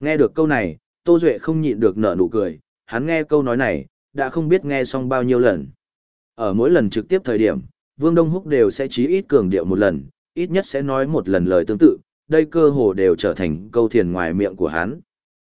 Nghe được câu này, Tô Duệ không nhịn được nở nụ cười, hắn nghe câu nói này, đã không biết nghe xong bao nhiêu lần. Ở mỗi lần trực tiếp thời điểm, Vương Đông Húc đều sẽ chí ít cường điệu một lần, ít nhất sẽ nói một lần lời tương tự, đây cơ hồ đều trở thành câu thiền ngoài miệng của hắn.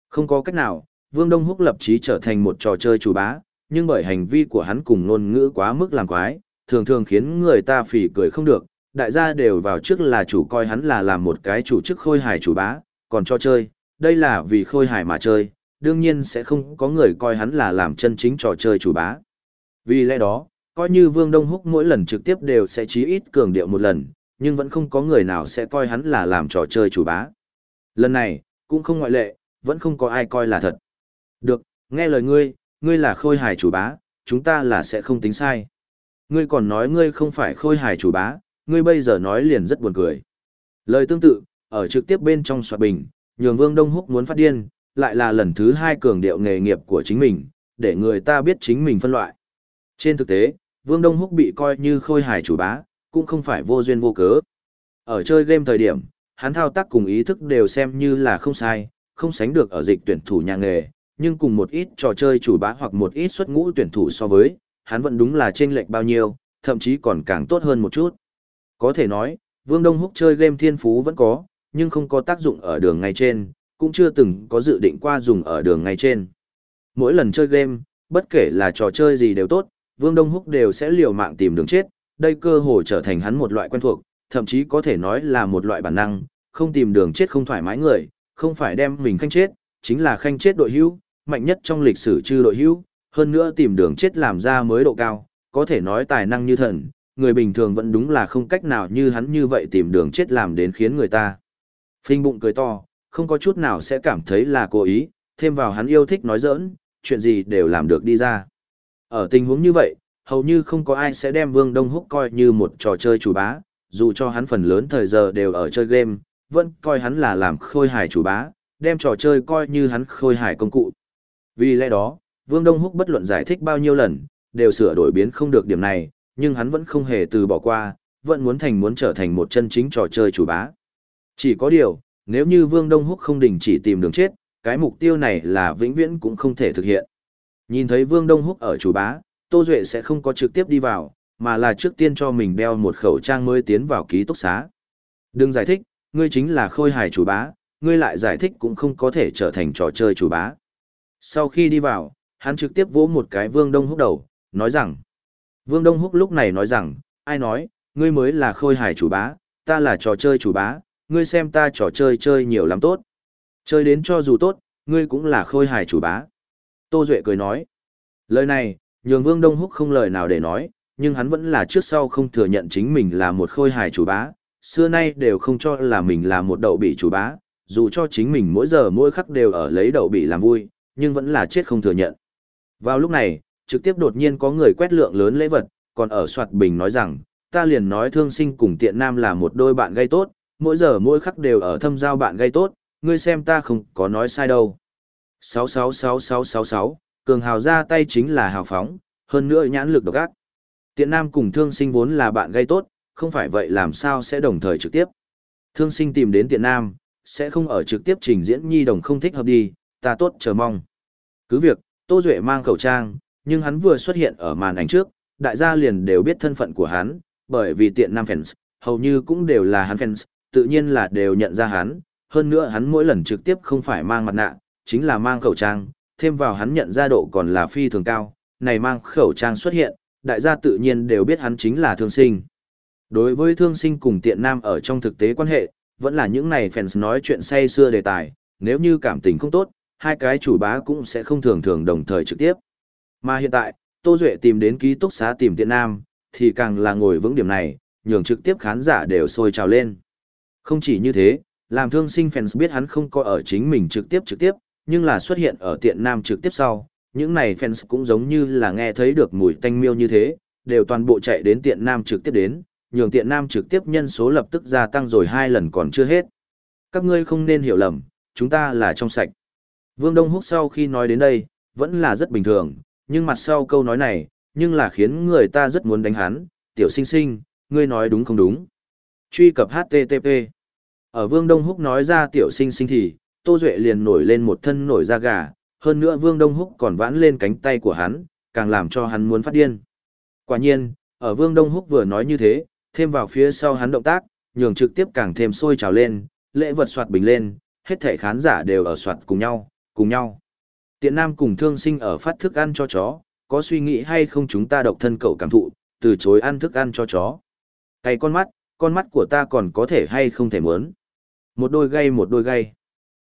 Không có cách nào, Vương Đông Húc lập chí trở thành một trò chơi chủ bá, nhưng bởi hành vi của hắn cùng ngôn ngữ quá mức làm quái, thường thường khiến người ta phỉ cười không được, đại gia đều vào trước là chủ coi hắn là làm một cái chủ chức khôi hài chủ bá, còn cho chơi, đây là vì khôi hài mà chơi, đương nhiên sẽ không có người coi hắn là làm chân chính trò chơi chủ bá. Vì lẽ đó, coi như Vương Đông Húc mỗi lần trực tiếp đều sẽ chí ít cường điệu một lần, nhưng vẫn không có người nào sẽ coi hắn là làm trò chơi chủ bá. Lần này, cũng không ngoại lệ, vẫn không có ai coi là thật. Được, nghe lời ngươi, ngươi là khôi hài chủ bá, chúng ta là sẽ không tính sai. Ngươi còn nói ngươi không phải khôi hài chủ bá, ngươi bây giờ nói liền rất buồn cười. Lời tương tự, ở trực tiếp bên trong soạt bình, nhường Vương Đông Húc muốn phát điên, lại là lần thứ hai cường điệu nghề nghiệp của chính mình, để người ta biết chính mình phân loại. Trên thực tế, Vương Đông Húc bị coi như khôi hài chủ bá, cũng không phải vô duyên vô cớ. Ở chơi game thời điểm, hắn thao tác cùng ý thức đều xem như là không sai, không sánh được ở dịch tuyển thủ nhà nghề, nhưng cùng một ít trò chơi chủ bá hoặc một ít xuất ngũ tuyển thủ so với, hắn vẫn đúng là chênh lệch bao nhiêu, thậm chí còn càng tốt hơn một chút. Có thể nói, Vương Đông Húc chơi game thiên phú vẫn có, nhưng không có tác dụng ở đường ngay trên, cũng chưa từng có dự định qua dùng ở đường ngay trên. Mỗi lần chơi game, bất kể là trò chơi gì đều tốt, Vương Đông Húc đều sẽ liều mạng tìm đường chết, đây cơ hồ trở thành hắn một loại quen thuộc, thậm chí có thể nói là một loại bản năng, không tìm đường chết không thoải mái người, không phải đem mình khanh chết, chính là khanh chết đội hữu, mạnh nhất trong lịch sử chư đội hữu, hơn nữa tìm đường chết làm ra mới độ cao, có thể nói tài năng như thần, người bình thường vẫn đúng là không cách nào như hắn như vậy tìm đường chết làm đến khiến người ta. Phình bụng cười to, không có chút nào sẽ cảm thấy là cố ý, thêm vào hắn yêu thích nói giỡn, chuyện gì đều làm được đi ra. Ở tình huống như vậy, hầu như không có ai sẽ đem Vương Đông Húc coi như một trò chơi chủ bá, dù cho hắn phần lớn thời giờ đều ở chơi game, vẫn coi hắn là làm khôi hài chủ bá, đem trò chơi coi như hắn khôi hài công cụ. Vì lẽ đó, Vương Đông Húc bất luận giải thích bao nhiêu lần, đều sửa đổi biến không được điểm này, nhưng hắn vẫn không hề từ bỏ qua, vẫn muốn thành muốn trở thành một chân chính trò chơi chủ bá. Chỉ có điều, nếu như Vương Đông Húc không đình chỉ tìm đường chết, cái mục tiêu này là vĩnh viễn cũng không thể thực hiện. Nhìn thấy Vương Đông Húc ở chủ bá, Tô Duệ sẽ không có trực tiếp đi vào, mà là trước tiên cho mình đeo một khẩu trang mới tiến vào ký túc xá. Đừng giải thích, ngươi chính là khôi hài chủ bá, ngươi lại giải thích cũng không có thể trở thành trò chơi chủ bá. Sau khi đi vào, hắn trực tiếp vỗ một cái Vương Đông Húc đầu, nói rằng. Vương Đông Húc lúc này nói rằng, ai nói, ngươi mới là khôi hài chủ bá, ta là trò chơi chủ bá, ngươi xem ta trò chơi chơi nhiều lắm tốt. Chơi đến cho dù tốt, ngươi cũng là khôi hài chủ bá. Tô Duệ cười nói. Lời này, nhường Vương Đông Húc không lời nào để nói, nhưng hắn vẫn là trước sau không thừa nhận chính mình là một khôi hài chủ bá, xưa nay đều không cho là mình là một đậu bị chủ bá, dù cho chính mình mỗi giờ mỗi khắc đều ở lấy đậu bị làm vui, nhưng vẫn là chết không thừa nhận. Vào lúc này, trực tiếp đột nhiên có người quét lượng lớn lễ vật, còn ở soạt bình nói rằng, ta liền nói thương sinh cùng tiện nam là một đôi bạn gây tốt, mỗi giờ mỗi khắc đều ở thâm giao bạn gây tốt, ngươi xem ta không có nói sai đâu. 666666, cường hào ra tay chính là hào phóng, hơn nữa nhãn lực độc ác. Tiện nam cùng thương sinh vốn là bạn gây tốt, không phải vậy làm sao sẽ đồng thời trực tiếp. Thương sinh tìm đến tiện nam, sẽ không ở trực tiếp trình diễn nhi đồng không thích hợp đi, ta tốt chờ mong. Cứ việc, Tô Duệ mang khẩu trang, nhưng hắn vừa xuất hiện ở màn ảnh trước, đại gia liền đều biết thân phận của hắn, bởi vì tiện nam fans, hầu như cũng đều là hắn fans, tự nhiên là đều nhận ra hắn, hơn nữa hắn mỗi lần trực tiếp không phải mang mặt nạ, chính là mang khẩu trang, thêm vào hắn nhận ra độ còn là phi thường cao, này mang khẩu trang xuất hiện, đại gia tự nhiên đều biết hắn chính là thương sinh. Đối với thương sinh cùng tiện nam ở trong thực tế quan hệ, vẫn là những này fans nói chuyện say xưa đề tài, nếu như cảm tình không tốt, hai cái chủ bá cũng sẽ không thường thường đồng thời trực tiếp. Mà hiện tại, Tô Duệ tìm đến ký túc xá tìm tiện nam, thì càng là ngồi vững điểm này, nhường trực tiếp khán giả đều sôi trào lên. Không chỉ như thế, làm thương sinh fans biết hắn không có ở chính mình trực tiếp trực tiếp, nhưng là xuất hiện ở tiện nam trực tiếp sau, những này fans cũng giống như là nghe thấy được mùi tanh miêu như thế, đều toàn bộ chạy đến tiện nam trực tiếp đến, nhường tiện nam trực tiếp nhân số lập tức gia tăng rồi hai lần còn chưa hết. Các ngươi không nên hiểu lầm, chúng ta là trong sạch. Vương Đông Húc sau khi nói đến đây, vẫn là rất bình thường, nhưng mặt sau câu nói này, nhưng là khiến người ta rất muốn đánh hắn, tiểu sinh sinh, ngươi nói đúng không đúng. Truy cập HTTP. Ở Vương Đông Húc nói ra tiểu sinh sinh thì, Tô Duệ liền nổi lên một thân nổi da gà, hơn nữa Vương Đông Húc còn vãn lên cánh tay của hắn, càng làm cho hắn muốn phát điên. Quả nhiên, ở Vương Đông Húc vừa nói như thế, thêm vào phía sau hắn động tác, nhường trực tiếp càng thêm sôi trào lên, lễ vật soạt bình lên, hết thảy khán giả đều ở soạt cùng nhau, cùng nhau. Tiện Nam cùng thương sinh ở phát thức ăn cho chó, có suy nghĩ hay không chúng ta độc thân cậu cảm thụ, từ chối ăn thức ăn cho chó. cay con mắt, con mắt của ta còn có thể hay không thể muốn. Một đôi gay một đôi gay.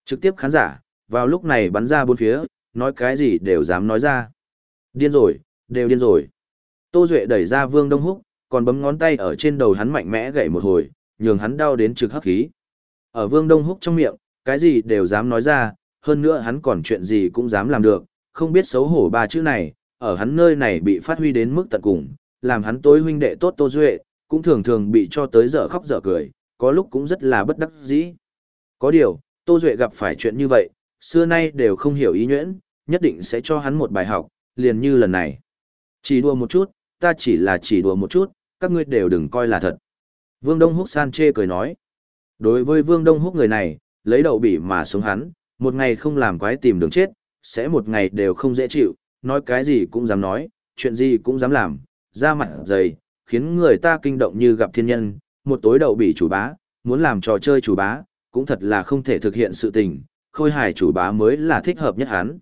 Trực tiếp khán giả, vào lúc này bắn ra bốn phía, nói cái gì đều dám nói ra. Điên rồi, đều điên rồi. Tô Duệ đẩy ra Vương Đông Húc, còn bấm ngón tay ở trên đầu hắn mạnh mẽ gậy một hồi, nhường hắn đau đến trực hắc khí. Ở Vương Đông Húc trong miệng, cái gì đều dám nói ra, hơn nữa hắn còn chuyện gì cũng dám làm được, không biết xấu hổ ba chữ này, ở hắn nơi này bị phát huy đến mức tận cùng, làm hắn tối huynh đệ tốt Tô Duệ, cũng thường thường bị cho tới giờ khóc giờ cười, có lúc cũng rất là bất đắc dĩ. Có điều, Tô Duệ gặp phải chuyện như vậy, xưa nay đều không hiểu ý nhuyễn, nhất định sẽ cho hắn một bài học, liền như lần này. Chỉ đùa một chút, ta chỉ là chỉ đùa một chút, các ngươi đều đừng coi là thật. Vương Đông Húc san chê cười nói. Đối với Vương Đông Húc người này, lấy đậu bỉ mà xuống hắn, một ngày không làm quái tìm đường chết, sẽ một ngày đều không dễ chịu, nói cái gì cũng dám nói, chuyện gì cũng dám làm, ra mặt dày, khiến người ta kinh động như gặp thiên nhân, một tối đầu bị chủ bá, muốn làm trò chơi chủ bá, cũng thật là không thể thực hiện sự tình, khôi hài chủ bá mới là thích hợp nhất hắn.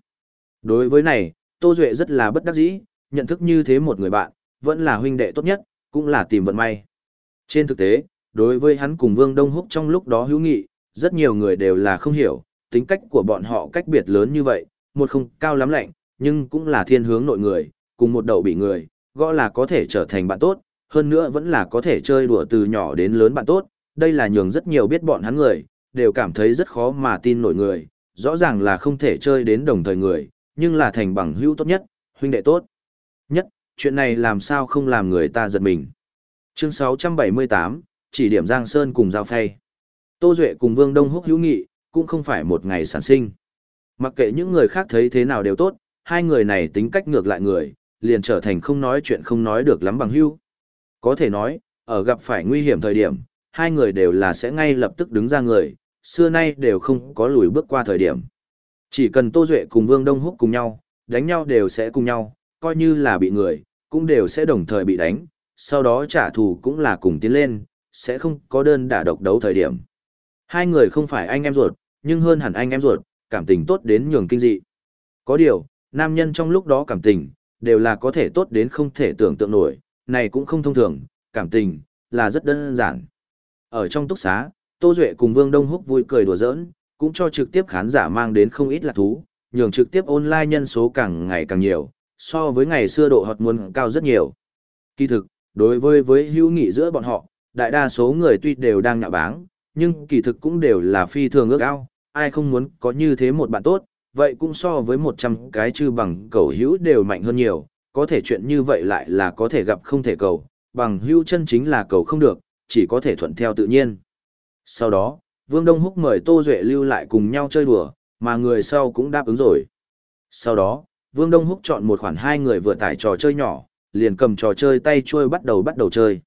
Đối với này, Tô Duệ rất là bất đắc dĩ, nhận thức như thế một người bạn, vẫn là huynh đệ tốt nhất, cũng là tìm vận may. Trên thực tế, đối với hắn cùng Vương Đông Húc trong lúc đó hữu nghị, rất nhiều người đều là không hiểu, tính cách của bọn họ cách biệt lớn như vậy, một không cao lắm lạnh, nhưng cũng là thiên hướng nội người, cùng một đầu bị người, gõ là có thể trở thành bạn tốt, hơn nữa vẫn là có thể chơi đùa từ nhỏ đến lớn bạn tốt, đây là nhường rất nhiều biết bọn hắn người, đều cảm thấy rất khó mà tin nổi người, rõ ràng là không thể chơi đến đồng thời người, nhưng là thành bằng hữu tốt nhất, huynh đệ tốt nhất, chuyện này làm sao không làm người ta giật mình. Chương 678, chỉ điểm Giang Sơn cùng Giao Phay. Tô Duệ cùng Vương Đông Húc hữu nghị, cũng không phải một ngày sản sinh. Mặc kệ những người khác thấy thế nào đều tốt, hai người này tính cách ngược lại người, liền trở thành không nói chuyện không nói được lắm bằng hữu. Có thể nói, ở gặp phải nguy hiểm thời điểm, hai người đều là sẽ ngay lập tức đứng ra người, xưa nay đều không có lùi bước qua thời điểm. Chỉ cần Tô Duệ cùng Vương Đông Húc cùng nhau, đánh nhau đều sẽ cùng nhau, coi như là bị người, cũng đều sẽ đồng thời bị đánh, sau đó trả thù cũng là cùng tiến lên, sẽ không có đơn đả độc đấu thời điểm. Hai người không phải anh em ruột, nhưng hơn hẳn anh em ruột, cảm tình tốt đến nhường kinh dị. Có điều, nam nhân trong lúc đó cảm tình, đều là có thể tốt đến không thể tưởng tượng nổi, này cũng không thông thường, cảm tình, là rất đơn giản. Ở trong túc xá, Tô Duệ cùng Vương Đông Húc vui cười đùa giỡn, cũng cho trực tiếp khán giả mang đến không ít lạc thú, nhường trực tiếp online nhân số càng ngày càng nhiều, so với ngày xưa độ hot muốn cao rất nhiều. Kỳ thực, đối với với hữu nghị giữa bọn họ, đại đa số người tuy đều đang nhạ báng, nhưng kỳ thực cũng đều là phi thường ước ao, ai không muốn có như thế một bạn tốt, vậy cũng so với 100 cái chư bằng cầu hữu đều mạnh hơn nhiều, có thể chuyện như vậy lại là có thể gặp không thể cầu, bằng hữu chân chính là cầu không được, chỉ có thể thuận theo tự nhiên. Sau đó, Vương Đông Húc mời Tô Duệ lưu lại cùng nhau chơi đùa, mà người sau cũng đáp ứng rồi. Sau đó, Vương Đông Húc chọn một khoản hai người vừa tải trò chơi nhỏ, liền cầm trò chơi tay chui bắt đầu bắt đầu chơi.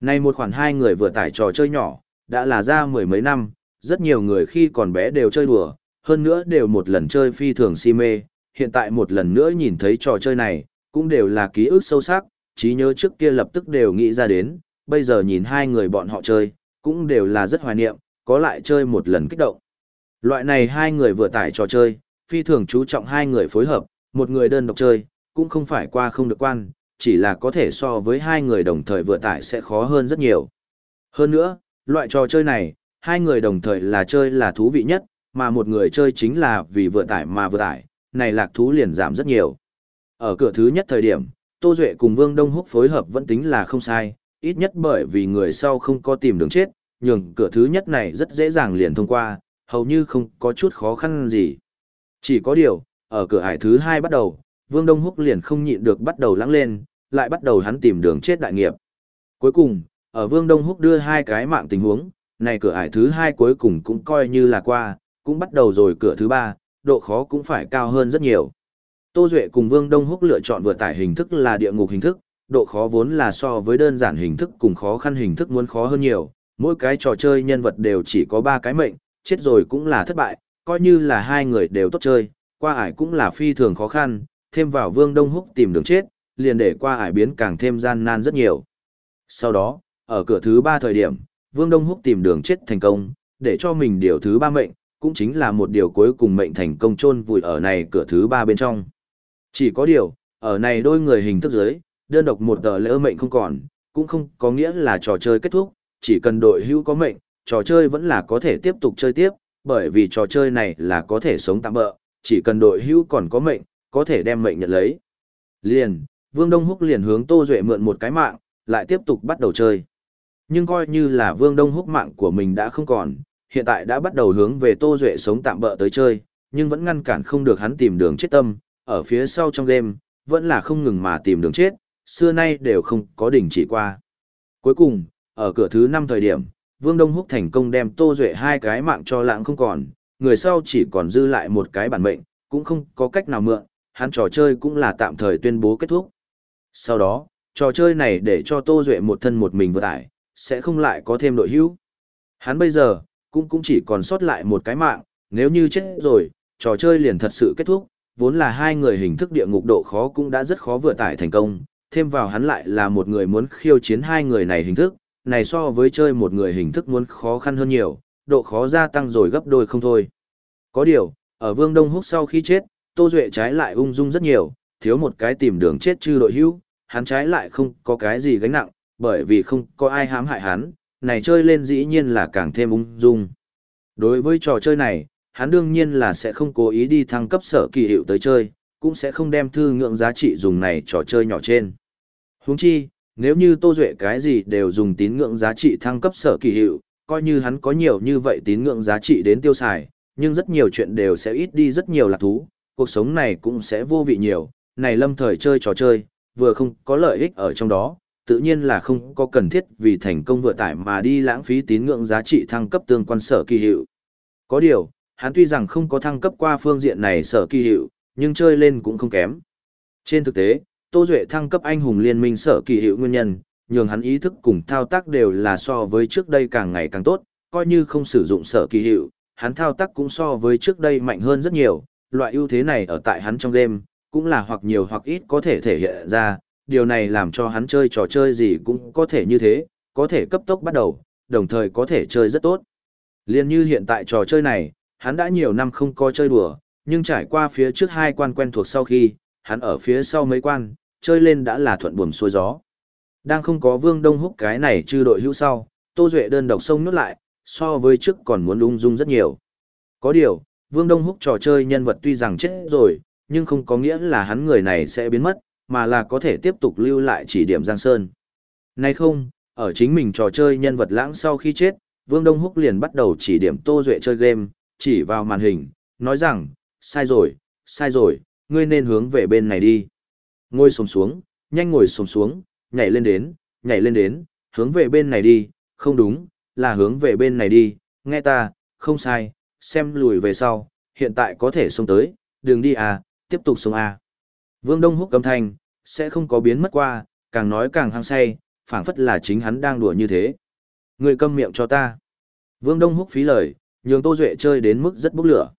Nay một khoản hai người vừa tải trò chơi nhỏ, đã là ra mười mấy năm, rất nhiều người khi còn bé đều chơi đùa, hơn nữa đều một lần chơi phi thường si mê, hiện tại một lần nữa nhìn thấy trò chơi này, cũng đều là ký ức sâu sắc, trí nhớ trước kia lập tức đều nghĩ ra đến, bây giờ nhìn hai người bọn họ chơi, cũng đều là rất hoài niệm, có lại chơi một lần kích động. Loại này hai người vừa tải trò chơi, phi thường chú trọng hai người phối hợp, một người đơn độc chơi, cũng không phải qua không được quan, chỉ là có thể so với hai người đồng thời vừa tải sẽ khó hơn rất nhiều. Hơn nữa, loại trò chơi này, hai người đồng thời là chơi là thú vị nhất, mà một người chơi chính là vì vừa tải mà vừa tải, này lạc thú liền giảm rất nhiều. Ở cửa thứ nhất thời điểm, Tô Duệ cùng Vương Đông Húc phối hợp vẫn tính là không sai, ít nhất bởi vì người sau không có tìm đường chết, nhường cửa thứ nhất này rất dễ dàng liền thông qua, hầu như không có chút khó khăn gì. Chỉ có điều, ở cửa hải thứ hai bắt đầu, Vương Đông Húc liền không nhịn được bắt đầu lắng lên, lại bắt đầu hắn tìm đường chết đại nghiệp. Cuối cùng, ở Vương Đông Húc đưa hai cái mạng tình huống, này cửa ải thứ hai cuối cùng cũng coi như là qua, cũng bắt đầu rồi cửa thứ ba, độ khó cũng phải cao hơn rất nhiều. Tô Duệ cùng Vương Đông Húc lựa chọn vừa tải hình thức là địa ngục hình thức, độ khó vốn là so với đơn giản hình thức cùng khó khăn hình thức muốn khó hơn nhiều, mỗi cái trò chơi nhân vật đều chỉ có 3 cái mệnh, chết rồi cũng là thất bại, coi như là hai người đều tốt chơi, qua ải cũng là phi thường khó khăn, thêm vào Vương Đông Húc tìm đường chết, liền để qua ải biến càng thêm gian nan rất nhiều. Sau đó, ở cửa thứ ba thời điểm, Vương Đông Húc tìm đường chết thành công, để cho mình điều thứ ba mệnh, cũng chính là một điều cuối cùng mệnh thành công chôn vùi ở này cửa thứ ba bên trong. Chỉ có điều, ở này đôi người hình thức giới, đơn độc một tờ lỡ mệnh không còn, cũng không có nghĩa là trò chơi kết thúc, chỉ cần đội hữu có mệnh, trò chơi vẫn là có thể tiếp tục chơi tiếp, bởi vì trò chơi này là có thể sống tạm bỡ, chỉ cần đội hữu còn có mệnh, có thể đem mệnh nhận lấy. Liền, Vương Đông Húc liền hướng Tô Duệ mượn một cái mạng, lại tiếp tục bắt đầu chơi. Nhưng coi như là Vương Đông Húc mạng của mình đã không còn, hiện tại đã bắt đầu hướng về Tô Duệ sống tạm bỡ tới chơi, nhưng vẫn ngăn cản không được hắn tìm đường chết tâm, ở phía sau trong game, vẫn là không ngừng mà tìm đường chết, xưa nay đều không có đỉnh chỉ qua. Cuối cùng, ở cửa thứ 5 thời điểm, Vương Đông Húc thành công đem Tô Duệ hai cái mạng cho lãng không còn, người sau chỉ còn dư lại một cái bản mệnh, cũng không có cách nào mượn, hắn trò chơi cũng là tạm thời tuyên bố kết thúc. Sau đó, trò chơi này để cho Tô Duệ một thân một mình vừa tải, sẽ không lại có thêm đội hữu. Hắn bây giờ, cũng cũng chỉ còn sót lại một cái mạng, nếu như chết rồi, trò chơi liền thật sự kết thúc, vốn là hai người hình thức địa ngục độ khó cũng đã rất khó vừa tải thành công, thêm vào hắn lại là một người muốn khiêu chiến hai người này hình thức, này so với chơi một người hình thức muốn khó khăn hơn nhiều, độ khó gia tăng rồi gấp đôi không thôi. Có điều, ở Vương Đông Húc sau khi chết, Tô Duệ trái lại ung dung rất nhiều, thiếu một cái tìm đường chết chư đội hữu, hắn trái lại không có cái gì gánh nặng, bởi vì không có ai hãm hại hắn, này chơi lên dĩ nhiên là càng thêm ung dung. Đối với trò chơi này, hắn đương nhiên là sẽ không cố ý đi thăng cấp sở kỳ hiệu tới chơi, cũng sẽ không đem thư ngưỡng giá trị dùng này trò chơi nhỏ trên. Huống chi, nếu như Tô Duệ cái gì đều dùng tín ngưỡng giá trị thăng cấp sở kỳ hiệu, coi như hắn có nhiều như vậy tín ngưỡng giá trị đến tiêu xài, nhưng rất nhiều chuyện đều sẽ ít đi rất nhiều lạc thú, cuộc sống này cũng sẽ vô vị nhiều, này lâm thời chơi trò chơi, vừa không có lợi ích ở trong đó, tự nhiên là không có cần thiết vì thành công vừa tải mà đi lãng phí tín ngưỡng giá trị thăng cấp tương quan sở kỳ hiệu. Có điều, hắn tuy rằng không có thăng cấp qua phương diện này sở kỳ hiệu, nhưng chơi lên cũng không kém. Trên thực tế, Tô Duệ thăng cấp anh hùng liên minh sở kỳ hiệu nguyên nhân, nhường hắn ý thức cùng thao tác đều là so với trước đây càng ngày càng tốt, coi như không sử dụng sở kỳ hiệu, hắn thao tác cũng so với trước đây mạnh hơn rất nhiều, loại ưu thế này ở tại hắn trong game, cũng là hoặc nhiều hoặc ít có thể thể hiện ra, điều này làm cho hắn chơi trò chơi gì cũng có thể như thế, có thể cấp tốc bắt đầu, đồng thời có thể chơi rất tốt. Liên như hiện tại trò chơi này, hắn đã nhiều năm không có chơi đùa, nhưng trải qua phía trước hai quan quen thuộc sau khi, hắn ở phía sau mấy quan, chơi lên đã là thuận buồm xuôi gió. Đang không có Vương Đông Húc cái này chư đội hữu sau, Tô Duệ đơn độc sông nút lại, so với trước còn muốn lung dung rất nhiều. Có điều, Vương Đông Húc trò chơi nhân vật tuy rằng chết rồi, nhưng không có nghĩa là hắn người này sẽ biến mất, mà là có thể tiếp tục lưu lại chỉ điểm Giang Sơn. Nay không, ở chính mình trò chơi nhân vật lãng sau khi chết, Vương Đông Húc liền bắt đầu chỉ điểm Tô Duệ chơi game, chỉ vào màn hình, nói rằng, sai rồi, sai rồi, ngươi nên hướng về bên này đi. Ngồi sồm xuống, nhanh ngồi sồm xuống, nhảy lên đến, nhảy lên đến, hướng về bên này đi, không đúng, là hướng về bên này đi, nghe ta, không sai, xem lùi về sau, hiện tại có thể xông tới, đường đi à, tiếp tục xuống à. Vương Đông Húc cầm thanh, sẽ không có biến mất qua, càng nói càng hăng say, phảng phất là chính hắn đang đùa như thế. Người câm miệng cho ta. Vương Đông Húc phí lời, nhường Tô Duệ chơi đến mức rất bốc lửa.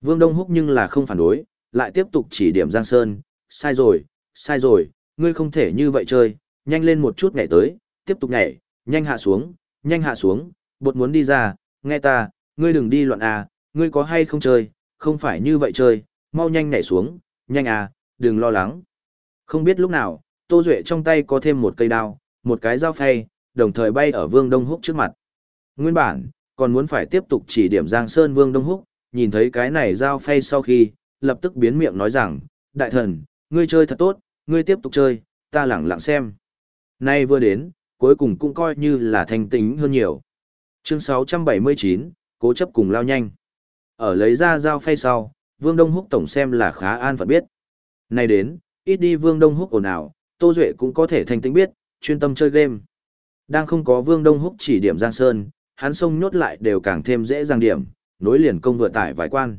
Vương Đông Húc nhưng là không phản đối, lại tiếp tục chỉ điểm Giang Sơn, sai rồi, sai rồi, ngươi không thể như vậy chơi, nhanh lên một chút nhảy tới, tiếp tục nhảy, nhanh hạ xuống, nhanh hạ xuống, bột muốn đi ra, nghe ta, ngươi đừng đi loạn à, ngươi có hay không chơi, không phải như vậy chơi, mau nhanh nhảy xuống, nhanh à, đừng lo lắng. Không biết lúc nào, Tô Duệ trong tay có thêm một cây đao, một cái dao phay, đồng thời bay ở Vương Đông Húc trước mặt. Nguyên bản, còn muốn phải tiếp tục chỉ điểm Giang Sơn Vương Đông Húc, nhìn thấy cái này dao phay sau khi, lập tức biến miệng nói rằng, đại thần, ngươi chơi thật tốt, ngươi tiếp tục chơi, ta lẳng lặng xem. Nay vừa đến, cuối cùng cũng coi như là thành tính hơn nhiều. Chương 679, cố chấp cùng lao nhanh. Ở lấy ra dao phay sau, Vương Đông Húc tổng xem là khá an phận biết. Nay đến, ít đi Vương Đông Húc ồn ào, Tô Duệ cũng có thể thành tính biết, chuyên tâm chơi game. Đang không có Vương Đông Húc chỉ điểm Giang Sơn, hắn sông nhốt lại đều càng thêm dễ dàng điểm, nối liền công vừa tải vài quan.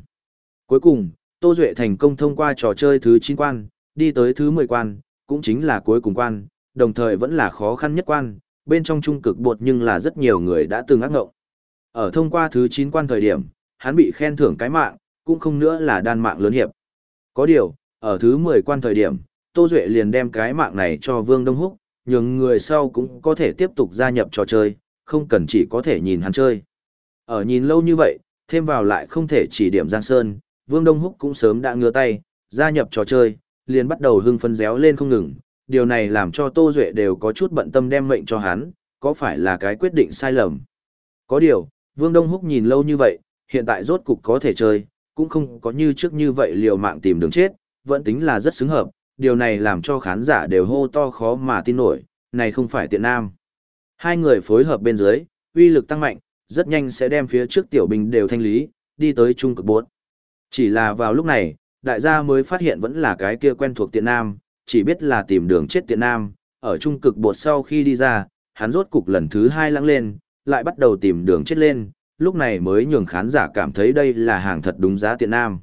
Cuối cùng, Tô Duệ thành công thông qua trò chơi thứ 9 quan, đi tới thứ 10 quan, cũng chính là cuối cùng quan, đồng thời vẫn là khó khăn nhất quan, bên trong trung cực bột nhưng là rất nhiều người đã từng ác ngộng. Ở thông qua thứ 9 quan thời điểm, hắn bị khen thưởng cái mạng, cũng không nữa là đan mạng lớn hiệp. Có điều, ở thứ 10 quan thời điểm, Tô Duệ liền đem cái mạng này cho Vương Đông Húc, nhường người sau cũng có thể tiếp tục gia nhập trò chơi, không cần chỉ có thể nhìn hắn chơi. Ở nhìn lâu như vậy, thêm vào lại không thể chỉ điểm Giang Sơn, Vương Đông Húc cũng sớm đã ngứa tay, gia nhập trò chơi, liền bắt đầu hưng phấn réo lên không ngừng. Điều này làm cho Tô Duệ đều có chút bận tâm đem mệnh cho hắn, có phải là cái quyết định sai lầm. Có điều, Vương Đông Húc nhìn lâu như vậy, hiện tại rốt cục có thể chơi, cũng không có như trước như vậy liều mạng tìm đường chết, vẫn tính là rất xứng hợp, điều này làm cho khán giả đều hô to khó mà tin nổi, này không phải tiện nam. Hai người phối hợp bên dưới, uy lực tăng mạnh, rất nhanh sẽ đem phía trước tiểu binh đều thanh lý, đi tới trung cực bốt. Chỉ là vào lúc này, đại gia mới phát hiện vẫn là cái kia quen thuộc tiện nam, chỉ biết là tìm đường chết tiện nam, ở trung cực bột sau khi đi ra, hắn rốt cục lần thứ hai lăng lên, lại bắt đầu tìm đường chết lên, lúc này mới nhường khán giả cảm thấy đây là hàng thật đúng giá tiện nam.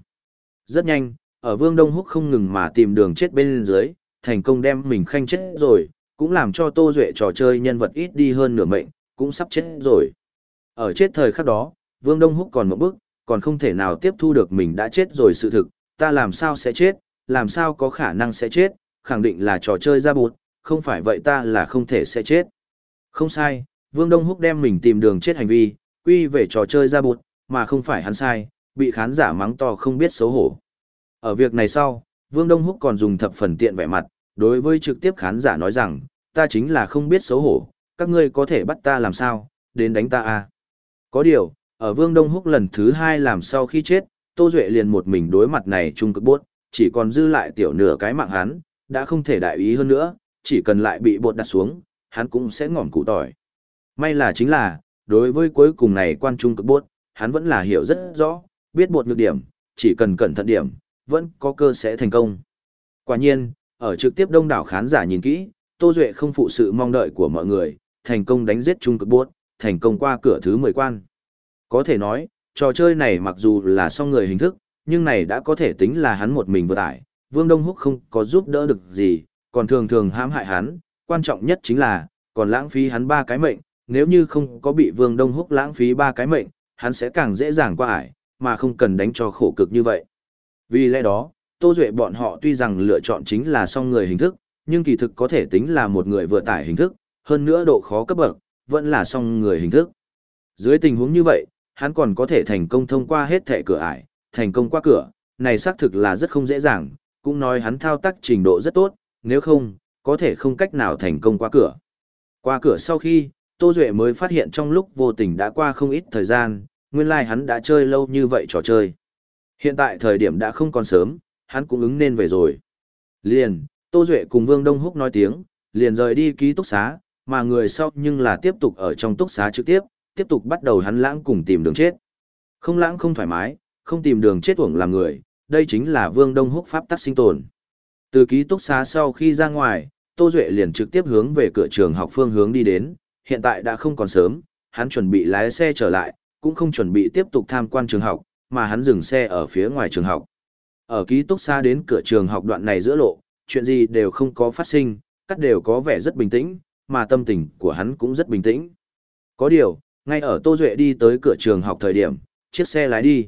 Rất nhanh, ở Vương Đông Húc không ngừng mà tìm đường chết bên dưới, thành công đem mình khanh chết rồi, cũng làm cho Tô Duệ trò chơi nhân vật ít đi hơn nửa mệnh, cũng sắp chết rồi. Ở chết thời khắc đó, Vương Đông Húc còn một bước, còn không thể nào tiếp thu được mình đã chết rồi sự thực, ta làm sao sẽ chết, làm sao có khả năng sẽ chết, khẳng định là trò chơi ra bụt, không phải vậy ta là không thể sẽ chết. Không sai, Vương Đông Húc đem mình tìm đường chết hành vi, quy về trò chơi ra bụt, mà không phải hắn sai, bị khán giả mắng to không biết xấu hổ. Ở việc này sau, Vương Đông Húc còn dùng thập phần tiện vẻ mặt, đối với trực tiếp khán giả nói rằng, ta chính là không biết xấu hổ, các ngươi có thể bắt ta làm sao, đến đánh ta à. Có điều, ở Vương Đông Húc lần thứ hai làm sau khi chết, Tô Duệ liền một mình đối mặt này trung cực bốt, chỉ còn dư lại tiểu nửa cái mạng hắn, đã không thể đại ý hơn nữa, chỉ cần lại bị bột đặt xuống, hắn cũng sẽ ngỏm cụ tỏi. May là chính là, đối với cuối cùng này quan trung cực bốt, hắn vẫn là hiểu rất rõ, biết bột nhược điểm, chỉ cần cẩn thận điểm, vẫn có cơ sẽ thành công. Quả nhiên, ở trực tiếp đông đảo khán giả nhìn kỹ, Tô Duệ không phụ sự mong đợi của mọi người, thành công đánh giết trung cực bốt, thành công qua cửa thứ 10 quan. Có thể nói, trò chơi này mặc dù là song người hình thức, nhưng này đã có thể tính là hắn một mình vừa tải, Vương Đông Húc không có giúp đỡ được gì, còn thường thường hãm hại hắn, quan trọng nhất chính là, còn lãng phí hắn ba cái mệnh, nếu như không có bị Vương Đông Húc lãng phí ba cái mệnh, hắn sẽ càng dễ dàng qua ải, mà không cần đánh cho khổ cực như vậy. Vì lẽ đó, Tô Duệ bọn họ tuy rằng lựa chọn chính là song người hình thức, nhưng kỳ thực có thể tính là một người vừa tải hình thức, hơn nữa độ khó cấp bậc, vẫn là song người hình thức. Dưới tình huống như vậy, hắn còn có thể thành công thông qua hết thẻ cửa ải, thành công qua cửa, này xác thực là rất không dễ dàng, cũng nói hắn thao tác trình độ rất tốt, nếu không, có thể không cách nào thành công qua cửa. Qua cửa sau khi, Tô Duệ mới phát hiện trong lúc vô tình đã qua không ít thời gian, nguyên lai like hắn đã chơi lâu như vậy trò chơi. Hiện tại thời điểm đã không còn sớm, hắn cũng ứng nên về rồi. Liền, Tô Duệ cùng Vương Đông Húc nói tiếng, liền rời đi ký túc xá, mà người sau nhưng là tiếp tục ở trong túc xá trực tiếp, tiếp tục bắt đầu hắn lãng cùng tìm đường chết. Không lãng không thoải mái, không tìm đường chết uổng làm người, đây chính là Vương Đông Húc pháp tắc sinh tồn. Từ ký túc xá sau khi ra ngoài, Tô Duệ liền trực tiếp hướng về cửa trường học phương hướng đi đến, hiện tại đã không còn sớm, hắn chuẩn bị lái xe trở lại, cũng không chuẩn bị tiếp tục tham quan trường học, mà hắn dừng xe ở phía ngoài trường học. Ở ký túc xá đến cửa trường học đoạn này giữa lộ, chuyện gì đều không có phát sinh, cắt đều có vẻ rất bình tĩnh, mà tâm tình của hắn cũng rất bình tĩnh. Có điều, ngay ở Tô Duệ đi tới cửa trường học thời điểm, chiếc xe lái đi.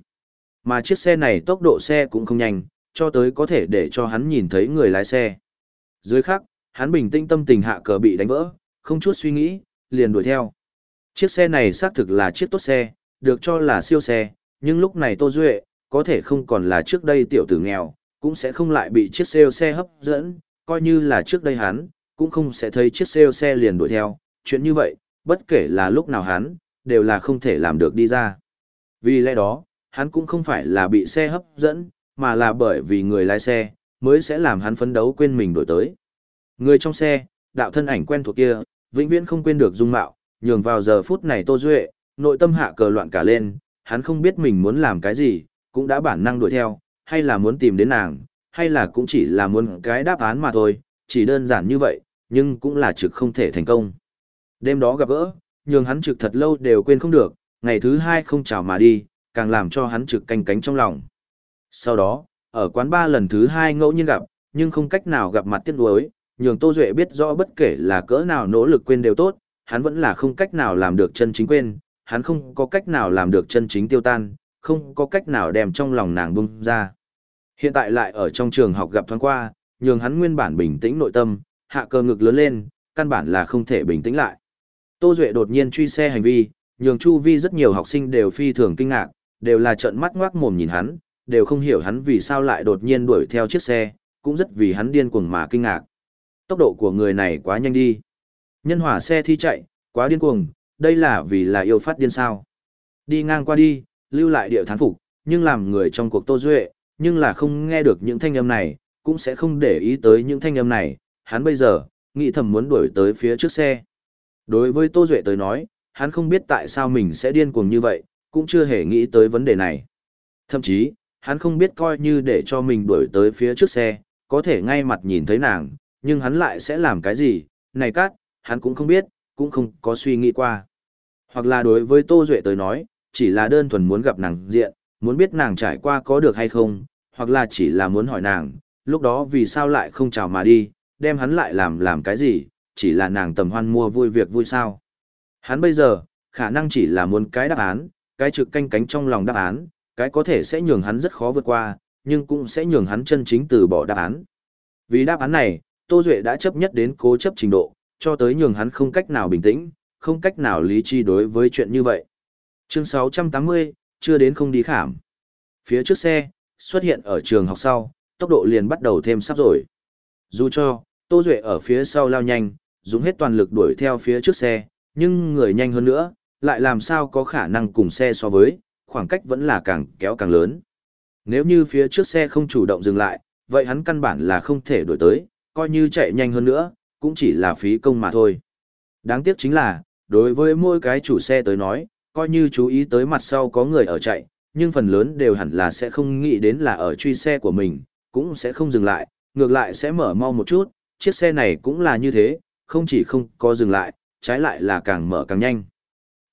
Mà chiếc xe này tốc độ xe cũng không nhanh, cho tới có thể để cho hắn nhìn thấy người lái xe. Dưới khắc, hắn bình tĩnh tâm tình hạ cờ bị đánh vỡ, không chút suy nghĩ, liền đuổi theo. Chiếc xe này xác thực là chiếc tốt xe, được cho là siêu xe, nhưng lúc này Tô Duệ, có thể không còn là trước đây tiểu tử nghèo, cũng sẽ không lại bị chiếc siêu xe hấp dẫn, coi như là trước đây hắn, cũng không sẽ thấy chiếc siêu xe liền đuổi theo, chuyện như vậy, bất kể là lúc nào hắn, đều là không thể làm được đi ra. Vì lẽ đó, hắn cũng không phải là bị xe hấp dẫn, mà là bởi vì người lái xe, mới sẽ làm hắn phấn đấu quên mình đổi tới. Người trong xe, đạo thân ảnh quen thuộc kia, vĩnh viễn không quên được dung mạo, nhường vào giờ phút này Tô Duệ, nội tâm hạ cờ loạn cả lên, hắn không biết mình muốn làm cái gì, cũng đã bản năng đuổi theo, hay là muốn tìm đến nàng, hay là cũng chỉ là muốn cái đáp án mà thôi, chỉ đơn giản như vậy, nhưng cũng là trực không thể thành công. Đêm đó gặp gỡ, nhường hắn trực thật lâu đều quên không được, ngày thứ hai không chào mà đi, càng làm cho hắn trực canh cánh trong lòng. Sau đó, ở quán ba lần thứ hai ngẫu nhiên gặp, nhưng không cách nào gặp mặt tiếc nuối, nhường Tô Duệ biết rõ bất kể là cỡ nào nỗ lực quên đều tốt, hắn vẫn là không cách nào làm được chân chính quên, hắn không có cách nào làm được chân chính tiêu tan, không có cách nào đem trong lòng nàng bung ra. Hiện tại lại ở trong trường học gặp thoáng qua, nhường hắn nguyên bản bình tĩnh nội tâm, hạ cơ ngực lớn lên, căn bản là không thể bình tĩnh lại. Tô Duệ đột nhiên truy xe hành vi, nhường chu vi rất nhiều học sinh đều phi thường kinh ngạc, đều là trợn mắt ngoác mồm nhìn hắn, đều không hiểu hắn vì sao lại đột nhiên đuổi theo chiếc xe, cũng rất vì hắn điên cuồng mà kinh ngạc. Tốc độ của người này quá nhanh đi. Nhân hỏa xe thi chạy, quá điên cuồng, đây là vì là yêu phát điên sao. Đi ngang qua đi, lưu lại địa thán phục, nhưng làm người trong cuộc Tô Duệ, nhưng là không nghe được những thanh âm này, cũng sẽ không để ý tới những thanh âm này, hắn bây giờ, nghĩ thầm muốn đuổi tới phía trước xe. Đối với Tô Duệ tới nói, hắn không biết tại sao mình sẽ điên cuồng như vậy, cũng chưa hề nghĩ tới vấn đề này. Thậm chí, hắn không biết coi như để cho mình đuổi tới phía trước xe, có thể ngay mặt nhìn thấy nàng, nhưng hắn lại sẽ làm cái gì, này cát, hắn cũng không biết, cũng không có suy nghĩ qua. Hoặc là đối với Tô Duệ tới nói, chỉ là đơn thuần muốn gặp nàng diện, muốn biết nàng trải qua có được hay không, hoặc là chỉ là muốn hỏi nàng, lúc đó vì sao lại không chào mà đi, đem hắn lại làm làm cái gì, chỉ là nàng tầm hoan mua vui việc vui sao. Hắn bây giờ, khả năng chỉ là muốn cái đáp án, cái trực canh cánh trong lòng đáp án, cái có thể sẽ nhường hắn rất khó vượt qua, nhưng cũng sẽ nhường hắn chân chính từ bỏ đáp án. Vì đáp án này, Tô Duệ đã chấp nhất đến cố chấp trình độ, cho tới nhường hắn không cách nào bình tĩnh, không cách nào lý trí đối với chuyện như vậy. Chương 680, chưa đến không đi khảm. Phía trước xe, xuất hiện ở trường học sau, tốc độ liền bắt đầu thêm sắp rồi. Dù cho, Tô Duệ ở phía sau lao nhanh, dùng hết toàn lực đuổi theo phía trước xe, nhưng người nhanh hơn nữa, lại làm sao có khả năng cùng xe so với, khoảng cách vẫn là càng kéo càng lớn. Nếu như phía trước xe không chủ động dừng lại, vậy hắn căn bản là không thể đuổi tới, coi như chạy nhanh hơn nữa, cũng chỉ là phí công mà thôi. Đáng tiếc chính là, đối với mỗi cái chủ xe tới nói, coi như chú ý tới mặt sau có người ở chạy, nhưng phần lớn đều hẳn là sẽ không nghĩ đến là ở truy xe của mình, cũng sẽ không dừng lại, ngược lại sẽ mở mau một chút, chiếc xe này cũng là như thế, không chỉ không có dừng lại, trái lại là càng mở càng nhanh.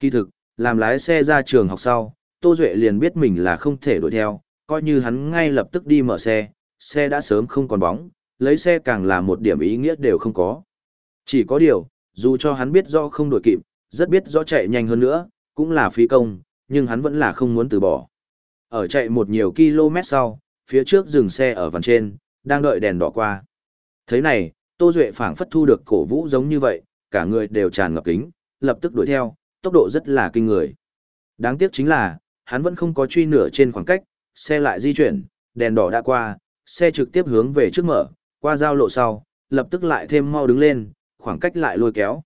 Kỳ thực, làm lái xe ra trường học sau, Tô Duệ liền biết mình là không thể đuổi theo, coi như hắn ngay lập tức đi mở xe, xe đã sớm không còn bóng, lấy xe càng là một điểm ý nghĩa đều không có. Chỉ có điều, dù cho hắn biết do không đuổi kịp, rất biết rõ chạy nhanh hơn nữa, cũng là phí công, nhưng hắn vẫn là không muốn từ bỏ. Ở chạy một nhiều km sau, phía trước dừng xe ở vằn trên, đang đợi đèn đỏ qua. Thế này, Tô Duệ phảng phất thu được cổ vũ giống như vậy, cả người đều tràn ngập kính, lập tức đuổi theo, tốc độ rất là kinh người. Đáng tiếc chính là, hắn vẫn không có truy nửa trên khoảng cách, xe lại di chuyển, đèn đỏ đã qua, xe trực tiếp hướng về trước mở, qua giao lộ sau, lập tức lại thêm mau đứng lên, khoảng cách lại lôi kéo.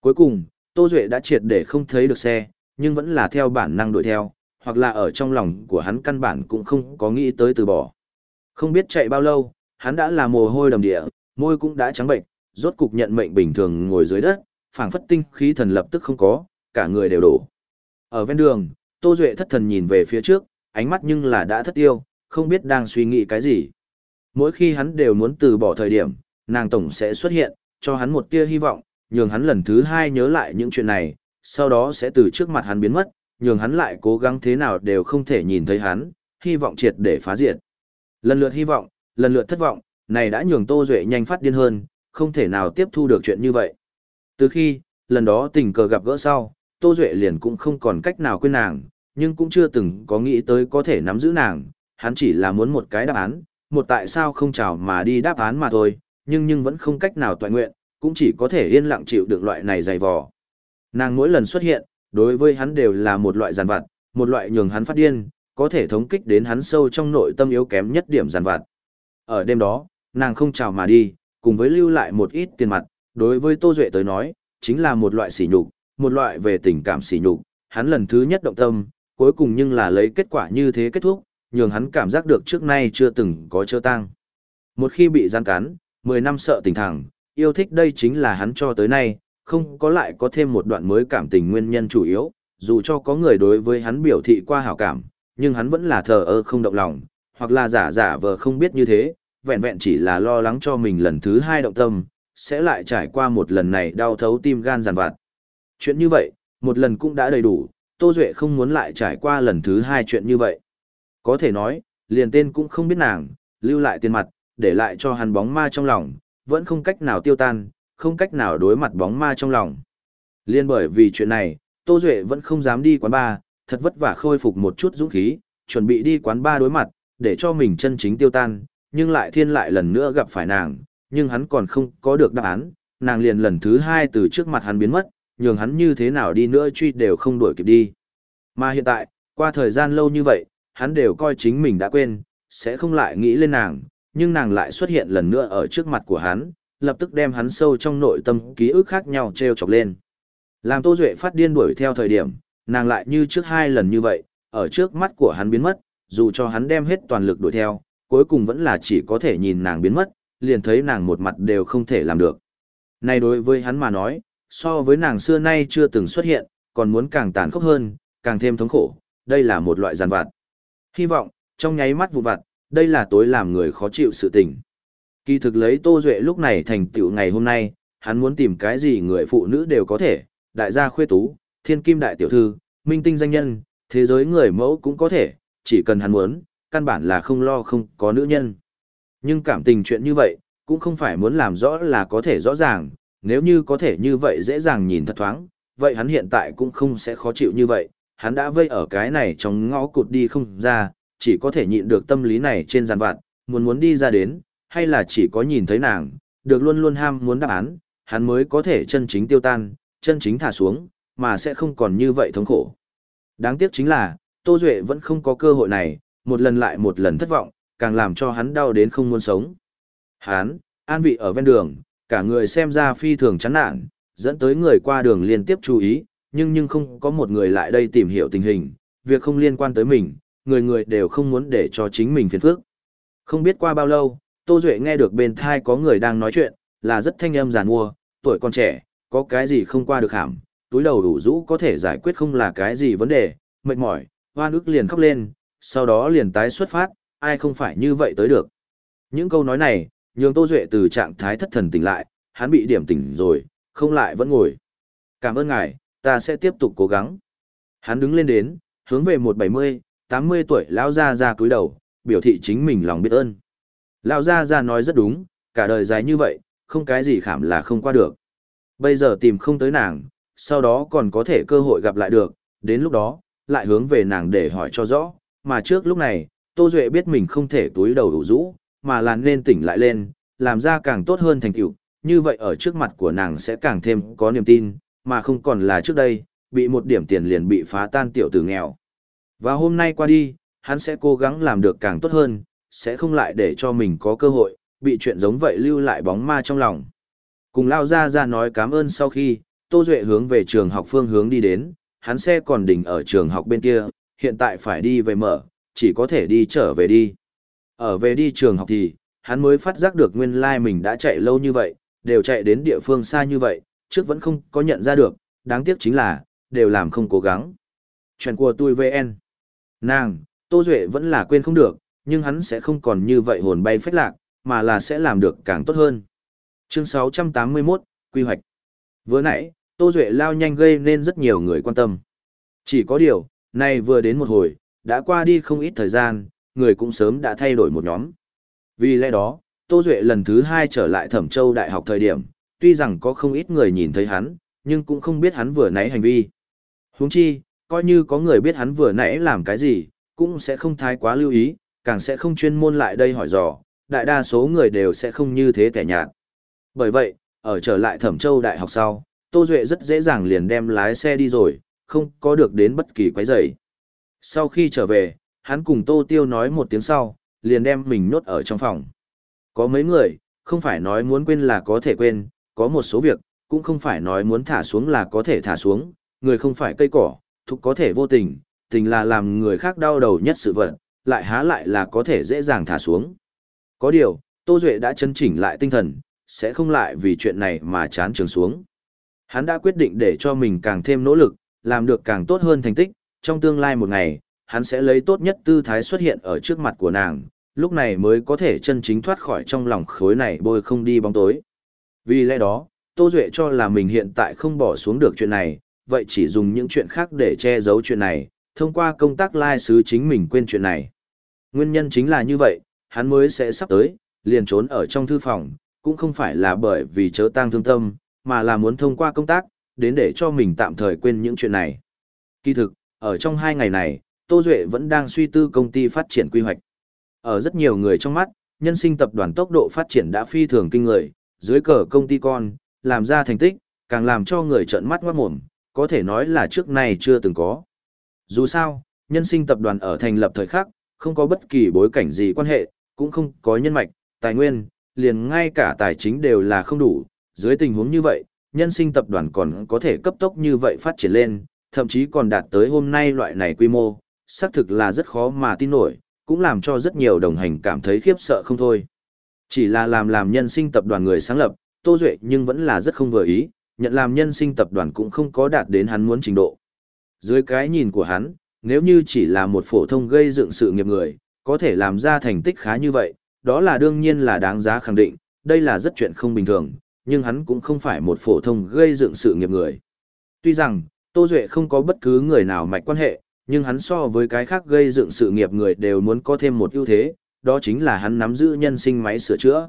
Cuối cùng, Tô Duệ đã triệt để không thấy được xe, nhưng vẫn là theo bản năng đuổi theo, hoặc là ở trong lòng của hắn căn bản cũng không có nghĩ tới từ bỏ. Không biết chạy bao lâu, hắn đã là mồ hôi đầm địa, môi cũng đã trắng bệnh, rốt cục nhận mệnh bình thường ngồi dưới đất, phảng phất tinh khí thần lập tức không có, cả người đều đổ. Ở ven đường, Tô Duệ thất thần nhìn về phía trước, ánh mắt nhưng là đã thất tiêu, không biết đang suy nghĩ cái gì. Mỗi khi hắn đều muốn từ bỏ thời điểm, nàng tổng sẽ xuất hiện, cho hắn một tia hy vọng, nhường hắn lần thứ hai nhớ lại những chuyện này, sau đó sẽ từ trước mặt hắn biến mất, nhường hắn lại cố gắng thế nào đều không thể nhìn thấy hắn, hy vọng triệt để phá diệt. Lần lượt hy vọng, lần lượt thất vọng, này đã nhường Tô Duệ nhanh phát điên hơn, không thể nào tiếp thu được chuyện như vậy. Từ khi, lần đó tình cờ gặp gỡ sau, Tô Duệ liền cũng không còn cách nào quên nàng, nhưng cũng chưa từng có nghĩ tới có thể nắm giữ nàng, hắn chỉ là muốn một cái đáp án, một tại sao không chào mà đi đáp án mà thôi, nhưng nhưng vẫn không cách nào toàn nguyện, cũng chỉ có thể yên lặng chịu được loại này dày vò. Nàng mỗi lần xuất hiện, đối với hắn đều là một loại giàn vặt, một loại nhường hắn phát điên, có thể thống kích đến hắn sâu trong nội tâm yếu kém nhất điểm giàn vặt. Ở đêm đó, nàng không chào mà đi, cùng với lưu lại một ít tiền mặt, đối với Tô Duệ tới nói, chính là một loại sỉ nhục, một loại về tình cảm sỉ nhục, hắn lần thứ nhất động tâm, cuối cùng nhưng là lấy kết quả như thế kết thúc, nhường hắn cảm giác được trước nay chưa từng có chơ tăng. Một khi bị gian cắn, 10 năm sợ tình thẳng, yêu thích đây chính là hắn cho tới nay, không có lại có thêm một đoạn mới cảm tình nguyên nhân chủ yếu, dù cho có người đối với hắn biểu thị qua hảo cảm, nhưng hắn vẫn là thờ ơ không động lòng, hoặc là giả giả vờ không biết như thế, vẹn vẹn chỉ là lo lắng cho mình lần thứ hai động tâm, sẽ lại trải qua một lần này đau thấu tim gan giàn vặt. Chuyện như vậy, một lần cũng đã đầy đủ, Tô Duệ không muốn lại trải qua lần thứ hai chuyện như vậy. Có thể nói, liền tên cũng không biết nàng, lưu lại tiền mặt, để lại cho hắn bóng ma trong lòng, vẫn không cách nào tiêu tan, không cách nào đối mặt bóng ma trong lòng. Liên bởi vì chuyện này, Tô Duệ vẫn không dám đi quán bar, thật vất vả khôi phục một chút dũng khí, chuẩn bị đi quán ba đối mặt, để cho mình chân chính tiêu tan, nhưng lại thiên lại lần nữa gặp phải nàng, nhưng hắn còn không có được đáp án, nàng liền lần thứ hai từ trước mặt hắn biến mất, nhường hắn như thế nào đi nữa truy đều không đuổi kịp đi. Mà hiện tại, qua thời gian lâu như vậy, hắn đều coi chính mình đã quên, sẽ không lại nghĩ lên nàng, nhưng nàng lại xuất hiện lần nữa ở trước mặt của hắn, lập tức đem hắn sâu trong nội tâm ký ức khác nhau treo chọc lên. Làm Tô Duệ phát điên đuổi theo thời điểm, nàng lại như trước hai lần như vậy, ở trước mắt của hắn biến mất, dù cho hắn đem hết toàn lực đuổi theo, cuối cùng vẫn là chỉ có thể nhìn nàng biến mất, liền thấy nàng một mặt đều không thể làm được. Nay đối với hắn mà nói, so với nàng xưa nay chưa từng xuất hiện, còn muốn càng tàn khốc hơn, càng thêm thống khổ, đây là một loại giàn vặt. Hy vọng, trong nháy mắt vụ vặt, đây là tối làm người khó chịu sự tình. Kỳ thực lấy Tô Duệ lúc này thành tựu ngày hôm nay, hắn muốn tìm cái gì người phụ nữ đều có thể, đại gia khuê tú, thiên kim đại tiểu thư, minh tinh danh nhân, thế giới người mẫu cũng có thể, chỉ cần hắn muốn, căn bản là không lo không có nữ nhân. Nhưng cảm tình chuyện như vậy, cũng không phải muốn làm rõ là có thể rõ ràng, nếu như có thể như vậy dễ dàng nhìn thật thoáng, vậy hắn hiện tại cũng không sẽ khó chịu như vậy, hắn đã vây ở cái này trong ngõ cụt đi không ra, chỉ có thể nhịn được tâm lý này trên giàn vặt, muốn muốn đi ra đến, hay là chỉ có nhìn thấy nàng, được luôn luôn ham muốn đáp án, hắn mới có thể chân chính tiêu tan, chân chính thả xuống, mà sẽ không còn như vậy thống khổ. Đáng tiếc chính là, Tô Duệ vẫn không có cơ hội này, một lần lại một lần thất vọng, càng làm cho hắn đau đến không muốn sống. Hắn, an vị ở ven đường, cả người xem ra phi thường chán nản, dẫn tới người qua đường liên tiếp chú ý, nhưng nhưng không có một người lại đây tìm hiểu tình hình, việc không liên quan tới mình, người người đều không muốn để cho chính mình phiền phức. Không biết qua bao lâu, Tô Duệ nghe được bên thai có người đang nói chuyện, là rất thanh âm giàn mua, tuổi còn trẻ, có cái gì không qua được hàm, túi đầu đủ rũ có thể giải quyết không là cái gì vấn đề, mệt mỏi, hoan ức liền khóc lên, sau đó liền tái xuất phát, ai không phải như vậy tới được. Những câu nói này, nhường Tô Duệ từ trạng thái thất thần tỉnh lại, hắn bị điểm tỉnh rồi, không lại vẫn ngồi. Cảm ơn ngài, ta sẽ tiếp tục cố gắng. Hắn đứng lên đến, hướng về một bảy mươi, tám mươi tuổi lão ra ra cúi đầu, biểu thị chính mình lòng biết ơn. Lão gia gia nói rất đúng, cả đời dài như vậy, không cái gì khảm là không qua được. Bây giờ tìm không tới nàng, sau đó còn có thể cơ hội gặp lại được, đến lúc đó, lại hướng về nàng để hỏi cho rõ, mà trước lúc này, Tô Duệ biết mình không thể túi đầu đủ rũ, mà là nên tỉnh lại lên, làm ra càng tốt hơn thành tựu, như vậy ở trước mặt của nàng sẽ càng thêm có niềm tin, mà không còn là trước đây, bị một điểm tiền liền bị phá tan tiểu tử nghèo. Và hôm nay qua đi, hắn sẽ cố gắng làm được càng tốt hơn, sẽ không lại để cho mình có cơ hội, bị chuyện giống vậy lưu lại bóng ma trong lòng. Cùng lao ra ra nói cảm ơn sau khi, Tô Duệ hướng về trường học phương hướng đi đến, hắn xe còn đỉnh ở trường học bên kia, hiện tại phải đi về mở, chỉ có thể đi trở về đi. Ở về đi trường học thì, hắn mới phát giác được nguyên lai like mình đã chạy lâu như vậy, đều chạy đến địa phương xa như vậy, trước vẫn không có nhận ra được, đáng tiếc chính là, đều làm không cố gắng. Chuyện của tôi VN. Nàng, Tô Duệ vẫn là quên không được, nhưng hắn sẽ không còn như vậy hồn bay phách lạc, mà là sẽ làm được càng tốt hơn. Chương 681, Quy hoạch. Vừa nãy, Tô Duệ lao nhanh gây nên rất nhiều người quan tâm. Chỉ có điều, nay vừa đến một hồi, đã qua đi không ít thời gian, người cũng sớm đã thay đổi một nhóm. Vì lẽ đó, Tô Duệ lần thứ hai trở lại Thẩm Châu Đại học thời điểm, tuy rằng có không ít người nhìn thấy hắn, nhưng cũng không biết hắn vừa nãy hành vi. Huống chi, coi như có người biết hắn vừa nãy làm cái gì, cũng sẽ không thái quá lưu ý, càng sẽ không chuyên môn lại đây hỏi dò, đại đa số người đều sẽ không như thế kẻ nhạt. Bởi vậy, ở trở lại Thẩm Châu Đại học sau, Tô Duệ rất dễ dàng liền đem lái xe đi rồi, không có được đến bất kỳ quấy rầy. Sau khi trở về, hắn cùng Tô Tiêu nói một tiếng sau, liền đem mình nhốt ở trong phòng. Có mấy người, không phải nói muốn quên là có thể quên, có một số việc, cũng không phải nói muốn thả xuống là có thể thả xuống, người không phải cây cỏ, thuộc có thể vô tình, tình là làm người khác đau đầu nhất sự vật, lại há lại là có thể dễ dàng thả xuống. Có điều, Tô Duệ đã chân chỉnh lại tinh thần, sẽ không lại vì chuyện này mà chán trường xuống. Hắn đã quyết định để cho mình càng thêm nỗ lực, làm được càng tốt hơn thành tích, trong tương lai một ngày, hắn sẽ lấy tốt nhất tư thái xuất hiện ở trước mặt của nàng, lúc này mới có thể chân chính thoát khỏi trong lòng khối này bôi không đi bóng tối. Vì lẽ đó, Tô Duệ cho là mình hiện tại không bỏ xuống được chuyện này, vậy chỉ dùng những chuyện khác để che giấu chuyện này, thông qua công tác lai sứ chính mình quên chuyện này. Nguyên nhân chính là như vậy, hắn mới sẽ sắp tới, liền trốn ở trong thư phòng, cũng không phải là bởi vì chớ tang thương tâm, mà là muốn thông qua công tác, đến để cho mình tạm thời quên những chuyện này. Kỳ thực, Ở trong hai ngày này, Tô Duệ vẫn đang suy tư công ty phát triển quy hoạch. Ở rất nhiều người trong mắt, nhân sinh tập đoàn tốc độ phát triển đã phi thường kinh người, dưới cờ công ty con, làm ra thành tích, càng làm cho người trợn mắt ngoát mồm, có thể nói là trước này chưa từng có. Dù sao, nhân sinh tập đoàn ở thành lập thời khắc, không có bất kỳ bối cảnh gì quan hệ, cũng không có nhân mạch, tài nguyên, liền ngay cả tài chính đều là không đủ. Dưới tình huống như vậy, nhân sinh tập đoàn còn có thể cấp tốc như vậy phát triển lên, thậm chí còn đạt tới hôm nay loại này quy mô, xác thực là rất khó mà tin nổi, cũng làm cho rất nhiều đồng hành cảm thấy khiếp sợ không thôi. Chỉ là làm làm nhân sinh tập đoàn người sáng lập, Tô Duệ nhưng vẫn là rất không vừa ý, nhận làm nhân sinh tập đoàn cũng không có đạt đến hắn muốn trình độ. Dưới cái nhìn của hắn, nếu như chỉ là một phổ thông gây dựng sự nghiệp người, có thể làm ra thành tích khá như vậy, đó là đương nhiên là đáng giá khẳng định, đây là rất chuyện không bình thường, nhưng hắn cũng không phải một phổ thông gây dựng sự nghiệp người. Tuy rằng, Tô Duệ không có bất cứ người nào mạch quan hệ, nhưng hắn so với cái khác gây dựng sự nghiệp người đều muốn có thêm một ưu thế, đó chính là hắn nắm giữ nhân sinh máy sửa chữa.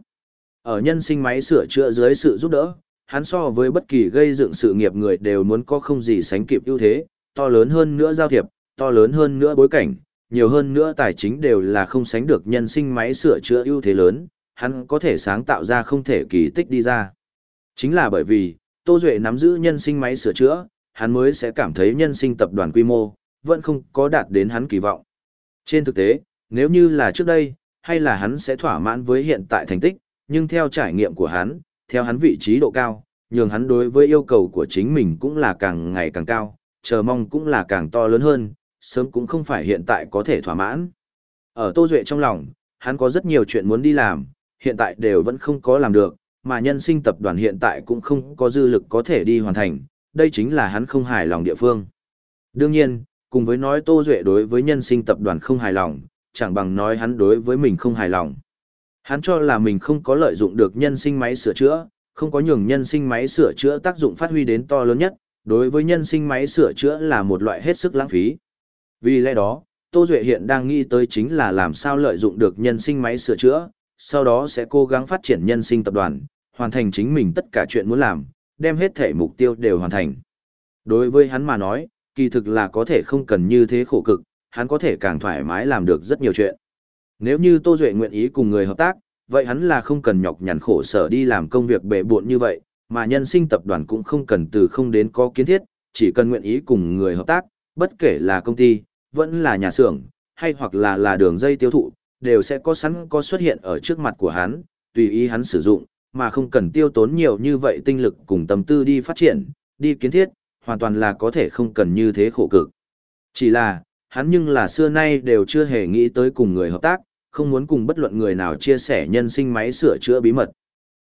Ở nhân sinh máy sửa chữa dưới sự giúp đỡ, hắn so với bất kỳ gây dựng sự nghiệp người đều muốn có không gì sánh kịp ưu thế, to lớn hơn nữa giao thiệp, to lớn hơn nữa bối cảnh, nhiều hơn nữa tài chính đều là không sánh được nhân sinh máy sửa chữa ưu thế lớn, hắn có thể sáng tạo ra không thể kỳ tích đi ra. Chính là bởi vì, Tô Duệ nắm giữ nhân sinh máy sửa chữa, hắn mới sẽ cảm thấy nhân sinh tập đoàn quy mô, vẫn không có đạt đến hắn kỳ vọng. Trên thực tế, nếu như là trước đây, hay là hắn sẽ thỏa mãn với hiện tại thành tích, nhưng theo trải nghiệm của hắn, theo hắn vị trí độ cao, nhường hắn đối với yêu cầu của chính mình cũng là càng ngày càng cao, chờ mong cũng là càng to lớn hơn, sớm cũng không phải hiện tại có thể thỏa mãn. Ở Tô Duệ trong lòng, hắn có rất nhiều chuyện muốn đi làm, hiện tại đều vẫn không có làm được, mà nhân sinh tập đoàn hiện tại cũng không có dư lực có thể đi hoàn thành, đây chính là hắn không hài lòng địa phương. Đương nhiên, cùng với nói Tô Duệ đối với nhân sinh tập đoàn không hài lòng, chẳng bằng nói hắn đối với mình không hài lòng. Hắn cho là mình không có lợi dụng được nhân sinh máy sửa chữa, không có nhường nhân sinh máy sửa chữa tác dụng phát huy đến to lớn nhất, đối với nhân sinh máy sửa chữa là một loại hết sức lãng phí. Vì lẽ đó, Tô Duệ hiện đang nghĩ tới chính là làm sao lợi dụng được nhân sinh máy sửa chữa, sau đó sẽ cố gắng phát triển nhân sinh tập đoàn, hoàn thành chính mình tất cả chuyện muốn làm, đem hết thể mục tiêu đều hoàn thành. Đối với hắn mà nói, kỳ thực là có thể không cần như thế khổ cực, hắn có thể càng thoải mái làm được rất nhiều chuyện. Nếu như Tô Duệ nguyện ý cùng người hợp tác, vậy hắn là không cần nhọc nhằn khổ sở đi làm công việc bể buộn như vậy, mà nhân sinh tập đoàn cũng không cần từ không đến có kiến thiết, chỉ cần nguyện ý cùng người hợp tác, bất kể là công ty, vẫn là nhà xưởng, hay hoặc là là đường dây tiêu thụ, đều sẽ có sẵn có xuất hiện ở trước mặt của hắn, tùy ý hắn sử dụng, mà không cần tiêu tốn nhiều như vậy tinh lực cùng tâm tư đi phát triển, đi kiến thiết, hoàn toàn là có thể không cần như thế khổ cực. Chỉ là, hắn nhưng là xưa nay đều chưa hề nghĩ tới cùng người hợp tác, không muốn cùng bất luận người nào chia sẻ nhân sinh máy sửa chữa bí mật.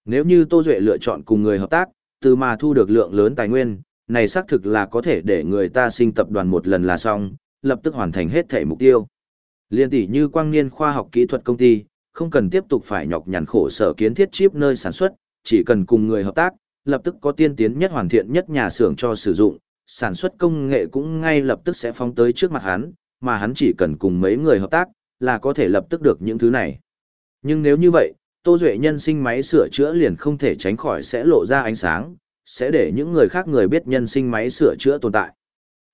Nếu như Tô Duệ lựa chọn cùng người hợp tác, từ mà thu được lượng lớn tài nguyên, này xác thực là có thể để người ta sinh tập đoàn một lần là xong, lập tức hoàn thành hết thể mục tiêu. Liên tỷ như quang niên khoa học kỹ thuật công ty, không cần tiếp tục phải nhọc nhằn khổ sở kiến thiết chip nơi sản xuất, chỉ cần cùng người hợp tác, lập tức có tiên tiến nhất hoàn thiện nhất nhà xưởng cho sử dụng, sản xuất công nghệ cũng ngay lập tức sẽ phóng tới trước mặt hắn, mà hắn chỉ cần cùng mấy người hợp tác, là có thể lập tức được những thứ này. Nhưng nếu như vậy, Tô Duệ nhân sinh máy sửa chữa liền không thể tránh khỏi sẽ lộ ra ánh sáng, sẽ để những người khác người biết nhân sinh máy sửa chữa tồn tại.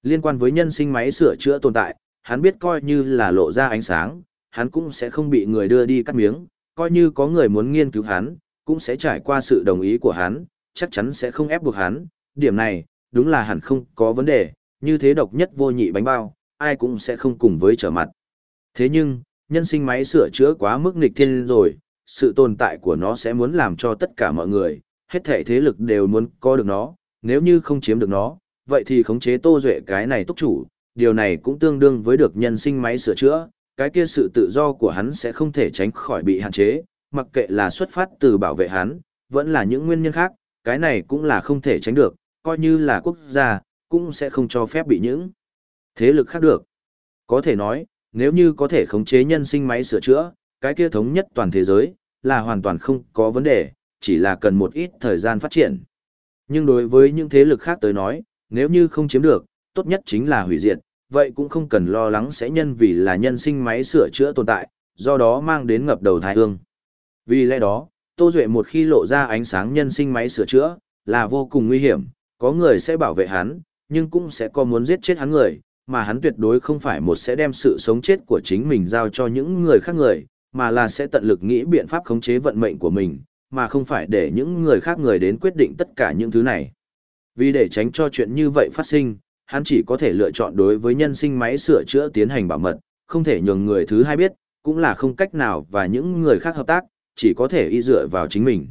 Liên quan với nhân sinh máy sửa chữa tồn tại, hắn biết coi như là lộ ra ánh sáng, hắn cũng sẽ không bị người đưa đi cắt miếng, coi như có người muốn nghiên cứu hắn, cũng sẽ trải qua sự đồng ý của hắn, chắc chắn sẽ không ép buộc hắn, điểm này, đúng là hẳn không có vấn đề, như thế độc nhất vô nhị bánh bao, ai cũng sẽ không cùng với trở mặt. Thế nhưng, nhân sinh máy sửa chữa quá mức nghịch thiên rồi, sự tồn tại của nó sẽ muốn làm cho tất cả mọi người, hết thể thế lực đều muốn có được nó, nếu như không chiếm được nó, vậy thì khống chế tô duệ cái này túc chủ, điều này cũng tương đương với được nhân sinh máy sửa chữa, cái kia sự tự do của hắn sẽ không thể tránh khỏi bị hạn chế, mặc kệ là xuất phát từ bảo vệ hắn, vẫn là những nguyên nhân khác, cái này cũng là không thể tránh được, coi như là quốc gia, cũng sẽ không cho phép bị những thế lực khác được. Có thể nói, nếu như có thể khống chế nhân sinh máy sửa chữa, cái kia thống nhất toàn thế giới, là hoàn toàn không có vấn đề, chỉ là cần một ít thời gian phát triển. Nhưng đối với những thế lực khác tới nói, nếu như không chiếm được, tốt nhất chính là hủy diệt, vậy cũng không cần lo lắng sẽ nhân vì là nhân sinh máy sửa chữa tồn tại, do đó mang đến ngập đầu thái hương. Vì lẽ đó, Tô Duệ một khi lộ ra ánh sáng nhân sinh máy sửa chữa, là vô cùng nguy hiểm, có người sẽ bảo vệ hắn, nhưng cũng sẽ có muốn giết chết hắn người, mà hắn tuyệt đối không phải một sẽ đem sự sống chết của chính mình giao cho những người khác người, mà là sẽ tận lực nghĩ biện pháp khống chế vận mệnh của mình, mà không phải để những người khác người đến quyết định tất cả những thứ này. Vì để tránh cho chuyện như vậy phát sinh, hắn chỉ có thể lựa chọn đối với nhân sinh máy sửa chữa tiến hành bảo mật, không thể nhường người thứ hai biết, cũng là không cách nào và những người khác hợp tác, chỉ có thể y dựa vào chính mình.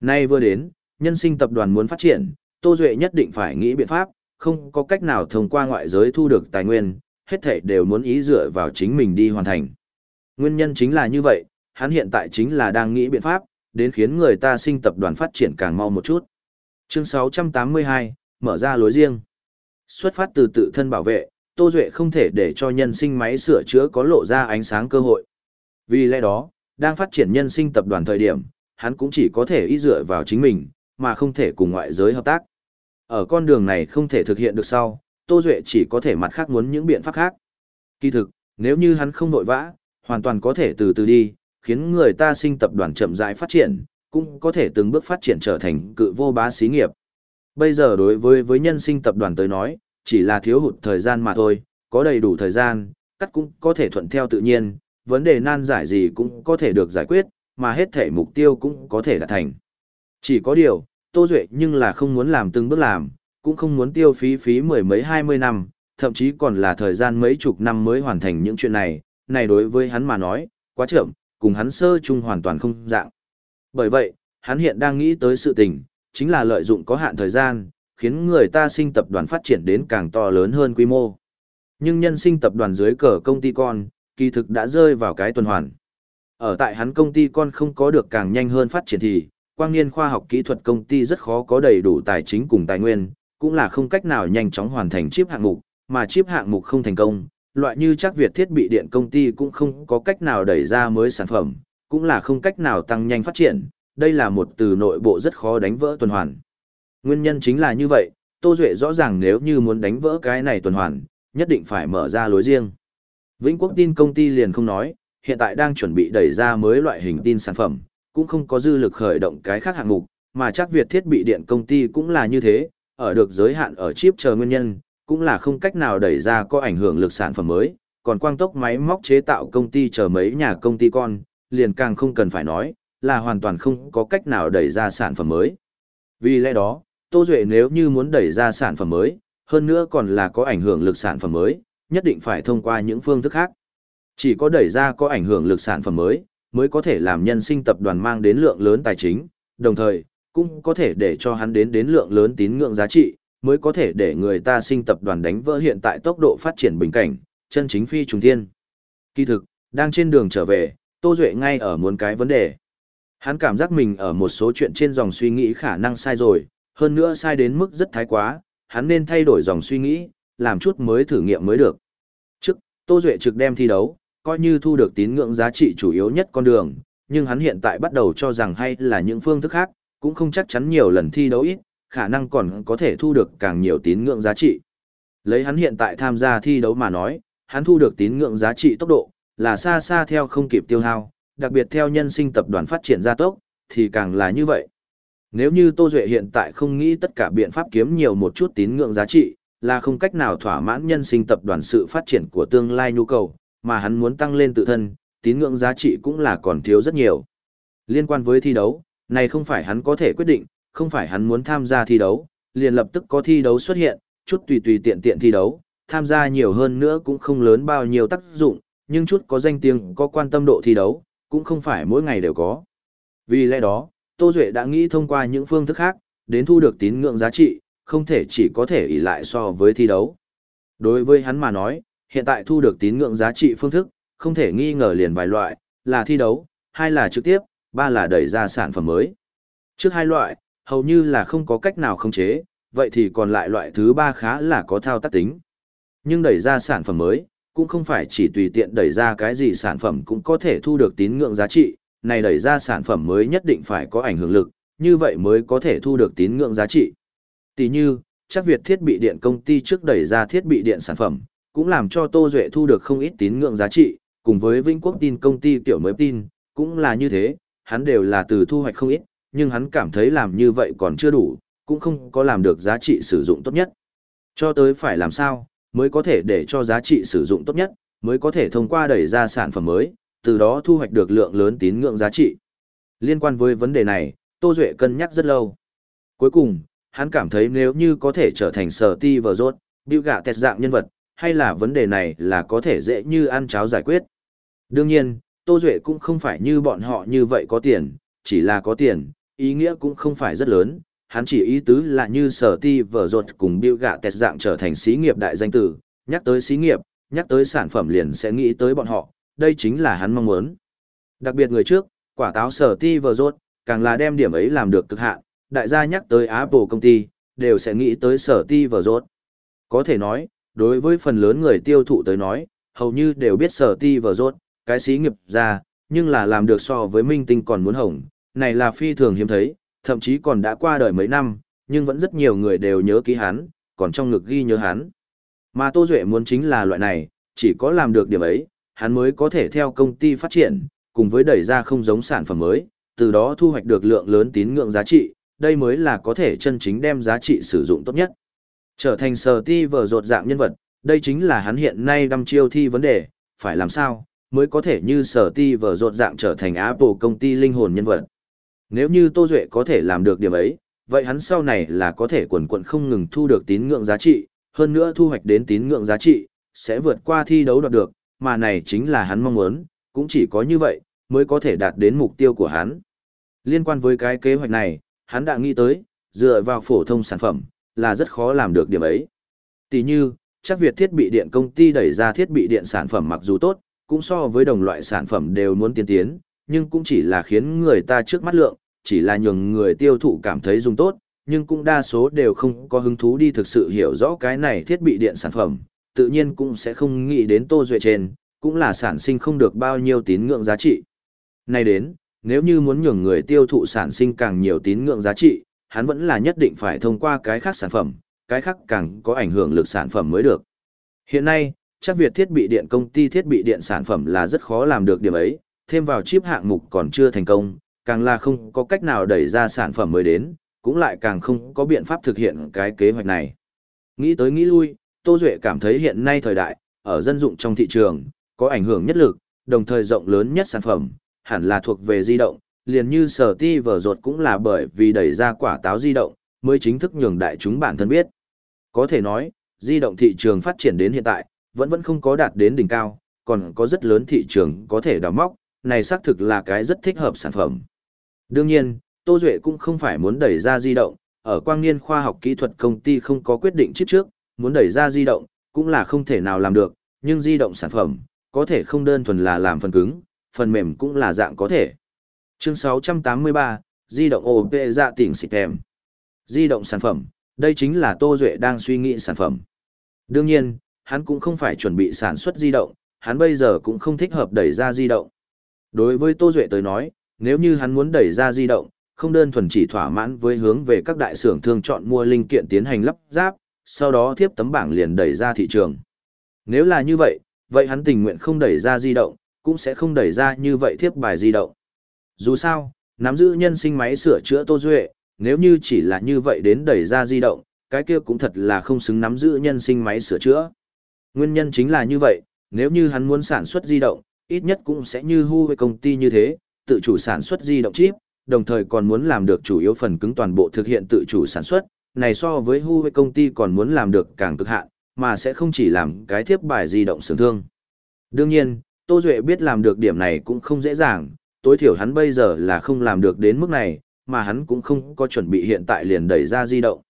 Nay vừa đến, nhân sinh tập đoàn muốn phát triển, Tô Duệ nhất định phải nghĩ biện pháp, không có cách nào thông qua ngoại giới thu được tài nguyên, hết thảy đều muốn ý dựa vào chính mình đi hoàn thành. Nguyên nhân chính là như vậy, hắn hiện tại chính là đang nghĩ biện pháp, đến khiến người ta sinh tập đoàn phát triển càng mau một chút. Chương 682, mở ra lối riêng. Xuất phát từ tự thân bảo vệ, Tô Duệ không thể để cho nhân sinh máy sửa chữa có lộ ra ánh sáng cơ hội. Vì lẽ đó, đang phát triển nhân sinh tập đoàn thời điểm, hắn cũng chỉ có thể ý dựa vào chính mình, mà không thể cùng ngoại giới hợp tác. Ở con đường này không thể thực hiện được sau, Tô Duệ chỉ có thể mặt khác muốn những biện pháp khác. Kỳ thực, nếu như hắn không nội vã, hoàn toàn có thể từ từ đi, khiến người ta sinh tập đoàn chậm rãi phát triển, cũng có thể từng bước phát triển trở thành cự vô bá xí nghiệp. Bây giờ đối với với nhân sinh tập đoàn tới nói, chỉ là thiếu hụt thời gian mà thôi, có đầy đủ thời gian, cắt cũng có thể thuận theo tự nhiên, vấn đề nan giải gì cũng có thể được giải quyết, mà hết thể mục tiêu cũng có thể đạt thành. Chỉ có điều, Tô Duệ nhưng là không muốn làm từng bước làm, cũng không muốn tiêu phí phí mười mấy hai mươi năm, thậm chí còn là thời gian mấy chục năm mới hoàn thành những chuyện này, này đối với hắn mà nói, quá chậm, cùng hắn sơ chung hoàn toàn không dạng. Bởi vậy, hắn hiện đang nghĩ tới sự tình, chính là lợi dụng có hạn thời gian, khiến người ta sinh tập đoàn phát triển đến càng to lớn hơn quy mô. Nhưng nhân sinh tập đoàn dưới cờ công ty con, kỳ thực đã rơi vào cái tuần hoàn. Ở tại hắn công ty con không có được càng nhanh hơn phát triển thì, quang niên khoa học kỹ thuật công ty rất khó có đầy đủ tài chính cùng tài nguyên, cũng là không cách nào nhanh chóng hoàn thành chip hạng mục, mà chip hạng mục không thành công, loại như chắc Việt thiết bị điện công ty cũng không có cách nào đẩy ra mới sản phẩm, cũng là không cách nào tăng nhanh phát triển, đây là một từ nội bộ rất khó đánh vỡ tuần hoàn. Nguyên nhân chính là như vậy, Tô Duệ rõ ràng nếu như muốn đánh vỡ cái này tuần hoàn, nhất định phải mở ra lối riêng. Vĩnh Quốc tin công ty liền không nói, hiện tại đang chuẩn bị đẩy ra mới loại hình tin sản phẩm, cũng không có dư lực khởi động cái khác hạng mục, mà chắc Việt thiết bị điện công ty cũng là như thế, ở được giới hạn ở chip chờ nguyên nhân, cũng là không cách nào đẩy ra có ảnh hưởng lực sản phẩm mới, còn quang tốc máy móc chế tạo công ty chờ mấy nhà công ty con, liền càng không cần phải nói, là hoàn toàn không có cách nào đẩy ra sản phẩm mới. Vì lẽ đó, Tô Duệ nếu như muốn đẩy ra sản phẩm mới, hơn nữa còn là có ảnh hưởng lực sản phẩm mới, nhất định phải thông qua những phương thức khác. Chỉ có đẩy ra có ảnh hưởng lực sản phẩm mới, mới có thể làm nhân sinh tập đoàn mang đến lượng lớn tài chính, đồng thời, cũng có thể để cho hắn đến đến lượng lớn tín ngưỡng giá trị, mới có thể để người ta sinh tập đoàn đánh vỡ hiện tại tốc độ phát triển bình cảnh, chân chính phi trùng thiên. Kỳ thực, đang trên đường trở về, Tô Duệ ngay ở muốn cái vấn đề. Hắn cảm giác mình ở một số chuyện trên dòng suy nghĩ khả năng sai rồi, hơn nữa sai đến mức rất thái quá, hắn nên thay đổi dòng suy nghĩ, làm chút mới thử nghiệm mới được. Trước, Tô Duệ trực đem thi đấu, coi như thu được tín ngưỡng giá trị chủ yếu nhất con đường, nhưng hắn hiện tại bắt đầu cho rằng hay là những phương thức khác, cũng không chắc chắn nhiều lần thi đấu ít, khả năng còn có thể thu được càng nhiều tín ngưỡng giá trị. Lấy hắn hiện tại tham gia thi đấu mà nói, hắn thu được tín ngưỡng giá trị tốc độ, là xa xa theo không kịp tiêu hao, đặc biệt theo nhân sinh tập đoàn phát triển gia tốc, thì càng là như vậy. Nếu như Tô Duệ hiện tại không nghĩ tất cả biện pháp kiếm nhiều một chút tín ngưỡng giá trị, là không cách nào thỏa mãn nhân sinh tập đoàn sự phát triển của tương lai nhu cầu, mà hắn muốn tăng lên tự thân, tín ngưỡng giá trị cũng là còn thiếu rất nhiều. Liên quan với thi đấu, này không phải hắn có thể quyết định, không phải hắn muốn tham gia thi đấu, liền lập tức có thi đấu xuất hiện, chút tùy tùy tiện tiện thi đấu, tham gia nhiều hơn nữa cũng không lớn bao nhiêu tác dụng, nhưng chút có danh tiếng, có quan tâm độ thi đấu, cũng không phải mỗi ngày đều có. Vì lẽ đó, Tô Duệ đã nghĩ thông qua những phương thức khác, đến thu được tín ngưỡng giá trị, không thể chỉ có thể ỷ lại so với thi đấu. Đối với hắn mà nói, hiện tại thu được tín ngưỡng giá trị phương thức, không thể nghi ngờ liền vài loại, là thi đấu, hai là trực tiếp, ba là đẩy ra sản phẩm mới. Trước hai loại, hầu như là không có cách nào khống chế, vậy thì còn lại loại thứ ba khá là có thao tác tính. Nhưng đẩy ra sản phẩm mới, cũng không phải chỉ tùy tiện đẩy ra cái gì sản phẩm cũng có thể thu được tín ngưỡng giá trị, này đẩy ra sản phẩm mới nhất định phải có ảnh hưởng lực, như vậy mới có thể thu được tín ngưỡng giá trị. Tỷ như, chắc Việt thiết bị điện công ty trước đẩy ra thiết bị điện sản phẩm, cũng làm cho Tô Duệ thu được không ít tín ngưỡng giá trị, cùng với Vĩnh Quốc tin công ty tiểu mới tin, cũng là như thế, hắn đều là từ thu hoạch không ít, nhưng hắn cảm thấy làm như vậy còn chưa đủ, cũng không có làm được giá trị sử dụng tốt nhất. Cho tới phải làm sao, mới có thể để cho giá trị sử dụng tốt nhất, mới có thể thông qua đẩy ra sản phẩm mới, từ đó thu hoạch được lượng lớn tín ngưỡng giá trị. Liên quan với vấn đề này, Tô Duệ cân nhắc rất lâu. Cuối cùng, hắn cảm thấy nếu như có thể trở thành sở ti vờ rốt, biểu gạ tẹt dạng nhân vật, hay là vấn đề này là có thể dễ như ăn cháo giải quyết. Đương nhiên, Tô Duệ cũng không phải như bọn họ như vậy có tiền, chỉ là có tiền, ý nghĩa cũng không phải rất lớn, hắn chỉ ý tứ là như sở ti vở rột cùng biểu gạ tẹt dạng trở thành xí nghiệp đại danh tử, nhắc tới xí nghiệp, nhắc tới sản phẩm liền sẽ nghĩ tới bọn họ, đây chính là hắn mong muốn. Đặc biệt người trước, quả táo sở ti vở rột, càng là đem điểm ấy làm được cực hạn, đại gia nhắc tới Apple công ty, đều sẽ nghĩ tới sở ti vở rột. Có thể nói, đối với phần lớn người tiêu thụ tới nói, hầu như đều biết sở ti vở rột, cái xí nghiệp ra, nhưng là làm được so với minh tinh còn muốn hỏng, này là phi thường hiếm thấy, thậm chí còn đã qua đời mấy năm, nhưng vẫn rất nhiều người đều nhớ ký hắn, còn trong ngực ghi nhớ hắn. Mà Tô Duệ muốn chính là loại này, chỉ có làm được điểm ấy, hắn mới có thể theo công ty phát triển, cùng với đẩy ra không giống sản phẩm mới, từ đó thu hoạch được lượng lớn tín ngưỡng giá trị, đây mới là có thể chân chính đem giá trị sử dụng tốt nhất. Trở thành sở ti vở rột dạng nhân vật, đây chính là hắn hiện nay đăm chiêu thi vấn đề, phải làm sao, mới có thể như sở ti vở rột dạng trở thành Apple công ty linh hồn nhân vật. Nếu như Tô Duệ có thể làm được điểm ấy, vậy hắn sau này là có thể quần quận không ngừng thu được tín ngưỡng giá trị, hơn nữa thu hoạch đến tín ngưỡng giá trị, sẽ vượt qua thi đấu đoạt được, mà này chính là hắn mong muốn, cũng chỉ có như vậy, mới có thể đạt đến mục tiêu của hắn. Liên quan với cái kế hoạch này, hắn đã nghĩ tới, dựa vào phổ thông sản phẩm, là rất khó làm được điểm ấy. Tỷ như, chắc việc thiết bị điện công ty đẩy ra thiết bị điện sản phẩm mặc dù tốt, cũng so với đồng loại sản phẩm đều muốn tiến tiến, nhưng cũng chỉ là khiến người ta trước mắt lượng, chỉ là nhường người tiêu thụ cảm thấy dùng tốt, nhưng cũng đa số đều không có hứng thú đi thực sự hiểu rõ cái này thiết bị điện sản phẩm, tự nhiên cũng sẽ không nghĩ đến Tô Duệ trên, cũng là sản sinh không được bao nhiêu tín ngưỡng giá trị. Nay đến, nếu như muốn nhường người tiêu thụ sản sinh càng nhiều tín ngưỡng giá trị, hắn vẫn là nhất định phải thông qua cái khác sản phẩm, cái khác càng có ảnh hưởng lực sản phẩm mới được. Hiện nay, chắc việc thiết bị điện công ty thiết bị điện sản phẩm là rất khó làm được điểm ấy, thêm vào chip hạng mục còn chưa thành công, càng là không có cách nào đẩy ra sản phẩm mới đến, cũng lại càng không có biện pháp thực hiện cái kế hoạch này. Nghĩ tới nghĩ lui, Tô Duệ cảm thấy hiện nay thời đại, ở dân dụng trong thị trường, có ảnh hưởng nhất lực, đồng thời rộng lớn nhất sản phẩm, hẳn là thuộc về di động, liền như sở ti vở ruột cũng là bởi vì đẩy ra quả táo di động, mới chính thức nhường đại chúng bản thân biết. Có thể nói, di động thị trường phát triển đến hiện tại, vẫn vẫn không có đạt đến đỉnh cao, còn có rất lớn thị trường có thể đào móc, này xác thực là cái rất thích hợp sản phẩm. Đương nhiên, Tô Duệ cũng không phải muốn đẩy ra di động, ở quang niên khoa học kỹ thuật công ty không có quyết định chip trước, muốn đẩy ra di động, cũng là không thể nào làm được, nhưng di động sản phẩm, có thể không đơn thuần là làm phần cứng, phần mềm cũng là dạng có thể. Chương 683, di động OP dạ tỉnh xịt kèm. Di động sản phẩm, đây chính là Tô Duệ đang suy nghĩ sản phẩm. Đương nhiên, hắn cũng không phải chuẩn bị sản xuất di động, hắn bây giờ cũng không thích hợp đẩy ra di động. Đối với Tô Duệ tới nói, nếu như hắn muốn đẩy ra di động, không đơn thuần chỉ thỏa mãn với hướng về các đại xưởng thương chọn mua linh kiện tiến hành lắp ráp, sau đó tiếp tấm bảng liền đẩy ra thị trường. Nếu là như vậy, vậy hắn tình nguyện không đẩy ra di động, cũng sẽ không đẩy ra như vậy thiếp bài di động. Dù sao, nắm giữ nhân sinh máy sửa chữa Tô Duệ, nếu như chỉ là như vậy đến đẩy ra di động, cái kia cũng thật là không xứng nắm giữ nhân sinh máy sửa chữa. Nguyên nhân chính là như vậy, nếu như hắn muốn sản xuất di động, ít nhất cũng sẽ như Huawei công ty như thế, tự chủ sản xuất di động chip, đồng thời còn muốn làm được chủ yếu phần cứng toàn bộ thực hiện tự chủ sản xuất, này so với Huawei công ty còn muốn làm được càng cực hạn, mà sẽ không chỉ làm cái thiếp bài di động sướng thương. Đương nhiên, Tô Duệ biết làm được điểm này cũng không dễ dàng, tối thiểu hắn bây giờ là không làm được đến mức này, mà hắn cũng không có chuẩn bị hiện tại liền đẩy ra di động.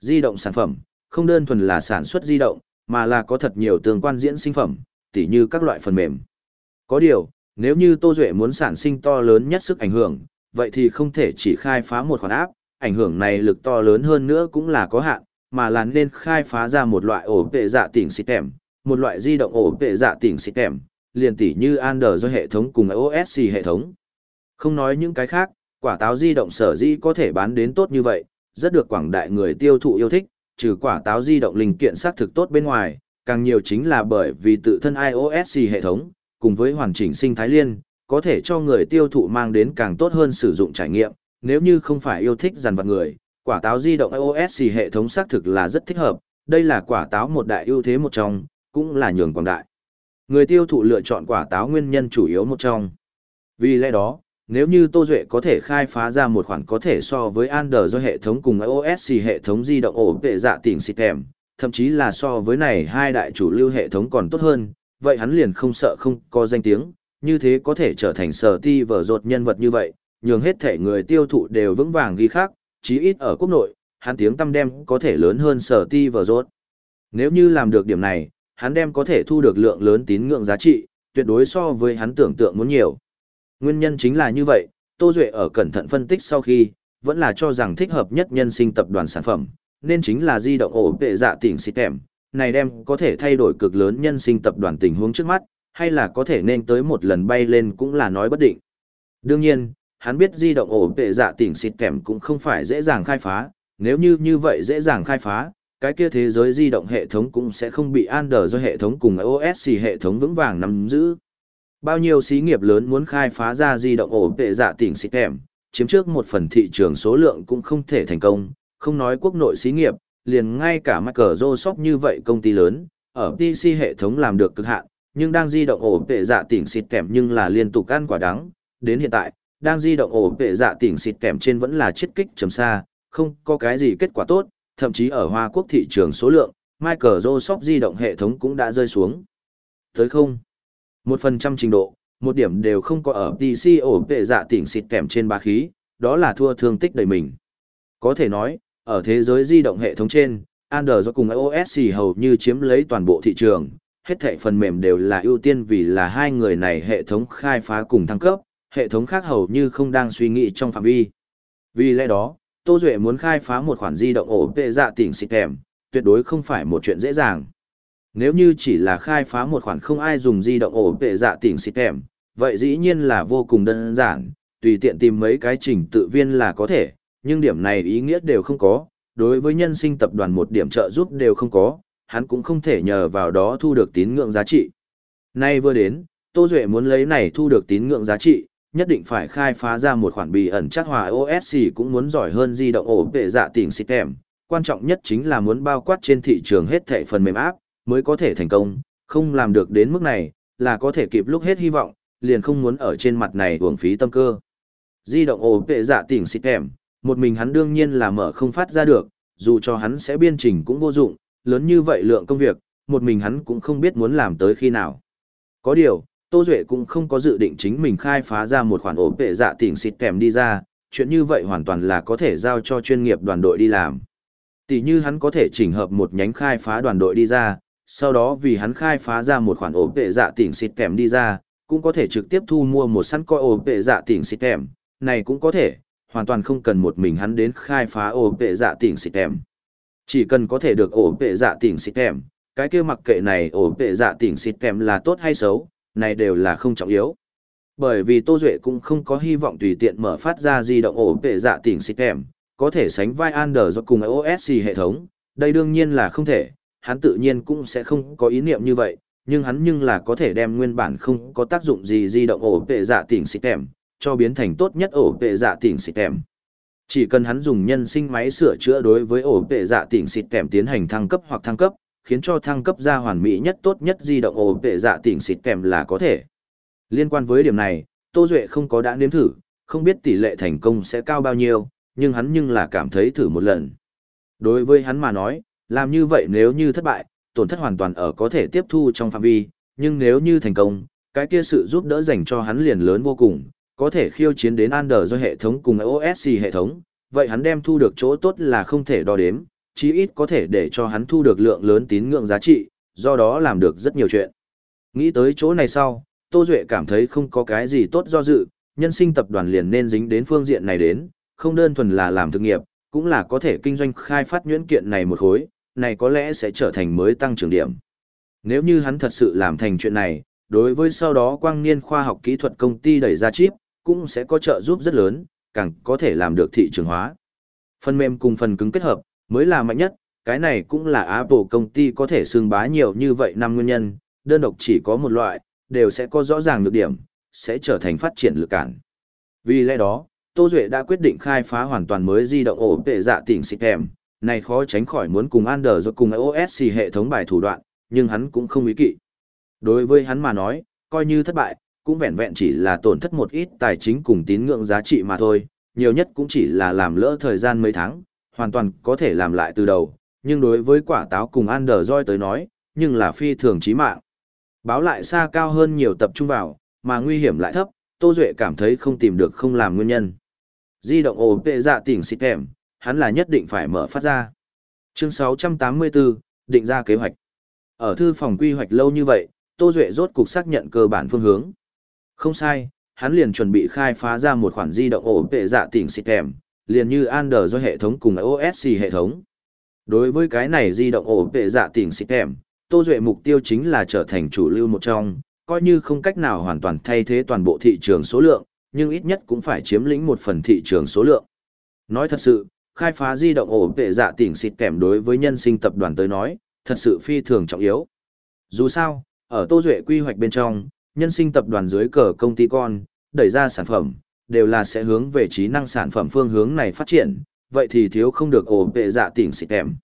Di động sản phẩm, không đơn thuần là sản xuất di động, mà là có thật nhiều tương quan diễn sinh phẩm, tỉ như các loại phần mềm. Có điều, nếu như Tô Duệ muốn sản sinh to lớn nhất sức ảnh hưởng, vậy thì không thể chỉ khai phá một khoản áp, ảnh hưởng này lực to lớn hơn nữa cũng là có hạn, mà là nên khai phá ra một loại ổ vệ dạ tỉnh xịt kèm, một loại di động ổ vệ dạ tỉnh xịt kèm, liền tỉ như Android do hệ thống cùng OS hệ thống. Không nói những cái khác, quả táo di động sở di có thể bán đến tốt như vậy, rất được quảng đại người tiêu thụ yêu thích, trừ quả táo di động linh kiện xác thực tốt bên ngoài, càng nhiều chính là bởi vì tự thân iOS hệ thống, cùng với hoàn chỉnh sinh thái liên, có thể cho người tiêu thụ mang đến càng tốt hơn sử dụng trải nghiệm, nếu như không phải yêu thích dàn vật người, quả táo di động iOS hệ thống xác thực là rất thích hợp, Đây là quả táo một đại ưu thế một trong, cũng là nhường quảng đại. Người tiêu thụ lựa chọn quả táo nguyên nhân chủ yếu một trong. Vì lẽ đó, nếu như Tô Duệ có thể khai phá ra một khoản có thể so với Android do hệ thống cùng iOS hệ thống di động ổ vệ dạ tỉnh xịt kèm, thậm chí là so với này hai đại chủ lưu hệ thống còn tốt hơn, vậy hắn liền không sợ không có danh tiếng, như thế có thể trở thành sở ti vở rột nhân vật như vậy, nhường hết thể người tiêu thụ đều vững vàng ghi khác, chí ít ở quốc nội, hắn tiếng tâm đem có thể lớn hơn sở ti vở rột. Nếu như làm được điểm này, hắn đem có thể thu được lượng lớn tín ngưỡng giá trị, tuyệt đối so với hắn tưởng tượng muốn nhiều. Nguyên nhân chính là như vậy, Tô Duệ ở cẩn thận phân tích sau khi, vẫn là cho rằng thích hợp nhất nhân sinh tập đoàn sản phẩm, nên chính là di động ổ vệ dạ tỉnh xịt kèm, này đem có thể thay đổi cực lớn nhân sinh tập đoàn tình huống trước mắt, hay là có thể nên tới một lần bay lên cũng là nói bất định. Đương nhiên, hắn biết di động ổ vệ dạ tỉnh xịt kèm cũng không phải dễ dàng khai phá, nếu như như vậy dễ dàng khai phá, cái kia thế giới di động hệ thống cũng sẽ không bị Android do hệ thống cùng iOS hệ thống vững vàng nắm giữ. Bao nhiêu xí nghiệp lớn muốn khai phá ra di động ổ vệ dạ tỉnh xịt kèm, chiếm trước một phần thị trường số lượng cũng không thể thành công, không nói quốc nội xí nghiệp, liền ngay cả Microsoft như vậy công ty lớn, ở PC hệ thống làm được cực hạn, nhưng đang di động ổ vệ dạ tỉnh xịt kèm nhưng là liên tục ăn quả đắng, đến hiện tại, đang di động ổ vệ dạ tỉnh xịt kèm trên vẫn là chiết kích trầm xa, không có cái gì kết quả tốt, thậm chí ở Hoa Quốc thị trường số lượng, Microsoft di động hệ thống cũng đã rơi xuống. Tới không? Một phần trăm trình độ, một điểm đều không có ở PC ổ vệ dạ tỉnh xịt kèm trên ba khí, đó là thua thương tích đầy mình. Có thể nói, ở thế giới di động hệ thống trên, Android cùng iOS hầu như chiếm lấy toàn bộ thị trường, hết thảy phần mềm đều là ưu tiên vì là hai người này hệ thống khai phá cùng thăng cấp, hệ thống khác hầu như không đang suy nghĩ trong phạm vi. Vì lẽ đó, Tô Duệ muốn khai phá một khoản di động ổ tệ dạ tỉnh xịt kèm, tuyệt đối không phải một chuyện dễ dàng. Nếu như chỉ là khai phá một khoản không ai dùng di động ổ tệ dạ tỉnh xịt kèm, vậy dĩ nhiên là vô cùng đơn giản, tùy tiện tìm mấy cái trình tự viên là có thể, nhưng điểm này ý nghĩa đều không có, đối với nhân sinh tập đoàn một điểm trợ giúp đều không có, hắn cũng không thể nhờ vào đó thu được tín ngưỡng giá trị. Nay vừa đến, Tô Duệ muốn lấy này thu được tín ngưỡng giá trị, nhất định phải khai phá ra một khoản bì ẩn chắc hòa OSC cũng muốn giỏi hơn di động ổ vệ dạ tỉnh xịt kèm. Quan trọng nhất chính là muốn bao quát trên thị trường hết thảy phần mềm áp, mới có thể thành công, không làm được đến mức này, là có thể kịp lúc hết hy vọng, liền không muốn ở trên mặt này uổng phí tâm cơ. Di động ổ vệ dạ tỉnh xịt kèm, một mình hắn đương nhiên là mở không phát ra được, dù cho hắn sẽ biên trình cũng vô dụng, lớn như vậy lượng công việc, một mình hắn cũng không biết muốn làm tới khi nào. Có điều, Tô Duệ cũng không có dự định chính mình khai phá ra một khoản ổn vệ dạ tỉnh xịt kèm đi ra, chuyện như vậy hoàn toàn là có thể giao cho chuyên nghiệp đoàn đội đi làm. Tỷ như hắn có thể chỉnh hợp một nhánh khai phá đoàn đội đi ra, sau đó vì hắn khai phá ra một khoản ổn vệ dạ tỉnh xịt kèm đi ra, cũng có thể trực tiếp thu mua một sẵn coi ổn vệ dạ tỉnh xịt kèm, này cũng có thể, hoàn toàn không cần một mình hắn đến khai phá ổ vệ dạ tỉnh xịt em. Chỉ cần có thể được ổ vệ dạ tỉnh xịt em, cái kia mặc kệ này ổ vệ dạ tỉnh xịt em là tốt hay xấu, này đều là không trọng yếu. Bởi vì Tô Duệ cũng không có hy vọng tùy tiện mở phát ra di động ổ vệ dạ tỉnh xịt em, có thể sánh vai Android cùng iOS hệ thống, đây đương nhiên là không thể, hắn tự nhiên cũng sẽ không có ý niệm như vậy, nhưng hắn nhưng là có thể đem nguyên bản không có tác dụng gì di động ổ vệ dạ tỉnh xịt em cho biến thành tốt nhất ổ vệ dạ tỉnh xịt kèm. Chỉ cần hắn dùng nhân sinh máy sửa chữa đối với ổ vệ dạ tỉnh xịt kèm tiến hành thăng cấp hoặc thăng cấp, khiến cho thăng cấp ra hoàn mỹ nhất tốt nhất di động ổ vệ dạ tỉnh xịt kèm là có thể. Liên quan với điểm này, Tô Duệ không có đã nếm thử, không biết tỷ lệ thành công sẽ cao bao nhiêu, nhưng hắn nhưng là cảm thấy thử một lần. Đối với hắn mà nói, làm như vậy nếu như thất bại, tổn thất hoàn toàn ở có thể tiếp thu trong phạm vi, nhưng nếu như thành công, cái kia sự giúp đỡ dành cho hắn liền lớn vô cùng, có thể khiêu chiến đến Android do hệ thống cùng iOS hệ thống, vậy hắn đem thu được chỗ tốt là không thể đo đếm, chí ít có thể để cho hắn thu được lượng lớn tín ngưỡng giá trị, do đó làm được rất nhiều chuyện. Nghĩ tới chỗ này sau, Tô Duệ cảm thấy không có cái gì tốt do dự, nhân sinh tập đoàn liền nên dính đến phương diện này đến, không đơn thuần là làm thực nghiệp, cũng là có thể kinh doanh khai phát nhuyễn kiện này một khối, này có lẽ sẽ trở thành mới tăng trưởng điểm. Nếu như hắn thật sự làm thành chuyện này, đối với sau đó quang niên khoa học kỹ thuật công ty đẩy ra chip, cũng sẽ có trợ giúp rất lớn, càng có thể làm được thị trường hóa. Phần mềm cùng phần cứng kết hợp, mới là mạnh nhất, cái này cũng là Apple công ty có thể xương bá nhiều như vậy năm nguyên nhân, đơn độc chỉ có một loại, đều sẽ có rõ ràng nhược điểm, sẽ trở thành phát triển lực cản. Vì lẽ đó, Tô Duệ đã quyết định khai phá hoàn toàn mới di động ổ tệ dạ tỉnh xịt kèm, này khó tránh khỏi muốn cùng Android cùng iOS hệ thống bài thủ đoạn, nhưng hắn cũng không ý kỵ. Đối với hắn mà nói, coi như thất bại, cũng vẹn vẹn chỉ là tổn thất một ít tài chính cùng tín ngưỡng giá trị mà thôi, nhiều nhất cũng chỉ là làm lỡ thời gian mấy tháng, hoàn toàn có thể làm lại từ đầu, nhưng đối với quả táo cùng Android tới nói, nhưng là phi thường chí mạng. Báo lại xa cao hơn nhiều tập trung vào, mà nguy hiểm lại thấp, Tô Duệ cảm thấy không tìm được không làm nguyên nhân. Di động ổ tệ dạ tỉnh xịt kèm, hắn là nhất định phải mở phát ra. Chương 684, định ra kế hoạch. Ở thư phòng quy hoạch lâu như vậy, Tô Duệ rốt cục xác nhận cơ bản phương hướng. Không sai, hắn liền chuẩn bị khai phá ra một khoản di động ổ tệ dạ tỉnh xịt kèm, liền như Android do hệ thống cùng iOS hệ thống. Đối với cái này di động ổ tệ dạ tỉnh xịt kèm, Tô Duệ mục tiêu chính là trở thành chủ lưu một trong, coi như không cách nào hoàn toàn thay thế toàn bộ thị trường số lượng, nhưng ít nhất cũng phải chiếm lĩnh một phần thị trường số lượng. Nói thật sự, khai phá di động ổ tệ dạ tỉnh xịt kèm đối với nhân sinh tập đoàn tới nói, thật sự phi thường trọng yếu. Dù sao, ở Tô Duệ quy hoạch bên trong, nhân sinh tập đoàn dưới cờ công ty con, đẩy ra sản phẩm, đều là sẽ hướng về trí năng sản phẩm phương hướng này phát triển, vậy thì thiếu không được ổ vệ dạ tỉnh xịt kèm.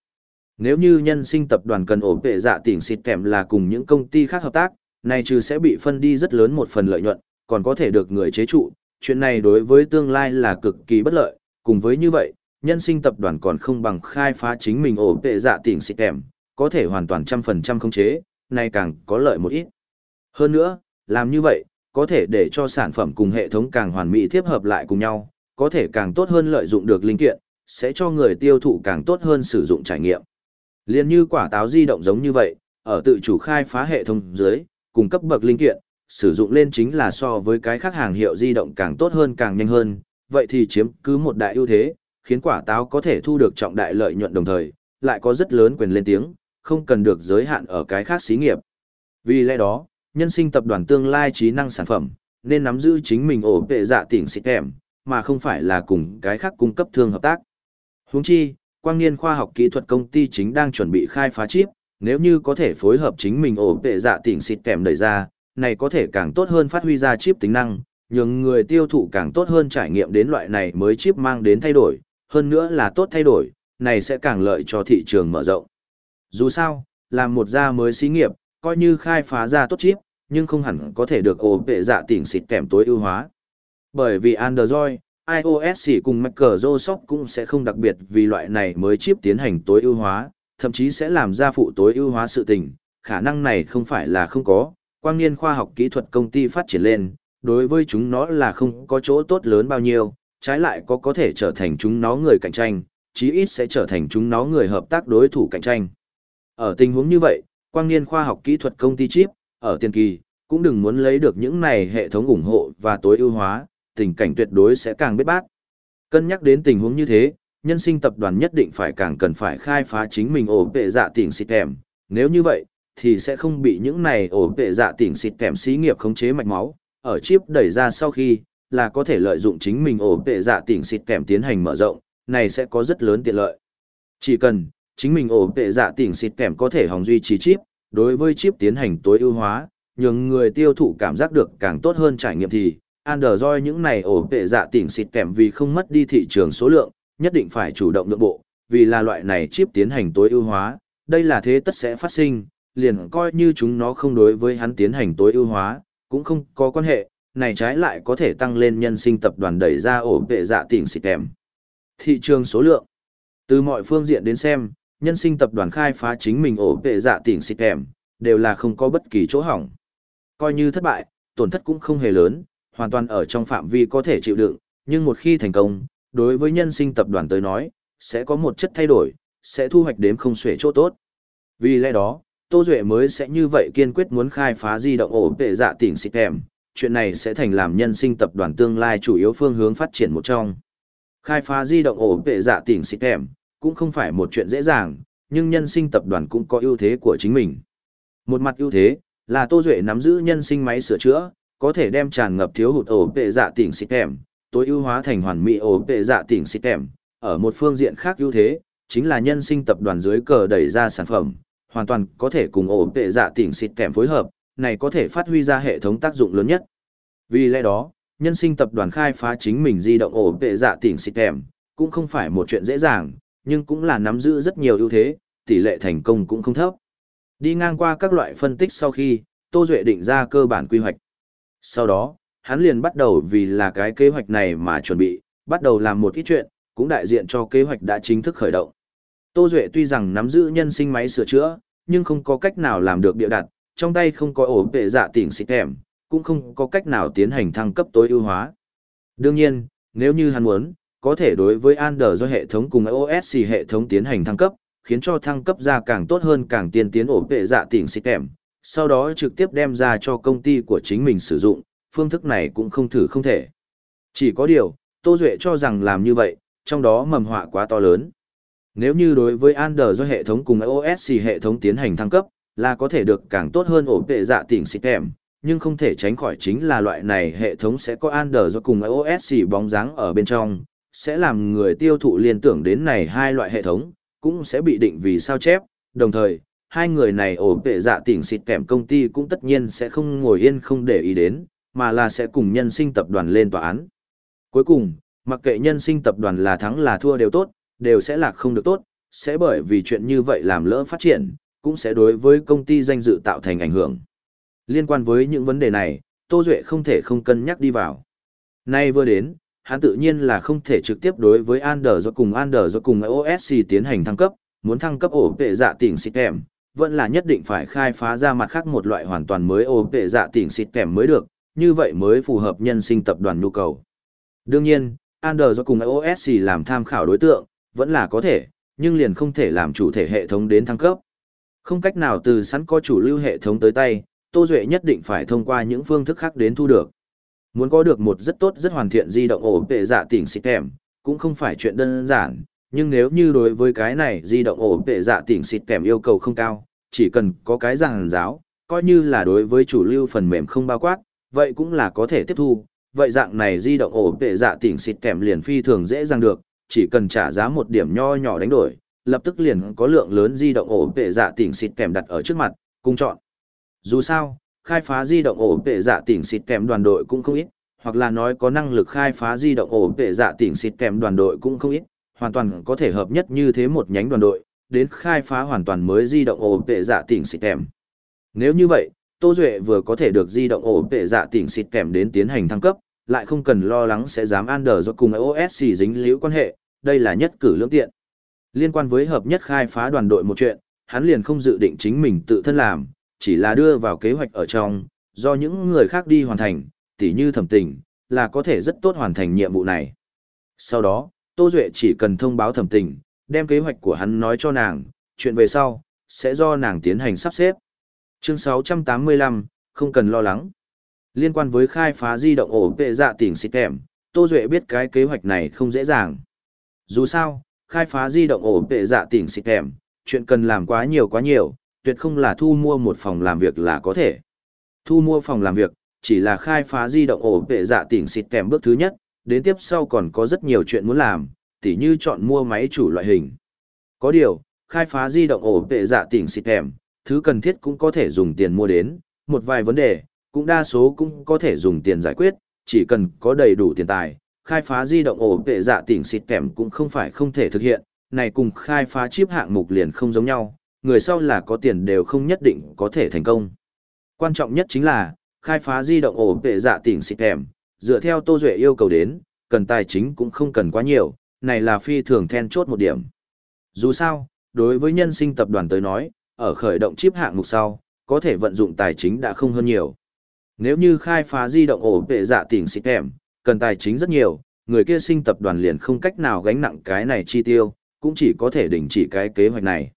Nếu như nhân sinh tập đoàn cần ổ vệ dạ tỉnh xịt kèm là cùng những công ty khác hợp tác, này trừ sẽ bị phân đi rất lớn một phần lợi nhuận, còn có thể được người chế trụ, chuyện này đối với tương lai là cực kỳ bất lợi, cùng với như vậy, nhân sinh tập đoàn còn không bằng khai phá chính mình ổ vệ dạ tỉnh xịt kèm, có thể hoàn toàn trăm phần trăm khống chế, này càng có lợi một ít. Hơn nữa, làm như vậy, có thể để cho sản phẩm cùng hệ thống càng hoàn mỹ tiếp hợp lại cùng nhau, có thể càng tốt hơn lợi dụng được linh kiện, sẽ cho người tiêu thụ càng tốt hơn sử dụng trải nghiệm. Liên như quả táo di động giống như vậy, ở tự chủ khai phá hệ thống dưới, cung cấp bậc linh kiện, sử dụng lên chính là so với cái khác hàng hiệu di động càng tốt hơn càng nhanh hơn, vậy thì chiếm cứ một đại ưu thế, khiến quả táo có thể thu được trọng đại lợi nhuận đồng thời, lại có rất lớn quyền lên tiếng, không cần được giới hạn ở cái khác xí nghiệp. Vì lẽ đó, nhân sinh tập đoàn tương lai trí năng sản phẩm, nên nắm giữ chính mình ổ vệ dạ tỉnh xịt kèm, mà không phải là cùng cái khác cung cấp thương hợp tác. Huống chi, quang niên khoa học kỹ thuật công ty chính đang chuẩn bị khai phá chip, nếu như có thể phối hợp chính mình ổ vệ dạ tỉnh xịt kèm đẩy ra, này có thể càng tốt hơn phát huy ra chip tính năng, nhường người tiêu thụ càng tốt hơn trải nghiệm đến loại này mới chip mang đến thay đổi, hơn nữa là tốt thay đổi, này sẽ càng lợi cho thị trường mở rộng. Dù sao, làm một gia mới xí nghiệp, coi như khai phá ra tốt chip, nhưng không hẳn có thể được ổ vệ dạ tỉnh xịt kèm tối ưu hóa. Bởi vì Android, iOS cùng Microsoft cũng sẽ không đặc biệt vì loại này mới chip tiến hành tối ưu hóa, thậm chí sẽ làm ra phụ tối ưu hóa sự tình, khả năng này không phải là không có, quang niên khoa học kỹ thuật công ty phát triển lên, đối với chúng nó là không có chỗ tốt lớn bao nhiêu, trái lại có có thể trở thành chúng nó người cạnh tranh, chí ít sẽ trở thành chúng nó người hợp tác đối thủ cạnh tranh. Ở tình huống như vậy, quang niên khoa học kỹ thuật công ty chip, ở tiền kỳ, cũng đừng muốn lấy được những này hệ thống ủng hộ và tối ưu hóa, tình cảnh tuyệt đối sẽ càng biết bát. Cân nhắc đến tình huống như thế, nhân sinh tập đoàn nhất định phải càng cần phải khai phá chính mình ổ vệ dạ tỉnh xịt kèm, nếu như vậy, thì sẽ không bị những này ổ vệ dạ tỉnh xịt kèm xí nghiệp khống chế mạch máu, ở chip đẩy ra sau khi, là có thể lợi dụng chính mình ổ vệ dạ tỉnh xịt kèm tiến hành mở rộng, này sẽ có rất lớn tiện lợi. Chỉ cần, chính mình ổ vệ dạ tỉnh xịt kèm có thể hòng duy trì chip, đối với chip tiến hành tối ưu hóa, nhường người tiêu thụ cảm giác được càng tốt hơn trải nghiệm thì, Android những này ổ tệ dạ tỉnh xịt kèm vì không mất đi thị trường số lượng, nhất định phải chủ động nhượng bộ, vì là loại này chip tiến hành tối ưu hóa, đây là thế tất sẽ phát sinh, liền coi như chúng nó không đối với hắn tiến hành tối ưu hóa, cũng không có quan hệ, này trái lại có thể tăng lên nhân sinh tập đoàn đẩy ra ổ tệ dạ tỉnh xịt kèm. Thị trường số lượng Từ mọi phương diện đến xem, nhân sinh tập đoàn khai phá chính mình ổ vệ dạ tỉnh xịt kèm, đều là không có bất kỳ chỗ hỏng. Coi như thất bại, tổn thất cũng không hề lớn, hoàn toàn ở trong phạm vi có thể chịu đựng, nhưng một khi thành công, đối với nhân sinh tập đoàn tới nói, sẽ có một chất thay đổi, sẽ thu hoạch đếm không xuể chỗ tốt. Vì lẽ đó, Tô Duệ mới sẽ như vậy kiên quyết muốn khai phá di động ổ tệ dạ tỉnh xịt kèm, chuyện này sẽ thành làm nhân sinh tập đoàn tương lai chủ yếu phương hướng phát triển một trong. Khai phá di động ổ tệ dạ tỉnh xịt kèm, cũng không phải một chuyện dễ dàng, nhưng nhân sinh tập đoàn cũng có ưu thế của chính mình. Một mặt ưu thế, là Tô Duệ nắm giữ nhân sinh máy sửa chữa, có thể đem tràn ngập thiếu hụt ổ tệ dạ tỉnh xịt kèm, tối ưu hóa thành hoàn mỹ ổ tệ dạ tỉnh xịt kèm. Ở một phương diện khác ưu thế, chính là nhân sinh tập đoàn dưới cờ đẩy ra sản phẩm, hoàn toàn có thể cùng ổ tệ dạ tỉnh xịt kèm phối hợp, này có thể phát huy ra hệ thống tác dụng lớn nhất. Vì lẽ đó, nhân sinh tập đoàn khai phá chính mình di động ổ tệ dạ tỉnh xịt kèm, cũng không phải một chuyện dễ dàng, nhưng cũng là nắm giữ rất nhiều ưu thế, tỷ lệ thành công cũng không thấp. Đi ngang qua các loại phân tích sau khi, Tô Duệ định ra cơ bản quy hoạch. Sau đó, hắn liền bắt đầu vì là cái kế hoạch này mà chuẩn bị, bắt đầu làm một ít chuyện, cũng đại diện cho kế hoạch đã chính thức khởi động. Tô Duệ tuy rằng nắm giữ nhân sinh máy sửa chữa, nhưng không có cách nào làm được địa đặt, trong tay không có ổ vệ dạ tỉnh xịt kèm, cũng không có cách nào tiến hành thăng cấp tối ưu hóa. Đương nhiên, nếu như hắn muốn, có thể đối với Android do hệ thống cùng iOS hệ thống tiến hành thăng cấp, khiến cho thăng cấp ra càng tốt hơn càng tiên tiến ổ vệ dạ tỉnh xịt kèm, sau đó trực tiếp đem ra cho công ty của chính mình sử dụng, phương thức này cũng không thử không thể. Chỉ có điều, Tô Duệ cho rằng làm như vậy, trong đó mầm họa quá to lớn. Nếu như đối với Android do hệ thống cùng iOS hệ thống tiến hành thăng cấp, là có thể được càng tốt hơn ổ vệ dạ tỉnh xịt kèm, nhưng không thể tránh khỏi chính là loại này hệ thống sẽ có Android do cùng iOS bóng dáng ở bên trong, sẽ làm người tiêu thụ liên tưởng đến này hai loại hệ thống, cũng sẽ bị định vì sao chép, đồng thời, hai người này ổ vệ dạ tỉnh xịt kèm công ty cũng tất nhiên sẽ không ngồi yên không để ý đến, mà là sẽ cùng nhân sinh tập đoàn lên tòa án. Cuối cùng, mặc kệ nhân sinh tập đoàn là thắng là thua đều tốt, đều sẽ lạc không được tốt, sẽ bởi vì chuyện như vậy làm lỡ phát triển, cũng sẽ đối với công ty danh dự tạo thành ảnh hưởng. Liên quan với những vấn đề này, Tô Duệ không thể không cân nhắc đi vào. Nay vừa đến, hắn tự nhiên là không thể trực tiếp đối với Android cùng Android cùng iOS tiến hành thăng cấp, muốn thăng cấp ổ vệ dạ tỉnh xịt kèm, vẫn là nhất định phải khai phá ra mặt khác một loại hoàn toàn mới ổ vệ dạ tỉnh xịt kèm mới được, như vậy mới phù hợp nhân sinh tập đoàn nhu cầu. Đương nhiên, Android cùng iOS làm tham khảo đối tượng, vẫn là có thể, nhưng liền không thể làm chủ thể hệ thống đến thăng cấp. Không cách nào từ sẵn có chủ lưu hệ thống tới tay, Tô Duệ nhất định phải thông qua những phương thức khác đến thu được. Muốn có được một rất tốt rất hoàn thiện di động ổ vệ dạ tỉnh xịt kèm, cũng không phải chuyện đơn giản, nhưng nếu như đối với cái này di động ổ vệ dạ tỉnh xịt kèm yêu cầu không cao, chỉ cần có cái giảng giáo, coi như là đối với chủ lưu phần mềm không bao quát, vậy cũng là có thể tiếp thu. Vậy dạng này di động ổ vệ dạ tỉnh xịt kèm liền phi thường dễ dàng được, chỉ cần trả giá một điểm nho nhỏ đánh đổi, lập tức liền có lượng lớn di động ổ vệ dạ tỉnh xịt kèm đặt ở trước mặt, cung chọn. Dù sao, khai phá di động ổ vệ dạ tỉnh xịt kèm đoàn đội cũng không ít, hoặc là nói có năng lực khai phá di động ổ vệ dạ tỉnh xịt kèm đoàn đội cũng không ít, hoàn toàn có thể hợp nhất như thế một nhánh đoàn đội, đến khai phá hoàn toàn mới di động ổ vệ dạ tỉnh xịt kèm. Nếu như vậy, Tô Duệ vừa có thể được di động ổ vệ dạ tỉnh xịt kèm đến tiến hành thăng cấp, lại không cần lo lắng sẽ dám an đờ do cùng iOS dính liễu quan hệ, đây là nhất cử lưỡng tiện. Liên quan với hợp nhất khai phá đoàn đội một chuyện, hắn liền không dự định chính mình tự thân làm, chỉ là đưa vào kế hoạch ở trong, do những người khác đi hoàn thành, tỉ như thẩm tình, là có thể rất tốt hoàn thành nhiệm vụ này. Sau đó, Tô Duệ chỉ cần thông báo thẩm tình, đem kế hoạch của hắn nói cho nàng, chuyện về sau, sẽ do nàng tiến hành sắp xếp. Chương 685, không cần lo lắng. Liên quan với khai phá di động ổ vệ dạ tỉnh xịt kèm, Tô Duệ biết cái kế hoạch này không dễ dàng. Dù sao, khai phá di động ổ vệ dạ tỉnh xịt kèm, chuyện cần làm quá nhiều quá nhiều, tuyệt không là thu mua một phòng làm việc là có thể. Thu mua phòng làm việc, chỉ là khai phá di động ổ vệ dạ tỉnh xịt kèm bước thứ nhất, đến tiếp sau còn có rất nhiều chuyện muốn làm, tỉ như chọn mua máy chủ loại hình. Có điều, khai phá di động ổ vệ dạ tỉnh xịt kèm, thứ cần thiết cũng có thể dùng tiền mua đến, một vài vấn đề, cũng đa số cũng có thể dùng tiền giải quyết, chỉ cần có đầy đủ tiền tài, khai phá di động ổ vệ dạ tỉnh xịt kèm cũng không phải không thể thực hiện, này cùng khai phá chip hạng mục liền không giống nhau, người sau là có tiền đều không nhất định có thể thành công. Quan trọng nhất chính là, khai phá di động ổ vệ dạ tỉnh xịt kèm, dựa theo Tô Duệ yêu cầu đến, cần tài chính cũng không cần quá nhiều, này là phi thường then chốt một điểm. Dù sao, đối với nhân sinh tập đoàn tới nói, ở khởi động chip hạng mục sau, có thể vận dụng tài chính đã không hơn nhiều. Nếu như khai phá di động ổ vệ dạ tỉnh xịt kèm, cần tài chính rất nhiều, người kia sinh tập đoàn liền không cách nào gánh nặng cái này chi tiêu, cũng chỉ có thể đình chỉ cái kế hoạch này.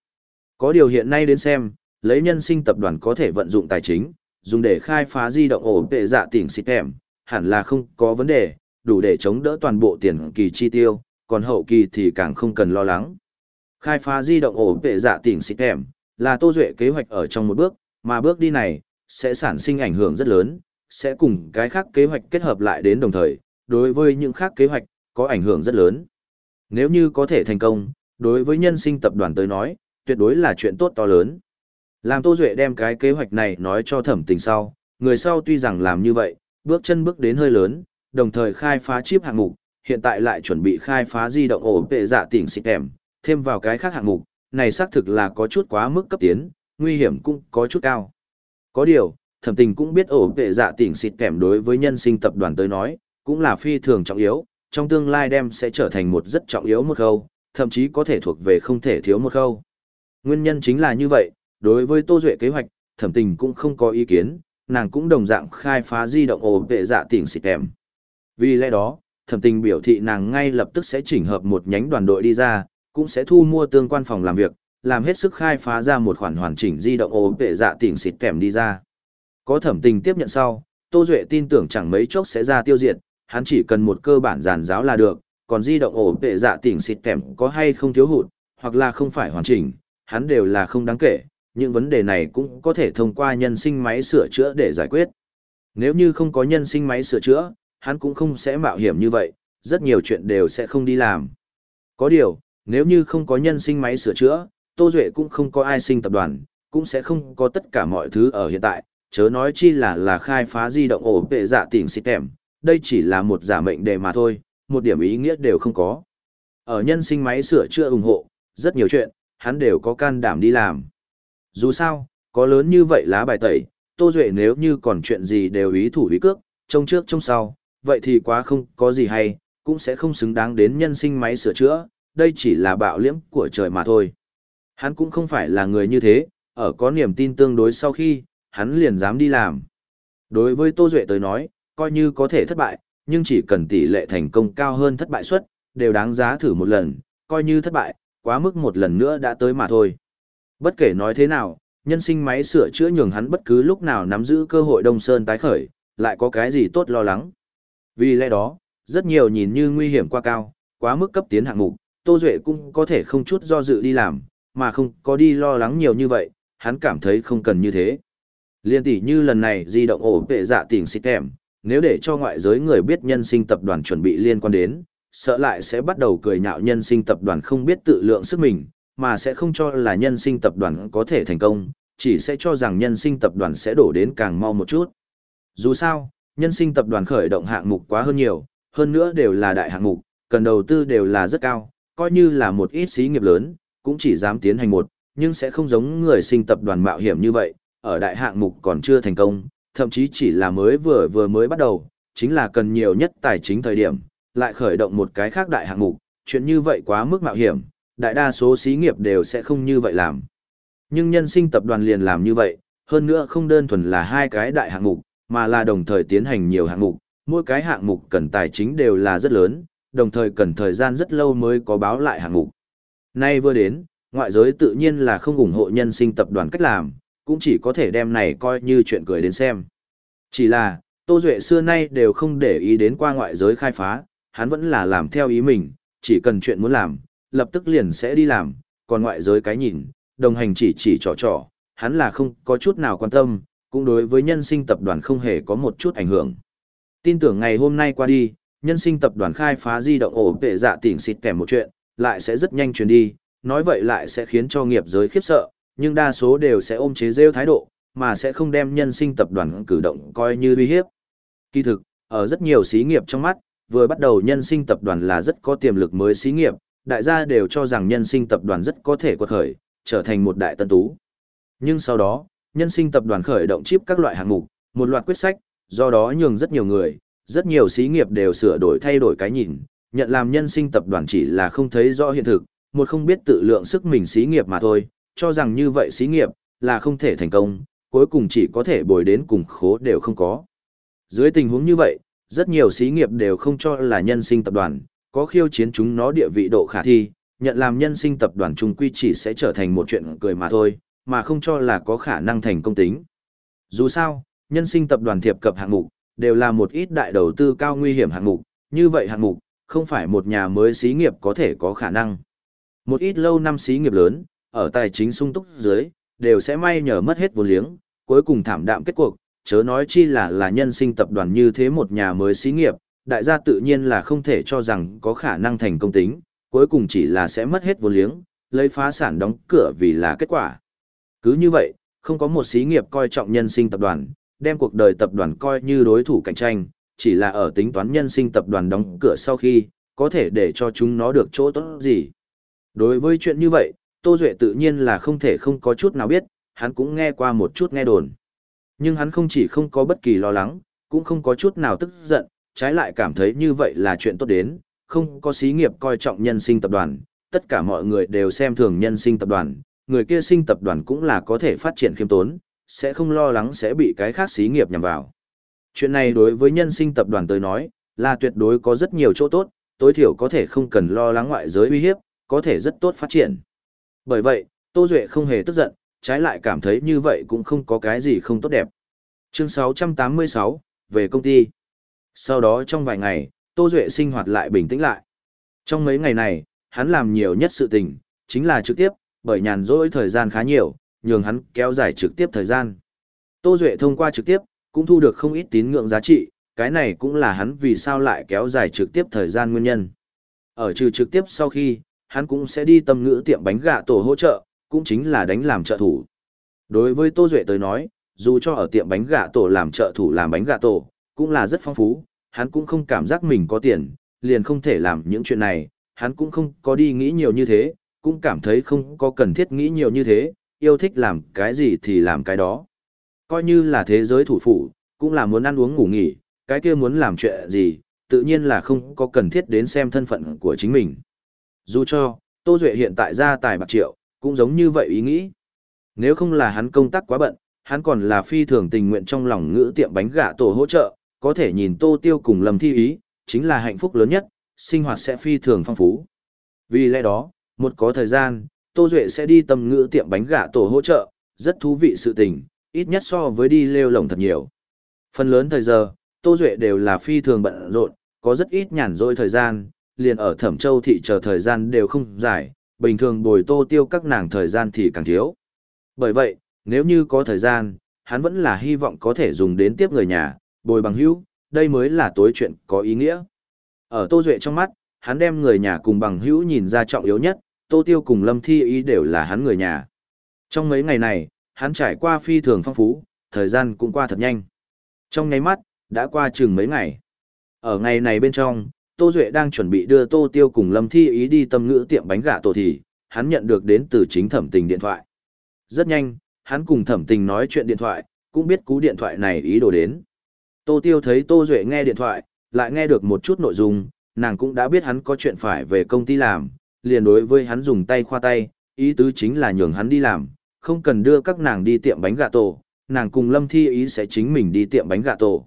Có điều hiện nay đến xem, lấy nhân sinh tập đoàn có thể vận dụng tài chính, dùng để khai phá di động ổ tệ dạ tỉnh xịt kèm, hẳn là không có vấn đề, đủ để chống đỡ toàn bộ tiền kỳ chi tiêu, còn hậu kỳ thì càng không cần lo lắng. Khai phá di động ổ tệ dạ tỉnh xịt kèm, là tô duệ kế hoạch ở trong một bước, mà bước đi này, sẽ sản sinh ảnh hưởng rất lớn, sẽ cùng cái khác kế hoạch kết hợp lại đến đồng thời, đối với những khác kế hoạch, có ảnh hưởng rất lớn. Nếu như có thể thành công, đối với nhân sinh tập đoàn tới nói, tuyệt đối là chuyện tốt to lớn. Làm Tô Duệ đem cái kế hoạch này nói cho thẩm tình sau, người sau tuy rằng làm như vậy, bước chân bước đến hơi lớn, đồng thời khai phá chip hạng mục, hiện tại lại chuẩn bị khai phá di động ổ vệ dạ tỉnh xịt kèm, thêm vào cái khác hạng mục, này xác thực là có chút quá mức cấp tiến, nguy hiểm cũng có chút cao. Có điều, thẩm tình cũng biết ổ vệ dạ tỉnh xịt kèm đối với nhân sinh tập đoàn tới nói, cũng là phi thường trọng yếu, trong tương lai đem sẽ trở thành một rất trọng yếu một khâu, thậm chí có thể thuộc về không thể thiếu một khâu. Nguyên nhân chính là như vậy, đối với Tô Duệ kế hoạch, thẩm tình cũng không có ý kiến, nàng cũng đồng dạng khai phá di động ổ vệ dạ tỉnh xịt kèm. Vì lẽ đó, thẩm tình biểu thị nàng ngay lập tức sẽ chỉnh hợp một nhánh đoàn đội đi ra, cũng sẽ thu mua tương quan phòng làm việc, làm hết sức khai phá ra một khoản hoàn chỉnh di động ổ vệ dạ tỉnh xịt kèm đi ra. Có thẩm tình tiếp nhận sau, Tô Duệ tin tưởng chẳng mấy chốc sẽ ra tiêu diệt, hắn chỉ cần một cơ bản giàn giáo là được, còn di động ổ vệ dạ tỉnh xịt kèm có hay không thiếu hụt, hoặc là không phải hoàn chỉnh, hắn đều là không đáng kể, những vấn đề này cũng có thể thông qua nhân sinh máy sửa chữa để giải quyết. Nếu như không có nhân sinh máy sửa chữa, hắn cũng không sẽ mạo hiểm như vậy, rất nhiều chuyện đều sẽ không đi làm. Có điều, nếu như không có nhân sinh máy sửa chữa, Tô Duệ cũng không có ai sinh tập đoàn, cũng sẽ không có tất cả mọi thứ ở hiện tại, chớ nói chi là là khai phá di động ổ vệ dạ tỉnh xịt tèm, đây chỉ là một giả mệnh đề mà thôi, một điểm ý nghĩa đều không có. Ở nhân sinh máy sửa chữa ủng hộ, rất nhiều chuyện, hắn đều có can đảm đi làm. Dù sao, có lớn như vậy lá bài tẩy, Tô Duệ nếu như còn chuyện gì đều ý thủ ý cước, trông trước trông sau, vậy thì quá không có gì hay, cũng sẽ không xứng đáng đến nhân sinh máy sửa chữa, đây chỉ là bạo liễm của trời mà thôi. Hắn cũng không phải là người như thế, ở có niềm tin tương đối sau khi, hắn liền dám đi làm. Đối với Tô Duệ tới nói, coi như có thể thất bại, nhưng chỉ cần tỷ lệ thành công cao hơn thất bại suất, đều đáng giá thử một lần, coi như thất bại, quá mức một lần nữa đã tới mà thôi. Bất kể nói thế nào, nhân sinh máy sửa chữa nhường hắn bất cứ lúc nào nắm giữ cơ hội Đông Sơn tái khởi, lại có cái gì tốt lo lắng. Vì lẽ đó, rất nhiều nhìn như nguy hiểm quá cao, quá mức cấp tiến hạng mục, Tô Duệ cũng có thể không chút do dự đi làm, mà không có đi lo lắng nhiều như vậy, hắn cảm thấy không cần như thế. Liên tỷ như lần này di động ổ vệ dạ tỉnh xịt kèm, nếu để cho ngoại giới người biết nhân sinh tập đoàn chuẩn bị liên quan đến, sợ lại sẽ bắt đầu cười nhạo nhân sinh tập đoàn không biết tự lượng sức mình, mà sẽ không cho là nhân sinh tập đoàn có thể thành công, chỉ sẽ cho rằng nhân sinh tập đoàn sẽ đổ đến càng mau một chút. Dù sao, nhân sinh tập đoàn khởi động hạng mục quá hơn nhiều, hơn nữa đều là đại hạng mục, cần đầu tư đều là rất cao, coi như là một ít xí nghiệp lớn, cũng chỉ dám tiến hành một, nhưng sẽ không giống người sinh tập đoàn mạo hiểm như vậy, ở đại hạng mục còn chưa thành công, thậm chí chỉ là mới vừa vừa mới bắt đầu, chính là cần nhiều nhất tài chính thời điểm, lại khởi động một cái khác đại hạng mục, chuyện như vậy quá mức mạo hiểm, đại đa số xí nghiệp đều sẽ không như vậy làm. Nhưng nhân sinh tập đoàn liền làm như vậy, hơn nữa không đơn thuần là hai cái đại hạng mục, mà là đồng thời tiến hành nhiều hạng mục, mỗi cái hạng mục cần tài chính đều là rất lớn, đồng thời cần thời gian rất lâu mới có báo lại hạng mục. Nay vừa đến, ngoại giới tự nhiên là không ủng hộ nhân sinh tập đoàn cách làm, cũng chỉ có thể đem này coi như chuyện cười đến xem. Chỉ là, Tô Duệ xưa nay đều không để ý đến qua ngoại giới khai phá, hắn vẫn là làm theo ý mình, chỉ cần chuyện muốn làm, lập tức liền sẽ đi làm, còn ngoại giới cái nhìn, đồng hành chỉ chỉ trò trò, hắn là không có chút nào quan tâm, cũng đối với nhân sinh tập đoàn không hề có một chút ảnh hưởng. Tin tưởng ngày hôm nay qua đi, nhân sinh tập đoàn khai phá di động ổ vệ dạ tỉnh xịt kèm một chuyện, lại sẽ rất nhanh truyền đi, nói vậy lại sẽ khiến cho nghiệp giới khiếp sợ, nhưng đa số đều sẽ ôm chế rêu thái độ, mà sẽ không đem nhân sinh tập đoàn cử động coi như uy hiếp. Kỳ thực, ở rất nhiều xí nghiệp trong mắt, vừa bắt đầu nhân sinh tập đoàn là rất có tiềm lực mới xí nghiệp, đại gia đều cho rằng nhân sinh tập đoàn rất có thể quật khởi, trở thành một đại tân tú. Nhưng sau đó, nhân sinh tập đoàn khởi động chip các loại hạng mục, một loạt quyết sách, do đó nhường rất nhiều người, rất nhiều xí nghiệp đều sửa đổi thay đổi cái nhìn, nhận làm nhân sinh tập đoàn chỉ là không thấy rõ hiện thực, một không biết tự lượng sức mình xí nghiệp mà thôi, cho rằng như vậy xí nghiệp là không thể thành công, cuối cùng chỉ có thể bồi đến cùng khố đều không có. Dưới tình huống như vậy, rất nhiều xí nghiệp đều không cho là nhân sinh tập đoàn, có khiêu chiến chúng nó địa vị độ khả thi, nhận làm nhân sinh tập đoàn trung quy chỉ sẽ trở thành một chuyện cười mà thôi, mà không cho là có khả năng thành công tính. Dù sao, nhân sinh tập đoàn thiệp cập hạng mục, đều là một ít đại đầu tư cao nguy hiểm hạng mục, như vậy hạng mục, không phải một nhà mới xí nghiệp có thể có khả năng. Một ít lâu năm xí nghiệp lớn, ở tài chính sung túc dưới, đều sẽ may nhờ mất hết vốn liếng, cuối cùng thảm đạm kết cuộc, chớ nói chi là là nhân sinh tập đoàn như thế một nhà mới xí nghiệp, đại gia tự nhiên là không thể cho rằng có khả năng thành công tính, cuối cùng chỉ là sẽ mất hết vốn liếng, lấy phá sản đóng cửa vì là kết quả. Cứ như vậy, không có một xí nghiệp coi trọng nhân sinh tập đoàn, đem cuộc đời tập đoàn coi như đối thủ cạnh tranh, chỉ là ở tính toán nhân sinh tập đoàn đóng cửa sau khi, có thể để cho chúng nó được chỗ tốt gì. Đối với chuyện như vậy, Tô Duệ tự nhiên là không thể không có chút nào biết, hắn cũng nghe qua một chút nghe đồn. Nhưng hắn không chỉ không có bất kỳ lo lắng, cũng không có chút nào tức giận, trái lại cảm thấy như vậy là chuyện tốt đến, không có xí nghiệp coi trọng nhân sinh tập đoàn, tất cả mọi người đều xem thường nhân sinh tập đoàn, người kia sinh tập đoàn cũng là có thể phát triển khiêm tốn, sẽ không lo lắng sẽ bị cái khác xí nghiệp nhằm vào. Chuyện này đối với nhân sinh tập đoàn tới nói, là tuyệt đối có rất nhiều chỗ tốt, tối thiểu có thể không cần lo lắng ngoại giới uy hiếp, có thể rất tốt phát triển. Bởi vậy, Tô Duệ không hề tức giận, trái lại cảm thấy như vậy cũng không có cái gì không tốt đẹp. Chương 686, về công ty. Sau đó trong vài ngày, Tô Duệ sinh hoạt lại bình tĩnh lại. Trong mấy ngày này, hắn làm nhiều nhất sự tình, chính là trực tiếp, bởi nhàn rỗi thời gian khá nhiều, nhường hắn kéo dài trực tiếp thời gian. Tô Duệ thông qua trực tiếp, cũng thu được không ít tín ngưỡng giá trị, cái này cũng là hắn vì sao lại kéo dài trực tiếp thời gian nguyên nhân. Ở trừ trực tiếp sau khi, hắn cũng sẽ đi tâm ngữ tiệm bánh gà tổ hỗ trợ, cũng chính là đánh làm trợ thủ. Đối với Tô Duệ tới nói, dù cho ở tiệm bánh gà tổ làm trợ thủ làm bánh gà tổ, cũng là rất phong phú, hắn cũng không cảm giác mình có tiền, liền không thể làm những chuyện này, hắn cũng không có đi nghĩ nhiều như thế, cũng cảm thấy không có cần thiết nghĩ nhiều như thế, yêu thích làm cái gì thì làm cái đó. Coi như là thế giới thủ phủ, cũng là muốn ăn uống ngủ nghỉ, cái kia muốn làm chuyện gì, tự nhiên là không có cần thiết đến xem thân phận của chính mình. Dù cho, Tô Duệ hiện tại ra tài bạc triệu, cũng giống như vậy ý nghĩ. Nếu không là hắn công tác quá bận, hắn còn là phi thường tình nguyện trong lòng ngữ tiệm bánh gà tổ hỗ trợ, có thể nhìn Tô Tiêu cùng Lâm Thi Ý, chính là hạnh phúc lớn nhất, sinh hoạt sẽ phi thường phong phú. Vì lẽ đó, một có thời gian, Tô Duệ sẽ đi tầm ngữ tiệm bánh gà tổ hỗ trợ, rất thú vị sự tình, ít nhất so với đi lêu lồng thật nhiều. Phần lớn thời giờ, Tô Duệ đều là phi thường bận rộn, có rất ít nhàn rỗi thời gian, liền ở Thẩm Châu thị chờ thời gian đều không dài, bình thường bồi Tô Tiêu các nàng thời gian thì càng thiếu. Bởi vậy, nếu như có thời gian, hắn vẫn là hy vọng có thể dùng đến tiếp người nhà, bồi bằng hữu, đây mới là tối chuyện có ý nghĩa. Ở Tô Duệ trong mắt, hắn đem người nhà cùng bằng hữu nhìn ra trọng yếu nhất, Tô Tiêu cùng Lâm Thi ý đều là hắn người nhà. Trong mấy ngày này, hắn trải qua phi thường phong phú, thời gian cũng qua thật nhanh. Trong ngay mắt, đã qua chừng mấy ngày. Ở ngày này bên trong, Tô Duệ đang chuẩn bị đưa Tô Tiêu cùng Lâm Thi ý đi tâm ngữ tiệm bánh gà tổ thì, hắn nhận được đến từ chính thẩm tình điện thoại. Rất nhanh, hắn cùng thẩm tình nói chuyện điện thoại, cũng biết cú điện thoại này ý đồ đến. Tô Tiêu thấy Tô Duệ nghe điện thoại, lại nghe được một chút nội dung, nàng cũng đã biết hắn có chuyện phải về công ty làm, liền đối với hắn dùng tay khoa tay, ý tứ chính là nhường hắn đi làm, không cần đưa các nàng đi tiệm bánh gà tổ, nàng cùng Lâm Thi ý sẽ chính mình đi tiệm bánh gà tổ.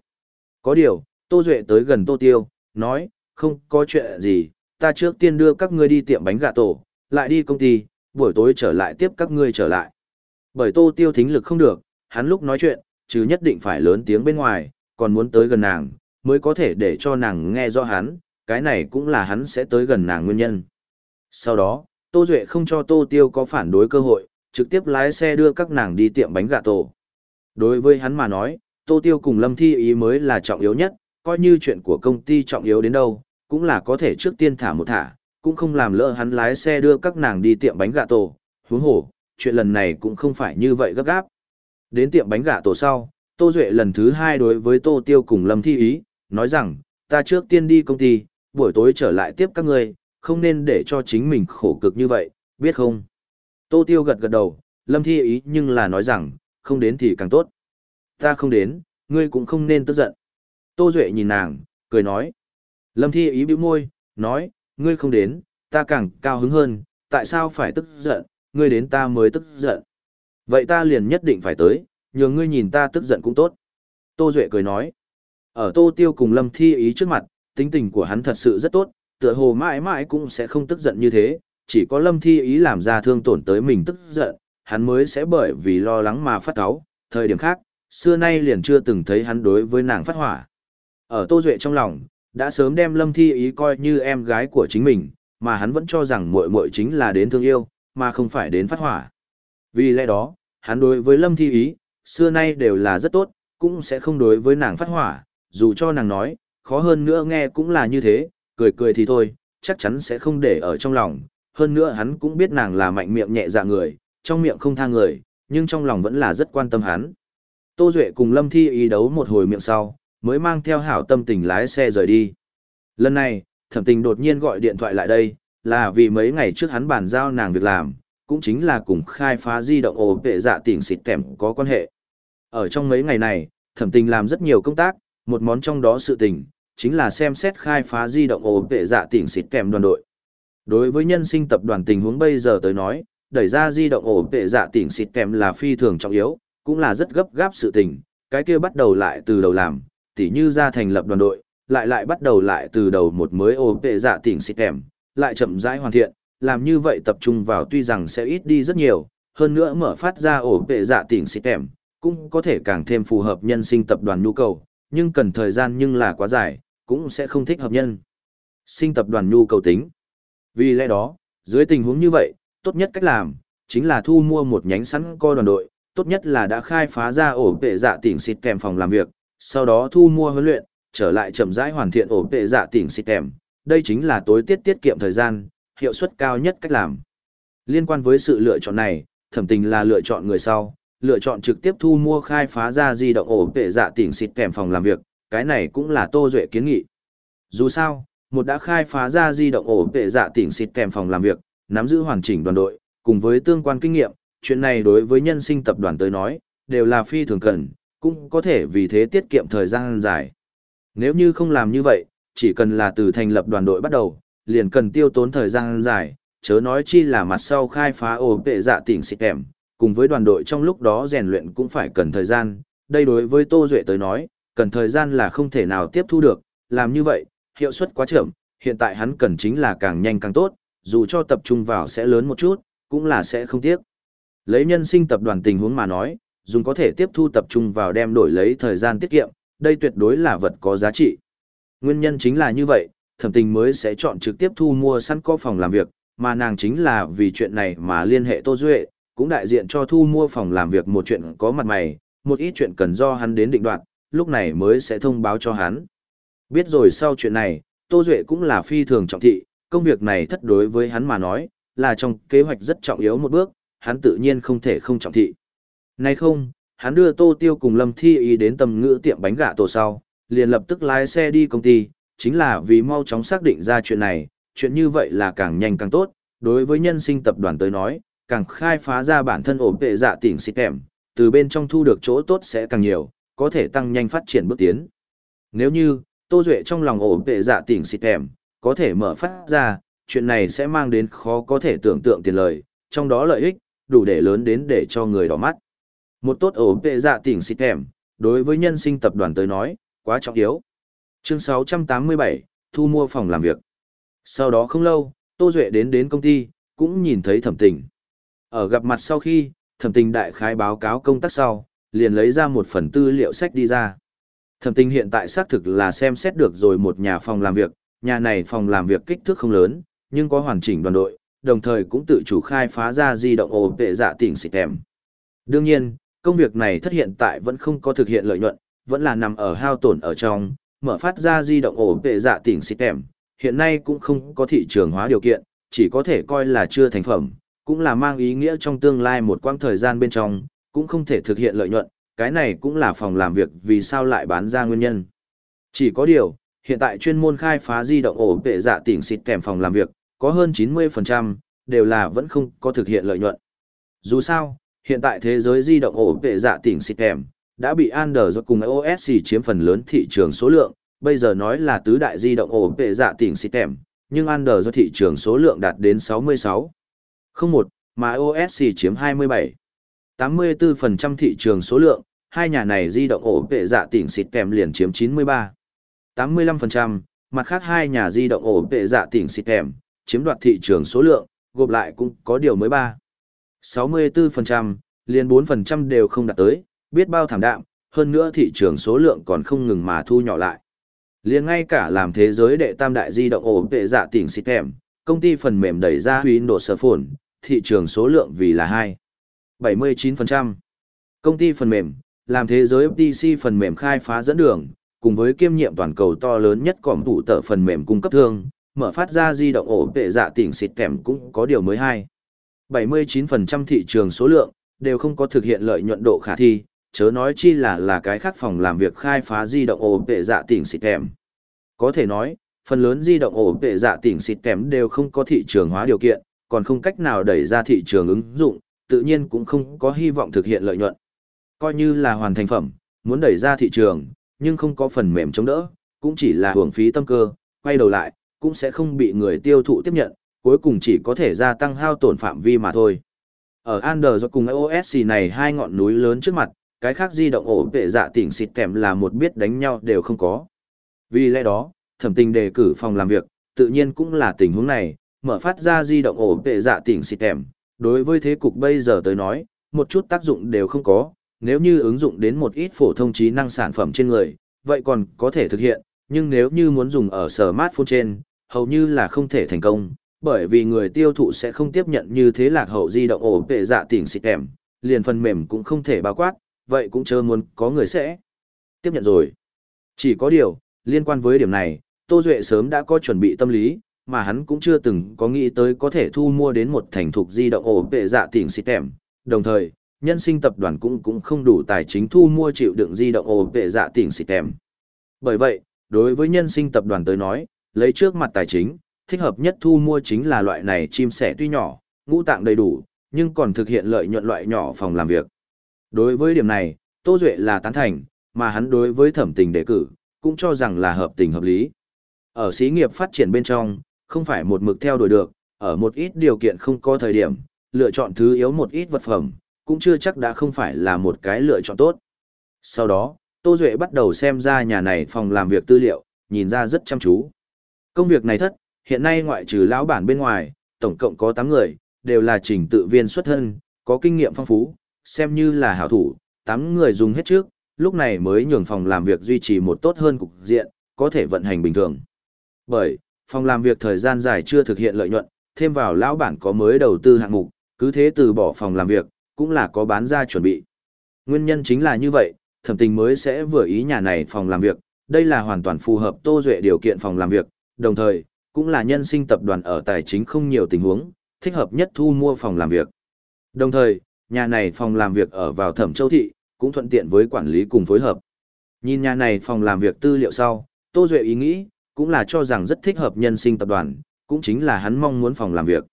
Có điều, Tô Duệ tới gần Tô Tiêu, nói, không có chuyện gì, ta trước tiên đưa các ngươi đi tiệm bánh gà tổ, lại đi công ty, buổi tối trở lại tiếp các ngươi trở lại. Bởi Tô Tiêu thính lực không được, hắn lúc nói chuyện, chứ nhất định phải lớn tiếng bên ngoài, còn muốn tới gần nàng, mới có thể để cho nàng nghe rõ hắn, cái này cũng là hắn sẽ tới gần nàng nguyên nhân. Sau đó, Tô Duệ không cho Tô Tiêu có phản đối cơ hội, trực tiếp lái xe đưa các nàng đi tiệm bánh gà tổ. Đối với hắn mà nói, Tô Tiêu cùng Lâm Thi ý mới là trọng yếu nhất, coi như chuyện của công ty trọng yếu đến đâu, cũng là có thể trước tiên thả một thả, cũng không làm lỡ hắn lái xe đưa các nàng đi tiệm bánh gà tổ, huống hồ, chuyện lần này cũng không phải như vậy gấp gáp. Đến tiệm bánh gà tổ sau, Tô Duệ lần thứ hai đối với Tô Tiêu cùng Lâm Thi ý, nói rằng, ta trước tiên đi công ty, buổi tối trở lại tiếp các người, không nên để cho chính mình khổ cực như vậy, biết không? Tô Tiêu gật gật đầu, Lâm Thi ý nhưng là nói rằng, không đến thì càng tốt. Ta không đến, ngươi cũng không nên tức giận. Tô Duệ nhìn nàng, cười nói. Lâm Thi ý bĩu môi, nói, ngươi không đến, ta càng cao hứng hơn, tại sao phải tức giận, ngươi đến ta mới tức giận. Vậy ta liền nhất định phải tới, nhường ngươi nhìn ta tức giận cũng tốt. Tô Duệ cười nói. Ở Tô Tiêu cùng Lâm Thi ý trước mặt, tính tình của hắn thật sự rất tốt, tựa hồ mãi mãi cũng sẽ không tức giận như thế, chỉ có Lâm Thi ý làm ra thương tổn tới mình tức giận, hắn mới sẽ bởi vì lo lắng mà phát cáu, thời điểm khác, xưa nay liền chưa từng thấy hắn đối với nàng phát hỏa. Ở Tô Duệ trong lòng, đã sớm đem Lâm Thi ý coi như em gái của chính mình, mà hắn vẫn cho rằng muội muội chính là đến thương yêu, mà không phải đến phát hỏa. Vì lẽ đó, hắn đối với Lâm Thi ý, xưa nay đều là rất tốt, cũng sẽ không đối với nàng phát hỏa, dù cho nàng nói, khó hơn nữa nghe cũng là như thế, cười cười thì thôi, chắc chắn sẽ không để ở trong lòng. Hơn nữa hắn cũng biết nàng là mạnh miệng nhẹ dạ người, trong miệng không tha người, nhưng trong lòng vẫn là rất quan tâm hắn. Tô Duệ cùng Lâm Thi ý đấu một hồi miệng sau, mới mang theo hảo tâm tình lái xe rời đi. Lần này, thẩm tình đột nhiên gọi điện thoại lại đây, là vì mấy ngày trước hắn bàn giao nàng việc làm, cũng chính là cùng khai phá di động ổ vệ dạ tỉnh xịt kèm có quan hệ. Ở trong mấy ngày này, thẩm tình làm rất nhiều công tác, một món trong đó sự tình, chính là xem xét khai phá di động ổ vệ dạ tỉnh xịt kèm đoàn đội. Đối với nhân sinh tập đoàn tình huống bây giờ tới nói, đẩy ra di động ổ vệ dạ tỉnh xịt kèm là phi thường trọng yếu, cũng là rất gấp gáp sự tình, cái kia bắt đầu lại từ đầu làm, tỉ như ra thành lập đoàn đội, lại lại bắt đầu lại từ đầu một mới ổ tệ dạ tỉnh xịt kèm, lại chậm rãi hoàn thiện, làm như vậy tập trung vào tuy rằng sẽ ít đi rất nhiều, hơn nữa mở phát ra ổ vệ dạ tỉnh xịt kèm, cũng có thể càng thêm phù hợp nhân sinh tập đoàn nhu cầu, nhưng cần thời gian nhưng là quá dài, cũng sẽ không thích hợp nhân. Sinh tập đoàn nhu cầu tính. Vì lẽ đó, dưới tình huống như vậy, tốt nhất cách làm, chính là thu mua một nhánh sẵn co đoàn đội, tốt nhất là đã khai phá ra ổ vệ dạ tỉnh xịt kèm phòng làm việc, sau đó thu mua huấn luyện, trở lại chậm rãi hoàn thiện ổ tệ dạ tỉnh xịt kèm. Đây chính là tối tiết tiết kiệm thời gian, hiệu suất cao nhất cách làm. Liên quan với sự lựa chọn này, thẩm tình là lựa chọn người sau, lựa chọn trực tiếp thu mua khai phá ra di động ổ tệ dạ tỉnh xịt kèm phòng làm việc, cái này cũng là Tô Duệ kiến nghị. Dù sao, một đã khai phá ra di động ổ tệ dạ tỉnh xịt kèm phòng làm việc, nắm giữ hoàn chỉnh đoàn đội, cùng với tương quan kinh nghiệm, chuyện này đối với nhân sinh tập đoàn tới nói, đều là phi thường cần, cũng có thể vì thế tiết kiệm thời gian dài. Nếu như không làm như vậy, chỉ cần là từ thành lập đoàn đội bắt đầu, liền cần tiêu tốn thời gian dài, chớ nói chi là mặt sau khai phá ổ vệ dạ tỉnh xịt kèm, cùng với đoàn đội trong lúc đó rèn luyện cũng phải cần thời gian, đây đối với Tô Duệ tới nói, cần thời gian là không thể nào tiếp thu được, làm như vậy, hiệu suất quá chậm, hiện tại hắn cần chính là càng nhanh càng tốt, dù cho tập trung vào sẽ lớn một chút, cũng là sẽ không tiếc. Lấy nhân sinh tập đoàn tình huống mà nói, dùng có thể tiếp thu tập trung vào đem đổi lấy thời gian tiết kiệm, đây tuyệt đối là vật có giá trị. Nguyên nhân chính là như vậy, thẩm tình mới sẽ chọn trực tiếp thu mua sẵn có phòng làm việc, mà nàng chính là vì chuyện này mà liên hệ Tô Duệ, cũng đại diện cho thu mua phòng làm việc một chuyện có mặt mày, một ít chuyện cần do hắn đến định đoạt, lúc này mới sẽ thông báo cho hắn. Biết rồi sau chuyện này, Tô Duệ cũng là phi thường trọng thị, công việc này thất đối với hắn mà nói, là trong kế hoạch rất trọng yếu một bước, hắn tự nhiên không thể không trọng thị. Nay không, hắn đưa Tô Tiêu cùng Lâm Thi ý đến tầm ngữ tiệm bánh gà tổ sau, liền lập tức lái xe đi công ty, chính là vì mau chóng xác định ra chuyện này, chuyện như vậy là càng nhanh càng tốt, đối với nhân sinh tập đoàn tới nói, càng khai phá ra bản thân ổn tệ dạ tỉnh xịt kèm, từ bên trong thu được chỗ tốt sẽ càng nhiều, có thể tăng nhanh phát triển bước tiến. Nếu như, Tô Duệ trong lòng ổn tệ dạ tỉnh xịt kèm, có thể mở phát ra, chuyện này sẽ mang đến khó có thể tưởng tượng tiền lời, trong đó lợi ích, đủ để lớn đến để cho người đỏ mắt. Một tốt ổ vệ dạ tỉnh xịt thèm, đối với nhân sinh tập đoàn tới nói, quá trọng yếu. Chương 687, thu mua phòng làm việc. Sau đó không lâu, Tô Duệ đến đến công ty, cũng nhìn thấy thẩm tình. Ở gặp mặt sau khi, thẩm tình đại khái báo cáo công tác sau, liền lấy ra một phần tư liệu sách đi ra. Thẩm tình hiện tại xác thực là xem xét được rồi một nhà phòng làm việc, nhà này phòng làm việc kích thước không lớn, nhưng có hoàn chỉnh đoàn đội, đồng thời cũng tự chủ khai phá ra di động ổ tệ dạ tỉnh xịt thèm. Đương nhiên, công việc này thất hiện tại vẫn không có thực hiện lợi nhuận, vẫn là nằm ở hao tổn ở trong, mở phát ra di động ổ tệ dạ tỉnh xịt kèm, hiện nay cũng không có thị trường hóa điều kiện, chỉ có thể coi là chưa thành phẩm, cũng là mang ý nghĩa trong tương lai một quãng thời gian bên trong, cũng không thể thực hiện lợi nhuận, cái này cũng là phòng làm việc vì sao lại bán ra nguyên nhân. Chỉ có điều, hiện tại chuyên môn khai phá di động ổ vệ dạ tỉnh xịt kèm phòng làm việc, có hơn 90%, đều là vẫn không có thực hiện lợi nhuận. Dù sao, hiện tại thế giới di động ổ vệ dạ tỉnh xịt kèm, đã bị Android cùng iOS chiếm phần lớn thị trường số lượng, bây giờ nói là tứ đại di động ổ vệ dạ tỉnh xịt kèm, nhưng Android thị trường số lượng đạt đến 66. Không một, mà iOS chiếm 27. 84% thị trường số lượng, hai nhà này di động ổ vệ dạ tỉnh xịt kèm liền chiếm 93. 85%, mặt khác hai nhà di động ổ vệ dạ tỉnh xịt kèm, chiếm đoạt thị trường số lượng, gộp lại cũng có điều mới 3. 64%, liền 4% đều không đạt tới, biết bao thảm đạm, hơn nữa thị trường số lượng còn không ngừng mà thu nhỏ lại. Liền ngay cả làm thế giới đệ tam đại di động ổ vệ dạ tỉnh xịt kèm, công ty phần mềm đẩy ra Windows Phone, thị trường số lượng vì là 2. 79%. Công ty phần mềm, làm thế giới FTC phần mềm khai phá dẫn đường, cùng với kiêm nhiệm toàn cầu to lớn nhất cỏm thủ tờ phần mềm cung cấp thương, mở phát ra di động ổ tệ dạ tỉnh xịt kèm cũng có điều mới hay. 79% thị trường số lượng, đều không có thực hiện lợi nhuận độ khả thi, chớ nói chi là là cái khác phòng làm việc khai phá di động ổ tệ dạ tỉnh xịt kèm. Có thể nói, phần lớn di động ổ vệ dạ tỉnh xịt kèm đều không có thị trường hóa điều kiện, còn không cách nào đẩy ra thị trường ứng dụng, tự nhiên cũng không có hy vọng thực hiện lợi nhuận. Coi như là hoàn thành phẩm, muốn đẩy ra thị trường, nhưng không có phần mềm chống đỡ, cũng chỉ là hưởng phí tâm cơ, quay đầu lại, cũng sẽ không bị người tiêu thụ tiếp nhận, cuối cùng chỉ có thể gia tăng hao tổn phạm vi mà thôi. Ở Android cùng iOS này hai ngọn núi lớn trước mặt, cái khác di động ổ vệ dạ tỉnh xịt kèm là một biết đánh nhau đều không có. Vì lẽ đó, thẩm tình đề cử phòng làm việc, tự nhiên cũng là tình huống này, mở phát ra di động ổ vệ dạ tỉnh xịt kèm. Đối với thế cục bây giờ tới nói, một chút tác dụng đều không có, nếu như ứng dụng đến một ít phổ thông trí năng sản phẩm trên người, vậy còn có thể thực hiện, nhưng nếu như muốn dùng ở smartphone trên, hầu như là không thể thành công, bởi vì người tiêu thụ sẽ không tiếp nhận như thế lạc hậu di động ổ vệ dạ tỉnh xịt kèm, liền phần mềm cũng không thể bao quát, vậy cũng chớ muốn có người sẽ tiếp nhận rồi. Chỉ có điều, liên quan với điểm này, Tô Duệ sớm đã có chuẩn bị tâm lý, mà hắn cũng chưa từng có nghĩ tới có thể thu mua đến một thành thục di động ổ vệ dạ tỉnh xịt kèm, đồng thời, nhân sinh tập đoàn cũng cũng không đủ tài chính thu mua chịu đựng di động ổ vệ dạ tỉnh xịt kèm. Bởi vậy, đối với nhân sinh tập đoàn tới nói, lấy trước mặt tài chính, thích hợp nhất thu mua chính là loại này chim sẻ tuy nhỏ, ngũ tạng đầy đủ, nhưng còn thực hiện lợi nhuận loại nhỏ phòng làm việc. Đối với điểm này, Tô Duệ là tán thành, mà hắn đối với thẩm tình đề cử, cũng cho rằng là hợp tình hợp lý. Ở xí nghiệp phát triển bên trong, không phải một mực theo đuổi được, ở một ít điều kiện không có thời điểm, lựa chọn thứ yếu một ít vật phẩm, cũng chưa chắc đã không phải là một cái lựa chọn tốt. Sau đó, Tô Duệ bắt đầu xem ra nhà này phòng làm việc tư liệu, nhìn ra rất chăm chú. Công việc này thất, hiện nay ngoại trừ lão bản bên ngoài, tổng cộng có 8 người, đều là trình tự viên xuất thân, có kinh nghiệm phong phú, xem như là hảo thủ, 8 người dùng hết trước, lúc này mới nhường phòng làm việc duy trì một tốt hơn cục diện, có thể vận hành bình thường. Bởi, phòng làm việc thời gian dài chưa thực hiện lợi nhuận, thêm vào lão bản có mới đầu tư hạng mục, cứ thế từ bỏ phòng làm việc, cũng là có bán ra chuẩn bị. Nguyên nhân chính là như vậy, thẩm tình mới sẽ vừa ý nhà này phòng làm việc, đây là hoàn toàn phù hợp Tô Duệ điều kiện phòng làm việc, đồng thời, cũng là nhân sinh tập đoàn ở tài chính không nhiều tình huống, thích hợp nhất thu mua phòng làm việc. Đồng thời, nhà này phòng làm việc ở vào Thẩm Châu Thị, cũng thuận tiện với quản lý cùng phối hợp. Nhìn nhà này phòng làm việc tư liệu sau, Tô Duệ ý nghĩ, cũng là cho rằng rất thích hợp nhân sinh tập đoàn, cũng chính là hắn mong muốn phòng làm việc.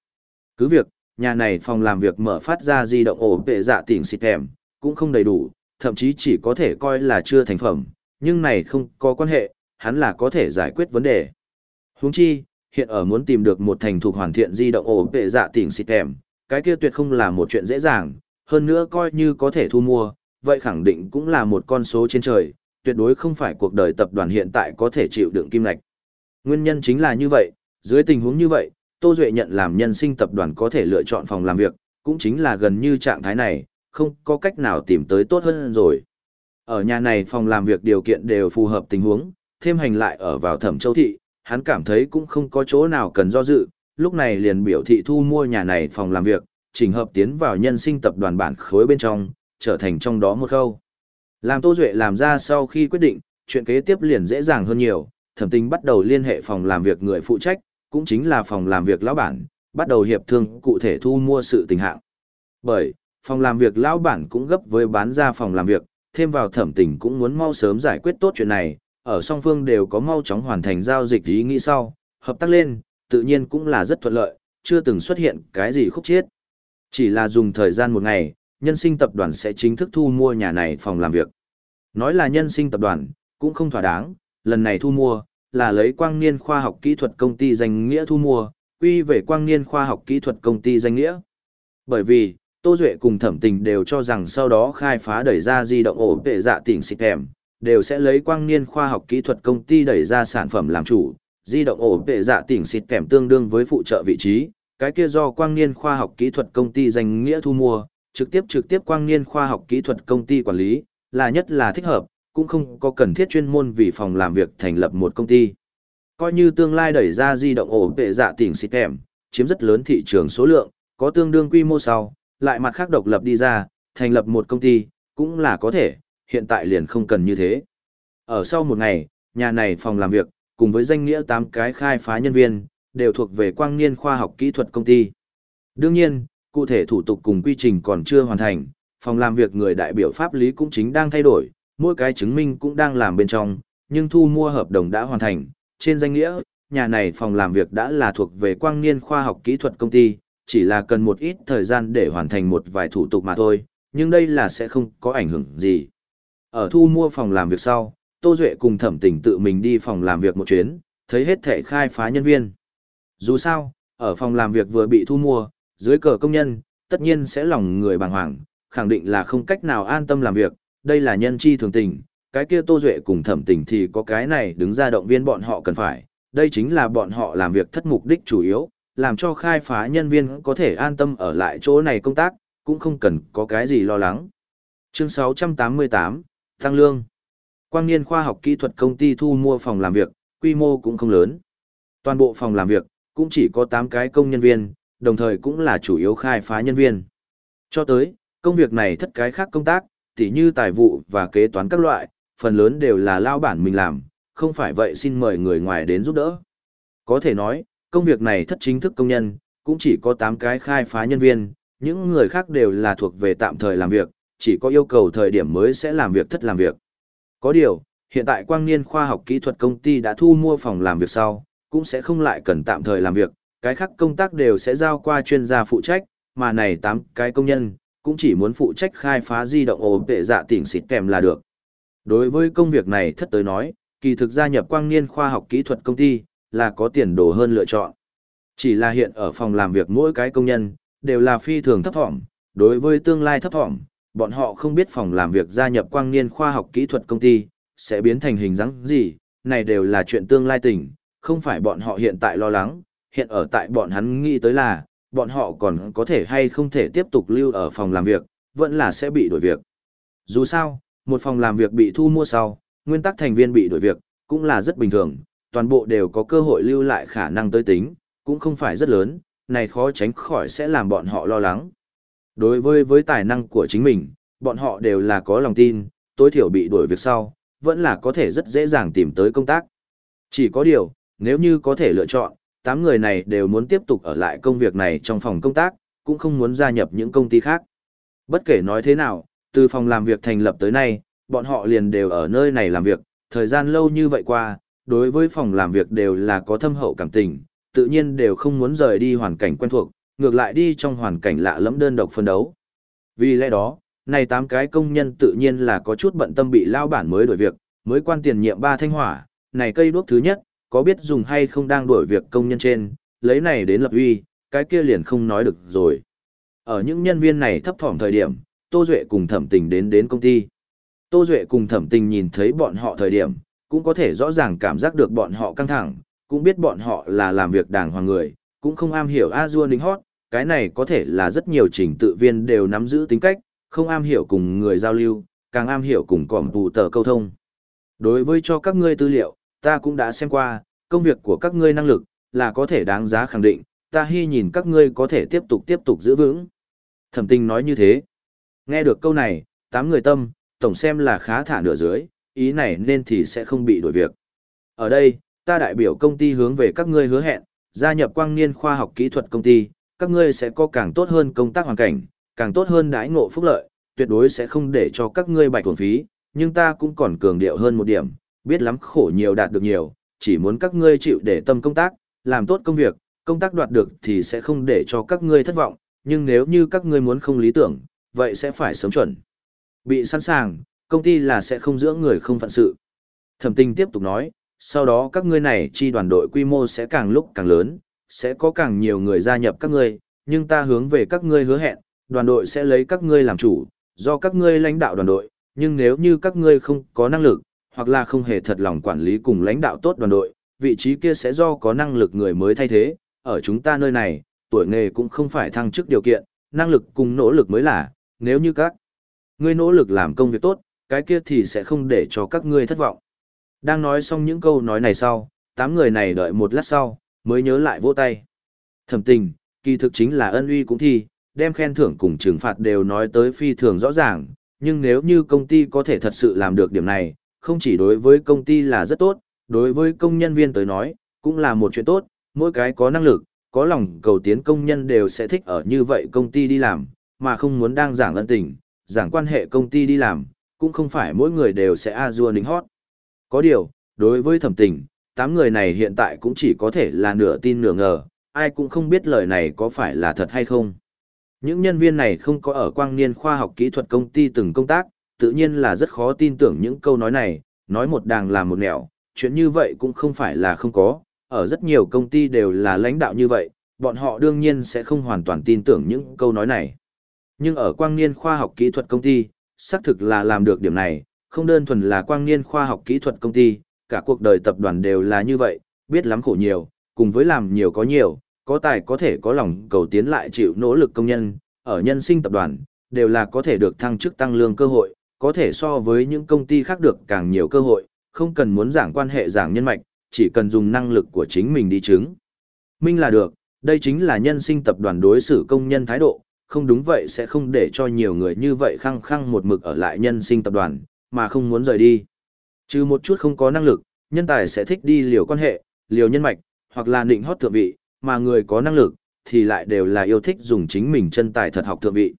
Cứ việc, nhà này phòng làm việc mở phát ra di động ổ vệ dạ tỉnh xịt kèm, cũng không đầy đủ, thậm chí chỉ có thể coi là chưa thành phẩm, nhưng này không có quan hệ, hắn là có thể giải quyết vấn đề. Huống chi, hiện ở muốn tìm được một thành thục hoàn thiện di động ổ vệ dạ tỉnh xịt kèm, cái kia tuyệt không là một chuyện dễ dàng, hơn nữa coi như có thể thu mua, vậy khẳng định cũng là một con số trên trời, tuyệt đối không phải cuộc đời tập đoàn hiện tại có thể chịu đựng kim lạch. Nguyên nhân chính là như vậy, dưới tình huống như vậy, Tô Duệ nhận làm nhân sinh tập đoàn có thể lựa chọn phòng làm việc, cũng chính là gần như trạng thái này, không có cách nào tìm tới tốt hơn rồi. Ở nhà này phòng làm việc điều kiện đều phù hợp tình huống, thêm hành lại ở vào thẩm châu thị, hắn cảm thấy cũng không có chỗ nào cần do dự, lúc này liền biểu thị thu mua nhà này phòng làm việc, chỉnh hợp tiến vào nhân sinh tập đoàn bản khối bên trong, trở thành trong đó một khâu. Làm Tô Duệ làm ra sau khi quyết định, chuyện kế tiếp liền dễ dàng hơn nhiều, thẩm tình bắt đầu liên hệ phòng làm việc người phụ trách, cũng chính là phòng làm việc lão bản, bắt đầu hiệp thương cụ thể thu mua sự tình hạng. Bởi, phòng làm việc lão bản cũng gấp với bán ra phòng làm việc, thêm vào thẩm tình cũng muốn mau sớm giải quyết tốt chuyện này, ở song phương đều có mau chóng hoàn thành giao dịch ý nghĩ sau, hợp tác lên, tự nhiên cũng là rất thuận lợi, chưa từng xuất hiện cái gì khúc chiết. Chỉ là dùng thời gian một ngày, nhân sinh tập đoàn sẽ chính thức thu mua nhà này phòng làm việc. Nói là nhân sinh tập đoàn, cũng không thỏa đáng, lần này thu mua, là lấy quang niên khoa học kỹ thuật công ty danh nghĩa thu mua, quy về quang niên khoa học kỹ thuật công ty danh nghĩa. Bởi vì, Tô Duệ cùng thẩm tình đều cho rằng sau đó khai phá đẩy ra di động ổ vệ dạ tỉnh xịt kèm, đều sẽ lấy quang niên khoa học kỹ thuật công ty đẩy ra sản phẩm làm chủ, di động ổ vệ dạ tỉnh xịt kèm tương đương với phụ trợ vị trí, cái kia do quang niên khoa học kỹ thuật công ty danh nghĩa thu mua, trực tiếp trực tiếp quang niên khoa học kỹ thuật công ty quản lý, là nhất là thích hợp, cũng không có cần thiết chuyên môn vì phòng làm việc thành lập một công ty. Coi như tương lai đẩy ra di động ổ vệ dạ tỉnh xịt kèm, chiếm rất lớn thị trường số lượng, có tương đương quy mô sau, lại mặt khác độc lập đi ra, thành lập một công ty, cũng là có thể, hiện tại liền không cần như thế. Ở sau một ngày, nhà này phòng làm việc, cùng với danh nghĩa 8 cái khai phá nhân viên, đều thuộc về quang niên khoa học kỹ thuật công ty. Đương nhiên, cụ thể thủ tục cùng quy trình còn chưa hoàn thành, phòng làm việc người đại biểu pháp lý cũng chính đang thay đổi, mỗi cái chứng minh cũng đang làm bên trong, nhưng thu mua hợp đồng đã hoàn thành, trên danh nghĩa, nhà này phòng làm việc đã là thuộc về quang niên khoa học kỹ thuật công ty, chỉ là cần một ít thời gian để hoàn thành một vài thủ tục mà thôi, nhưng đây là sẽ không có ảnh hưởng gì. Ở thu mua phòng làm việc sau, Tô Duệ cùng thẩm tình tự mình đi phòng làm việc một chuyến, thấy hết thể khai phá nhân viên. Dù sao, ở phòng làm việc vừa bị thu mua, dưới cờ công nhân, tất nhiên sẽ lòng người bàng hoàng, khẳng định là không cách nào an tâm làm việc, đây là nhân chi thường tình, cái kia Tô Duệ cùng thẩm tình thì có cái này đứng ra động viên bọn họ cần phải, đây chính là bọn họ làm việc thất mục đích chủ yếu, làm cho khai phá nhân viên có thể an tâm ở lại chỗ này công tác, cũng không cần có cái gì lo lắng. Chương 688, Tăng Lương Quang niên khoa học kỹ thuật công ty thu mua phòng làm việc, quy mô cũng không lớn. Toàn bộ phòng làm việc, cũng chỉ có 8 cái công nhân viên, đồng thời cũng là chủ yếu khai phá nhân viên. Cho tới, công việc này thất cái khác công tác, tỉ như tài vụ và kế toán các loại, phần lớn đều là lao bản mình làm, không phải vậy xin mời người ngoài đến giúp đỡ. Có thể nói, công việc này thất chính thức công nhân, cũng chỉ có 8 cái khai phá nhân viên, những người khác đều là thuộc về tạm thời làm việc, chỉ có yêu cầu thời điểm mới sẽ làm việc thất làm việc. Có điều, hiện tại quang niên khoa học kỹ thuật công ty đã thu mua phòng làm việc sau, cũng sẽ không lại cần tạm thời làm việc, cái khác công tác đều sẽ giao qua chuyên gia phụ trách, mà này 8 cái công nhân, cũng chỉ muốn phụ trách khai phá di động ổ vệ dạ tỉnh xịt kèm là được. Đối với công việc này thất tới nói, kỳ thực gia nhập quang niên khoa học kỹ thuật công ty, là có tiền đồ hơn lựa chọn. Chỉ là hiện ở phòng làm việc mỗi cái công nhân, đều là phi thường thấp thỏm, đối với tương lai thấp thỏm, bọn họ không biết phòng làm việc gia nhập quang niên khoa học kỹ thuật công ty, sẽ biến thành hình dáng gì, này đều là chuyện tương lai tình, không phải bọn họ hiện tại lo lắng, hiện ở tại bọn hắn nghĩ tới là, bọn họ còn có thể hay không thể tiếp tục lưu ở phòng làm việc, vẫn là sẽ bị đổi việc. Dù sao, một phòng làm việc bị thu mua sau, nguyên tắc thành viên bị đổi việc, cũng là rất bình thường, toàn bộ đều có cơ hội lưu lại khả năng tới tính, cũng không phải rất lớn, này khó tránh khỏi sẽ làm bọn họ lo lắng. Đối với với tài năng của chính mình, bọn họ đều là có lòng tin, tối thiểu bị đuổi việc sau, vẫn là có thể rất dễ dàng tìm tới công tác. Chỉ có điều, nếu như có thể lựa chọn, 8 người này đều muốn tiếp tục ở lại công việc này trong phòng công tác, cũng không muốn gia nhập những công ty khác. Bất kể nói thế nào, từ phòng làm việc thành lập tới nay, bọn họ liền đều ở nơi này làm việc, thời gian lâu như vậy qua, đối với phòng làm việc đều là có thâm hậu cảm tình, tự nhiên đều không muốn rời đi hoàn cảnh quen thuộc, ngược lại đi trong hoàn cảnh lạ lẫm đơn độc phân đấu. Vì lẽ đó, này tám cái công nhân tự nhiên là có chút bận tâm bị lao bản mới đổi việc, mới quan tiền nhiệm ba thanh hỏa, này cây đuốc thứ nhất, có biết dùng hay không đang đổi việc công nhân trên, lấy này đến lập uy, cái kia liền không nói được rồi. Ở những nhân viên này thấp thỏm thời điểm, Tô Duệ cùng thẩm tình đến đến công ty. Tô Duệ cùng thẩm tình nhìn thấy bọn họ thời điểm, cũng có thể rõ ràng cảm giác được bọn họ căng thẳng, cũng biết bọn họ là làm việc đàng hoàng người, cũng không am hiểu A-dua lính hót, cái này có thể là rất nhiều trình tự viên đều nắm giữ tính cách, không am hiểu cùng người giao lưu, càng am hiểu cùng cỏm tù tờ câu thông. Đối với cho các ngươi tư liệu, ta cũng đã xem qua, công việc của các ngươi năng lực, là có thể đáng giá khẳng định, ta hy nhìn các ngươi có thể tiếp tục tiếp tục giữ vững. Thẩm Tinh nói như thế. Nghe được câu này, tám người tâm, tổng xem là khá thả nửa dưới, ý này nên thì sẽ không bị đổi việc. Ở đây, ta đại biểu công ty hướng về các ngươi hứa hẹn, gia nhập quang niên khoa học kỹ thuật công ty, các ngươi sẽ có càng tốt hơn công tác hoàn cảnh, càng tốt hơn đãi ngộ phúc lợi, tuyệt đối sẽ không để cho các ngươi bạch thuần phí, nhưng ta cũng còn cường điệu hơn một điểm, biết lắm khổ nhiều đạt được nhiều, chỉ muốn các ngươi chịu để tâm công tác, làm tốt công việc, công tác đoạt được thì sẽ không để cho các ngươi thất vọng, nhưng nếu như các ngươi muốn không lý tưởng, vậy sẽ phải sớm chuẩn. Bị sẵn sàng, công ty là sẽ không giữa người không phận sự. Thẩm tinh tiếp tục nói, sau đó các ngươi này chi đoàn đội quy mô sẽ càng lúc càng lớn, sẽ có càng nhiều người gia nhập các ngươi, nhưng ta hướng về các ngươi hứa hẹn, đoàn đội sẽ lấy các ngươi làm chủ, do các ngươi lãnh đạo đoàn đội, nhưng nếu như các ngươi không có năng lực, hoặc là không hề thật lòng quản lý cùng lãnh đạo tốt đoàn đội, vị trí kia sẽ do có năng lực người mới thay thế, ở chúng ta nơi này, tuổi nghề cũng không phải thăng chức điều kiện, năng lực cùng nỗ lực mới là, nếu như các ngươi nỗ lực làm công việc tốt, cái kia thì sẽ không để cho các ngươi thất vọng. Đang nói xong những câu nói này sau, tám người này đợi một lát sau, mới nhớ lại vỗ tay. Thẩm tình, kỳ thực chính là ân uy cũng thi, đem khen thưởng cùng trừng phạt đều nói tới phi thường rõ ràng, nhưng nếu như công ty có thể thật sự làm được điểm này, không chỉ đối với công ty là rất tốt, đối với công nhân viên tới nói, cũng là một chuyện tốt, mỗi cái có năng lực, có lòng cầu tiến công nhân đều sẽ thích ở như vậy công ty đi làm, mà không muốn đang giảng ân tình, giảng quan hệ công ty đi làm, cũng không phải mỗi người đều sẽ a dua đính hót. Có điều, đối với thẩm tình, tám người này hiện tại cũng chỉ có thể là nửa tin nửa ngờ, ai cũng không biết lời này có phải là thật hay không. Những nhân viên này không có ở quang niên khoa học kỹ thuật công ty từng công tác, tự nhiên là rất khó tin tưởng những câu nói này, nói một đàng làm một nẻo, chuyện như vậy cũng không phải là không có, ở rất nhiều công ty đều là lãnh đạo như vậy, bọn họ đương nhiên sẽ không hoàn toàn tin tưởng những câu nói này. Nhưng ở quang niên khoa học kỹ thuật công ty, xác thực là làm được điểm này, không đơn thuần là quang niên khoa học kỹ thuật công ty, cả cuộc đời tập đoàn đều là như vậy, biết lắm khổ nhiều, cùng với làm nhiều có nhiều, có tài có thể có lòng cầu tiến lại chịu nỗ lực công nhân, ở nhân sinh tập đoàn, đều là có thể được thăng chức tăng lương cơ hội, có thể so với những công ty khác được càng nhiều cơ hội, không cần muốn giảng quan hệ giảng nhân mạch, chỉ cần dùng năng lực của chính mình đi chứng. Minh là được, đây chính là nhân sinh tập đoàn đối xử công nhân thái độ, không đúng vậy sẽ không để cho nhiều người như vậy khăng khăng một mực ở lại nhân sinh tập đoàn, mà không muốn rời đi. Trừ một chút không có năng lực, nhân tài sẽ thích đi liều quan hệ, liều nhân mạch, hoặc là định hót thượng vị, mà người có năng lực, thì lại đều là yêu thích dùng chính mình chân tài thật học thượng vị.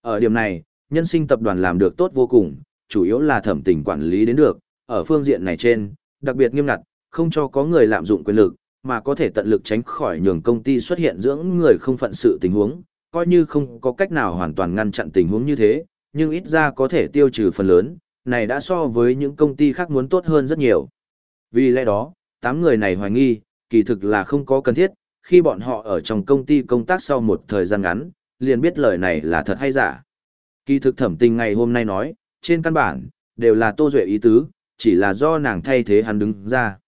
Ở điểm này, nhân sinh tập đoàn làm được tốt vô cùng, chủ yếu là thẩm tình quản lý đến được, ở phương diện này trên, đặc biệt nghiêm ngặt, không cho có người lạm dụng quyền lực, mà có thể tận lực tránh khỏi nhường công ty xuất hiện dưỡng người không phận sự tình huống, coi như không có cách nào hoàn toàn ngăn chặn tình huống như thế, nhưng ít ra có thể tiêu trừ phần lớn, này đã so với những công ty khác muốn tốt hơn rất nhiều. Vì lẽ đó, 8 người này hoài nghi, kỳ thực là không có cần thiết, khi bọn họ ở trong công ty công tác sau một thời gian ngắn, liền biết lời này là thật hay giả. Kỳ thực thẩm tình ngày hôm nay nói, trên căn bản, đều là Tô Duệ ý tứ, chỉ là do nàng thay thế hắn đứng ra.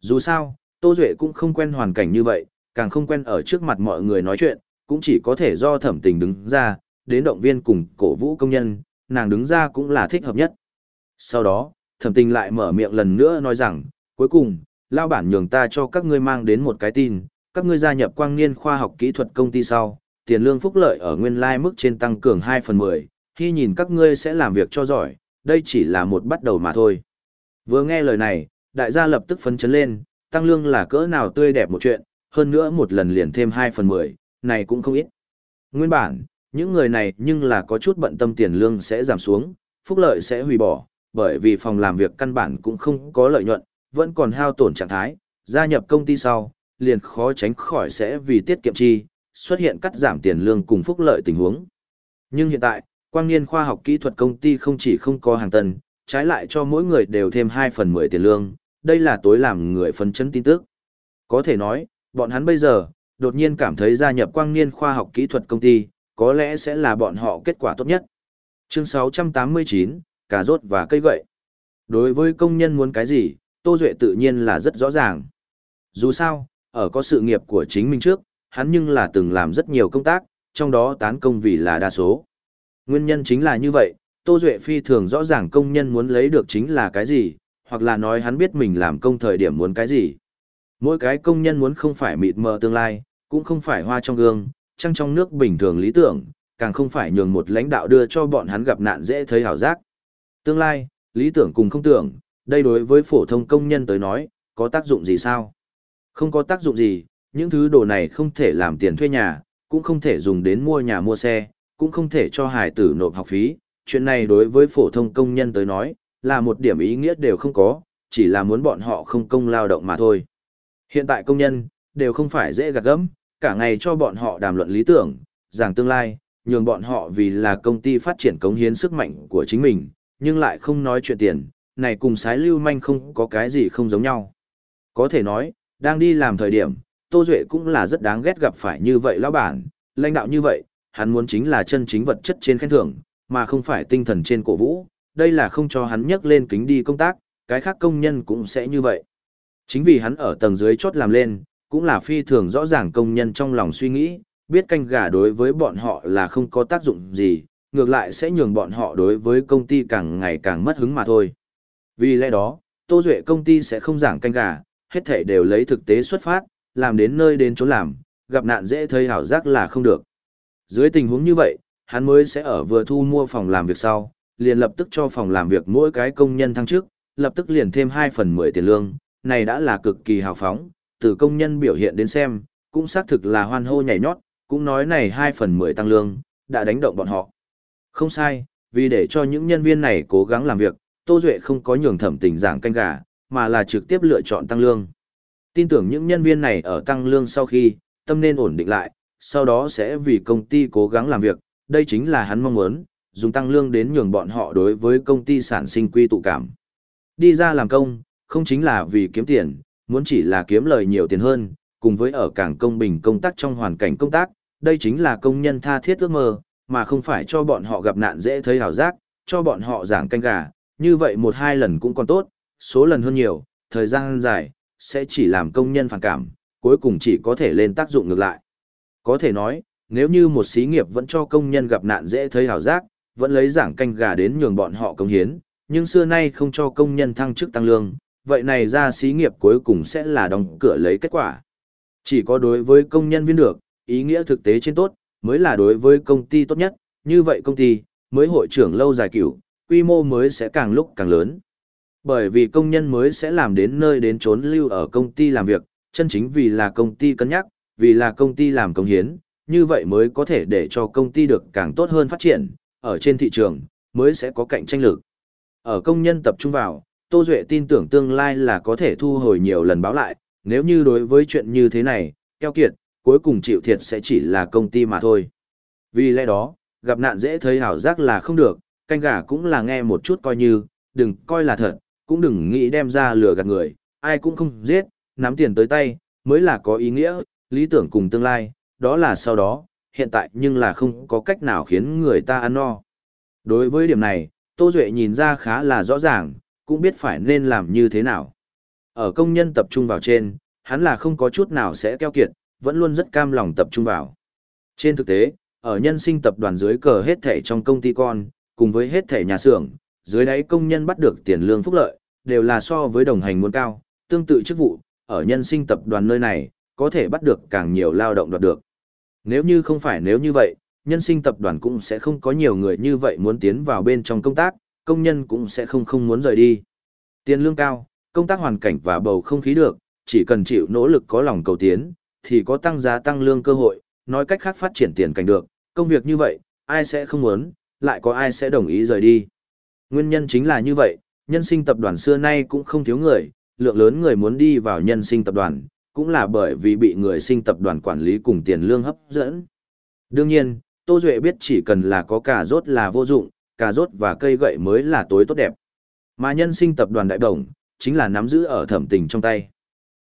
Dù sao, Tô Duệ cũng không quen hoàn cảnh như vậy, càng không quen ở trước mặt mọi người nói chuyện, cũng chỉ có thể do thẩm tình đứng ra, đến động viên cùng cổ vũ công nhân, nàng đứng ra cũng là thích hợp nhất. Sau đó, thẩm tình lại mở miệng lần nữa nói rằng, cuối cùng, lao bản nhường ta cho các ngươi mang đến một cái tin, các ngươi gia nhập quang niên khoa học kỹ thuật công ty sau, tiền lương phúc lợi ở nguyên lai mức trên tăng cường 2 phần 10, khi nhìn các ngươi sẽ làm việc cho giỏi, đây chỉ là một bắt đầu mà thôi. Vừa nghe lời này, đại gia lập tức phấn chấn lên, tăng lương là cỡ nào tươi đẹp một chuyện, hơn nữa một lần liền thêm 2 phần 10, này cũng không ít. Nguyên bản, những người này nhưng là có chút bận tâm tiền lương sẽ giảm xuống, phúc lợi sẽ hủy bỏ, bởi vì phòng làm việc căn bản cũng không có lợi nhuận, vẫn còn hao tổn trạng thái, gia nhập công ty sau, liền khó tránh khỏi sẽ vì tiết kiệm chi, xuất hiện cắt giảm tiền lương cùng phúc lợi tình huống. Nhưng hiện tại, quang niên khoa học kỹ thuật công ty không chỉ không có hàng tần, trái lại cho mỗi người đều thêm 2 phần 10 tiền lương, đây là tối làm người phấn chấn tin tức. Có thể nói, bọn hắn bây giờ, đột nhiên cảm thấy gia nhập quang niên khoa học kỹ thuật công ty, có lẽ sẽ là bọn họ kết quả tốt nhất. Chương 689, cà rốt và cây gậy. Đối với công nhân muốn cái gì, Tô Duệ tự nhiên là rất rõ ràng. Dù sao, ở có sự nghiệp của chính mình trước, hắn nhưng là từng làm rất nhiều công tác, trong đó tán công vì là đa số. Nguyên nhân chính là như vậy, Tô Duệ phi thường rõ ràng công nhân muốn lấy được chính là cái gì, hoặc là nói hắn biết mình làm công thời điểm muốn cái gì. Mỗi cái công nhân muốn không phải mịt mờ tương lai, cũng không phải hoa trong gương, trăng trong nước bình thường lý tưởng, càng không phải nhường một lãnh đạo đưa cho bọn hắn gặp nạn dễ thấy hảo giác. Tương lai, lý tưởng cùng không tưởng, đây đối với phổ thông công nhân tới nói, có tác dụng gì sao? Không có tác dụng gì, những thứ đồ này không thể làm tiền thuê nhà, cũng không thể dùng đến mua nhà mua xe, cũng không thể cho hải tử nộp học phí. Chuyện này đối với phổ thông công nhân tới nói, là một điểm ý nghĩa đều không có, chỉ là muốn bọn họ không công lao động mà thôi. Hiện tại công nhân, đều không phải dễ gạt gẫm, cả ngày cho bọn họ đàm luận lý tưởng, giảng tương lai, nhường bọn họ vì là công ty phát triển cống hiến sức mạnh của chính mình, nhưng lại không nói chuyện tiền, này cùng sái lưu manh không có cái gì không giống nhau. Có thể nói, đang đi làm thời điểm, Tô Duệ cũng là rất đáng ghét gặp phải như vậy lão bản, lãnh đạo như vậy, hắn muốn chính là chân chính vật chất trên khen thưởng, mà không phải tinh thần trên cổ vũ, đây là không cho hắn nhấc lên kính đi công tác, cái khác công nhân cũng sẽ như vậy. Chính vì hắn ở tầng dưới chốt làm lên, cũng là phi thường rõ ràng công nhân trong lòng suy nghĩ, biết canh gà đối với bọn họ là không có tác dụng gì, ngược lại sẽ nhường bọn họ đối với công ty càng ngày càng mất hứng mà thôi. Vì lẽ đó, Tô Duệ công ty sẽ không giảng canh gà, hết thể đều lấy thực tế xuất phát, làm đến nơi đến chỗ làm, gặp nạn dễ thấy hảo giác là không được. Dưới tình huống như vậy, hắn mới sẽ ở vừa thu mua phòng làm việc sau, liền lập tức cho phòng làm việc mỗi cái công nhân thăng trước, lập tức liền thêm 2 phần 10 tiền lương, này đã là cực kỳ hào phóng, từ công nhân biểu hiện đến xem, cũng xác thực là hoan hô nhảy nhót, cũng nói này 2 phần 10 tăng lương, đã đánh động bọn họ. Không sai, vì để cho những nhân viên này cố gắng làm việc, Tô Duệ không có nhường thẩm tình giảng canh gà, mà là trực tiếp lựa chọn tăng lương. Tin tưởng những nhân viên này ở tăng lương sau khi, tâm nên ổn định lại, sau đó sẽ vì công ty cố gắng làm việc, đây chính là hắn mong muốn, dùng tăng lương đến nhường bọn họ đối với công ty sản sinh quy tụ cảm. Đi ra làm công, không chính là vì kiếm tiền, muốn chỉ là kiếm lời nhiều tiền hơn, cùng với ở cảng công bình công tác trong hoàn cảnh công tác, đây chính là công nhân tha thiết ước mơ, mà không phải cho bọn họ gặp nạn dễ thấy hào giác, cho bọn họ giảng canh gà, như vậy một hai lần cũng còn tốt, số lần hơn nhiều, thời gian dài, sẽ chỉ làm công nhân phản cảm, cuối cùng chỉ có thể lên tác dụng ngược lại. Có thể nói, nếu như một xí nghiệp vẫn cho công nhân gặp nạn dễ thấy hào giác, vẫn lấy giảng canh gà đến nhường bọn họ công hiến, nhưng xưa nay không cho công nhân thăng chức tăng lương, vậy này ra xí nghiệp cuối cùng sẽ là đóng cửa lấy kết quả. Chỉ có đối với công nhân viên được, ý nghĩa thực tế trên tốt, mới là đối với công ty tốt nhất, như vậy công ty, mới hội trưởng lâu dài cửu, quy mô mới sẽ càng lúc càng lớn. Bởi vì công nhân mới sẽ làm đến nơi đến trốn lưu ở công ty làm việc, chân chính vì là công ty cân nhắc, vì là công ty làm công hiến, như vậy mới có thể để cho công ty được càng tốt hơn phát triển, ở trên thị trường, mới sẽ có cạnh tranh lực. Ở công nhân tập trung vào, Tô Duệ tin tưởng tương lai là có thể thu hồi nhiều lần báo lại, nếu như đối với chuyện như thế này, keo kiệt, cuối cùng chịu thiệt sẽ chỉ là công ty mà thôi. Vì lẽ đó, gặp nạn dễ thấy hảo giác là không được, canh gà cũng là nghe một chút coi như, đừng coi là thật, cũng đừng nghĩ đem ra lừa gạt người, ai cũng không giết, nắm tiền tới tay, mới là có ý nghĩa, lý tưởng cùng tương lai, đó là sau đó, hiện tại nhưng là không có cách nào khiến người ta ăn no. Đối với điểm này, Tô Duệ nhìn ra khá là rõ ràng, cũng biết phải nên làm như thế nào. Ở công nhân tập trung vào trên, hắn là không có chút nào sẽ keo kiệt, vẫn luôn rất cam lòng tập trung vào. Trên thực tế, ở nhân sinh tập đoàn dưới cờ hết thể trong công ty con, cùng với hết thể nhà xưởng, dưới đáy công nhân bắt được tiền lương phúc lợi, đều là so với đồng hành muốn cao, tương tự chức vụ, ở nhân sinh tập đoàn nơi này, có thể bắt được càng nhiều lao động đoạt được. Nếu như không phải nếu như vậy, nhân sinh tập đoàn cũng sẽ không có nhiều người như vậy muốn tiến vào bên trong công tác, công nhân cũng sẽ không không muốn rời đi. Tiền lương cao, công tác hoàn cảnh và bầu không khí được, chỉ cần chịu nỗ lực có lòng cầu tiến, thì có tăng giá tăng lương cơ hội, nói cách khác phát triển tiền cảnh được, công việc như vậy, ai sẽ không muốn, lại có ai sẽ đồng ý rời đi. Nguyên nhân chính là như vậy, nhân sinh tập đoàn xưa nay cũng không thiếu người, lượng lớn người muốn đi vào nhân sinh tập đoàn, cũng là bởi vì bị người sinh tập đoàn quản lý cùng tiền lương hấp dẫn. Đương nhiên, Tô Duệ biết chỉ cần là có cà rốt là vô dụng, cà rốt và cây gậy mới là tối tốt đẹp. Mà nhân sinh tập đoàn đại đồng, chính là nắm giữ ở thẩm tình trong tay.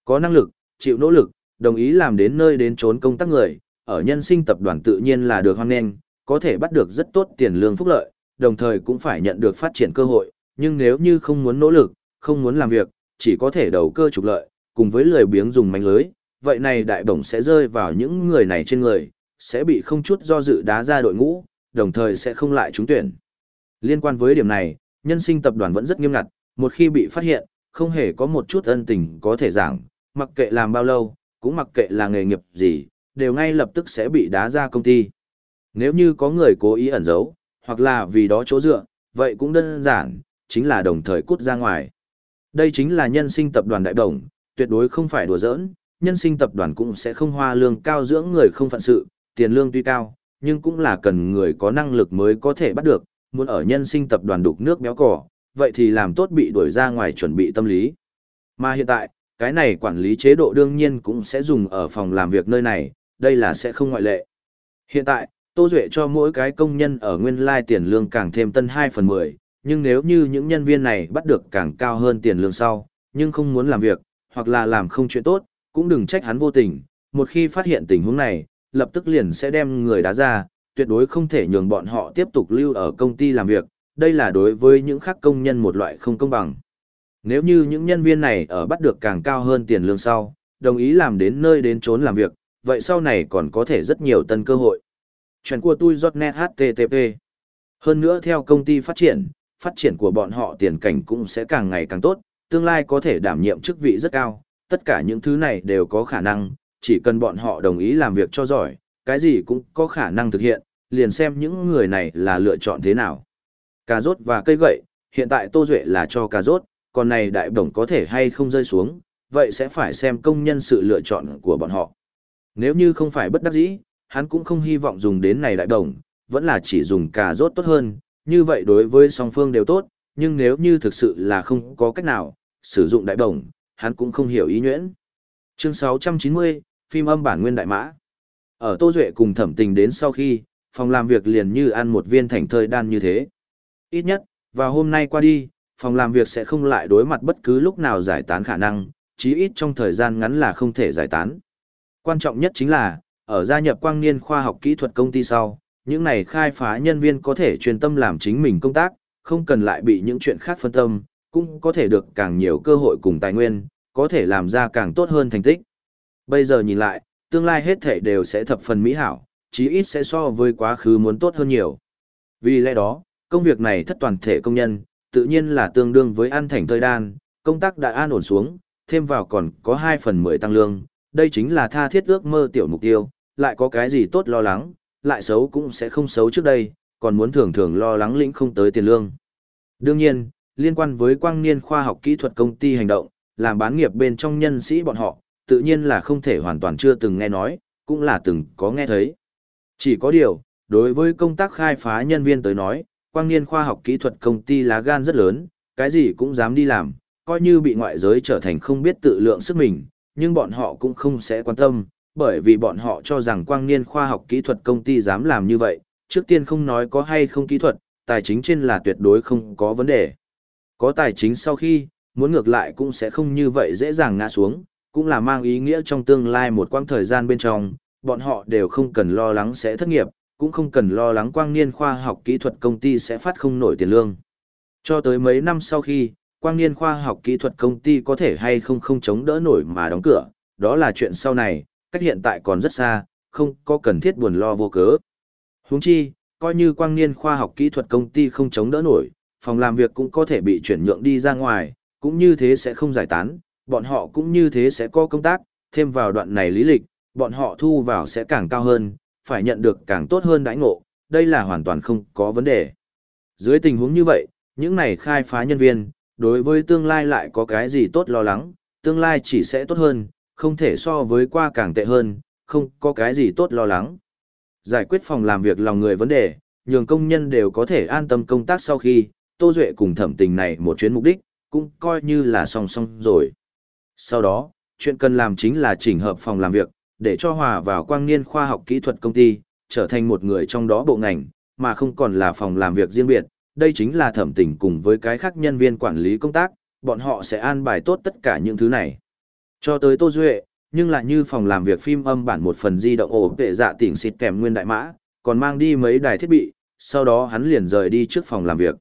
Có năng lực, chịu nỗ lực, đồng ý làm đến nơi đến trốn công tác người, ở nhân sinh tập đoàn tự nhiên là được hoan nghênh, có thể bắt được rất tốt tiền lương phúc lợi, đồng thời cũng phải nhận được phát triển cơ hội, nhưng nếu như không muốn nỗ lực, không muốn làm việc, chỉ có thể đầu cơ trục lợi, cùng với lười biếng dùng mánh lưới, vậy này đại bổng sẽ rơi vào những người này trên người, sẽ bị không chút do dự đá ra đội ngũ, đồng thời sẽ không lại trúng tuyển. Liên quan với điểm này, nhân sinh tập đoàn vẫn rất nghiêm ngặt, một khi bị phát hiện, không hề có một chút ân tình có thể giảng, mặc kệ làm bao lâu, cũng mặc kệ là nghề nghiệp gì, đều ngay lập tức sẽ bị đá ra công ty. Nếu như có người cố ý ẩn giấu, hoặc là vì đó chỗ dựa, vậy cũng đơn giản, chính là đồng thời cút ra ngoài. Đây chính là nhân sinh tập đoàn đại đồng, tuyệt đối không phải đùa giỡn, nhân sinh tập đoàn cũng sẽ không hoa lương cao dưỡng người không phận sự, tiền lương tuy cao, nhưng cũng là cần người có năng lực mới có thể bắt được, muốn ở nhân sinh tập đoàn đục nước béo cỏ, vậy thì làm tốt bị đuổi ra ngoài chuẩn bị tâm lý. Mà hiện tại, cái này quản lý chế độ đương nhiên cũng sẽ dùng ở phòng làm việc nơi này, đây là sẽ không ngoại lệ. Hiện tại, Tô Duệ cho mỗi cái công nhân ở nguyên lai tiền lương càng thêm tân 2 phần 10, nhưng nếu như những nhân viên này bắt được càng cao hơn tiền lương sau, nhưng không muốn làm việc, hoặc là làm không chuyện tốt, cũng đừng trách hắn vô tình, một khi phát hiện tình huống này, lập tức liền sẽ đem người đá ra, tuyệt đối không thể nhường bọn họ tiếp tục lưu ở công ty làm việc, đây là đối với những khác công nhân một loại không công bằng. Nếu như những nhân viên này ở bắt được càng cao hơn tiền lương sau, đồng ý làm đến nơi đến trốn làm việc, vậy sau này còn có thể rất nhiều tân cơ hội. Chuyện của tôi .net HTTP. Hơn nữa theo công ty phát triển, phát triển của bọn họ tiền cảnh cũng sẽ càng ngày càng tốt, tương lai có thể đảm nhiệm chức vị rất cao, tất cả những thứ này đều có khả năng, chỉ cần bọn họ đồng ý làm việc cho giỏi, cái gì cũng có khả năng thực hiện, liền xem những người này là lựa chọn thế nào. Cà rốt và cây gậy, hiện tại Tô Duệ là cho cà rốt, còn này đại bổng có thể hay không rơi xuống, vậy sẽ phải xem công nhân sự lựa chọn của bọn họ. Nếu như không phải bất đắc dĩ, hắn cũng không hy vọng dùng đến này đại bổng, vẫn là chỉ dùng cà rốt tốt hơn, như vậy đối với song phương đều tốt, nhưng nếu như thực sự là không có cách nào, sử dụng đại bổng, hắn cũng không hiểu ý nhuyễn. Chương 690, phim âm bản nguyên đại mã. Ở Tô Duệ cùng thẩm tình đến sau khi, phòng làm việc liền như ăn một viên thành thơi đan như thế. Ít nhất, và hôm nay qua đi, phòng làm việc sẽ không lại đối mặt bất cứ lúc nào giải tán khả năng, chí ít trong thời gian ngắn là không thể giải tán. Quan trọng nhất chính là, ở gia nhập quang niên khoa học kỹ thuật công ty sau, những này khai phá nhân viên có thể chuyên tâm làm chính mình công tác, không cần lại bị những chuyện khác phân tâm, cũng có thể được càng nhiều cơ hội cùng tài nguyên, có thể làm ra càng tốt hơn thành tích. Bây giờ nhìn lại, tương lai hết thể đều sẽ thập phần mỹ hảo, chí ít sẽ so với quá khứ muốn tốt hơn nhiều. Vì lẽ đó, công việc này thất toàn thể công nhân, tự nhiên là tương đương với an thành thời đan, công tác đã an ổn xuống, thêm vào còn có 2 phần 10 tăng lương, đây chính là tha thiết ước mơ tiểu mục tiêu, lại có cái gì tốt lo lắng, lại xấu cũng sẽ không xấu trước đây, còn muốn thường thường lo lắng lĩnh không tới tiền lương. Đương nhiên, liên quan với quang niên khoa học kỹ thuật công ty hành động, làm bán nghiệp bên trong nhân sĩ bọn họ, tự nhiên là không thể hoàn toàn chưa từng nghe nói, cũng là từng có nghe thấy. Chỉ có điều, đối với công tác khai phá nhân viên tới nói, quang niên khoa học kỹ thuật công ty lá gan rất lớn, cái gì cũng dám đi làm, coi như bị ngoại giới trở thành không biết tự lượng sức mình, nhưng bọn họ cũng không sẽ quan tâm, bởi vì bọn họ cho rằng quang niên khoa học kỹ thuật công ty dám làm như vậy, trước tiên không nói có hay không kỹ thuật, tài chính trên là tuyệt đối không có vấn đề. Có tài chính sau khi, muốn ngược lại cũng sẽ không như vậy dễ dàng ngã xuống, cũng là mang ý nghĩa trong tương lai một quãng thời gian bên trong, bọn họ đều không cần lo lắng sẽ thất nghiệp, cũng không cần lo lắng quang niên khoa học kỹ thuật công ty sẽ phát không nổi tiền lương. Cho tới mấy năm sau khi, quang niên khoa học kỹ thuật công ty có thể hay không không chống đỡ nổi mà đóng cửa, đó là chuyện sau này, cách hiện tại còn rất xa, không có cần thiết buồn lo vô cớ. Huống chi, coi như quang niên khoa học kỹ thuật công ty không chống đỡ nổi, phòng làm việc cũng có thể bị chuyển nhượng đi ra ngoài, cũng như thế sẽ không giải tán, bọn họ cũng như thế sẽ có công tác, thêm vào đoạn này lý lịch, bọn họ thu vào sẽ càng cao hơn, phải nhận được càng tốt hơn đãi ngộ, đây là hoàn toàn không có vấn đề. Dưới tình huống như vậy, những này khai phá nhân viên, đối với tương lai lại có cái gì tốt lo lắng, tương lai chỉ sẽ tốt hơn, không thể so với qua càng tệ hơn, không có cái gì tốt lo lắng. Giải quyết phòng làm việc lòng người vấn đề, nhường công nhân đều có thể an tâm công tác sau khi, Tô Duệ cùng thẩm tình này một chuyến mục đích, cũng coi như là song song rồi. Sau đó, chuyện cần làm chính là chỉnh hợp phòng làm việc, để cho hòa vào quang niên khoa học kỹ thuật công ty, trở thành một người trong đó bộ ngành, mà không còn là phòng làm việc riêng biệt. Đây chính là thẩm tình cùng với cái khác nhân viên quản lý công tác, bọn họ sẽ an bài tốt tất cả những thứ này. Cho tới Tô Duệ, nhưng lại như phòng làm việc phim âm bản một phần di động ổ tệ dạ tỉnh xịt kèm nguyên đại mã, còn mang đi mấy đài thiết bị, sau đó hắn liền rời đi trước phòng làm việc.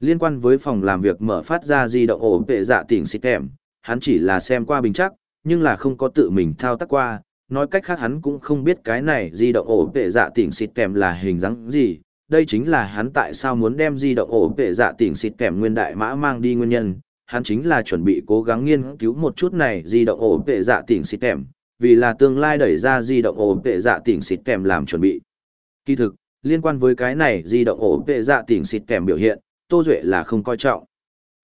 Liên quan với phòng làm việc mở phát ra di động ổ tệ dạ tỉnh xịt kèm, hắn chỉ là xem qua bình chắc, nhưng là không có tự mình thao tác qua, nói cách khác hắn cũng không biết cái này di động ổ vệ dạ tỉnh xịt kèm là hình dáng gì, đây chính là hắn tại sao muốn đem di động ổ vệ dạ tỉnh xịt kèm nguyên đại mã mang đi nguyên nhân, hắn chính là chuẩn bị cố gắng nghiên cứu một chút này di động ổ vệ dạ tỉnh xịt kèm, vì là tương lai đẩy ra di động ổ vệ dạ tỉnh xịt kèm làm chuẩn bị. Kỳ thực, liên quan với cái này di động ổ vệ dạ tỉnh xịt kèm biểu hiện, Tô Duệ là không coi trọng.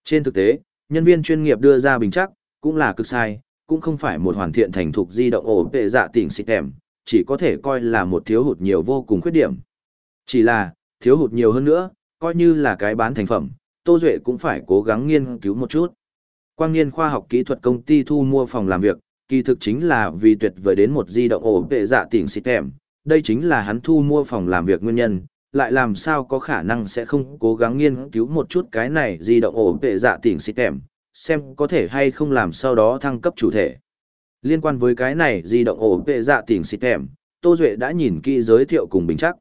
Trên thực tế, nhân viên chuyên nghiệp đưa ra bình chắc, cũng là cực sai, cũng không phải một hoàn thiện thành thục di động ổ tệ dạ tỉnh xịt kèm, chỉ có thể coi là một thiếu hụt nhiều vô cùng khuyết điểm. Chỉ là, thiếu hụt nhiều hơn nữa, coi như là cái bán thành phẩm, Tô Duệ cũng phải cố gắng nghiên cứu một chút. Quang Niên khoa học kỹ thuật công ty thu mua phòng làm việc, kỳ thực chính là vì tuyệt vời đến một di động ổ tệ dạ tỉnh xịt kèm, đây chính là hắn thu mua phòng làm việc nguyên nhân, lại làm sao có khả năng sẽ không cố gắng nghiên cứu một chút cái này di động ổ tệ dạ tỉnh xịt kèm, xem có thể hay không làm sau đó thăng cấp chủ thể. Liên quan với cái này di động ổ vệ dạ tỉnh xịt kèm, Tô Duệ đã nhìn kỹ giới thiệu cùng bình chắc.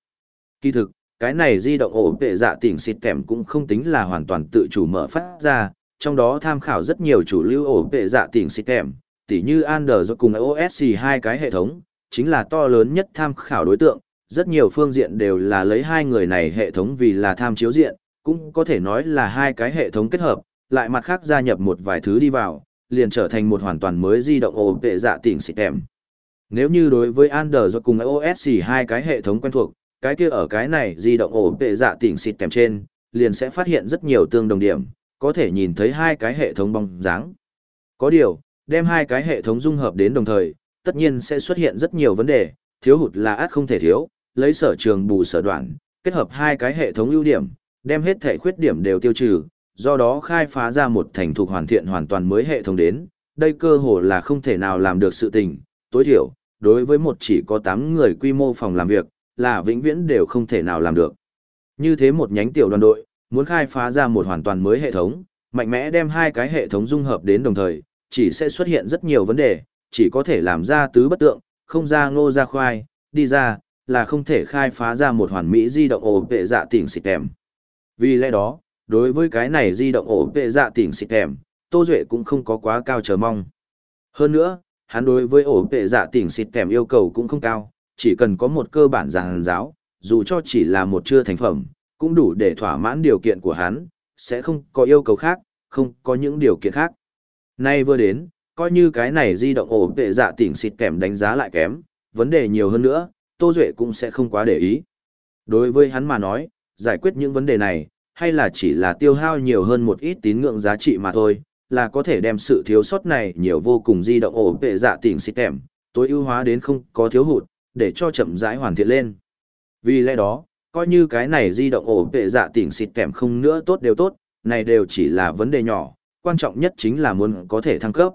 Kỳ thực, cái này di động ổ vệ dạ tỉnh xịt kèm cũng không tính là hoàn toàn tự chủ mở phát ra, trong đó tham khảo rất nhiều chủ lưu ổ vệ dạ tỉnh xịt kèm, tỉ như Android cùng OS hai cái hệ thống, chính là to lớn nhất tham khảo đối tượng, rất nhiều phương diện đều là lấy hai người này hệ thống vì là tham chiếu diện, cũng có thể nói là hai cái hệ thống kết hợp, lại mặt khác gia nhập một vài thứ đi vào, liền trở thành một hoàn toàn mới di động ổ vệ dạ tỉnh xịt em. Nếu như đối với Android cùng OS hai cái hệ thống quen thuộc, cái kia ở cái này di động ổ vệ dạ tỉnh xịt em trên, liền sẽ phát hiện rất nhiều tương đồng điểm, có thể nhìn thấy hai cái hệ thống bóng dáng. Có điều, đem hai cái hệ thống dung hợp đến đồng thời, tất nhiên sẽ xuất hiện rất nhiều vấn đề, thiếu hụt là át không thể thiếu, lấy sở trường bù sở đoạn, kết hợp hai cái hệ thống ưu điểm, đem hết thể khuyết điểm đều tiêu trừ, do đó khai phá ra một thành thục hoàn thiện hoàn toàn mới hệ thống đến, đây cơ hồ là không thể nào làm được sự tình, tối thiểu, đối với một chỉ có 8 người quy mô phòng làm việc, là vĩnh viễn đều không thể nào làm được. Như thế một nhánh tiểu đoàn đội, muốn khai phá ra một hoàn toàn mới hệ thống, mạnh mẽ đem hai cái hệ thống dung hợp đến đồng thời, chỉ sẽ xuất hiện rất nhiều vấn đề, chỉ có thể làm ra tứ bất tượng, không ra ngô ra khoai, đi ra, là không thể khai phá ra một hoàn mỹ di động ổ vệ dạ tỉnh xịt em. Vì lẽ đó, đối với cái này di động ổ vệ dạ tỉnh xịt thèm, Tô Duệ cũng không có quá cao chờ mong. Hơn nữa, hắn đối với ổ vệ dạ tỉnh xịt thèm yêu cầu cũng không cao, chỉ cần có một cơ bản giảng giáo, dù cho chỉ là một chưa thành phẩm, cũng đủ để thỏa mãn điều kiện của hắn, sẽ không có yêu cầu khác, không có những điều kiện khác. Nay vừa đến, coi như cái này di động ổ vệ dạ tỉnh xịt kèm đánh giá lại kém, vấn đề nhiều hơn nữa, Tô Duệ cũng sẽ không quá để ý. Đối với hắn mà nói, giải quyết những vấn đề này, hay là chỉ là tiêu hao nhiều hơn một ít tín ngưỡng giá trị mà thôi, là có thể đem sự thiếu sót này nhiều vô cùng di động ổ vệ dạ tỉnh xịt kèm, tối ưu hóa đến không có thiếu hụt, để cho chậm rãi hoàn thiện lên. Vì lẽ đó, coi như cái này di động ổ vệ dạ tỉnh xịt kèm không nữa tốt đều tốt, này đều chỉ là vấn đề nhỏ, quan trọng nhất chính là muốn có thể thăng cấp.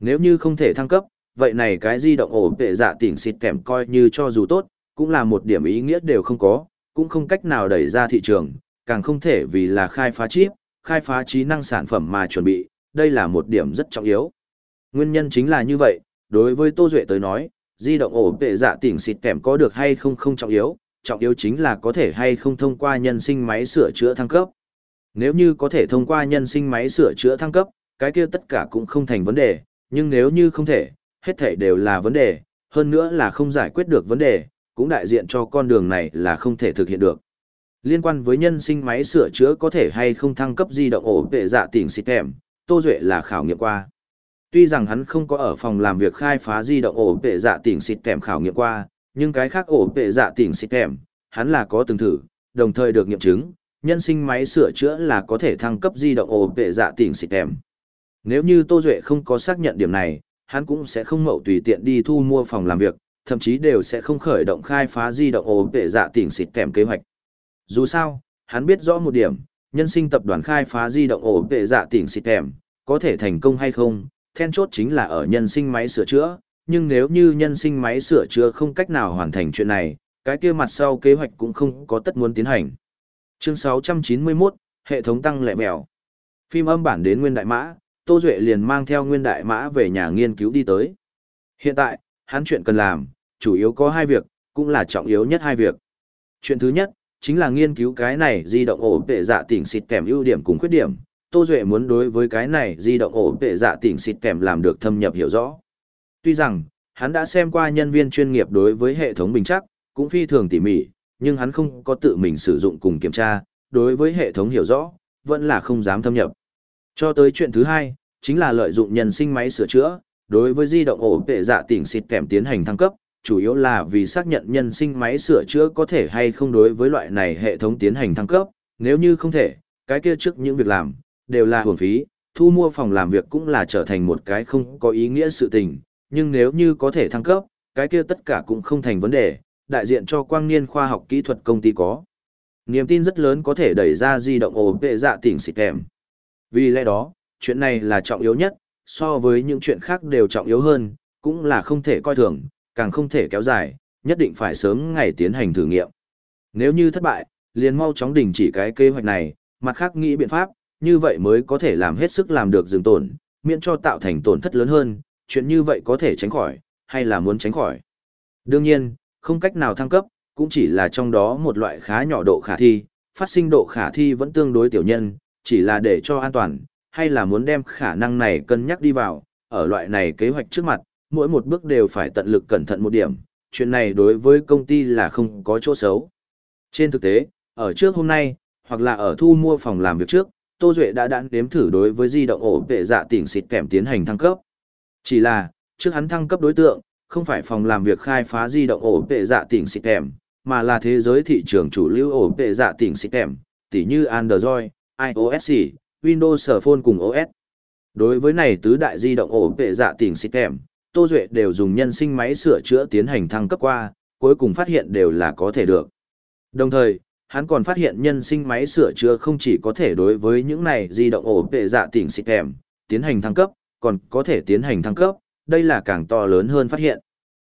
Nếu như không thể thăng cấp, vậy này cái di động ổ vệ dạ tỉnh xịt kèm coi như cho dù tốt, cũng là một điểm ý nghĩa đều không có, cũng không cách nào đẩy ra thị trường, càng không thể vì là khai phá chip, khai phá trí năng sản phẩm mà chuẩn bị, đây là một điểm rất trọng yếu. Nguyên nhân chính là như vậy, đối với Tô Duệ tới nói, di động ổ vệ dạ tỉnh xịt kèm có được hay không không trọng yếu, trọng yếu chính là có thể hay không thông qua nhân sinh máy sửa chữa thăng cấp. Nếu như có thể thông qua nhân sinh máy sửa chữa thăng cấp, cái kia tất cả cũng không thành vấn đề, nhưng nếu như không thể, hết thể đều là vấn đề, hơn nữa là không giải quyết được vấn đề, cũng đại diện cho con đường này là không thể thực hiện được. Liên quan với nhân sinh máy sửa chữa có thể hay không thăng cấp di động ổ vệ dạ tỉnh xịt thèm Tô Duệ là khảo nghiệm qua. Tuy rằng hắn không có ở phòng làm việc khai phá di động ổ vệ dạ tỉnh xịt thèm khảo nghiệm qua, nhưng cái khác ổ vệ dạ tỉnh xịt thèm hắn là có từng thử, đồng thời được nghiệm chứng, nhân sinh máy sửa chữa là có thể thăng cấp di động ổ vệ dạ tỉnh xịt thèm Nếu như Tô Duệ không có xác nhận điểm này, hắn cũng sẽ không mậu tùy tiện đi thu mua phòng làm việc, thậm chí đều sẽ không khởi động khai phá di động ổ vệ dạ tỉnh xịt thèm kế hoạch. Dù sao, hắn biết rõ một điểm, nhân sinh tập đoàn khai phá di động ổ vệ dạ tỉnh xịt kèm, có thể thành công hay không, then chốt chính là ở nhân sinh máy sửa chữa, nhưng nếu như nhân sinh máy sửa chữa không cách nào hoàn thành chuyện này, cái kia mặt sau kế hoạch cũng không có tất muốn tiến hành. Chương 691, hệ thống tăng lệ mèo. Phim âm bản đến nguyên đại mã, Tô Duệ liền mang theo nguyên đại mã về nhà nghiên cứu đi tới. Hiện tại, hắn chuyện cần làm, chủ yếu có hai việc, cũng là trọng yếu nhất hai việc. Chuyện thứ nhất, chính là nghiên cứu cái này di động ổ tệ dạ tỉnh xịt kèm ưu điểm cùng khuyết điểm. Tô Duệ muốn đối với cái này di động ổ tệ dạ tỉnh xịt kèm làm được thâm nhập hiểu rõ. Tuy rằng, hắn đã xem qua nhân viên chuyên nghiệp đối với hệ thống bình chắc, cũng phi thường tỉ mỉ, nhưng hắn không có tự mình sử dụng cùng kiểm tra, đối với hệ thống hiểu rõ, vẫn là không dám thâm nhập. Cho tới chuyện thứ hai, chính là lợi dụng nhân sinh máy sửa chữa, đối với di động ổ tệ dạ tỉnh xịt kèm tiến hành thăng cấp, chủ yếu là vì xác nhận nhân sinh máy sửa chữa có thể hay không đối với loại này hệ thống tiến hành thăng cấp, nếu như không thể, cái kia trước những việc làm, đều là hưởng phí, thu mua phòng làm việc cũng là trở thành một cái không có ý nghĩa sự tình, nhưng nếu như có thể thăng cấp, cái kia tất cả cũng không thành vấn đề, đại diện cho quang niên khoa học kỹ thuật công ty có. Niềm tin rất lớn có thể đẩy ra di động ổ vệ dạ tỉnh xịt kèm. Vì lẽ đó, chuyện này là trọng yếu nhất, so với những chuyện khác đều trọng yếu hơn, cũng là không thể coi thường, càng không thể kéo dài, nhất định phải sớm ngày tiến hành thử nghiệm. Nếu như thất bại, liền mau chóng đình chỉ cái kế hoạch này, mặt khác nghĩ biện pháp, như vậy mới có thể làm hết sức làm được dừng tổn, miễn cho tạo thành tổn thất lớn hơn, chuyện như vậy có thể tránh khỏi, hay là muốn tránh khỏi. Đương nhiên, không cách nào thăng cấp, cũng chỉ là trong đó một loại khá nhỏ độ khả thi, phát sinh độ khả thi vẫn tương đối tiểu nhân, chỉ là để cho an toàn, hay là muốn đem khả năng này cân nhắc đi vào, ở loại này kế hoạch trước mặt, mỗi một bước đều phải tận lực cẩn thận một điểm, chuyện này đối với công ty là không có chỗ xấu. Trên thực tế, ở trước hôm nay, hoặc là ở thu mua phòng làm việc trước, Tô Duệ đã đạn đếm thử đối với di động ổ vệ dạ tỉnh xịt kèm tiến hành thăng cấp. Chỉ là, trước hắn thăng cấp đối tượng, không phải phòng làm việc khai phá di động ổ vệ dạ tỉnh xịt kèm, mà là thế giới thị trường chủ lưu ổ vệ dạ tỉnh xịt kèm, tỉ như Android, iOS, Windows Phone cùng OS. Đối với này tứ đại di động ổ vệ dạ tỉnh xịt kèm, Tô Duệ đều dùng nhân sinh máy sửa chữa tiến hành thăng cấp qua, cuối cùng phát hiện đều là có thể được. Đồng thời, hắn còn phát hiện nhân sinh máy sửa chữa không chỉ có thể đối với những này di động ổ vệ dạ tỉnh xịt kèm, tiến hành thăng cấp, còn có thể tiến hành thăng cấp, đây là càng to lớn hơn phát hiện.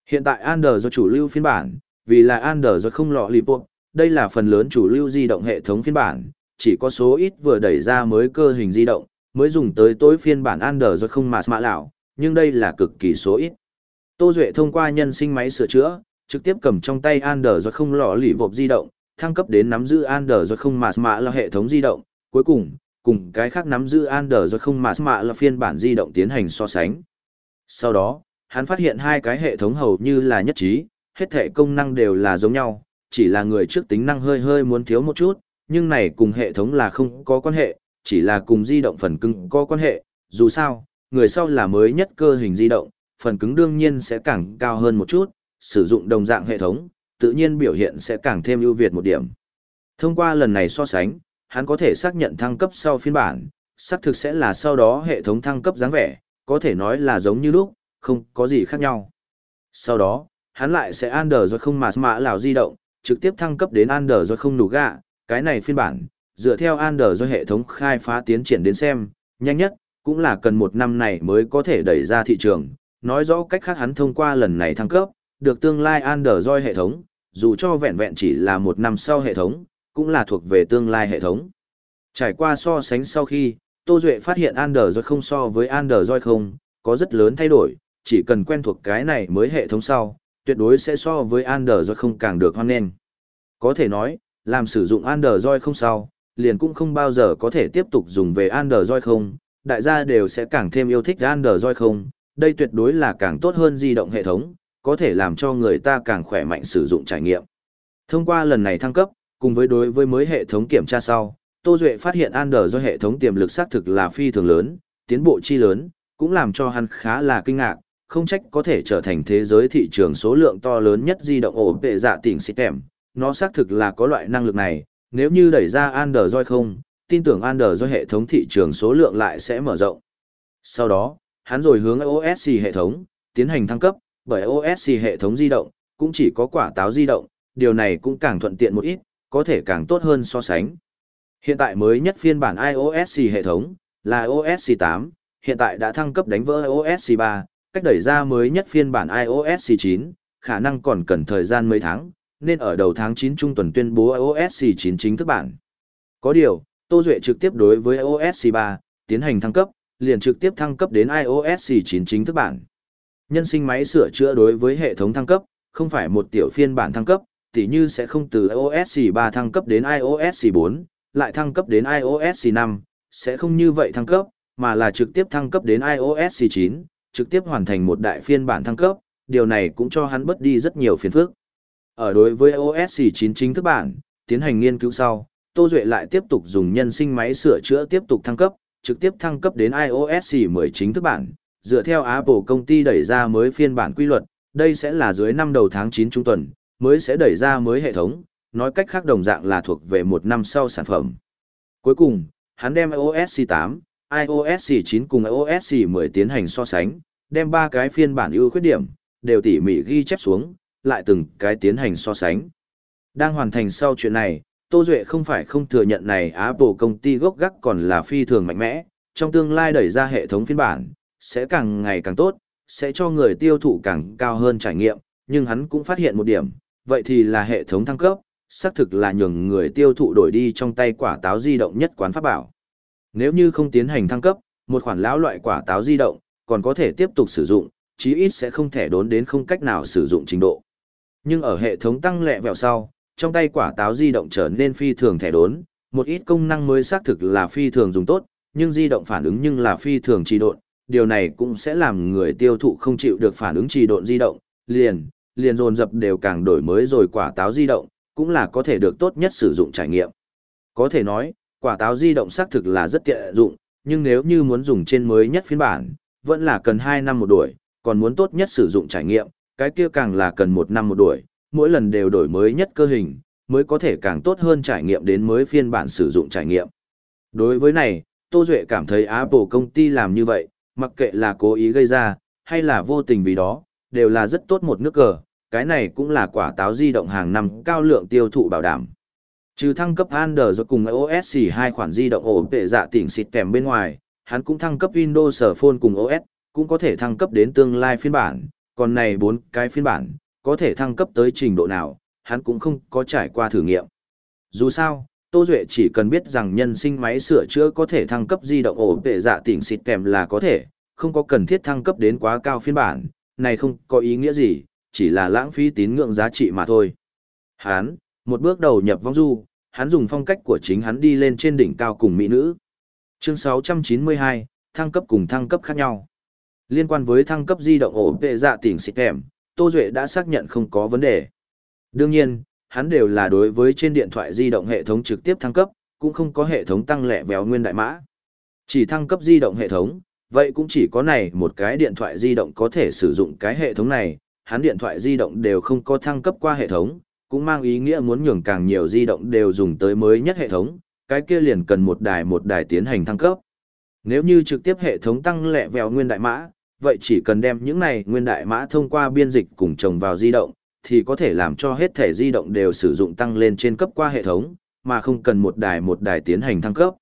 Hiện tại Android do chủ lưu phiên bản, vì là Android do không lọ lì buộc, đây là phần lớn chủ lưu di động hệ thống phiên bản, chỉ có số ít vừa đẩy ra mới cơ hình di động, mới dùng tới tối phiên bản Android do không mà mạ lão, nhưng đây là cực kỳ số ít. Tô Duệ thông qua nhân sinh máy sửa chữa, trực tiếp cầm trong tay Android do không lọ lì vộp di động, thăng cấp đến nắm giữ Android do không mà mạ là hệ thống di động, cuối cùng, cùng cái khác nắm giữ Android do không mà mạ là phiên bản di động tiến hành so sánh. Sau đó, hắn phát hiện hai cái hệ thống hầu như là nhất trí, hết thể công năng đều là giống nhau, chỉ là người trước tính năng hơi hơi muốn thiếu một chút, nhưng này cùng hệ thống là không có quan hệ, chỉ là cùng di động phần cứng có quan hệ, dù sao, người sau là mới nhất cơ hình di động, phần cứng đương nhiên sẽ càng cao hơn một chút, sử dụng đồng dạng hệ thống, tự nhiên biểu hiện sẽ càng thêm ưu việt một điểm. Thông qua lần này so sánh, hắn có thể xác nhận thăng cấp sau phiên bản, xác thực sẽ là sau đó hệ thống thăng cấp dáng vẻ, có thể nói là giống như lúc, không có gì khác nhau. Sau đó, hắn lại sẽ Android không mà mã lào di động, trực tiếp thăng cấp đến Android không nụ gạ, cái này phiên bản, dựa theo Android hệ thống khai phá tiến triển đến xem, nhanh nhất, cũng là cần một năm này mới có thể đẩy ra thị trường, nói rõ cách khác hắn thông qua lần này thăng cấp, được tương lai Android hệ thống, dù cho vẹn vẹn chỉ là một năm sau hệ thống, cũng là thuộc về tương lai hệ thống. Trải qua so sánh sau khi, Tô Duệ phát hiện Android không so với Android không, có rất lớn thay đổi, chỉ cần quen thuộc cái này mới hệ thống sau, tuyệt đối sẽ so với Android không càng được hoan nghênh. Có thể nói, làm sử dụng Android không sau, liền cũng không bao giờ có thể tiếp tục dùng về Android không, đại gia đều sẽ càng thêm yêu thích Android không, đây tuyệt đối là càng tốt hơn di động hệ thống, có thể làm cho người ta càng khỏe mạnh sử dụng trải nghiệm. Thông qua lần này thăng cấp, cùng với đối với mới hệ thống kiểm tra sau, Tô Duệ phát hiện Android hệ thống tiềm lực xác thực là phi thường lớn, tiến bộ chi lớn, cũng làm cho hắn khá là kinh ngạc, không trách có thể trở thành thế giới thị trường số lượng to lớn nhất di động ổ vệ dạ tỉnh xịt kèm, nó xác thực là có loại năng lực này, nếu như đẩy ra Android không, tin tưởng Android hệ thống thị trường số lượng lại sẽ mở rộng. Sau đó, hắn rồi hướng OSC hệ thống, tiến hành thăng cấp, bởi OSC hệ thống di động, cũng chỉ có quả táo di động, điều này cũng càng thuận tiện một ít, có thể càng tốt hơn so sánh. Hiện tại mới nhất phiên bản iOS hệ thống, là iOS 8, hiện tại đã thăng cấp đánh vỡ iOS 3, cách đẩy ra mới nhất phiên bản iOS 9, khả năng còn cần thời gian mấy tháng, nên ở đầu tháng 9 trung tuần tuyên bố iOS 9 chính thức bản. Có điều, Tô Duệ trực tiếp đối với iOS 3, tiến hành thăng cấp, liền trực tiếp thăng cấp đến iOS 9 chính thức bản. Nhân sinh máy sửa chữa đối với hệ thống thăng cấp, không phải một tiểu phiên bản thăng cấp, tỉ như sẽ không từ iOS 3 thăng cấp đến iOS 4, lại thăng cấp đến iOS 5, sẽ không như vậy thăng cấp, mà là trực tiếp thăng cấp đến iOS 9, trực tiếp hoàn thành một đại phiên bản thăng cấp, điều này cũng cho hắn bớt đi rất nhiều phiền phức. Ở đối với iOS 9 chính thức bản, tiến hành nghiên cứu sau, Tô Duệ lại tiếp tục dùng nhân sinh máy sửa chữa tiếp tục thăng cấp, trực tiếp thăng cấp đến iOS 10 chính thức bản, dựa theo Apple công ty đẩy ra mới phiên bản quy luật, đây sẽ là dưới năm đầu tháng 9 trung tuần, mới sẽ đẩy ra mới hệ thống, nói cách khác đồng dạng là thuộc về một năm sau sản phẩm. Cuối cùng, hắn đem iOS 8, iOS 9 cùng iOS 10 tiến hành so sánh, đem ba cái phiên bản ưu khuyết điểm, đều tỉ mỉ ghi chép xuống, lại từng cái tiến hành so sánh. Đang hoàn thành sau chuyện này, Tô Duệ không phải không thừa nhận này Apple công ty gốc gác còn là phi thường mạnh mẽ, trong tương lai đẩy ra hệ thống phiên bản, sẽ càng ngày càng tốt, sẽ cho người tiêu thụ càng cao hơn trải nghiệm, nhưng hắn cũng phát hiện một điểm, vậy thì là hệ thống thăng cấp, xác thực là nhường người tiêu thụ đổi đi trong tay quả táo di động nhất quán pháp bảo. Nếu như không tiến hành thăng cấp, một khoản lão loại quả táo di động, còn có thể tiếp tục sử dụng, chí ít sẽ không thể đốn đến không cách nào sử dụng trình độ. Nhưng ở hệ thống tăng lẹ vẹo sau, trong tay quả táo di động trở nên phi thường thẻ đốn, một ít công năng mới xác thực là phi thường dùng tốt, nhưng di động phản ứng nhưng là phi thường trì độn, điều này cũng sẽ làm người tiêu thụ không chịu được phản ứng trì độn di động, liền, liền dồn dập đều càng đổi mới rồi quả táo di động, cũng là có thể được tốt nhất sử dụng trải nghiệm. Có thể nói, quả táo di động xác thực là rất tiện dụng, nhưng nếu như muốn dùng trên mới nhất phiên bản, vẫn là cần 2 năm một đuổi, còn muốn tốt nhất sử dụng trải nghiệm, cái kia càng là cần 1 năm một đuổi, mỗi lần đều đổi mới nhất cơ hình, mới có thể càng tốt hơn trải nghiệm đến mới phiên bản sử dụng trải nghiệm. Đối với này, Tô Duệ cảm thấy Apple công ty làm như vậy, mặc kệ là cố ý gây ra, hay là vô tình vì đó, đều là rất tốt một nước cờ, cái này cũng là quả táo di động hàng năm cao lượng tiêu thụ bảo đảm. Trừ thăng cấp Android cùng iOS hai khoản di động ổ tệ dạ tỉnh xịt kèm bên ngoài, hắn cũng thăng cấp Windows Phone cùng OS, cũng có thể thăng cấp đến tương lai phiên bản, còn này bốn cái phiên bản, có thể thăng cấp tới trình độ nào, hắn cũng không có trải qua thử nghiệm. Dù sao, Tô Duệ chỉ cần biết rằng nhân sinh máy sửa chữa có thể thăng cấp di động ổ tệ dạ tỉnh xịt kèm là có thể, không có cần thiết thăng cấp đến quá cao phiên bản, này không có ý nghĩa gì, chỉ là lãng phí tín ngưỡng giá trị mà thôi. Hắn, một bước đầu nhập vong du, hắn dùng phong cách của chính hắn đi lên trên đỉnh cao cùng mỹ nữ. Chương 692, thăng cấp cùng thăng cấp khác nhau. Liên quan với thăng cấp di động ổ vệ dạ tỉnh xịt kèm, Tô Duệ đã xác nhận không có vấn đề. Đương nhiên, hắn đều là đối với trên điện thoại di động hệ thống trực tiếp thăng cấp, cũng không có hệ thống tăng lẻ véo nguyên đại mã. Chỉ thăng cấp di động hệ thống, vậy cũng chỉ có này một cái điện thoại di động có thể sử dụng cái hệ thống này, hắn điện thoại di động đều không có thăng cấp qua hệ thống, cũng mang ý nghĩa muốn nhường càng nhiều di động đều dùng tới mới nhất hệ thống, cái kia liền cần một đài một đài tiến hành thăng cấp. Nếu như trực tiếp hệ thống tăng lẹ vèo nguyên đại mã, vậy chỉ cần đem những này nguyên đại mã thông qua biên dịch cùng trồng vào di động, thì có thể làm cho hết thể di động đều sử dụng tăng lên trên cấp qua hệ thống, mà không cần một đài một đài tiến hành thăng cấp.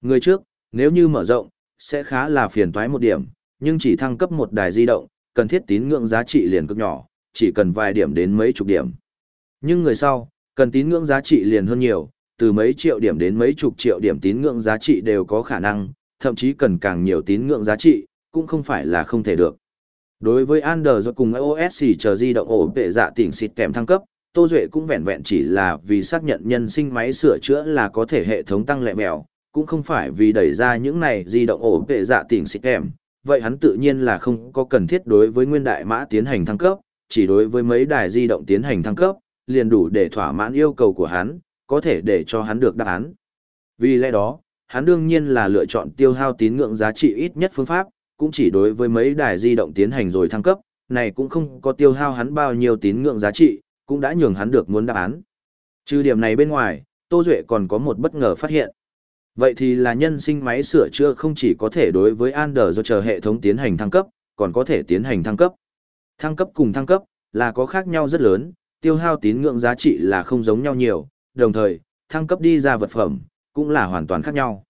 Người trước, nếu như mở rộng, sẽ khá là phiền toái một điểm, nhưng chỉ thăng cấp một đài di động, cần thiết tín ngưỡng giá trị liền cực nhỏ, chỉ cần vài điểm đến mấy chục điểm. Nhưng người sau, cần tín ngưỡng giá trị liền hơn nhiều, từ mấy triệu điểm đến mấy chục triệu điểm tín ngưỡng giá trị đều có khả năng, thậm chí cần càng nhiều tín ngưỡng giá trị, cũng không phải là không thể được. Đối với Android cùng iOS chờ di động ổ vệ dạ tỉnh xịt kèm thăng cấp, Tô Duệ cũng vẹn vẹn chỉ là vì xác nhận nhân sinh máy sửa chữa là có thể hệ thống tăng lẹ mèo, cũng không phải vì đẩy ra những này di động ổ vệ dạ tỉnh xịt kèm. Vậy hắn tự nhiên là không có cần thiết đối với nguyên đại mã tiến hành thăng cấp, chỉ đối với mấy đài di động tiến hành thăng cấp, liền đủ để thỏa mãn yêu cầu của hắn, có thể để cho hắn được đáp án. Vì lẽ đó, hắn đương nhiên là lựa chọn tiêu hao tín ngưỡng giá trị ít nhất phương pháp, cũng chỉ đối với mấy đài di động tiến hành rồi thăng cấp, này cũng không có tiêu hao hắn bao nhiêu tín ngưỡng giá trị, cũng đã nhường hắn được muốn đáp án. Trừ điểm này bên ngoài, Tô Duệ còn có một bất ngờ phát hiện. Vậy thì là nhân sinh máy sửa chữa không chỉ có thể đối với Android do chờ hệ thống tiến hành thăng cấp, còn có thể tiến hành thăng cấp. Thăng cấp cùng thăng cấp là có khác nhau rất lớn, tiêu hao tín ngưỡng giá trị là không giống nhau nhiều, đồng thời, thăng cấp đi ra vật phẩm, cũng là hoàn toàn khác nhau.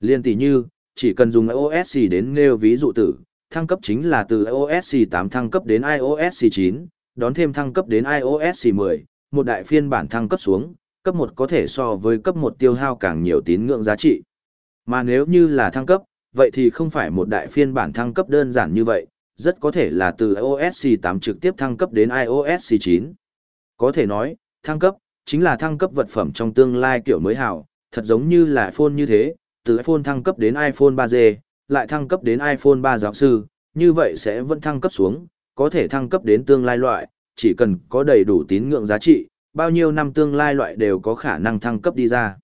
Liên tỷ như, chỉ cần dùng iOS đến nêu ví dụ tử, thăng cấp chính là từ iOS 8 thăng cấp đến iOS 9, đón thêm thăng cấp đến iOS 10, một đại phiên bản thăng cấp xuống, cấp 1 có thể so với cấp 1 tiêu hao càng nhiều tín ngưỡng giá trị. Mà nếu như là thăng cấp, vậy thì không phải một đại phiên bản thăng cấp đơn giản như vậy, rất có thể là từ iOS 8 trực tiếp thăng cấp đến iOS 9. Có thể nói, thăng cấp, chính là thăng cấp vật phẩm trong tương lai kiểu mới hảo, thật giống như là phone như thế, từ iPhone thăng cấp đến iPhone 3G, lại thăng cấp đến iPhone 3 giáo sư, như vậy sẽ vẫn thăng cấp xuống, có thể thăng cấp đến tương lai loại, chỉ cần có đầy đủ tín ngưỡng giá trị, bao nhiêu năm tương lai loại đều có khả năng thăng cấp đi ra.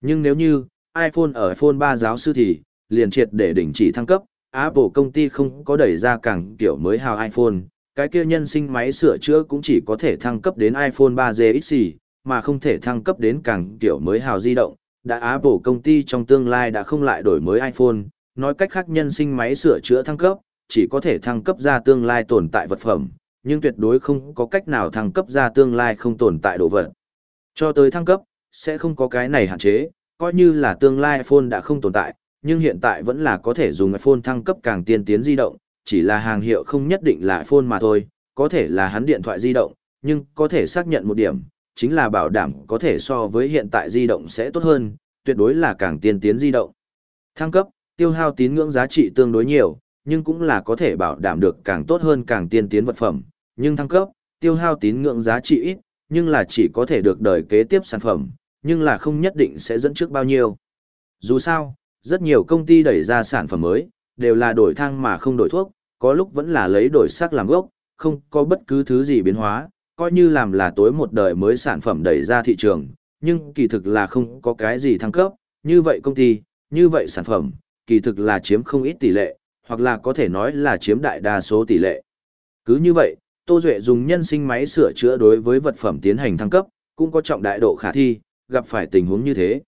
Nhưng nếu như, iPhone ở iPhone 3 giáo sư thì, liền triệt để đình chỉ thăng cấp, Apple công ty không có đẩy ra càng kiểu mới hào iPhone, cái kia nhân sinh máy sửa chữa cũng chỉ có thể thăng cấp đến iPhone 3G mà không thể thăng cấp đến càng kiểu mới hào di động. Đã Apple công ty trong tương lai đã không lại đổi mới iPhone, nói cách khác nhân sinh máy sửa chữa thăng cấp, chỉ có thể thăng cấp ra tương lai tồn tại vật phẩm, nhưng tuyệt đối không có cách nào thăng cấp ra tương lai không tồn tại đồ vật. Cho tới thăng cấp, sẽ không có cái này hạn chế, coi như là tương lai iPhone đã không tồn tại, nhưng hiện tại vẫn là có thể dùng iPhone thăng cấp càng tiên tiến di động, chỉ là hàng hiệu không nhất định là iPhone mà thôi, có thể là hắn điện thoại di động, nhưng có thể xác nhận một điểm, chính là bảo đảm có thể so với hiện tại di động sẽ tốt hơn, tuyệt đối là càng tiên tiến di động. Thăng cấp, tiêu hao tín ngưỡng giá trị tương đối nhiều, nhưng cũng là có thể bảo đảm được càng tốt hơn càng tiên tiến vật phẩm, nhưng thăng cấp, tiêu hao tín ngưỡng giá trị ít, nhưng là chỉ có thể được đời kế tiếp sản phẩm, nhưng là không nhất định sẽ dẫn trước bao nhiêu. Dù sao, rất nhiều công ty đẩy ra sản phẩm mới, đều là đổi thang mà không đổi thuốc, có lúc vẫn là lấy đổi sắc làm gốc, không có bất cứ thứ gì biến hóa, coi như làm là tối một đời mới sản phẩm đẩy ra thị trường, nhưng kỳ thực là không có cái gì thăng cấp, như vậy công ty, như vậy sản phẩm, kỳ thực là chiếm không ít tỷ lệ, hoặc là có thể nói là chiếm đại đa số tỷ lệ. Cứ như vậy, Tô Duệ dùng nhân sinh máy sửa chữa đối với vật phẩm tiến hành thăng cấp, cũng có trọng đại độ khả thi, gặp phải tình huống như thế.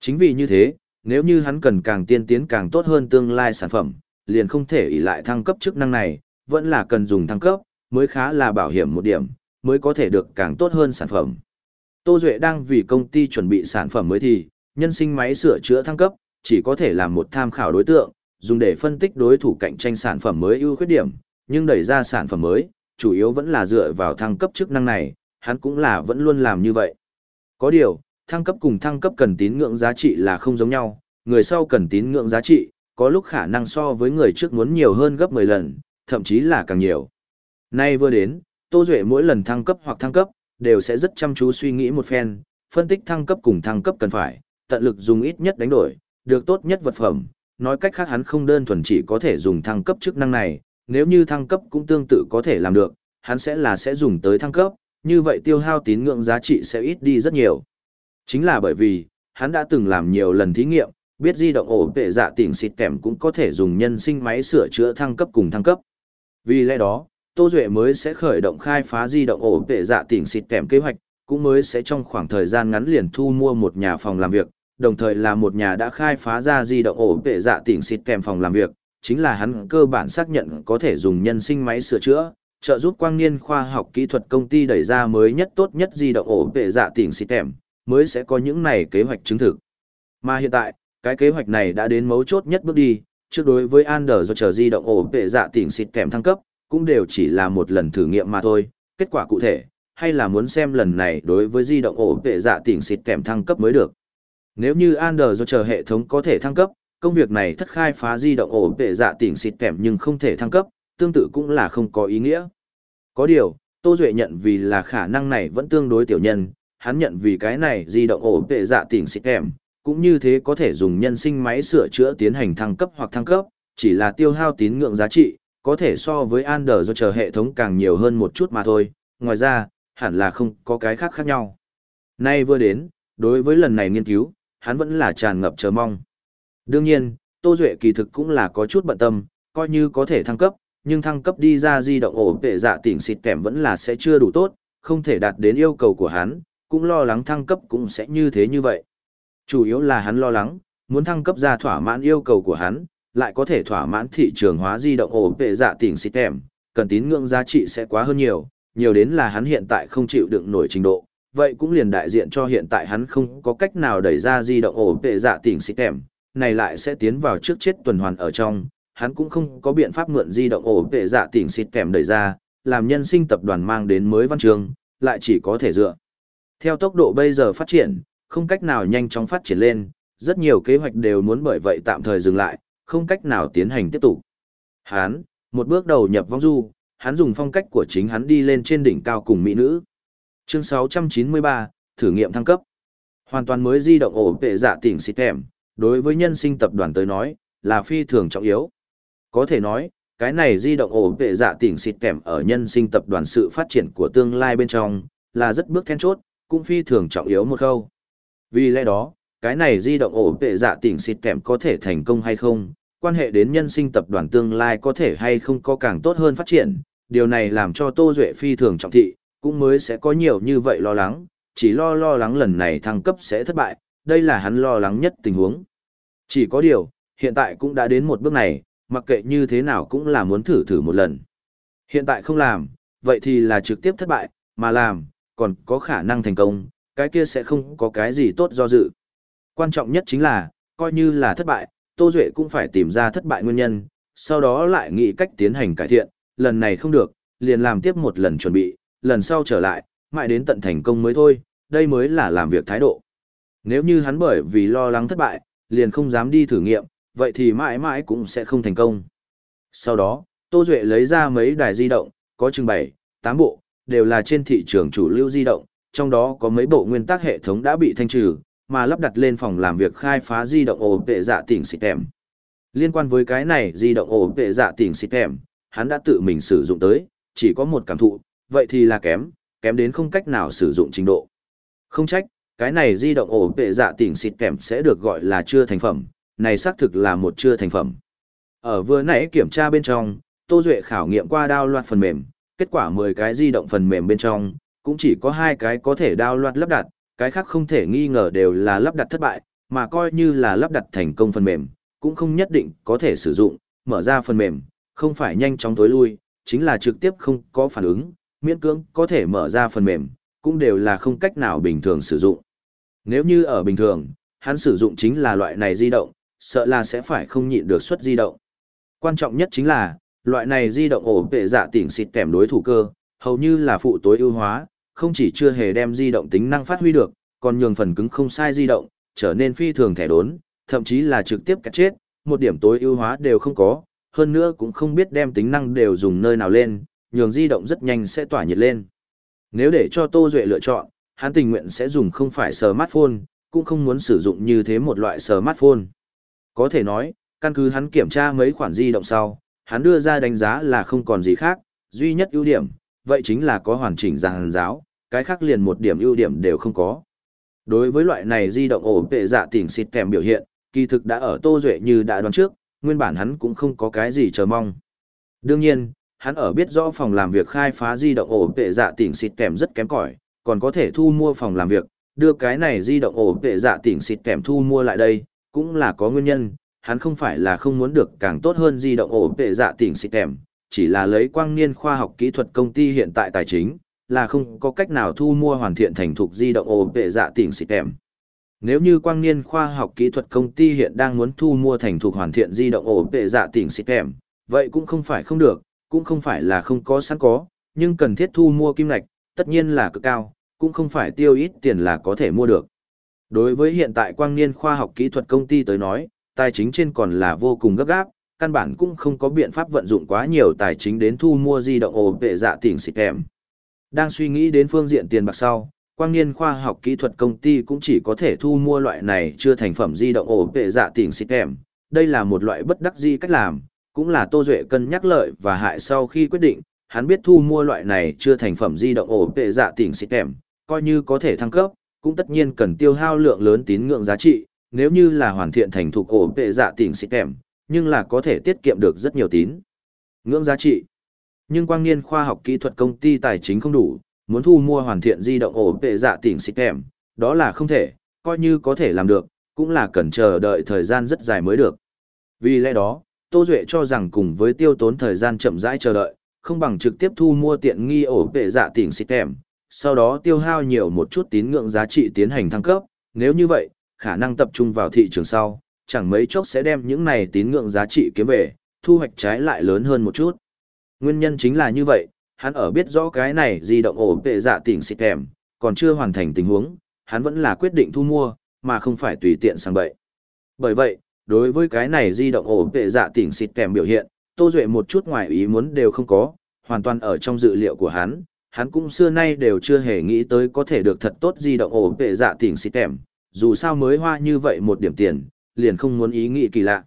Chính vì như thế, nếu như hắn cần càng tiên tiến càng tốt hơn tương lai sản phẩm, liền không thể ỷ lại thăng cấp chức năng này, vẫn là cần dùng thăng cấp, mới khá là bảo hiểm một điểm, mới có thể được càng tốt hơn sản phẩm. Tô Duệ đang vì công ty chuẩn bị sản phẩm mới thì, nhân sinh máy sửa chữa thăng cấp, chỉ có thể làm một tham khảo đối tượng, dùng để phân tích đối thủ cạnh tranh sản phẩm mới ưu khuyết điểm, nhưng đẩy ra sản phẩm mới, chủ yếu vẫn là dựa vào thăng cấp chức năng này, hắn cũng là vẫn luôn làm như vậy. Có điều, thăng cấp cùng thăng cấp cần tín ngưỡng giá trị là không giống nhau, người sau cần tín ngưỡng giá trị, có lúc khả năng so với người trước muốn nhiều hơn gấp 10 lần, thậm chí là càng nhiều. Nay vừa đến, Tô Duệ mỗi lần thăng cấp hoặc thăng cấp, đều sẽ rất chăm chú suy nghĩ một phen, phân tích thăng cấp cùng thăng cấp cần phải, tận lực dùng ít nhất đánh đổi, được tốt nhất vật phẩm. Nói cách khác hắn không đơn thuần chỉ có thể dùng thăng cấp chức năng này, nếu như thăng cấp cũng tương tự có thể làm được, hắn sẽ là sẽ dùng tới thăng cấp, như vậy tiêu hao tín ngưỡng giá trị sẽ ít đi rất nhiều. Chính là bởi vì, hắn đã từng làm nhiều lần thí nghiệm, biết di động ổ vệ dạ tỉnh xịt kèm cũng có thể dùng nhân sinh máy sửa chữa thăng cấp cùng thăng cấp. Vì lẽ đó, Tô Duệ mới sẽ khởi động khai phá di động ổ vệ dạ tỉnh xịt kèm kế hoạch, cũng mới sẽ trong khoảng thời gian ngắn liền thu mua một nhà phòng làm việc, đồng thời là một nhà đã khai phá ra di động ổ vệ dạ tỉnh xịt kèm phòng làm việc, chính là hắn cơ bản xác nhận có thể dùng nhân sinh máy sửa chữa, trợ giúp quang niên khoa học kỹ thuật công ty đẩy ra mới nhất tốt nhất di động ổ vệ dạ tỉnh xịt kèm, mới sẽ có những này kế hoạch chứng thực. Mà hiện tại, cái kế hoạch này đã đến mấu chốt nhất bước đi, trước đối với Ander do chờ di động ổ vệ dạ tỉnh xịt kèm thăng cấp, cũng đều chỉ là một lần thử nghiệm mà thôi, kết quả cụ thể, hay là muốn xem lần này đối với di động ổ vệ dạ tỉnh xịt kèm thăng cấp mới được. Nếu như Ander do chờ hệ thống có thể thăng cấp, công việc này thất khai phá di động ổ vệ dạ tỉnh xịt kèm nhưng không thể thăng cấp, tương tự cũng là không có ý nghĩa. Có điều, Tô Duệ nhận vì là khả năng này vẫn tương đối tiểu nhân, hắn nhận vì cái này di động ổ vệ dạ tỉnh xịt kèm, cũng như thế có thể dùng nhân sinh máy sửa chữa tiến hành thăng cấp hoặc thăng cấp, chỉ là tiêu hao tín ngưỡng giá trị, có thể so với Ander do chờ hệ thống càng nhiều hơn một chút mà thôi, ngoài ra, hẳn là không có cái khác khác nhau. Nay vừa đến, đối với lần này nghiên cứu, hắn vẫn là tràn ngập chờ mong. Đương nhiên, Tô Duệ kỳ thực cũng là có chút bận tâm, coi như có thể thăng cấp, nhưng thăng cấp đi ra di động ổ vệ dạ tỉnh xịt kèm vẫn là sẽ chưa đủ tốt, không thể đạt đến yêu cầu của hắn, cũng lo lắng thăng cấp cũng sẽ như thế như vậy. Chủ yếu là hắn lo lắng, muốn thăng cấp ra thỏa mãn yêu cầu của hắn, lại có thể thỏa mãn thị trường hóa di động ổ vệ dạ tỉnh xịt tèm, cần tín ngưỡng giá trị sẽ quá hơn nhiều, nhiều đến là hắn hiện tại không chịu đựng nổi trình độ. Vậy cũng liền đại diện cho hiện tại hắn không có cách nào đẩy ra di động ổ vệ dạ tỉnh xịt tèm, này lại sẽ tiến vào trước chết tuần hoàn ở trong, hắn cũng không có biện pháp mượn di động ổ vệ dạ tỉnh xịt tèm đẩy ra, làm nhân sinh tập đoàn mang đến mới văn trường, lại chỉ có thể dựa. Theo tốc độ bây giờ phát triển, không cách nào nhanh chóng phát triển lên, rất nhiều kế hoạch đều muốn bởi vậy tạm thời dừng lại, không cách nào tiến hành tiếp tục. Hắn, một bước đầu nhập vong du, hắn dùng phong cách của chính hắn đi lên trên đỉnh cao cùng mỹ nữ. Chương 693, thử nghiệm thăng cấp. Hoàn toàn mới di động ổ vệ dạ tỉnh xịt kèm, đối với nhân sinh tập đoàn tới nói, là phi thường trọng yếu. Có thể nói, cái này di động ổ vệ dạ tỉnh xịt kèm ở nhân sinh tập đoàn sự phát triển của tương lai bên trong, là rất bước then chốt, cũng phi thường trọng yếu một khâu. Vì lẽ đó, cái này di động ổ vệ dạ tỉnh xịt kèm có thể thành công hay không, quan hệ đến nhân sinh tập đoàn tương lai có thể hay không có càng tốt hơn phát triển, điều này làm cho Tô Duệ phi thường trọng thị, cũng mới sẽ có nhiều như vậy lo lắng, chỉ lo lo lắng lần này thăng cấp sẽ thất bại, đây là hắn lo lắng nhất tình huống. Chỉ có điều, hiện tại cũng đã đến một bước này, mặc kệ như thế nào cũng là muốn thử thử một lần. Hiện tại không làm, vậy thì là trực tiếp thất bại, mà làm, còn có khả năng thành công, cái kia sẽ không có cái gì tốt do dự. Quan trọng nhất chính là, coi như là thất bại, Tô Duệ cũng phải tìm ra thất bại nguyên nhân, sau đó lại nghĩ cách tiến hành cải thiện, lần này không được, liền làm tiếp một lần chuẩn bị, lần sau trở lại, mãi đến tận thành công mới thôi, đây mới là làm việc thái độ. Nếu như hắn bởi vì lo lắng thất bại, liền không dám đi thử nghiệm, vậy thì mãi mãi cũng sẽ không thành công. Sau đó, Tô Duệ lấy ra mấy đài di động, có chừng 7, 8 bộ, đều là trên thị trường chủ lưu di động, trong đó có mấy bộ nguyên tắc hệ thống đã bị thanh trừ, mà lắp đặt lên phòng làm việc khai phá di động ổ vệ dạ tỉnh xịt tèm. Liên quan với cái này di động ổ vệ dạ tỉnh xịt tèm, hắn đã tự mình sử dụng tới, chỉ có một cảm thụ, vậy thì là kém, kém đến không cách nào sử dụng trình độ. Không trách, cái này di động ổ vệ dạ tỉnh xịt tèm sẽ được gọi là chưa thành phẩm, này xác thực là một chưa thành phẩm. Ở vừa nãy kiểm tra bên trong, Tô Duệ khảo nghiệm qua đao loạt phần mềm, kết quả 10 cái di động phần mềm bên trong, cũng chỉ có hai cái có thể đao loạt lắp đặt, cái khác không thể nghi ngờ đều là lắp đặt thất bại, mà coi như là lắp đặt thành công phần mềm, cũng không nhất định có thể sử dụng, mở ra phần mềm, không phải nhanh chóng tối lui, chính là trực tiếp không có phản ứng, miễn cưỡng có thể mở ra phần mềm, cũng đều là không cách nào bình thường sử dụng. Nếu như ở bình thường, hắn sử dụng chính là loại này di động, sợ là sẽ phải không nhịn được suất di động. Quan trọng nhất chính là, loại này di động ổ vệ dạ tỉnh xịt kèm đối thủ cơ, hầu như là phụ tối ưu hóa, không chỉ chưa hề đem di động tính năng phát huy được, còn nhường phần cứng không sai di động, trở nên phi thường thẻ đốn, thậm chí là trực tiếp cắt chết, một điểm tối ưu hóa đều không có, hơn nữa cũng không biết đem tính năng đều dùng nơi nào lên, nhường di động rất nhanh sẽ tỏa nhiệt lên. Nếu để cho Tô Duệ lựa chọn, hắn tình nguyện sẽ dùng không phải smartphone, cũng không muốn sử dụng như thế một loại smartphone. Có thể nói, căn cứ hắn kiểm tra mấy khoản di động sau, hắn đưa ra đánh giá là không còn gì khác, duy nhất ưu điểm, vậy chính là có hoàn chỉnh giàn giáo, cái khác liền một điểm ưu điểm đều không có. Đối với loại này di động ổ tệ dạ tỉnh xịt kèm biểu hiện, kỳ thực đã ở Tô Duệ như đã đoán trước, nguyên bản hắn cũng không có cái gì chờ mong. Đương nhiên, hắn ở biết rõ phòng làm việc khai phá di động ổ tệ dạ tỉnh xịt kèm rất kém cỏi còn có thể thu mua phòng làm việc, đưa cái này di động ổ tệ dạ tỉnh xịt kèm thu mua lại đây, cũng là có nguyên nhân, hắn không phải là không muốn được càng tốt hơn di động ổ tệ dạ tỉnh xịt kèm, chỉ là lấy quang niên khoa học kỹ thuật công ty hiện tại tài chính, là không có cách nào thu mua hoàn thiện thành thục di động ổ vệ dạ tỉnh xịt kèm. Nếu như quang niên khoa học kỹ thuật công ty hiện đang muốn thu mua thành thục hoàn thiện di động ổ vệ dạ tỉnh xịt kèm, vậy cũng không phải không được, cũng không phải là không có sẵn có, nhưng cần thiết thu mua kim ngạch, tất nhiên là cực cao, cũng không phải tiêu ít tiền là có thể mua được. Đối với hiện tại quang niên khoa học kỹ thuật công ty tới nói, tài chính trên còn là vô cùng gấp gáp, căn bản cũng không có biện pháp vận dụng quá nhiều tài chính đến thu mua di động ổ vệ dạ tỉnh xịt kèm. Đang suy nghĩ đến phương diện tiền bạc sau, quang niên khoa học kỹ thuật công ty cũng chỉ có thể thu mua loại này chưa thành phẩm di động ổ vệ dạ tỉnh xịt kèm. Đây là một loại bất đắc di cách làm, cũng là Tô Duệ cân nhắc lợi và hại sau khi quyết định, hắn biết thu mua loại này chưa thành phẩm di động ổ vệ dạ tỉnh xịt kèm, coi như có thể thăng cấp, cũng tất nhiên cần tiêu hao lượng lớn tín ngưỡng giá trị, nếu như là hoàn thiện thành thục ổ vệ dạ tỉnh xịt kèm, nhưng là có thể tiết kiệm được rất nhiều tín ngưỡng giá trị. Nhưng quang niên khoa học kỹ thuật công ty tài chính không đủ, muốn thu mua hoàn thiện di động ổ vệ dạ tỉnh xịt kèm, đó là không thể, coi như có thể làm được, cũng là cần chờ đợi thời gian rất dài mới được. Vì lẽ đó, Tô Duệ cho rằng cùng với tiêu tốn thời gian chậm rãi chờ đợi, không bằng trực tiếp thu mua tiện nghi ổ vệ dạ tỉnh xịt kèm, sau đó tiêu hao nhiều một chút tín ngưỡng giá trị tiến hành thăng cấp, nếu như vậy, khả năng tập trung vào thị trường sau, chẳng mấy chốc sẽ đem những này tín ngưỡng giá trị kiếm về, thu hoạch trái lại lớn hơn một chút. Nguyên nhân chính là như vậy, hắn ở biết rõ cái này di động ổ tệ dạ tỉnh xịt kèm, còn chưa hoàn thành tình huống, hắn vẫn là quyết định thu mua, mà không phải tùy tiện sang bậy. Bởi vậy, đối với cái này di động ổ tệ dạ tỉnh xịt kèm biểu hiện, Tô Duệ một chút ngoài ý muốn đều không có, hoàn toàn ở trong dự liệu của hắn, hắn cũng xưa nay đều chưa hề nghĩ tới có thể được thật tốt di động ổ tệ dạ tỉnh xịt kèm, dù sao mới hoa như vậy một điểm tiền, liền không muốn ý nghĩ kỳ lạ.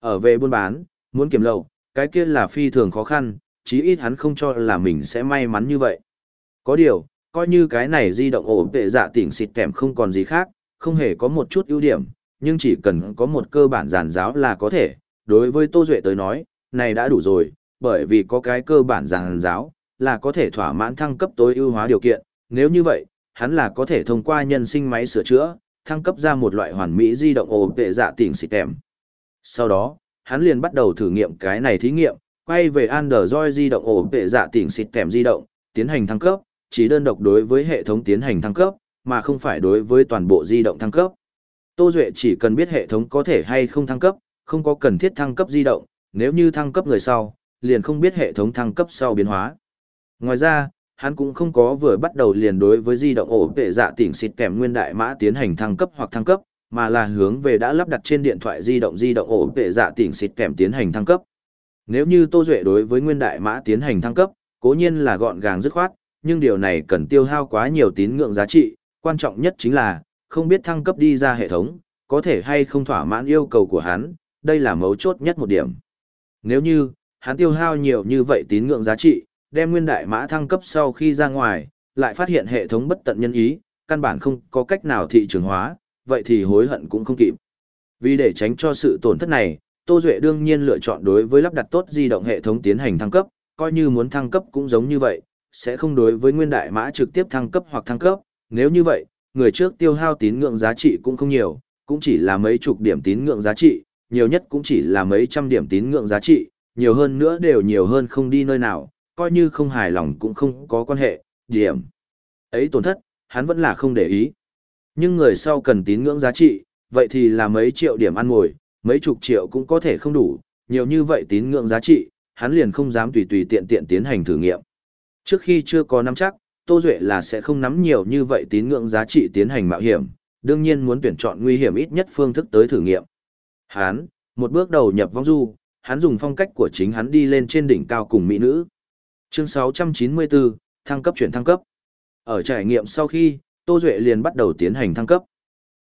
Ở về buôn bán, muốn kiếm lầu, cái kia là phi thường khó khăn, chí ít hắn không cho là mình sẽ may mắn như vậy. Có điều, coi như cái này di động ổ vệ dạ tỉnh xịt kèm không còn gì khác, không hề có một chút ưu điểm, nhưng chỉ cần có một cơ bản giàn giáo là có thể, đối với Tô Duệ tới nói, này đã đủ rồi, bởi vì có cái cơ bản giàn giáo, là có thể thỏa mãn thăng cấp tối ưu hóa điều kiện, nếu như vậy, hắn là có thể thông qua nhân sinh máy sửa chữa, thăng cấp ra một loại hoàn mỹ di động ổ vệ dạ tỉnh xịt kèm. Sau đó, hắn liền bắt đầu thử nghiệm cái này thí nghiệm, quay về Android di động ổ vệ dạ tỉnh xịt kèm di động, tiến hành thăng cấp, chỉ đơn độc đối với hệ thống tiến hành thăng cấp, mà không phải đối với toàn bộ di động thăng cấp. Tô Duệ chỉ cần biết hệ thống có thể hay không thăng cấp, không có cần thiết thăng cấp di động, nếu như thăng cấp người sau, liền không biết hệ thống thăng cấp sau biến hóa. Ngoài ra, hắn cũng không có vừa bắt đầu liền đối với di động ổ vệ dạ tỉnh xịt kèm nguyên đại mã tiến hành thăng cấp hoặc thăng cấp, mà là hướng về đã lắp đặt trên điện thoại di động di động ổ vệ dạ tỉnh xịt kèm tiến hành thăng cấp. Nếu như Tô Duệ đối với nguyên đại mã tiến hành thăng cấp, cố nhiên là gọn gàng dứt khoát, nhưng điều này cần tiêu hao quá nhiều tín ngưỡng giá trị, quan trọng nhất chính là không biết thăng cấp đi ra hệ thống, có thể hay không thỏa mãn yêu cầu của hắn, đây là mấu chốt nhất một điểm. Nếu như, hắn tiêu hao nhiều như vậy tín ngưỡng giá trị, đem nguyên đại mã thăng cấp sau khi ra ngoài, lại phát hiện hệ thống bất tận nhân ý, căn bản không có cách nào thị trường hóa, vậy thì hối hận cũng không kịp. Vì để tránh cho sự tổn thất này, Tô Duệ đương nhiên lựa chọn đối với lắp đặt tốt di động hệ thống tiến hành thăng cấp, coi như muốn thăng cấp cũng giống như vậy, sẽ không đối với nguyên đại mã trực tiếp thăng cấp hoặc thăng cấp, nếu như vậy, người trước tiêu hao tín ngưỡng giá trị cũng không nhiều, cũng chỉ là mấy chục điểm tín ngưỡng giá trị, nhiều nhất cũng chỉ là mấy trăm điểm tín ngưỡng giá trị, nhiều hơn nữa đều nhiều hơn không đi nơi nào, coi như không hài lòng cũng không có quan hệ, điểm. Ấy tổn thất, hắn vẫn là không để ý. Nhưng người sau cần tín ngưỡng giá trị, vậy thì là mấy triệu điểm ăn ngồi, mấy chục triệu cũng có thể không đủ, nhiều như vậy tín ngưỡng giá trị, hắn liền không dám tùy tùy tiện tiện tiến hành thử nghiệm. Trước khi chưa có nắm chắc, Tô Duệ là sẽ không nắm nhiều như vậy tín ngưỡng giá trị tiến hành mạo hiểm, đương nhiên muốn tuyển chọn nguy hiểm ít nhất phương thức tới thử nghiệm. Hắn, một bước đầu nhập vong du, hắn dùng phong cách của chính hắn đi lên trên đỉnh cao cùng mỹ nữ. Chương 694, thăng cấp chuyển thăng cấp. Ở trải nghiệm sau khi, Tô Duệ liền bắt đầu tiến hành thăng cấp.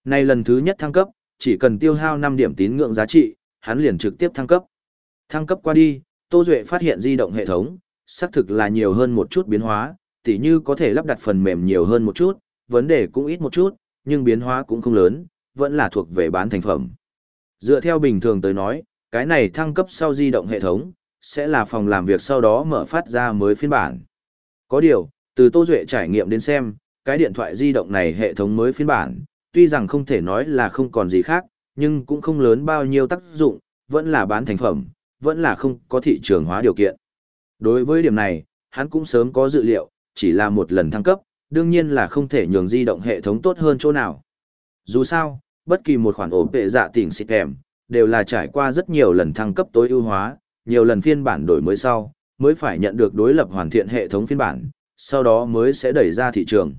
Nay lần thứ nhất thăng cấp, chỉ cần tiêu hao 5 điểm tín ngưỡng giá trị, hắn liền trực tiếp thăng cấp. Thăng cấp qua đi, Tô Duệ phát hiện di động hệ thống, xác thực là nhiều hơn một chút biến hóa, tỉ như có thể lắp đặt phần mềm nhiều hơn một chút, vấn đề cũng ít một chút, nhưng biến hóa cũng không lớn, vẫn là thuộc về bán thành phẩm. Dựa theo bình thường tới nói, cái này thăng cấp sau di động hệ thống, sẽ là phòng làm việc sau đó mở phát ra mới phiên bản. Có điều, từ Tô Duệ trải nghiệm đến xem, cái điện thoại di động này hệ thống mới phiên bản, tuy rằng không thể nói là không còn gì khác, nhưng cũng không lớn bao nhiêu tác dụng, vẫn là bán thành phẩm, vẫn là không có thị trường hóa điều kiện. Đối với điểm này, hắn cũng sớm có dự liệu, chỉ là một lần thăng cấp, đương nhiên là không thể nhường di động hệ thống tốt hơn chỗ nào. Dù sao, bất kỳ một khoản ổn vệ dạ tỉnh xịt kèm, đều là trải qua rất nhiều lần thăng cấp tối ưu hóa, nhiều lần phiên bản đổi mới sau, mới phải nhận được đối lập hoàn thiện hệ thống phiên bản, sau đó mới sẽ đẩy ra thị trường.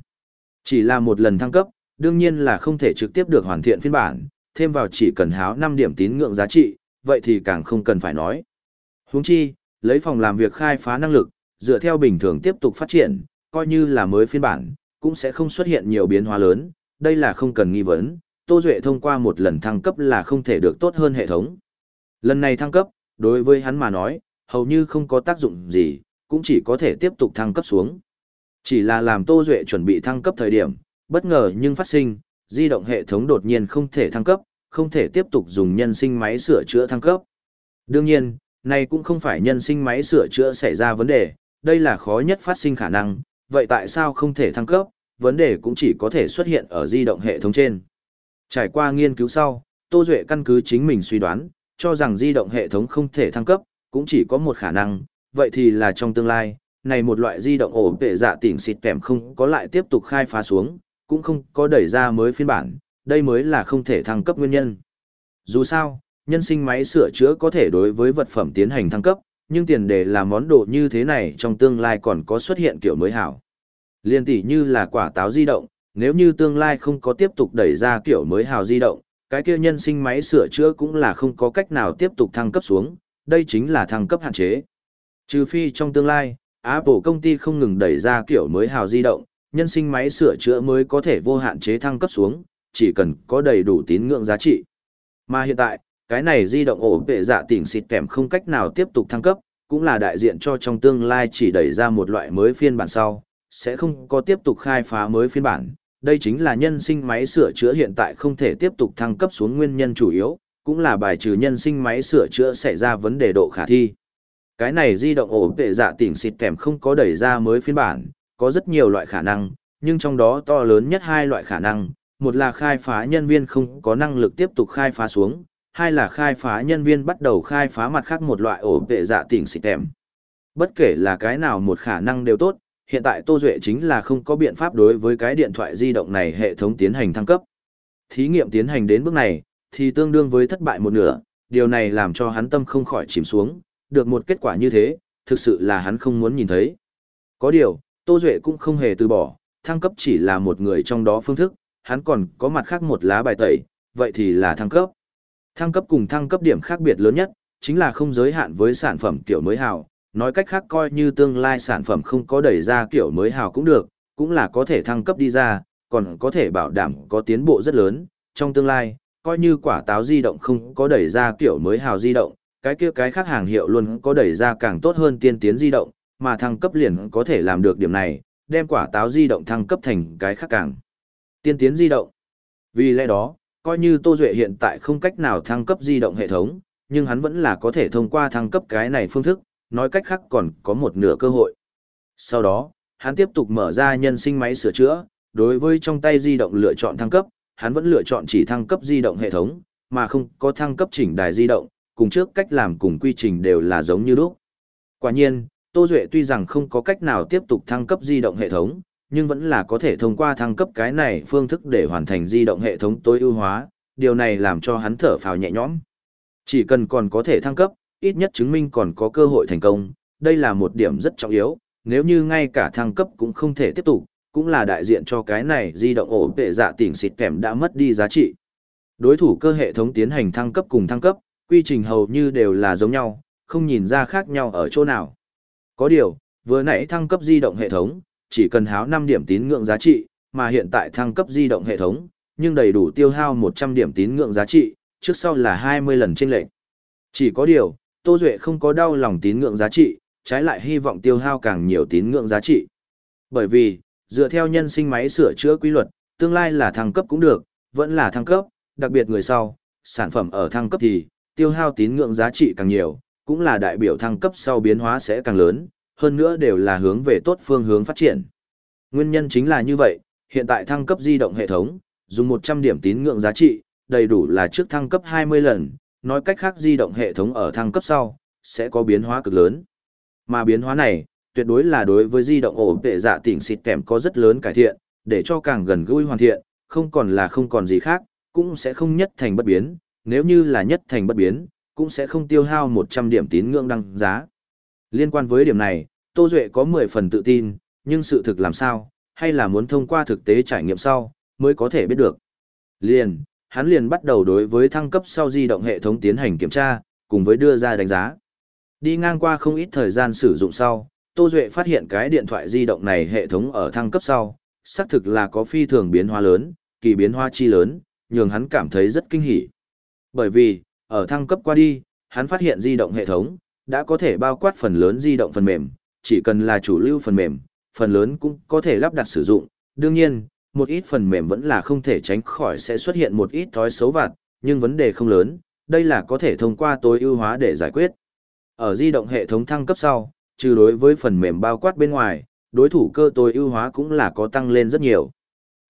Chỉ là một lần thăng cấp, đương nhiên là không thể trực tiếp được hoàn thiện phiên bản, thêm vào chỉ cần háo 5 điểm tín ngưỡng giá trị, vậy thì càng không cần phải nói. Huống chi, lấy phòng làm việc khai phá năng lực, dựa theo bình thường tiếp tục phát triển, coi như là mới phiên bản, cũng sẽ không xuất hiện nhiều biến hóa lớn, đây là không cần nghi vấn, Tô Duệ thông qua một lần thăng cấp là không thể được tốt hơn hệ thống. Lần này thăng cấp, đối với hắn mà nói, hầu như không có tác dụng gì, cũng chỉ có thể tiếp tục thăng cấp xuống. Chỉ là làm Tô Duệ chuẩn bị thăng cấp thời điểm, bất ngờ nhưng phát sinh, di động hệ thống đột nhiên không thể thăng cấp, không thể tiếp tục dùng nhân sinh máy sửa chữa thăng cấp. Đương nhiên, này cũng không phải nhân sinh máy sửa chữa xảy ra vấn đề, đây là khó nhất phát sinh khả năng, vậy tại sao không thể thăng cấp, vấn đề cũng chỉ có thể xuất hiện ở di động hệ thống trên. Trải qua nghiên cứu sau, Tô Duệ căn cứ chính mình suy đoán, cho rằng di động hệ thống không thể thăng cấp, cũng chỉ có một khả năng, vậy thì là trong tương lai, này một loại di động ổ vệ dạ tỉnh xịt kèm không có lại tiếp tục khai phá xuống, cũng không có đẩy ra mới phiên bản, đây mới là không thể thăng cấp nguyên nhân. Dù sao, nhân sinh máy sửa chữa có thể đối với vật phẩm tiến hành thăng cấp, nhưng tiền đề là món đồ như thế này trong tương lai còn có xuất hiện kiểu mới hảo. Liên tỷ như là quả táo di động, nếu như tương lai không có tiếp tục đẩy ra kiểu mới hào di động, cái kia nhân sinh máy sửa chữa cũng là không có cách nào tiếp tục thăng cấp xuống, đây chính là thăng cấp hạn chế. Trừ phi trong tương lai, Apple công ty không ngừng đẩy ra kiểu mới hào di động, nhân sinh máy sửa chữa mới có thể vô hạn chế thăng cấp xuống, chỉ cần có đầy đủ tín ngưỡng giá trị. Mà hiện tại, cái này di động ổ vệ dạ tỉnh xịt kèm không cách nào tiếp tục thăng cấp, cũng là đại diện cho trong tương lai chỉ đẩy ra một loại mới phiên bản sau, sẽ không có tiếp tục khai phá mới phiên bản. Đây chính là nhân sinh máy sửa chữa hiện tại không thể tiếp tục thăng cấp xuống nguyên nhân chủ yếu, cũng là bài trừ nhân sinh máy sửa chữa xảy ra vấn đề độ khả thi. Cái này di động ổ vệ dạ tỉnh xịt kèm không có đẩy ra mới phiên bản, có rất nhiều loại khả năng, nhưng trong đó to lớn nhất hai loại khả năng, một là khai phá nhân viên không có năng lực tiếp tục khai phá xuống, hai là khai phá nhân viên bắt đầu khai phá mặt khác một loại ổ vệ dạ tỉnh xịt kèm. Bất kể là cái nào một khả năng đều tốt, hiện tại Tô Duệ chính là không có biện pháp đối với cái điện thoại di động này hệ thống tiến hành thăng cấp. Thí nghiệm tiến hành đến bước này, thì tương đương với thất bại một nửa, điều này làm cho hắn tâm không khỏi chìm xuống, được một kết quả như thế, thực sự là hắn không muốn nhìn thấy. Có điều, Tô Duệ cũng không hề từ bỏ, thăng cấp chỉ là một người trong đó phương thức, hắn còn có mặt khác một lá bài tẩy, vậy thì là thăng cấp. Thăng cấp cùng thăng cấp điểm khác biệt lớn nhất, chính là không giới hạn với sản phẩm kiểu mới hào, nói cách khác coi như tương lai sản phẩm không có đẩy ra kiểu mới hào cũng được, cũng là có thể thăng cấp đi ra, còn có thể bảo đảm có tiến bộ rất lớn, trong tương lai, coi như quả táo di động không có đẩy ra kiểu mới hào di động, cái kia cái khác hàng hiệu luôn có đẩy ra càng tốt hơn tiên tiến di động, mà thăng cấp liền có thể làm được điểm này, đem quả táo di động thăng cấp thành cái khác càng tiên tiến di động. Vì lẽ đó, coi như Tô Duệ hiện tại không cách nào thăng cấp di động hệ thống, nhưng hắn vẫn là có thể thông qua thăng cấp cái này phương thức, nói cách khác còn có một nửa cơ hội. Sau đó, hắn tiếp tục mở ra nhân sinh máy sửa chữa, đối với trong tay di động lựa chọn thăng cấp, hắn vẫn lựa chọn chỉ thăng cấp di động hệ thống, mà không có thăng cấp chỉnh đài di động, cùng trước cách làm cùng quy trình đều là giống như lúc. Quả nhiên, Tô Duệ tuy rằng không có cách nào tiếp tục thăng cấp di động hệ thống, nhưng vẫn là có thể thông qua thăng cấp cái này phương thức để hoàn thành di động hệ thống tối ưu hóa, điều này làm cho hắn thở phào nhẹ nhõm. Chỉ cần còn có thể thăng cấp, ít nhất chứng minh còn có cơ hội thành công, đây là một điểm rất trọng yếu, nếu như ngay cả thăng cấp cũng không thể tiếp tục, cũng là đại diện cho cái này di động ổ vệ dạ tỉnh xịt kèm đã mất đi giá trị. Đối thủ cơ hệ thống tiến hành thăng cấp cùng thăng cấp, quy trình hầu như đều là giống nhau, không nhìn ra khác nhau ở chỗ nào. Có điều, vừa nãy thăng cấp di động hệ thống, chỉ cần háo 5 điểm tín ngưỡng giá trị, mà hiện tại thăng cấp di động hệ thống, nhưng đầy đủ tiêu hao 100 điểm tín ngưỡng giá trị, trước sau là 20 lần trên lệnh. Chỉ có điều, Tô Duệ không có đau lòng tín ngưỡng giá trị, trái lại hy vọng tiêu hao càng nhiều tín ngưỡng giá trị. Bởi vì, dựa theo nhân sinh máy sửa chữa quy luật, tương lai là thăng cấp cũng được, vẫn là thăng cấp, đặc biệt người sau, sản phẩm ở thăng cấp thì, tiêu hao tín ngưỡng giá trị càng nhiều, cũng là đại biểu thăng cấp sau biến hóa sẽ càng lớn, hơn nữa đều là hướng về tốt phương hướng phát triển. Nguyên nhân chính là như vậy, hiện tại thăng cấp di động hệ thống, dùng 100 điểm tín ngưỡng giá trị, đầy đủ là trước thăng cấp 20 lần, nói cách khác di động hệ thống ở thăng cấp sau, sẽ có biến hóa cực lớn. Mà biến hóa này, tuyệt đối là đối với di động ổ tệ dạ tỉnh xịt kèm có rất lớn cải thiện, để cho càng gần gũi hoàn thiện, không còn là không còn gì khác, cũng sẽ không nhất thành bất biến, nếu như là nhất thành bất biến, cũng sẽ không tiêu hao 100 điểm tín ngưỡng đăng giá. Liên quan với điểm này, Tô Duệ có 10 phần tự tin, nhưng sự thực làm sao, hay là muốn thông qua thực tế trải nghiệm sau, mới có thể biết được. Liền, hắn liền bắt đầu đối với thăng cấp sau di động hệ thống tiến hành kiểm tra, cùng với đưa ra đánh giá. Đi ngang qua không ít thời gian sử dụng sau, Tô Duệ phát hiện cái điện thoại di động này hệ thống ở thăng cấp sau, xác thực là có phi thường biến hóa lớn, kỳ biến hóa chi lớn, nhường hắn cảm thấy rất kinh hỉ. Bởi vì, ở thăng cấp qua đi, hắn phát hiện di động hệ thống, đã có thể bao quát phần lớn di động phần mềm, chỉ cần là chủ lưu phần mềm, phần lớn cũng có thể lắp đặt sử dụng. Đương nhiên, một ít phần mềm vẫn là không thể tránh khỏi sẽ xuất hiện một ít thói xấu vặt, nhưng vấn đề không lớn, đây là có thể thông qua tối ưu hóa để giải quyết. Ở di động hệ thống thăng cấp sau, trừ đối với phần mềm bao quát bên ngoài, đối thủ cơ tối ưu hóa cũng là có tăng lên rất nhiều.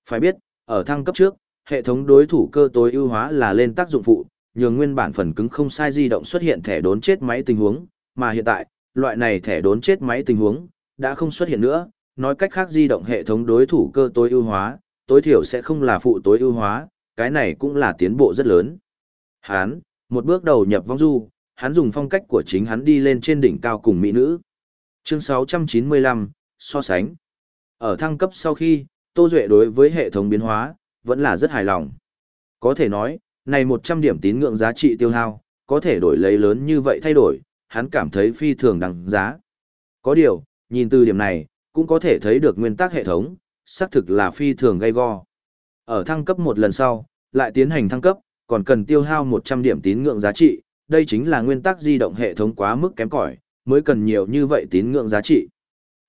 Phải biết, ở thăng cấp trước, hệ thống đối thủ cơ tối ưu hóa là lên tác dụng phụ, nhường nguyên bản phần cứng không sai di động xuất hiện thẻ đốn chết máy tình huống, mà hiện tại, loại này thẻ đốn chết máy tình huống đã không xuất hiện nữa, nói cách khác di động hệ thống đối thủ cơ tối ưu hóa, tối thiểu sẽ không là phụ tối ưu hóa, cái này cũng là tiến bộ rất lớn. Hán, một bước đầu nhập vong du, hắn dùng phong cách của chính hắn đi lên trên đỉnh cao cùng mỹ nữ. Chương 695, so sánh. Ở thăng cấp sau khi, Tô Duệ đối với hệ thống biến hóa, vẫn là rất hài lòng. Có thể nói, này 100 điểm tín ngưỡng giá trị tiêu hao, có thể đổi lấy lớn như vậy thay đổi, hắn cảm thấy phi thường đằng giá. Có điều, nhìn từ điểm này, cũng có thể thấy được nguyên tắc hệ thống, xác thực là phi thường gây go. Ở thăng cấp một lần sau, lại tiến hành thăng cấp, còn cần tiêu hao 100 điểm tín ngưỡng giá trị, đây chính là nguyên tắc di động hệ thống quá mức kém cỏi, mới cần nhiều như vậy tín ngưỡng giá trị.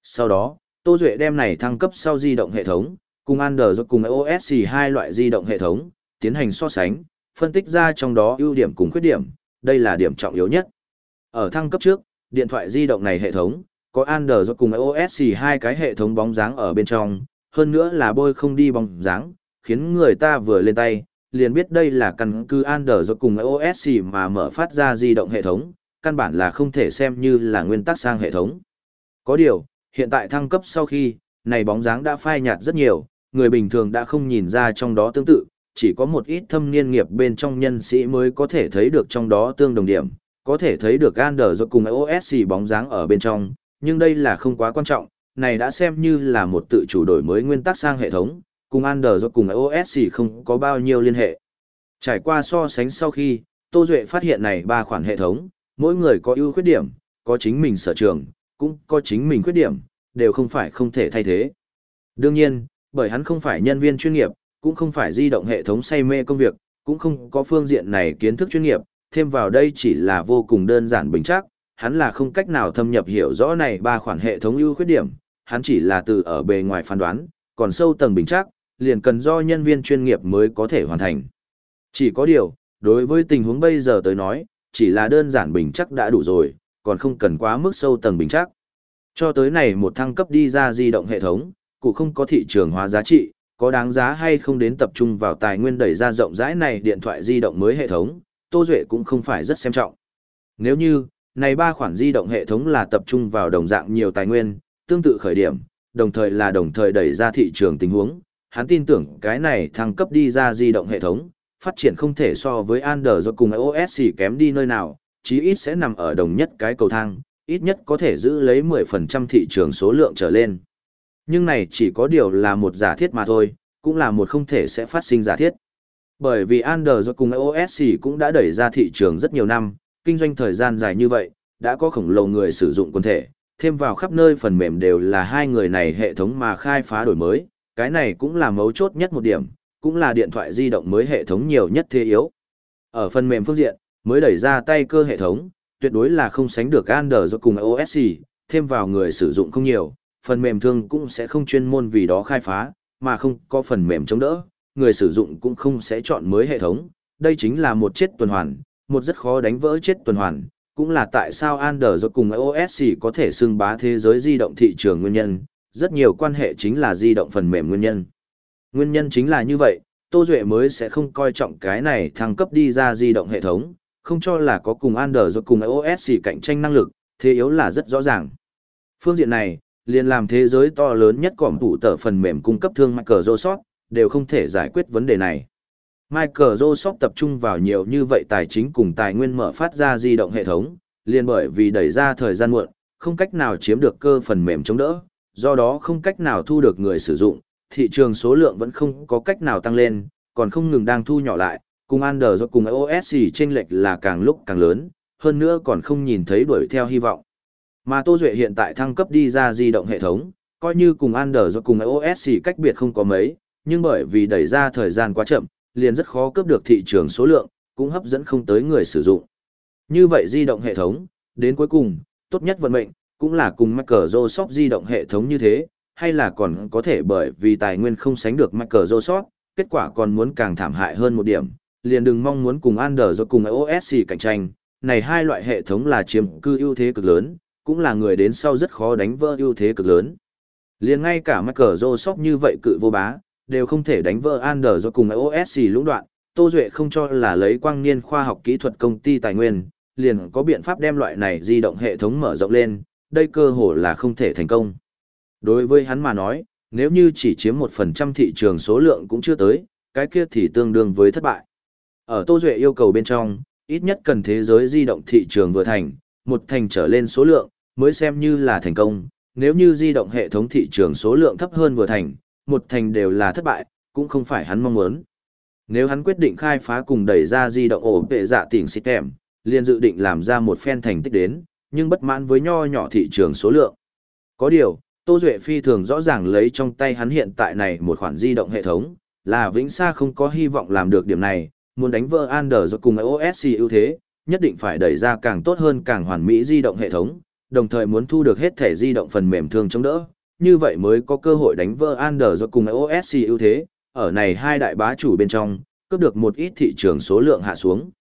Sau đó, Tô Duệ đem này thăng cấp sau di động hệ thống, cùng Android cùng iOS hai loại di động hệ thống, tiến hành so sánh, phân tích ra trong đó ưu điểm cùng khuyết điểm, đây là điểm trọng yếu nhất. Ở thăng cấp trước, điện thoại di động này hệ thống, có Android cùng iOS hai cái hệ thống bóng dáng ở bên trong, hơn nữa là bôi không đi bóng dáng, khiến người ta vừa lên tay, liền biết đây là căn cứ Android cùng iOS mà mở phát ra di động hệ thống, căn bản là không thể xem như là nguyên tắc sang hệ thống. Có điều, hiện tại thăng cấp sau khi, này bóng dáng đã phai nhạt rất nhiều, người bình thường đã không nhìn ra trong đó tương tự, chỉ có một ít thâm niên nghiệp bên trong nhân sĩ mới có thể thấy được trong đó tương đồng điểm, có thể thấy được Android cùng OSC bóng dáng ở bên trong, nhưng đây là không quá quan trọng, này đã xem như là một tự chủ đổi mới nguyên tắc sang hệ thống, cùng Android cùng OSC không có bao nhiêu liên hệ. Trải qua so sánh sau khi, Tô Duệ phát hiện này ba khoản hệ thống, mỗi người có ưu khuyết điểm, có chính mình sở trường, cũng có chính mình khuyết điểm, đều không phải không thể thay thế. Đương nhiên, bởi hắn không phải nhân viên chuyên nghiệp, cũng không phải di động hệ thống say mê công việc, cũng không có phương diện này kiến thức chuyên nghiệp, thêm vào đây chỉ là vô cùng đơn giản bình chắc, hắn là không cách nào thâm nhập hiểu rõ này ba khoản hệ thống ưu khuyết điểm, hắn chỉ là từ ở bề ngoài phán đoán, còn sâu tầng bình chắc, liền cần do nhân viên chuyên nghiệp mới có thể hoàn thành. Chỉ có điều, đối với tình huống bây giờ tới nói, chỉ là đơn giản bình chắc đã đủ rồi, còn không cần quá mức sâu tầng bình chắc. Cho tới này một thăng cấp đi ra di động hệ thống, cụ không có thị trường hóa giá trị, có đáng giá hay không đến tập trung vào tài nguyên đẩy ra rộng rãi này điện thoại di động mới hệ thống, Tô Duệ cũng không phải rất xem trọng. Nếu như, này ba khoản di động hệ thống là tập trung vào đồng dạng nhiều tài nguyên, tương tự khởi điểm, đồng thời là đồng thời đẩy ra thị trường tình huống. Hắn tin tưởng cái này thăng cấp đi ra di động hệ thống, phát triển không thể so với Android cùng iOS kém đi nơi nào, chí ít sẽ nằm ở đồng nhất cái cầu thang, ít nhất có thể giữ lấy 10% thị trường số lượng trở lên. Nhưng này chỉ có điều là một giả thiết mà thôi, cũng là một không thể sẽ phát sinh giả thiết. Bởi vì Android cùng iOS cũng đã đẩy ra thị trường rất nhiều năm, kinh doanh thời gian dài như vậy, đã có khổng lồ người sử dụng quân thể, thêm vào khắp nơi phần mềm đều là hai người này hệ thống mà khai phá đổi mới, cái này cũng là mấu chốt nhất một điểm, cũng là điện thoại di động mới hệ thống nhiều nhất thế yếu. Ở phần mềm phương diện, mới đẩy ra tay cơ hệ thống, tuyệt đối là không sánh được Android cùng iOS, thêm vào người sử dụng không nhiều, phần mềm thương cũng sẽ không chuyên môn vì đó khai phá, mà không có phần mềm chống đỡ, người sử dụng cũng không sẽ chọn mới hệ thống, đây chính là một chết tuần hoàn, một rất khó đánh vỡ chết tuần hoàn, cũng là tại sao Android cùng iOS có thể xưng bá thế giới di động thị trường nguyên nhân, rất nhiều quan hệ chính là di động phần mềm nguyên nhân. Nguyên nhân chính là như vậy, Tô Duệ mới sẽ không coi trọng cái này thăng cấp đi ra di động hệ thống, không cho là có cùng Android cùng iOS cạnh tranh năng lực, thế yếu là rất rõ ràng. Phương diện này, liền làm thế giới to lớn nhất cỏm tủ tờ phần mềm cung cấp thương Microsoft, đều không thể giải quyết vấn đề này. Microsoft tập trung vào nhiều như vậy tài chính cùng tài nguyên mở phát ra di động hệ thống, liền bởi vì đẩy ra thời gian muộn, không cách nào chiếm được cơ phần mềm chống đỡ, do đó không cách nào thu được người sử dụng, thị trường số lượng vẫn không có cách nào tăng lên, còn không ngừng đang thu nhỏ lại, cùng Android cùng iOS chênh lệch là càng lúc càng lớn, hơn nữa còn không nhìn thấy đuổi theo hy vọng. Mà Tô Duệ hiện tại thăng cấp đi ra di động hệ thống, coi như cùng Android cùng iOS cách biệt không có mấy, nhưng bởi vì đẩy ra thời gian quá chậm, liền rất khó cướp được thị trường số lượng, cũng hấp dẫn không tới người sử dụng. Như vậy di động hệ thống, đến cuối cùng, tốt nhất vận mệnh, cũng là cùng Microsoft di động hệ thống như thế, hay là còn có thể bởi vì tài nguyên không sánh được Microsoft, kết quả còn muốn càng thảm hại hơn một điểm, liền đừng mong muốn cùng Android cùng iOS cạnh tranh, này hai loại hệ thống là chiếm cư ưu thế cực lớn, cũng là người đến sau rất khó đánh vỡ ưu thế cực lớn. Liền ngay cả Microsoft như vậy cự vô bá, đều không thể đánh vỡ Android cùng OSC lũng đoạn, Tô Duệ không cho là lấy quang niên khoa học kỹ thuật công ty tài nguyên, liền có biện pháp đem loại này di động hệ thống mở rộng lên, đây cơ hồ là không thể thành công. Đối với hắn mà nói, nếu như chỉ chiếm 1% thị trường số lượng cũng chưa tới, cái kia thì tương đương với thất bại. Ở Tô Duệ yêu cầu bên trong, ít nhất cần thế giới di động thị trường vừa thành, một thành trở lên số lượng, mới xem như là thành công. Nếu như di động hệ thống thị trường số lượng thấp hơn vừa thành, một thành đều là thất bại, cũng không phải hắn mong muốn. Nếu hắn quyết định khai phá cùng đẩy ra di động ổ vệ dạ tỉnh system, liền dự định làm ra một phen thành tích đến, nhưng bất mãn với nho nhỏ thị trường số lượng. Có điều, Tô Duệ phi thường rõ ràng lấy trong tay hắn hiện tại này một khoản di động hệ thống, là vĩnh xa không có hy vọng làm được điểm này, muốn đánh vỡ Android cùng iOS ưu thế, nhất định phải đẩy ra càng tốt hơn càng hoàn mỹ di động hệ thống, đồng thời muốn thu được hết thể di động phần mềm thương chống đỡ, như vậy mới có cơ hội đánh vỡ Android cùng iOS ưu thế, ở này hai đại bá chủ bên trong, cướp được một ít thị trường số lượng hạ xuống.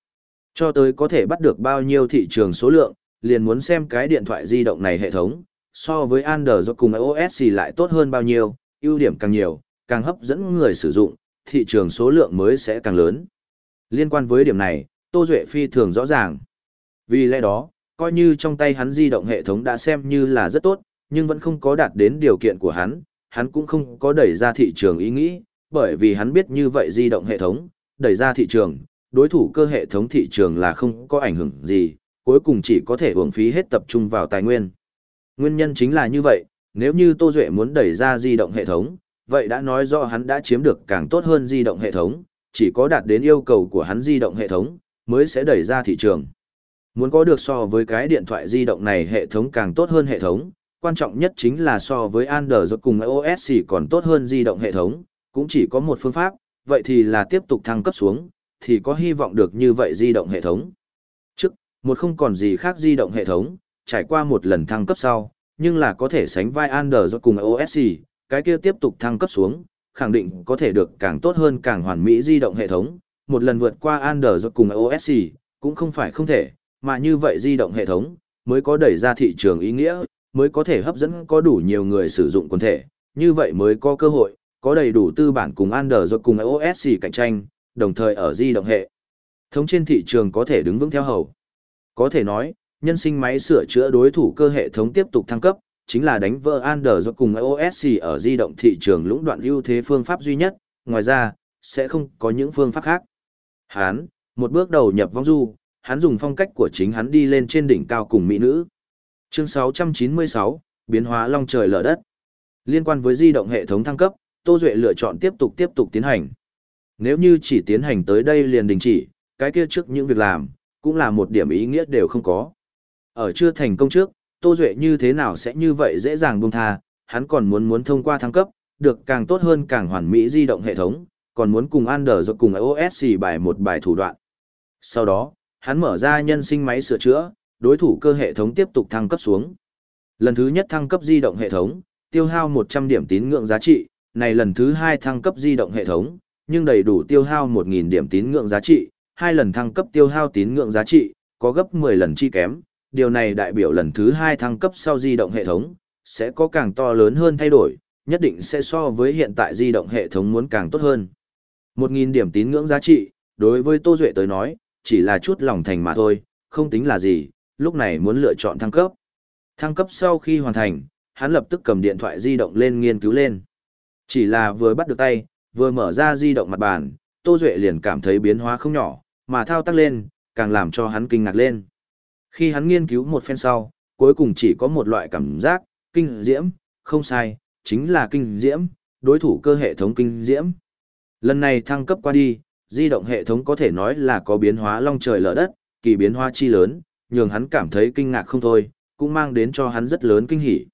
Cho tới có thể bắt được bao nhiêu thị trường số lượng, liền muốn xem cái điện thoại di động này hệ thống, so với Android cùng iOS lại tốt hơn bao nhiêu, ưu điểm càng nhiều, càng hấp dẫn người sử dụng, thị trường số lượng mới sẽ càng lớn. Liên quan với điểm này, Tô Duệ phi thường rõ ràng. Vì lẽ đó, coi như trong tay hắn di động hệ thống đã xem như là rất tốt, nhưng vẫn không có đạt đến điều kiện của hắn, hắn cũng không có đẩy ra thị trường ý nghĩ, bởi vì hắn biết như vậy di động hệ thống, đẩy ra thị trường, đối thủ cơ hệ thống thị trường là không có ảnh hưởng gì, cuối cùng chỉ có thể hưởng phí hết tập trung vào tài nguyên. Nguyên nhân chính là như vậy, nếu như Tô Duệ muốn đẩy ra di động hệ thống, vậy đã nói rõ hắn đã chiếm được càng tốt hơn di động hệ thống, chỉ có đạt đến yêu cầu của hắn di động hệ thống, mới sẽ đẩy ra thị trường. Muốn có được so với cái điện thoại di động này hệ thống càng tốt hơn hệ thống, quan trọng nhất chính là so với Android cùng iOS còn tốt hơn di động hệ thống, cũng chỉ có một phương pháp, vậy thì là tiếp tục thăng cấp xuống, thì có hy vọng được như vậy di động hệ thống. Trước, một không còn gì khác di động hệ thống, trải qua một lần thăng cấp sau, nhưng là có thể sánh vai Android cùng iOS, cái kia tiếp tục thăng cấp xuống, khẳng định có thể được càng tốt hơn càng hoàn mỹ di động hệ thống, một lần vượt qua Android cùng iOS, cũng không phải không thể, mà như vậy di động hệ thống, mới có đẩy ra thị trường ý nghĩa, mới có thể hấp dẫn có đủ nhiều người sử dụng quần thể, như vậy mới có cơ hội, có đầy đủ tư bản cùng Android cùng iOS cạnh tranh, đồng thời ở di động hệ. Thống trên thị trường có thể đứng vững theo hầu. Có thể nói, nhân sinh máy sửa chữa đối thủ cơ hệ thống tiếp tục thăng cấp, chính là đánh vỡ Android cùng iOS ở di động thị trường lũng đoạn ưu thế phương pháp duy nhất, ngoài ra, sẽ không có những phương pháp khác. Hán, một bước đầu nhập vong du, hắn dùng phong cách của chính hắn đi lên trên đỉnh cao cùng mỹ nữ. Chương 696, biến hóa long trời lở đất. Liên quan với di động hệ thống thăng cấp, Tô Duệ lựa chọn tiếp tục tiếp tục tiến hành. Nếu như chỉ tiến hành tới đây liền đình chỉ, cái kia trước những việc làm, cũng là một điểm ý nghĩa đều không có. Ở chưa thành công trước, Tô Duệ như thế nào sẽ như vậy dễ dàng buông tha, hắn còn muốn muốn thông qua thăng cấp, được càng tốt hơn càng hoàn mỹ di động hệ thống, còn muốn cùng Android cùng iOS bài một bài thủ đoạn. Sau đó, hắn mở ra nhân sinh máy sửa chữa, đối thủ cơ hệ thống tiếp tục thăng cấp xuống. Lần thứ nhất thăng cấp di động hệ thống, tiêu hao 100 điểm tín ngưỡng giá trị, này lần thứ hai thăng cấp di động hệ thống, nhưng đầy đủ tiêu hao 1.000 điểm tín ngưỡng giá trị, hai lần thăng cấp tiêu hao tín ngưỡng giá trị, có gấp 10 lần chi kém. Điều này đại biểu lần thứ hai thăng cấp sau di động hệ thống, sẽ có càng to lớn hơn thay đổi, nhất định sẽ so với hiện tại di động hệ thống muốn càng tốt hơn. 1.000 điểm tín ngưỡng giá trị, đối với Tô Duệ tới nói, chỉ là chút lòng thành mà thôi, không tính là gì, lúc này muốn lựa chọn thăng cấp. Thăng cấp sau khi hoàn thành, hắn lập tức cầm điện thoại di động lên nghiên cứu lên. Chỉ là vừa bắt được tay, vừa mở ra di động mặt bàn, Tô Duệ liền cảm thấy biến hóa không nhỏ, mà thao tác lên, càng làm cho hắn kinh ngạc lên. Khi hắn nghiên cứu một phen sau, cuối cùng chỉ có một loại cảm giác, kinh diễm, không sai, chính là kinh diễm, đối thủ cơ hệ thống kinh diễm. Lần này thăng cấp qua đi, di động hệ thống có thể nói là có biến hóa long trời lở đất, kỳ biến hóa chi lớn, nhường hắn cảm thấy kinh ngạc không thôi, cũng mang đến cho hắn rất lớn kinh hỉ.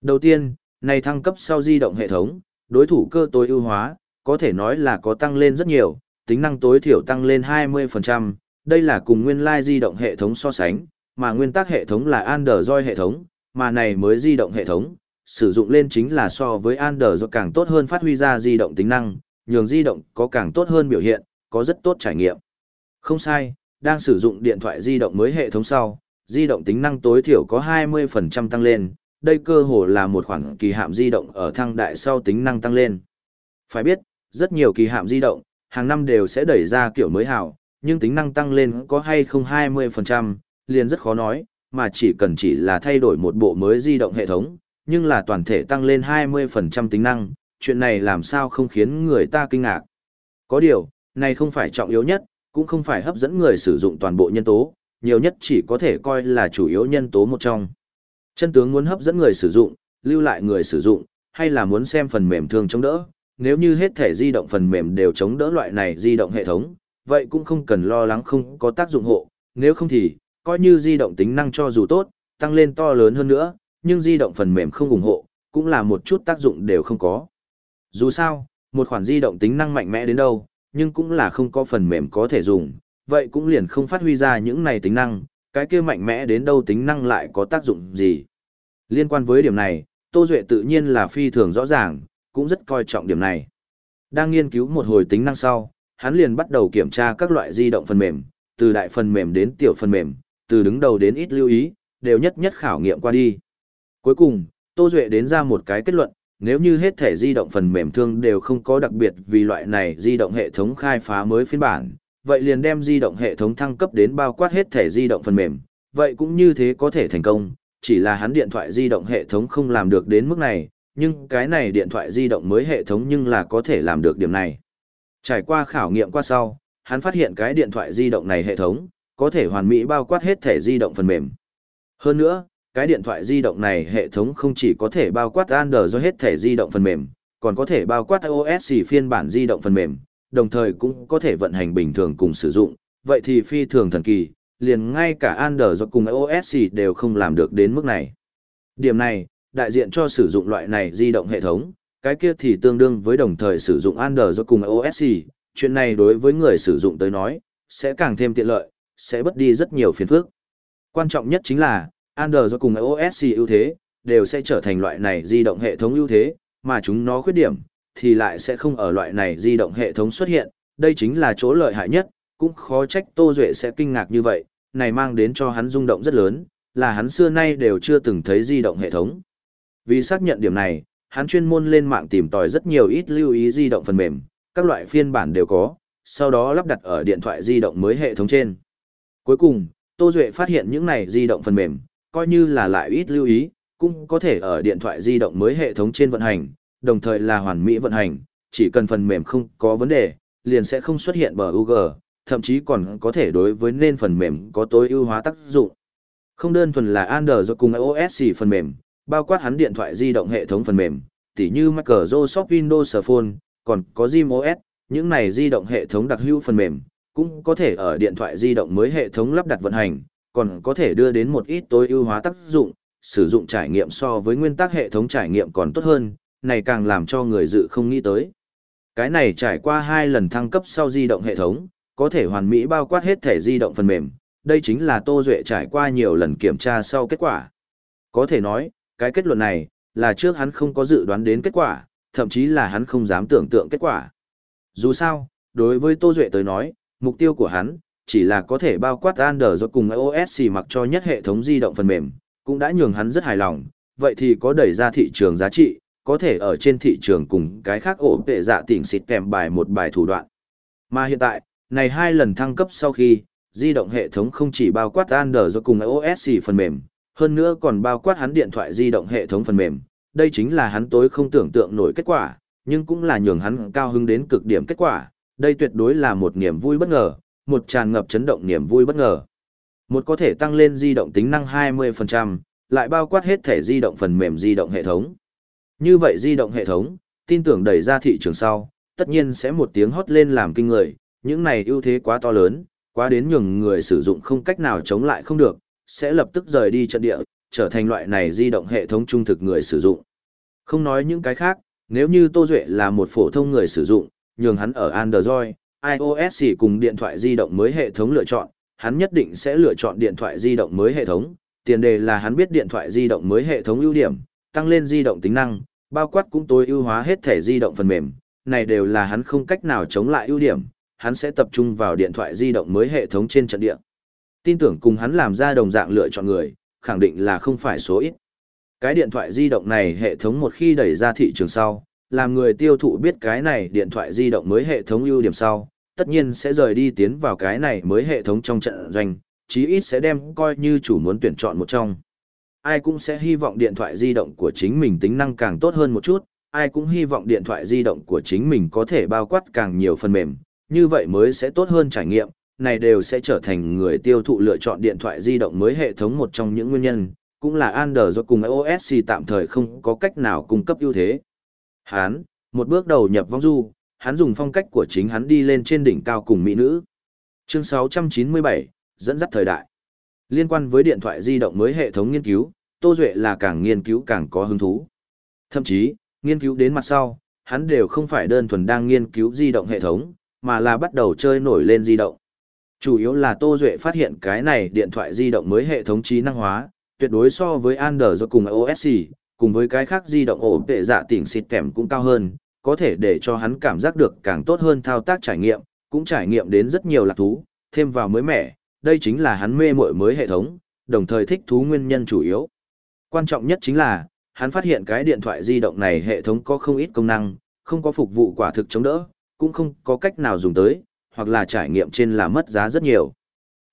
Đầu tiên, này thăng cấp sau di động hệ thống, đối thủ cơ tối ưu hóa, có thể nói là có tăng lên rất nhiều, tính năng tối thiểu tăng lên 20%, đây là cùng nguyên lai di động hệ thống so sánh, mà nguyên tắc hệ thống là Android hệ thống, mà này mới di động hệ thống, sử dụng lên chính là so với Android càng tốt hơn phát huy ra di động tính năng, nhường di động có càng tốt hơn biểu hiện, có rất tốt trải nghiệm. Không sai, đang sử dụng điện thoại di động mới hệ thống sau, di động tính năng tối thiểu có 20% tăng lên, đây cơ hồ là một khoản kỳ hạm di động ở thăng đại sau tính năng tăng lên. Phải biết, rất nhiều kỳ hạm di động, hàng năm đều sẽ đẩy ra kiểu mới hảo, nhưng tính năng tăng lên có hay không 20%, liền rất khó nói, mà chỉ cần chỉ là thay đổi một bộ mới di động hệ thống, nhưng là toàn thể tăng lên 20% tính năng, chuyện này làm sao không khiến người ta kinh ngạc. Có điều, này không phải trọng yếu nhất, cũng không phải hấp dẫn người sử dụng toàn bộ nhân tố, nhiều nhất chỉ có thể coi là chủ yếu nhân tố một trong. Chân tướng muốn hấp dẫn người sử dụng, lưu lại người sử dụng, hay là muốn xem phần mềm thương chống đỡ, nếu như hết thể di động phần mềm đều chống đỡ loại này di động hệ thống, vậy cũng không cần lo lắng không có tác dụng hộ, nếu không thì, coi như di động tính năng cho dù tốt, tăng lên to lớn hơn nữa, nhưng di động phần mềm không ủng hộ, cũng là một chút tác dụng đều không có. Dù sao, một khoản di động tính năng mạnh mẽ đến đâu, nhưng cũng là không có phần mềm có thể dùng, vậy cũng liền không phát huy ra những này tính năng, cái kia mạnh mẽ đến đâu tính năng lại có tác dụng gì. Liên quan với điểm này, Tô Duệ tự nhiên là phi thường rõ ràng, cũng rất coi trọng điểm này. Đang nghiên cứu một hồi tính năng sau, hắn liền bắt đầu kiểm tra các loại di động phần mềm, từ đại phần mềm đến tiểu phần mềm, từ đứng đầu đến ít lưu ý, đều nhất nhất khảo nghiệm qua đi. Cuối cùng, Tô Duệ đến ra một cái kết luận, nếu như hết thể di động phần mềm thương đều không có đặc biệt vì loại này di động hệ thống khai phá mới phiên bản, vậy liền đem di động hệ thống thăng cấp đến bao quát hết thể di động phần mềm, vậy cũng như thế có thể thành công, chỉ là hắn điện thoại di động hệ thống không làm được đến mức này, nhưng cái này điện thoại di động mới hệ thống nhưng là có thể làm được điểm này. Trải qua khảo nghiệm qua sau, hắn phát hiện cái điện thoại di động này hệ thống, có thể hoàn mỹ bao quát hết thể di động phần mềm. Hơn nữa, cái điện thoại di động này hệ thống không chỉ có thể bao quát Android do hết thể di động phần mềm, còn có thể bao quát iOS phiên bản di động phần mềm, đồng thời cũng có thể vận hành bình thường cùng sử dụng, vậy thì phi thường thần kỳ, liền ngay cả Android cùng iOS đều không làm được đến mức này. Điểm này, đại diện cho sử dụng loại này di động hệ thống, cái kia thì tương đương với đồng thời sử dụng Android cùng iOS, chuyện này đối với người sử dụng tới nói, sẽ càng thêm tiện lợi, sẽ bất đi rất nhiều phiền phức. Quan trọng nhất chính là, Android cùng iOS ưu thế, đều sẽ trở thành loại này di động hệ thống ưu thế, mà chúng nó khuyết điểm, thì lại sẽ không ở loại này di động hệ thống xuất hiện, đây chính là chỗ lợi hại nhất, cũng khó trách Tô Duệ sẽ kinh ngạc như vậy, này mang đến cho hắn rung động rất lớn, là hắn xưa nay đều chưa từng thấy di động hệ thống. Vì xác nhận điểm này, hắn chuyên môn lên mạng tìm tòi rất nhiều ít lưu ý di động phần mềm, các loại phiên bản đều có, sau đó lắp đặt ở điện thoại di động mới hệ thống trên. Cuối cùng, Tô Duệ phát hiện những này di động phần mềm, coi như là lại ít lưu ý, cũng có thể ở điện thoại di động mới hệ thống trên vận hành, đồng thời là hoàn mỹ vận hành, chỉ cần phần mềm không có vấn đề, liền sẽ không xuất hiện bug, thậm chí còn có thể đối với nên phần mềm có tối ưu hóa tác dụng. Không đơn thuần là Android cùng iOS phần mềm, bao quát hắn điện thoại di động hệ thống phần mềm, tỉ như Microsoft Windows Phone, còn có GMOS, những này di động hệ thống đặc hữu phần mềm, cũng có thể ở điện thoại di động mới hệ thống lắp đặt vận hành, còn có thể đưa đến một ít tối ưu hóa tác dụng, sử dụng trải nghiệm so với nguyên tắc hệ thống trải nghiệm còn tốt hơn, này càng làm cho người dự không nghĩ tới. Cái này trải qua hai lần thăng cấp sau di động hệ thống, có thể hoàn mỹ bao quát hết thể di động phần mềm, đây chính là Tô Duệ trải qua nhiều lần kiểm tra sau kết quả. Có thể nói, cái kết luận này, là trước hắn không có dự đoán đến kết quả, thậm chí là hắn không dám tưởng tượng kết quả. Dù sao, đối với Tô Duệ tới nói, mục tiêu của hắn, chỉ là có thể bao quát Android cùng iOS mặc cho nhất hệ thống di động phần mềm, cũng đã nhường hắn rất hài lòng, vậy thì có đẩy ra thị trường giá trị, có thể ở trên thị trường cùng cái khác ổ tệ dạ tỉnh xịt kèm bài một bài thủ đoạn. Mà hiện tại, này hai lần thăng cấp sau khi, di động hệ thống không chỉ bao quát Android cùng iOS phần mềm, hơn nữa còn bao quát hắn điện thoại di động hệ thống phần mềm, đây chính là hắn tối không tưởng tượng nổi kết quả, nhưng cũng là nhường hắn cao hứng đến cực điểm kết quả, đây tuyệt đối là một niềm vui bất ngờ, một tràn ngập chấn động niềm vui bất ngờ. Một có thể tăng lên di động tính năng 20%, lại bao quát hết thể di động phần mềm di động hệ thống. Như vậy di động hệ thống, tin tưởng đẩy ra thị trường sau, tất nhiên sẽ một tiếng hót lên làm kinh người, những này ưu thế quá to lớn, quá đến nhường người sử dụng không cách nào chống lại không được, sẽ lập tức rời đi trận địa, trở thành loại này di động hệ thống trung thực người sử dụng. Không nói những cái khác, nếu như Tô Duệ là một phổ thông người sử dụng, nhường hắn ở Android, iOS cùng điện thoại di động mới hệ thống lựa chọn, hắn nhất định sẽ lựa chọn điện thoại di động mới hệ thống, tiền đề là hắn biết điện thoại di động mới hệ thống ưu điểm, tăng lên di động tính năng, bao quát cũng tối ưu hóa hết thể di động phần mềm, này đều là hắn không cách nào chống lại ưu điểm, hắn sẽ tập trung vào điện thoại di động mới hệ thống trên trận địa. Tin tưởng cùng hắn làm ra đồng dạng lựa chọn người, khẳng định là không phải số ít. Cái điện thoại di động này hệ thống một khi đẩy ra thị trường sau, làm người tiêu thụ biết cái này điện thoại di động mới hệ thống ưu điểm sau, tất nhiên sẽ rời đi tiến vào cái này mới hệ thống trong trận doanh, chí ít sẽ đem coi như chủ muốn tuyển chọn một trong. Ai cũng sẽ hy vọng điện thoại di động của chính mình tính năng càng tốt hơn một chút, ai cũng hy vọng điện thoại di động của chính mình có thể bao quát càng nhiều phần mềm, như vậy mới sẽ tốt hơn trải nghiệm, này đều sẽ trở thành người tiêu thụ lựa chọn điện thoại di động mới hệ thống một trong những nguyên nhân, cũng là Android cùng iOS tạm thời không có cách nào cung cấp ưu thế. Hắn một bước đầu nhập vong du, hắn dùng phong cách của chính hắn đi lên trên đỉnh cao cùng mỹ nữ. Chương 697, dẫn dắt thời đại. Liên quan với điện thoại di động mới hệ thống nghiên cứu, Tô Duệ là càng nghiên cứu càng có hứng thú. Thậm chí, nghiên cứu đến mặt sau, hắn đều không phải đơn thuần đang nghiên cứu di động hệ thống, mà là bắt đầu chơi nổi lên di động. Chủ yếu là Tô Duệ phát hiện cái này điện thoại di động mới hệ thống trí năng hóa, tuyệt đối so với Android cùng iOS, cùng với cái khác di động ổ tệ dạ tỉnh xịt kèm cũng cao hơn, có thể để cho hắn cảm giác được càng tốt hơn thao tác trải nghiệm, cũng trải nghiệm đến rất nhiều lạc thú, thêm vào mới mẻ, đây chính là hắn mê muội mới hệ thống, đồng thời thích thú nguyên nhân chủ yếu. Quan trọng nhất chính là, hắn phát hiện cái điện thoại di động này hệ thống có không ít công năng, không có phục vụ quả thực chống đỡ, cũng không có cách nào dùng tới, hoặc là trải nghiệm trên là mất giá rất nhiều.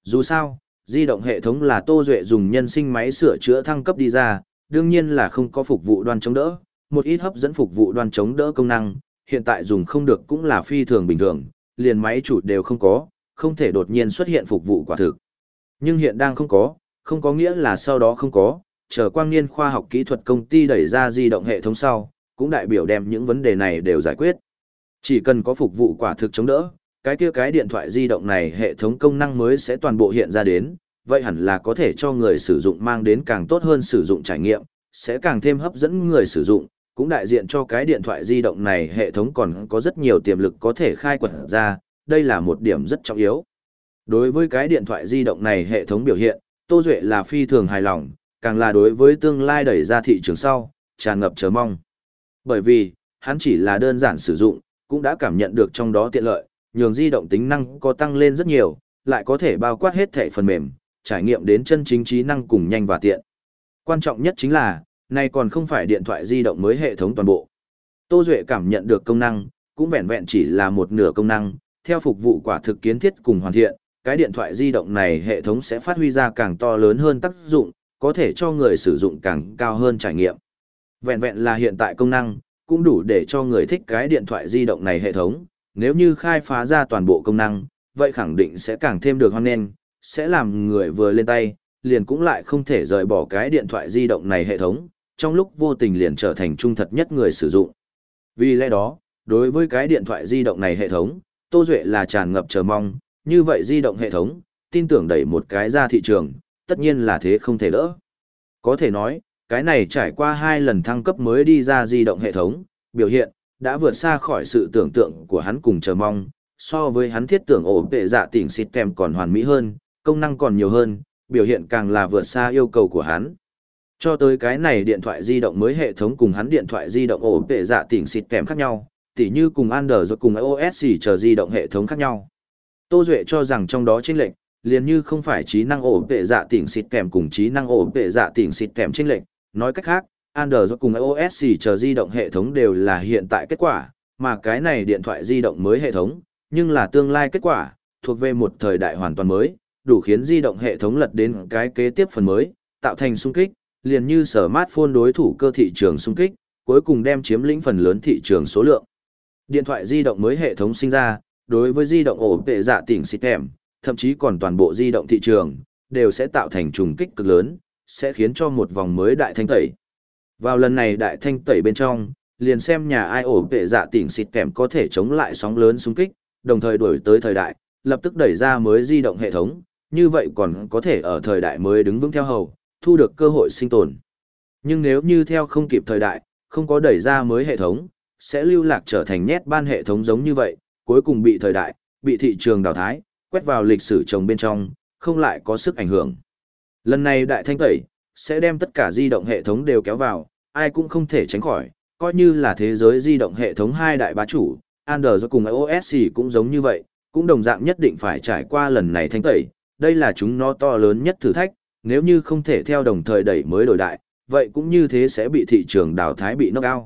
Dù sao, di động hệ thống là Tô Duệ dùng nhân sinh máy sửa chữa thăng cấp đi ra, đương nhiên là không có phục vụ đoan chống đỡ, một ít hấp dẫn phục vụ đoan chống đỡ công năng, hiện tại dùng không được cũng là phi thường bình thường, liền máy chủ đều không có, không thể đột nhiên xuất hiện phục vụ quả thực. Nhưng hiện đang không có, không có nghĩa là sau đó không có, chờ quang niên khoa học kỹ thuật công ty đẩy ra di động hệ thống sau, cũng đại biểu đem những vấn đề này đều giải quyết. Chỉ cần có phục vụ quả thực chống đỡ, cái kia cái điện thoại di động này hệ thống công năng mới sẽ toàn bộ hiện ra đến, vậy hẳn là có thể cho người sử dụng mang đến càng tốt hơn sử dụng trải nghiệm, sẽ càng thêm hấp dẫn người sử dụng, cũng đại diện cho cái điện thoại di động này hệ thống còn có rất nhiều tiềm lực có thể khai quật ra, đây là một điểm rất trọng yếu. Đối với cái điện thoại di động này hệ thống biểu hiện, Tô Duệ là phi thường hài lòng, càng là đối với tương lai đẩy ra thị trường sau, tràn ngập chờ mong. Bởi vì, hắn chỉ là đơn giản sử dụng, cũng đã cảm nhận được trong đó tiện lợi, nhường di động tính năng có tăng lên rất nhiều, lại có thể bao quát hết thể phần mềm, trải nghiệm đến chân chính trí năng cùng nhanh và tiện. Quan trọng nhất chính là, này còn không phải điện thoại di động mới hệ thống toàn bộ. Tô Duệ cảm nhận được công năng, cũng vẹn vẹn chỉ là một nửa công năng, theo phục vụ quả thực kiến thiết cùng hoàn thiện, cái điện thoại di động này hệ thống sẽ phát huy ra càng to lớn hơn tác dụng, có thể cho người sử dụng càng cao hơn trải nghiệm. Vẹn vẹn là hiện tại công năng, cũng đủ để cho người thích cái điện thoại di động này hệ thống, nếu như khai phá ra toàn bộ công năng, vậy khẳng định sẽ càng thêm được hoan nghênh, sẽ làm người vừa lên tay, liền cũng lại không thể rời bỏ cái điện thoại di động này hệ thống, trong lúc vô tình liền trở thành trung thật nhất người sử dụng. Vì lẽ đó, đối với cái điện thoại di động này hệ thống, Tô Duệ là tràn ngập chờ mong, như vậy di động hệ thống, tin tưởng đẩy một cái ra thị trường, tất nhiên là thế không thể đỡ. Có thể nói, cái này trải qua hai lần thăng cấp mới đi ra di động hệ thống, biểu hiện, đã vượt xa khỏi sự tưởng tượng của hắn cùng chờ mong, so với hắn thiết tưởng ổ vệ dạ tỉnh xịt còn hoàn mỹ hơn, công năng còn nhiều hơn, biểu hiện càng là vượt xa yêu cầu của hắn. Cho tới cái này điện thoại di động mới hệ thống cùng hắn điện thoại di động ổ tệ dạ tỉnh xịt kèm khác nhau, tỉ như cùng Android cùng iOS chờ di động hệ thống khác nhau. Tô Duệ cho rằng trong đó chênh lệnh, liền như không phải trí năng ổ tệ dạ tỉnh xịt kèm cùng trí năng ổ tệ dạ tỉnh xịt kèm chênh lệnh, nói cách khác, Android cùng iOS chờ di động hệ thống đều là hiện tại kết quả, mà cái này điện thoại di động mới hệ thống, nhưng là tương lai kết quả, thuộc về một thời đại hoàn toàn mới, đủ khiến di động hệ thống lật đến cái kế tiếp phần mới, tạo thành xung kích, liền như sở smartphone đối thủ cơ thị trường xung kích, cuối cùng đem chiếm lĩnh phần lớn thị trường số lượng. Điện thoại di động mới hệ thống sinh ra, đối với di động ổ tệ dạ tỉnh xịt kèm, thậm chí còn toàn bộ di động thị trường, đều sẽ tạo thành trùng kích cực lớn, sẽ khiến cho một vòng mới đại thanh tẩy. Vào lần này đại thanh tẩy bên trong, liền xem nhà ai ổ tệ dạ tỉnh xịt kèm có thể chống lại sóng lớn xung kích, đồng thời đổi tới thời đại, lập tức đẩy ra mới di động hệ thống, như vậy còn có thể ở thời đại mới đứng vững theo hầu, thu được cơ hội sinh tồn. Nhưng nếu như theo không kịp thời đại, không có đẩy ra mới hệ thống, sẽ lưu lạc trở thành nhét ban hệ thống giống như vậy, cuối cùng bị thời đại, bị thị trường đào thái, quét vào lịch sử trồng bên trong, không lại có sức ảnh hưởng. Lần này đại thanh tẩy, sẽ đem tất cả di động hệ thống đều kéo vào, ai cũng không thể tránh khỏi, coi như là thế giới di động hệ thống hai đại bá chủ, Android cùng iOS cũng giống như vậy, cũng đồng dạng nhất định phải trải qua lần này thanh tẩy, đây là chúng nó to lớn nhất thử thách, nếu như không thể theo đồng thời đẩy mới đổi đại, vậy cũng như thế sẽ bị thị trường đào thái bị knock out.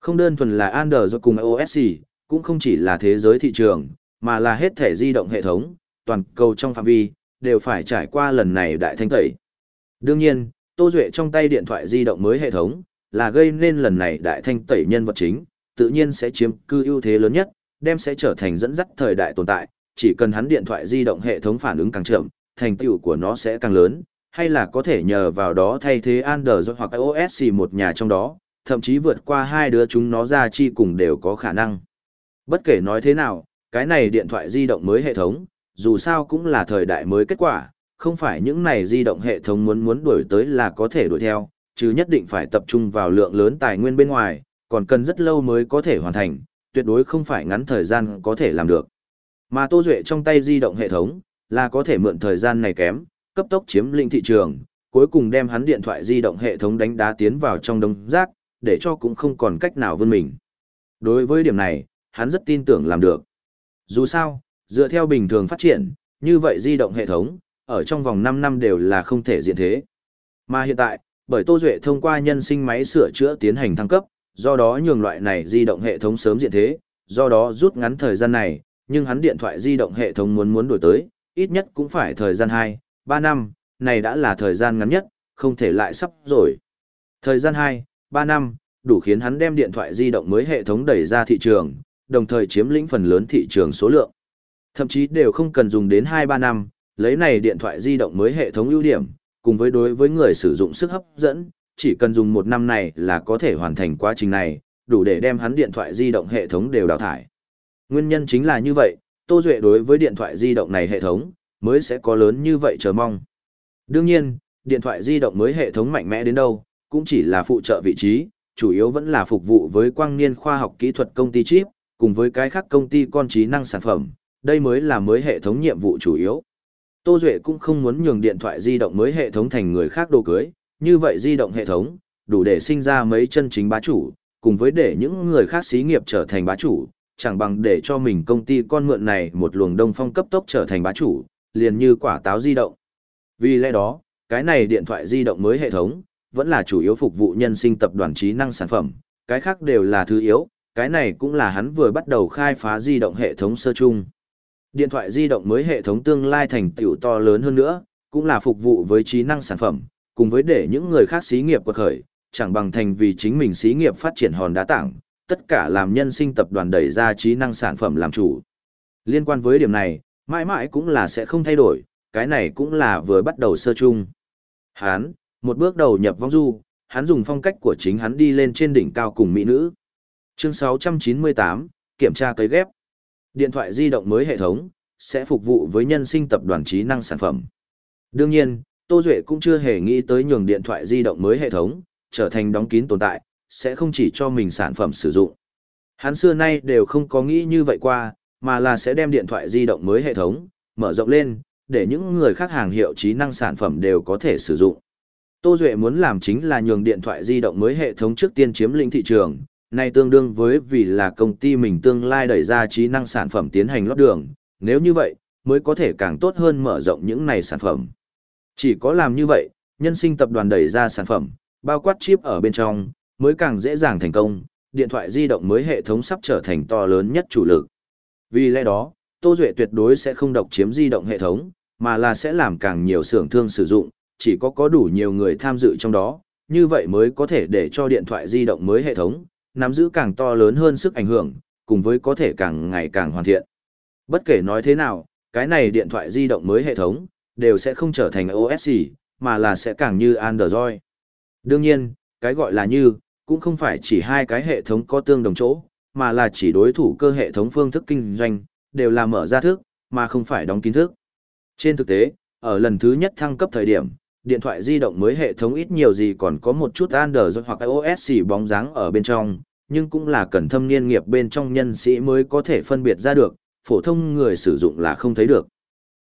Không đơn thuần là Android cùng iOS, cũng không chỉ là thế giới thị trường, mà là hết thể di động hệ thống, toàn cầu trong phạm vi, đều phải trải qua lần này đại thanh tẩy. Đương nhiên, Tô Duệ trong tay điện thoại di động mới hệ thống, là gây nên lần này đại thanh tẩy nhân vật chính, tự nhiên sẽ chiếm cư ưu thế lớn nhất, đem sẽ trở thành dẫn dắt thời đại tồn tại, chỉ cần hắn điện thoại di động hệ thống phản ứng càng chậm, thành tựu của nó sẽ càng lớn, hay là có thể nhờ vào đó thay thế Android hoặc iOS một nhà trong đó, thậm chí vượt qua hai đứa chúng nó ra chi cùng đều có khả năng. Bất kể nói thế nào, cái này điện thoại di động mới hệ thống, dù sao cũng là thời đại mới kết quả, không phải những này di động hệ thống muốn muốn đuổi tới là có thể đuổi theo, chứ nhất định phải tập trung vào lượng lớn tài nguyên bên ngoài, còn cần rất lâu mới có thể hoàn thành, tuyệt đối không phải ngắn thời gian có thể làm được. Mà Tô Duệ trong tay di động hệ thống, là có thể mượn thời gian này kém, cấp tốc chiếm lĩnh thị trường, cuối cùng đem hắn điện thoại di động hệ thống đánh đá tiến vào trong đống rác, để cho cũng không còn cách nào vươn mình. Đối với điểm này, hắn rất tin tưởng làm được. Dù sao, dựa theo bình thường phát triển, như vậy di động hệ thống, ở trong vòng 5 năm đều là không thể diện thế. Mà hiện tại, bởi Tô Duệ thông qua nhân sinh máy sửa chữa tiến hành thăng cấp, do đó nhường loại này di động hệ thống sớm diện thế, do đó rút ngắn thời gian này, nhưng hắn điện thoại di động hệ thống muốn muốn đổi tới, ít nhất cũng phải thời gian 2, 3 năm, này đã là thời gian ngắn nhất, không thể lại sắp rồi. Thời gian 2, 3 năm, đủ khiến hắn đem điện thoại di động mới hệ thống đẩy ra thị trường, đồng thời chiếm lĩnh phần lớn thị trường số lượng. Thậm chí đều không cần dùng đến 2-3 năm, lấy này điện thoại di động mới hệ thống ưu điểm, cùng với đối với người sử dụng sức hấp dẫn, chỉ cần dùng một năm này là có thể hoàn thành quá trình này, đủ để đem hắn điện thoại di động hệ thống đều đào thải. Nguyên nhân chính là như vậy, Tô Duệ đối với điện thoại di động này hệ thống, mới sẽ có lớn như vậy chờ mong. Đương nhiên, điện thoại di động mới hệ thống mạnh mẽ đến đâu, cũng chỉ là phụ trợ vị trí, chủ yếu vẫn là phục vụ với quang niên khoa học kỹ thuật công ty chip, cùng với cái khác công ty con trí năng sản phẩm, đây mới là mới hệ thống nhiệm vụ chủ yếu. Tô Duệ cũng không muốn nhường điện thoại di động mới hệ thống thành người khác đồ cưới, như vậy di động hệ thống, đủ để sinh ra mấy chân chính bá chủ, cùng với để những người khác xí nghiệp trở thành bá chủ, chẳng bằng để cho mình công ty con mượn này một luồng đông phong cấp tốc trở thành bá chủ, liền như quả táo di động. Vì lẽ đó, cái này điện thoại di động mới hệ thống, vẫn là chủ yếu phục vụ nhân sinh tập đoàn trí năng sản phẩm, cái khác đều là thứ yếu, cái này cũng là hắn vừa bắt đầu khai phá di động hệ thống sơ chung. Điện thoại di động mới hệ thống tương lai thành tựu to lớn hơn nữa, cũng là phục vụ với trí năng sản phẩm, cùng với để những người khác xí nghiệp quật khởi, chẳng bằng thành vì chính mình xí nghiệp phát triển hòn đá tảng, tất cả làm nhân sinh tập đoàn đẩy ra trí năng sản phẩm làm chủ. Liên quan với điểm này, mãi mãi cũng là sẽ không thay đổi, cái này cũng là vừa bắt đầu sơ chung. Hán, một bước đầu nhập vong du, hắn dùng phong cách của chính hắn đi lên trên đỉnh cao cùng mỹ nữ. Chương 698, kiểm tra cấy ghép. Điện thoại di động mới hệ thống, sẽ phục vụ với nhân sinh tập đoàn trí năng sản phẩm. Đương nhiên, Tô Duệ cũng chưa hề nghĩ tới nhường điện thoại di động mới hệ thống, trở thành đóng kín tồn tại, sẽ không chỉ cho mình sản phẩm sử dụng. Hắn xưa nay đều không có nghĩ như vậy qua, mà là sẽ đem điện thoại di động mới hệ thống, mở rộng lên, để những người khác hàng hiệu trí năng sản phẩm đều có thể sử dụng. Tô Duệ muốn làm chính là nhường điện thoại di động mới hệ thống trước tiên chiếm lĩnh thị trường, này tương đương với vì là công ty mình tương lai đẩy ra trí năng sản phẩm tiến hành lót đường, nếu như vậy, mới có thể càng tốt hơn mở rộng những này sản phẩm. Chỉ có làm như vậy, nhân sinh tập đoàn đẩy ra sản phẩm, bao quát chip ở bên trong, mới càng dễ dàng thành công, điện thoại di động mới hệ thống sắp trở thành to lớn nhất chủ lực. Vì lẽ đó, Tô Duệ tuyệt đối sẽ không độc chiếm di động hệ thống, mà là sẽ làm càng nhiều xưởng thương sử dụng, chỉ có có đủ nhiều người tham dự trong đó, như vậy mới có thể để cho điện thoại di động mới hệ thống, nắm giữ càng to lớn hơn sức ảnh hưởng, cùng với có thể càng ngày càng hoàn thiện. Bất kể nói thế nào, cái này điện thoại di động mới hệ thống, đều sẽ không trở thành OS mà là sẽ càng như Android. Đương nhiên, cái gọi là như, cũng không phải chỉ hai cái hệ thống có tương đồng chỗ, mà là chỉ đối thủ cơ hệ thống phương thức kinh doanh, đều là mở ra thức, mà không phải đóng kín thức. Trên thực tế, ở lần thứ nhất thăng cấp thời điểm, điện thoại di động mới hệ thống ít nhiều gì còn có một chút Android hoặc iOS bóng dáng ở bên trong, nhưng cũng là cần thâm niên nghiệp bên trong nhân sĩ mới có thể phân biệt ra được, phổ thông người sử dụng là không thấy được.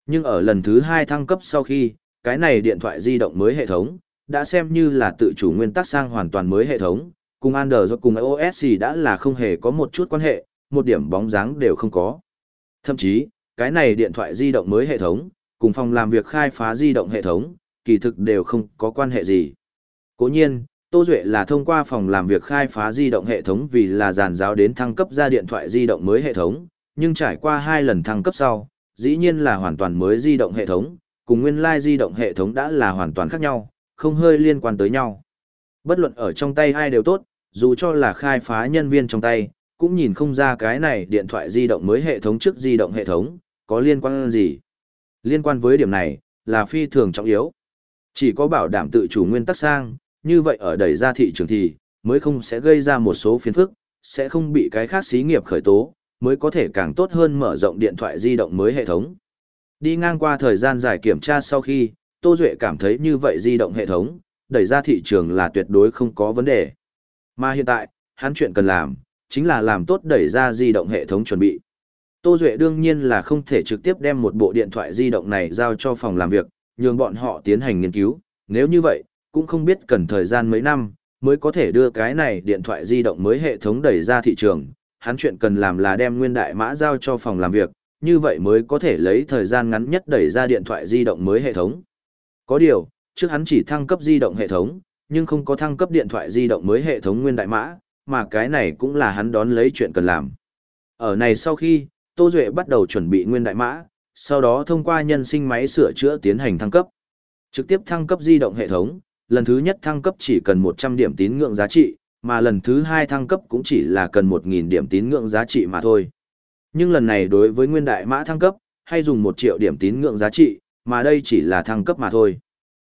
Nhưng ở lần thứ hai thăng cấp sau khi, cái này điện thoại di động mới hệ thống, đã xem như là tự chủ nguyên tắc sang hoàn toàn mới hệ thống, cùng Android cùng iOS đã là không hề có một chút quan hệ, một điểm bóng dáng đều không có. Thậm chí, cái này điện thoại di động mới hệ thống, cùng phòng làm việc khai phá di động hệ thống, kỳ thực đều không có quan hệ gì. Cố nhiên, Tô Duệ là thông qua phòng làm việc khai phá di động hệ thống vì là giàn giáo đến thăng cấp ra điện thoại di động mới hệ thống, nhưng trải qua hai lần thăng cấp sau, dĩ nhiên là hoàn toàn mới di động hệ thống, cùng nguyên lai di động hệ thống đã là hoàn toàn khác nhau, không hơi liên quan tới nhau. Bất luận ở trong tay ai đều tốt, dù cho là khai phá nhân viên trong tay, cũng nhìn không ra cái này điện thoại di động mới hệ thống trước di động hệ thống, có liên quan gì. Liên quan với điểm này, là phi thường trọng yếu. Chỉ có bảo đảm tự chủ nguyên tắc sang, như vậy ở đẩy ra thị trường thì, mới không sẽ gây ra một số phiền phức, sẽ không bị cái khác xí nghiệp khởi tố, mới có thể càng tốt hơn mở rộng điện thoại di động mới hệ thống. Đi ngang qua thời gian dài kiểm tra sau khi, Tô Duệ cảm thấy như vậy di động hệ thống, đẩy ra thị trường là tuyệt đối không có vấn đề. Mà hiện tại, hắn chuyện cần làm, chính là làm tốt đẩy ra di động hệ thống chuẩn bị. Tô Duệ đương nhiên là không thể trực tiếp đem một bộ điện thoại di động này giao cho phòng làm việc, nhường bọn họ tiến hành nghiên cứu, nếu như vậy, cũng không biết cần thời gian mấy năm, mới có thể đưa cái này điện thoại di động mới hệ thống đẩy ra thị trường. Hắn chuyện cần làm là đem nguyên đại mã giao cho phòng làm việc, như vậy mới có thể lấy thời gian ngắn nhất đẩy ra điện thoại di động mới hệ thống. Có điều, trước hắn chỉ thăng cấp di động hệ thống, nhưng không có thăng cấp điện thoại di động mới hệ thống nguyên đại mã, mà cái này cũng là hắn đón lấy chuyện cần làm. Ở này sau khi, Tô Duệ bắt đầu chuẩn bị nguyên đại mã, sau đó thông qua nhân sinh máy sửa chữa tiến hành thăng cấp. Trực tiếp thăng cấp di động hệ thống, lần thứ nhất thăng cấp chỉ cần 100 điểm tín ngưỡng giá trị, mà lần thứ hai thăng cấp cũng chỉ là cần 1.000 điểm tín ngưỡng giá trị mà thôi. Nhưng lần này đối với nguyên đại mã thăng cấp, hay dùng 1 triệu điểm tín ngưỡng giá trị, mà đây chỉ là thăng cấp mà thôi.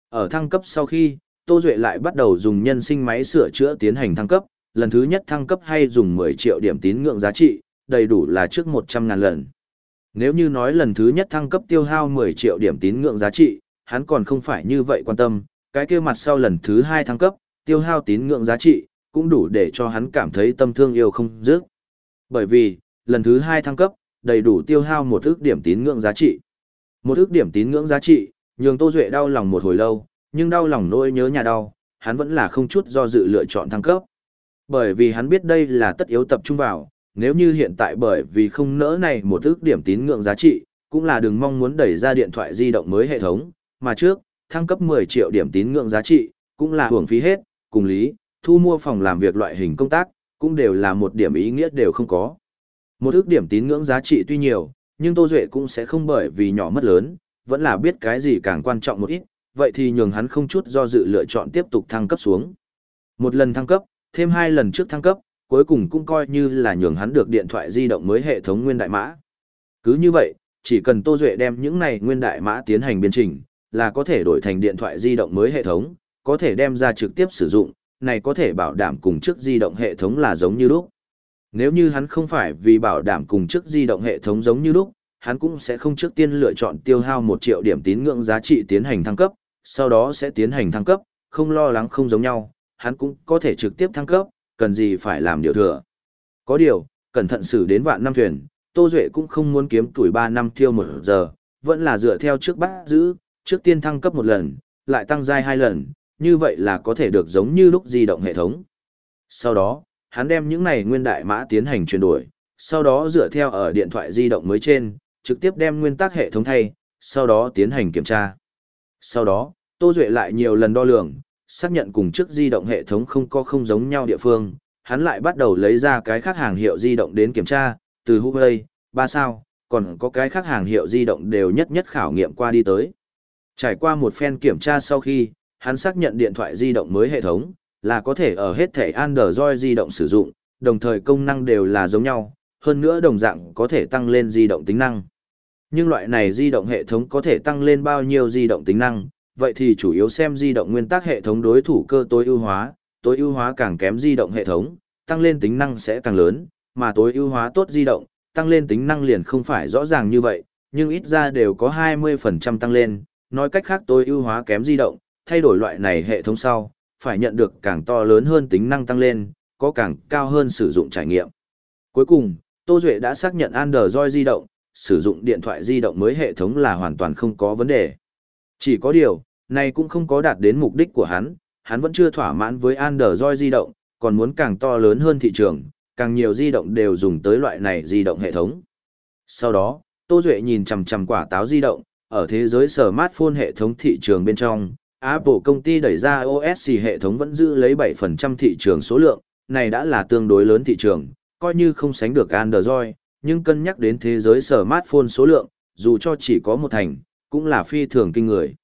Ở thăng cấp sau khi, Tô Duệ lại bắt đầu dùng nhân sinh máy sửa chữa tiến hành thăng cấp, lần thứ nhất thăng cấp hay dùng 10 triệu điểm tín ngưỡng giá trị, đầy đủ là trước 100 ngàn lần. Nếu như nói lần thứ nhất thăng cấp tiêu hao 10 triệu điểm tín ngưỡng giá trị, hắn còn không phải như vậy quan tâm, cái kia mặt sau lần thứ hai thăng cấp, tiêu hao tín ngưỡng giá trị, cũng đủ để cho hắn cảm thấy tâm thương yêu không dứt. Bởi vì, lần thứ hai thăng cấp, đầy đủ tiêu hao một ước điểm tín ngưỡng giá trị. Một ước điểm tín ngưỡng giá trị, nhường Tô Duệ đau lòng một hồi lâu, nhưng đau lòng nỗi nhớ nhà đau, hắn vẫn là không chút do dự lựa chọn thăng cấp. Bởi vì hắn biết đây là tất yếu tập trung vào, nếu như hiện tại bởi vì không nỡ này một ước điểm tín ngưỡng giá trị, cũng là đừng mong muốn đẩy ra điện thoại di động mới hệ thống, mà trước, thăng cấp 10 triệu điểm tín ngưỡng giá trị, cũng là hưởng phí hết, cùng lý, thu mua phòng làm việc loại hình công tác, cũng đều là một điểm ý nghĩa đều không có. Một ước điểm tín ngưỡng giá trị tuy nhiều, nhưng Tô Duệ cũng sẽ không bởi vì nhỏ mất lớn, vẫn là biết cái gì càng quan trọng một ít, vậy thì nhường hắn không chút do dự lựa chọn tiếp tục thăng cấp xuống. Một lần thăng cấp, thêm hai lần trước thăng cấp, cuối cùng cũng coi như là nhường hắn được điện thoại di động mới hệ thống nguyên đại mã. Cứ như vậy, chỉ cần Tô Duệ đem những này nguyên đại mã tiến hành biên chỉnh, là có thể đổi thành điện thoại di động mới hệ thống, có thể đem ra trực tiếp sử dụng, này có thể bảo đảm cùng trước di động hệ thống là giống như lúc. Nếu như hắn không phải vì bảo đảm cùng trước di động hệ thống giống như lúc, hắn cũng sẽ không trước tiên lựa chọn tiêu hao 1 triệu điểm tín ngưỡng giá trị tiến hành thăng cấp, sau đó sẽ tiến hành thăng cấp, không lo lắng không giống nhau, hắn cũng có thể trực tiếp thăng cấp, cần gì phải làm điều thừa. Có điều, cẩn thận xử đến vạn năm thuyền, Tô Duệ cũng không muốn kiếm tuổi 3 năm tiêu một giờ, vẫn là dựa theo trước bắt giữ, trước tiên thăng cấp một lần, lại tăng dai hai lần, như vậy là có thể được giống như lúc di động hệ thống. Sau đó, hắn đem những này nguyên đại mã tiến hành chuyển đổi, sau đó dựa theo ở điện thoại di động mới trên, trực tiếp đem nguyên tắc hệ thống thay, sau đó tiến hành kiểm tra. Sau đó, Tô Duệ lại nhiều lần đo lường, xác nhận cùng trước di động hệ thống không có không giống nhau địa phương, hắn lại bắt đầu lấy ra cái khác hàng hiệu di động đến kiểm tra, từ Huawei, ba sao, còn có cái khác hàng hiệu di động đều nhất nhất khảo nghiệm qua đi tới. Trải qua một phen kiểm tra sau khi, hắn xác nhận điện thoại di động mới hệ thống, là có thể ở hết thể Android di động sử dụng, đồng thời công năng đều là giống nhau, hơn nữa đồng dạng có thể tăng lên di động tính năng. Nhưng loại này di động hệ thống có thể tăng lên bao nhiêu di động tính năng, vậy thì chủ yếu xem di động nguyên tắc hệ thống đối thủ cơ tối ưu hóa, tối ưu hóa càng kém di động hệ thống, tăng lên tính năng sẽ càng lớn, mà tối ưu hóa tốt di động, tăng lên tính năng liền không phải rõ ràng như vậy, nhưng ít ra đều có 20% tăng lên, nói cách khác tối ưu hóa kém di động, thay đổi loại này hệ thống sau, phải nhận được càng to lớn hơn tính năng tăng lên, có càng cao hơn sử dụng trải nghiệm. Cuối cùng, Tô Duệ đã xác nhận Android di động, sử dụng điện thoại di động mới hệ thống là hoàn toàn không có vấn đề. Chỉ có điều, này cũng không có đạt đến mục đích của hắn, hắn vẫn chưa thỏa mãn với Android di động, còn muốn càng to lớn hơn thị trường, càng nhiều di động đều dùng tới loại này di động hệ thống. Sau đó, Tô Duệ nhìn chằm chằm quả táo di động, ở thế giới smartphone hệ thống thị trường bên trong, Apple công ty đẩy ra OS hệ thống vẫn giữ lấy 7% thị trường số lượng, này đã là tương đối lớn thị trường, coi như không sánh được Android, nhưng cân nhắc đến thế giới smartphone số lượng, dù cho chỉ có một thành, cũng là phi thường kinh người.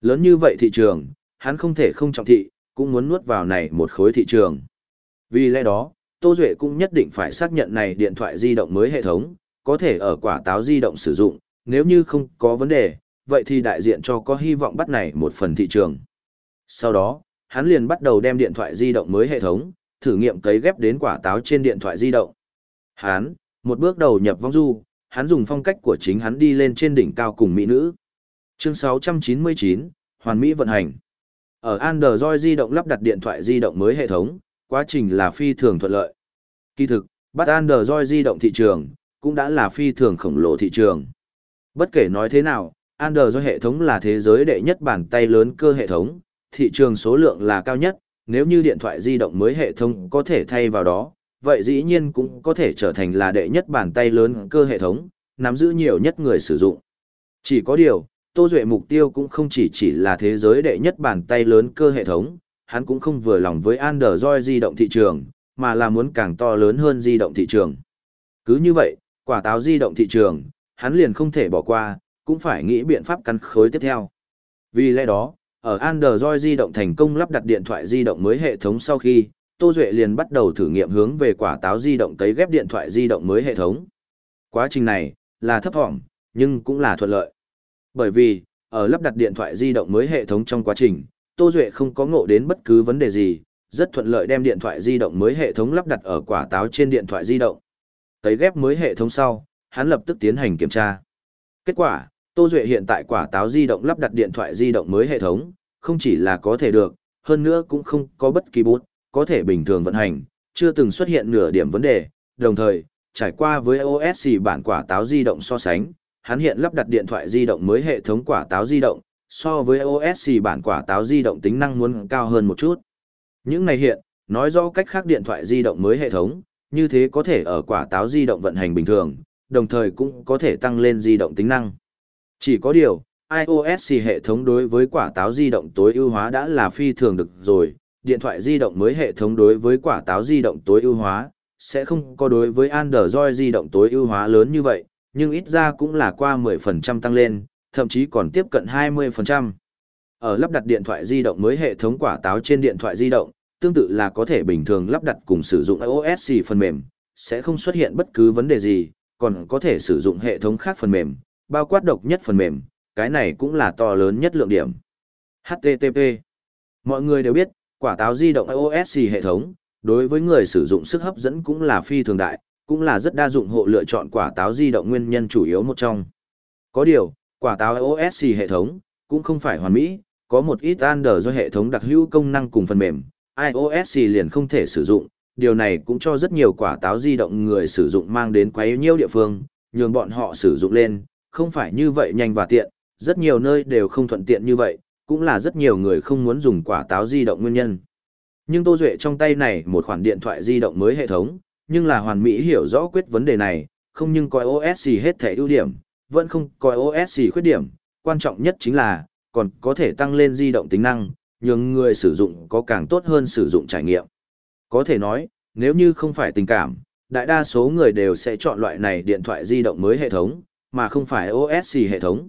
Lớn như vậy thị trường, hắn không thể không trọng thị, cũng muốn nuốt vào này một khối thị trường. Vì lẽ đó, Tô Duệ cũng nhất định phải xác nhận này điện thoại di động mới hệ thống, có thể ở quả táo di động sử dụng, nếu như không có vấn đề, vậy thì đại diện cho có hy vọng bắt này một phần thị trường. Sau đó, hắn liền bắt đầu đem điện thoại di động mới hệ thống, thử nghiệm cấy ghép đến quả táo trên điện thoại di động. Hắn, một bước đầu nhập vong du, hắn dùng phong cách của chính hắn đi lên trên đỉnh cao cùng mỹ nữ. Chương 699, Hoàn Mỹ vận hành. Ở Android di động lắp đặt điện thoại di động mới hệ thống, quá trình là phi thường thuận lợi. Kỳ thực, bắt Android di động thị trường, cũng đã là phi thường khổng lồ thị trường. Bất kể nói thế nào, Android hệ thống là thế giới đệ nhất bàn tay lớn cơ hệ thống, thị trường số lượng là cao nhất, nếu như điện thoại di động mới hệ thống có thể thay vào đó, vậy dĩ nhiên cũng có thể trở thành là đệ nhất bàn tay lớn cơ hệ thống, nắm giữ nhiều nhất người sử dụng. Chỉ có điều, Tô Duệ mục tiêu cũng không chỉ chỉ là thế giới đệ nhất bàn tay lớn cơ hệ thống, hắn cũng không vừa lòng với Android di động thị trường, mà là muốn càng to lớn hơn di động thị trường. Cứ như vậy, quả táo di động thị trường, hắn liền không thể bỏ qua, cũng phải nghĩ biện pháp căn khối tiếp theo. Vì lẽ đó, ở Android di động thành công lắp đặt điện thoại di động mới hệ thống sau khi, Tô Duệ liền bắt đầu thử nghiệm hướng về quả táo di động tấy ghép điện thoại di động mới hệ thống. Quá trình này là thấp vọng, nhưng cũng là thuận lợi. Bởi vì, ở lắp đặt điện thoại di động mới hệ thống trong quá trình, Tô Duệ không có ngộ đến bất cứ vấn đề gì, rất thuận lợi đem điện thoại di động mới hệ thống lắp đặt ở quả táo trên điện thoại di động. tấy ghép mới hệ thống sau, hắn lập tức tiến hành kiểm tra. Kết quả, Tô Duệ hiện tại quả táo di động lắp đặt điện thoại di động mới hệ thống, không chỉ là có thể được, hơn nữa cũng không có bất kỳ bút, có thể bình thường vận hành, chưa từng xuất hiện nửa điểm vấn đề, đồng thời, trải qua với OS bản quả táo di động so sánh, hắn hiện lắp đặt điện thoại di động mới hệ thống quả táo di động, so với OS bản quả táo di động tính năng muốn cao hơn một chút. Những này hiện, nói rõ cách khác điện thoại di động mới hệ thống, như thế có thể ở quả táo di động vận hành bình thường, đồng thời cũng có thể tăng lên di động tính năng. Chỉ có điều, iOS hệ thống đối với quả táo di động tối ưu hóa đã là phi thường được rồi, điện thoại di động mới hệ thống đối với quả táo di động tối ưu hóa, sẽ không có đối với Android di động tối ưu hóa lớn như vậy, nhưng ít ra cũng là qua 10% tăng lên, thậm chí còn tiếp cận 20%. Ở lắp đặt điện thoại di động mới hệ thống quả táo trên điện thoại di động, tương tự là có thể bình thường lắp đặt cùng sử dụng iOS phần mềm, sẽ không xuất hiện bất cứ vấn đề gì, còn có thể sử dụng hệ thống khác phần mềm, bao quát độc nhất phần mềm, cái này cũng là to lớn nhất lượng điểm. HTTP Mọi người đều biết, quả táo di động iOS hệ thống, đối với người sử dụng sức hấp dẫn cũng là phi thường đại, cũng là rất đa dụng hộ lựa chọn quả táo di động nguyên nhân chủ yếu một trong. Có điều, quả táo iOS hệ thống cũng không phải hoàn mỹ, có một ít Android do hệ thống đặc hữu công năng cùng phần mềm, iOS liền không thể sử dụng, điều này cũng cho rất nhiều quả táo di động người sử dụng mang đến quấy nhiêu địa phương, nhường bọn họ sử dụng lên, không phải như vậy nhanh và tiện, rất nhiều nơi đều không thuận tiện như vậy, cũng là rất nhiều người không muốn dùng quả táo di động nguyên nhân. Nhưng Tô Duệ trong tay này một khoản điện thoại di động mới hệ thống, nhưng là hoàn mỹ hiểu rõ quyết vấn đề này, không nhưng coi OS gì hết thể ưu điểm, vẫn không coi OS gì khuyết điểm, quan trọng nhất chính là, còn có thể tăng lên di động tính năng, nhường người sử dụng có càng tốt hơn sử dụng trải nghiệm. Có thể nói, nếu như không phải tình cảm, đại đa số người đều sẽ chọn loại này điện thoại di động mới hệ thống, mà không phải OS hệ thống.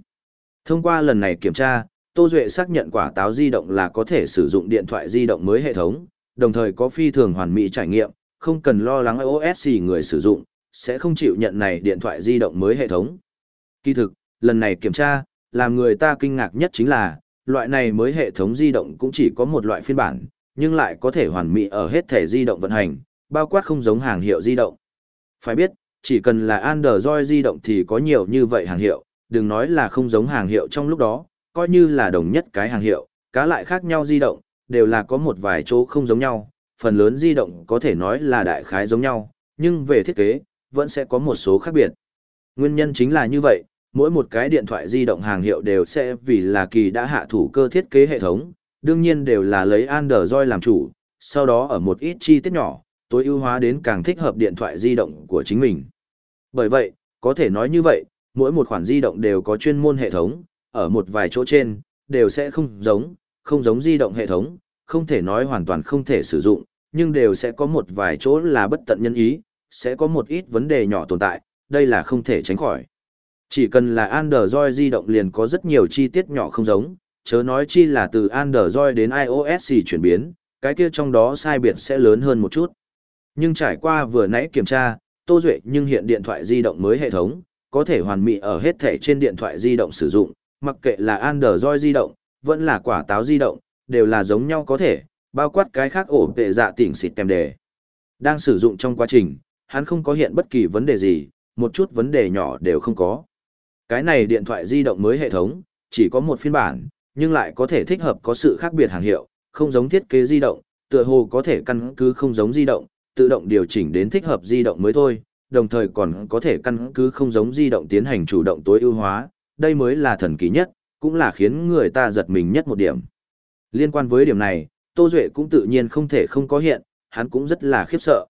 Thông qua lần này kiểm tra, Tô Duệ xác nhận quả táo di động là có thể sử dụng điện thoại di động mới hệ thống, đồng thời có phi thường hoàn mỹ trải nghiệm, không cần lo lắng OSC người sử dụng, sẽ không chịu nhận này điện thoại di động mới hệ thống. Kỳ thực, lần này kiểm tra, làm người ta kinh ngạc nhất chính là, loại này mới hệ thống di động cũng chỉ có một loại phiên bản, nhưng lại có thể hoàn mỹ ở hết thể di động vận hành, bao quát không giống hàng hiệu di động. Phải biết, chỉ cần là Android di động thì có nhiều như vậy hàng hiệu, đừng nói là không giống hàng hiệu trong lúc đó, coi như là đồng nhất cái hàng hiệu, cá lại khác nhau di động, đều là có một vài chỗ không giống nhau, phần lớn di động có thể nói là đại khái giống nhau, nhưng về thiết kế, vẫn sẽ có một số khác biệt. Nguyên nhân chính là như vậy, mỗi một cái điện thoại di động hàng hiệu đều sẽ vì là kỳ đã hạ thủ cơ thiết kế hệ thống, đương nhiên đều là lấy Android làm chủ, sau đó ở một ít chi tiết nhỏ, tối ưu hóa đến càng thích hợp điện thoại di động của chính mình. Bởi vậy, có thể nói như vậy, mỗi một khoản di động đều có chuyên môn hệ thống, ở một vài chỗ trên, đều sẽ không giống, không giống di động hệ thống, không thể nói hoàn toàn không thể sử dụng, nhưng đều sẽ có một vài chỗ là bất tận nhân ý, sẽ có một ít vấn đề nhỏ tồn tại, đây là không thể tránh khỏi. Chỉ cần là Android di động liền có rất nhiều chi tiết nhỏ không giống, chớ nói chi là từ Android đến iOS gì chuyển biến, cái kia trong đó sai biệt sẽ lớn hơn một chút. Nhưng trải qua vừa nãy kiểm tra, Tô Duệ nhưng hiện điện thoại di động mới hệ thống, có thể hoàn mỹ ở hết thể trên điện thoại di động sử dụng, mặc kệ là Android di động, vẫn là quả táo di động, đều là giống nhau có thể, bao quát cái khác ổ tệ dạ tỉnh xịt kèm đề. Đang sử dụng trong quá trình, hắn không có hiện bất kỳ vấn đề gì, một chút vấn đề nhỏ đều không có. Cái này điện thoại di động mới hệ thống, chỉ có một phiên bản, nhưng lại có thể thích hợp có sự khác biệt hàng hiệu, không giống thiết kế di động, tựa hồ có thể căn cứ không giống di động, tự động điều chỉnh đến thích hợp di động mới thôi, đồng thời còn có thể căn cứ không giống di động tiến hành chủ động tối ưu hóa, đây mới là thần kỳ nhất, cũng là khiến người ta giật mình nhất một điểm. Liên quan với điểm này, Tô Duệ cũng tự nhiên không thể không có hiện, hắn cũng rất là khiếp sợ.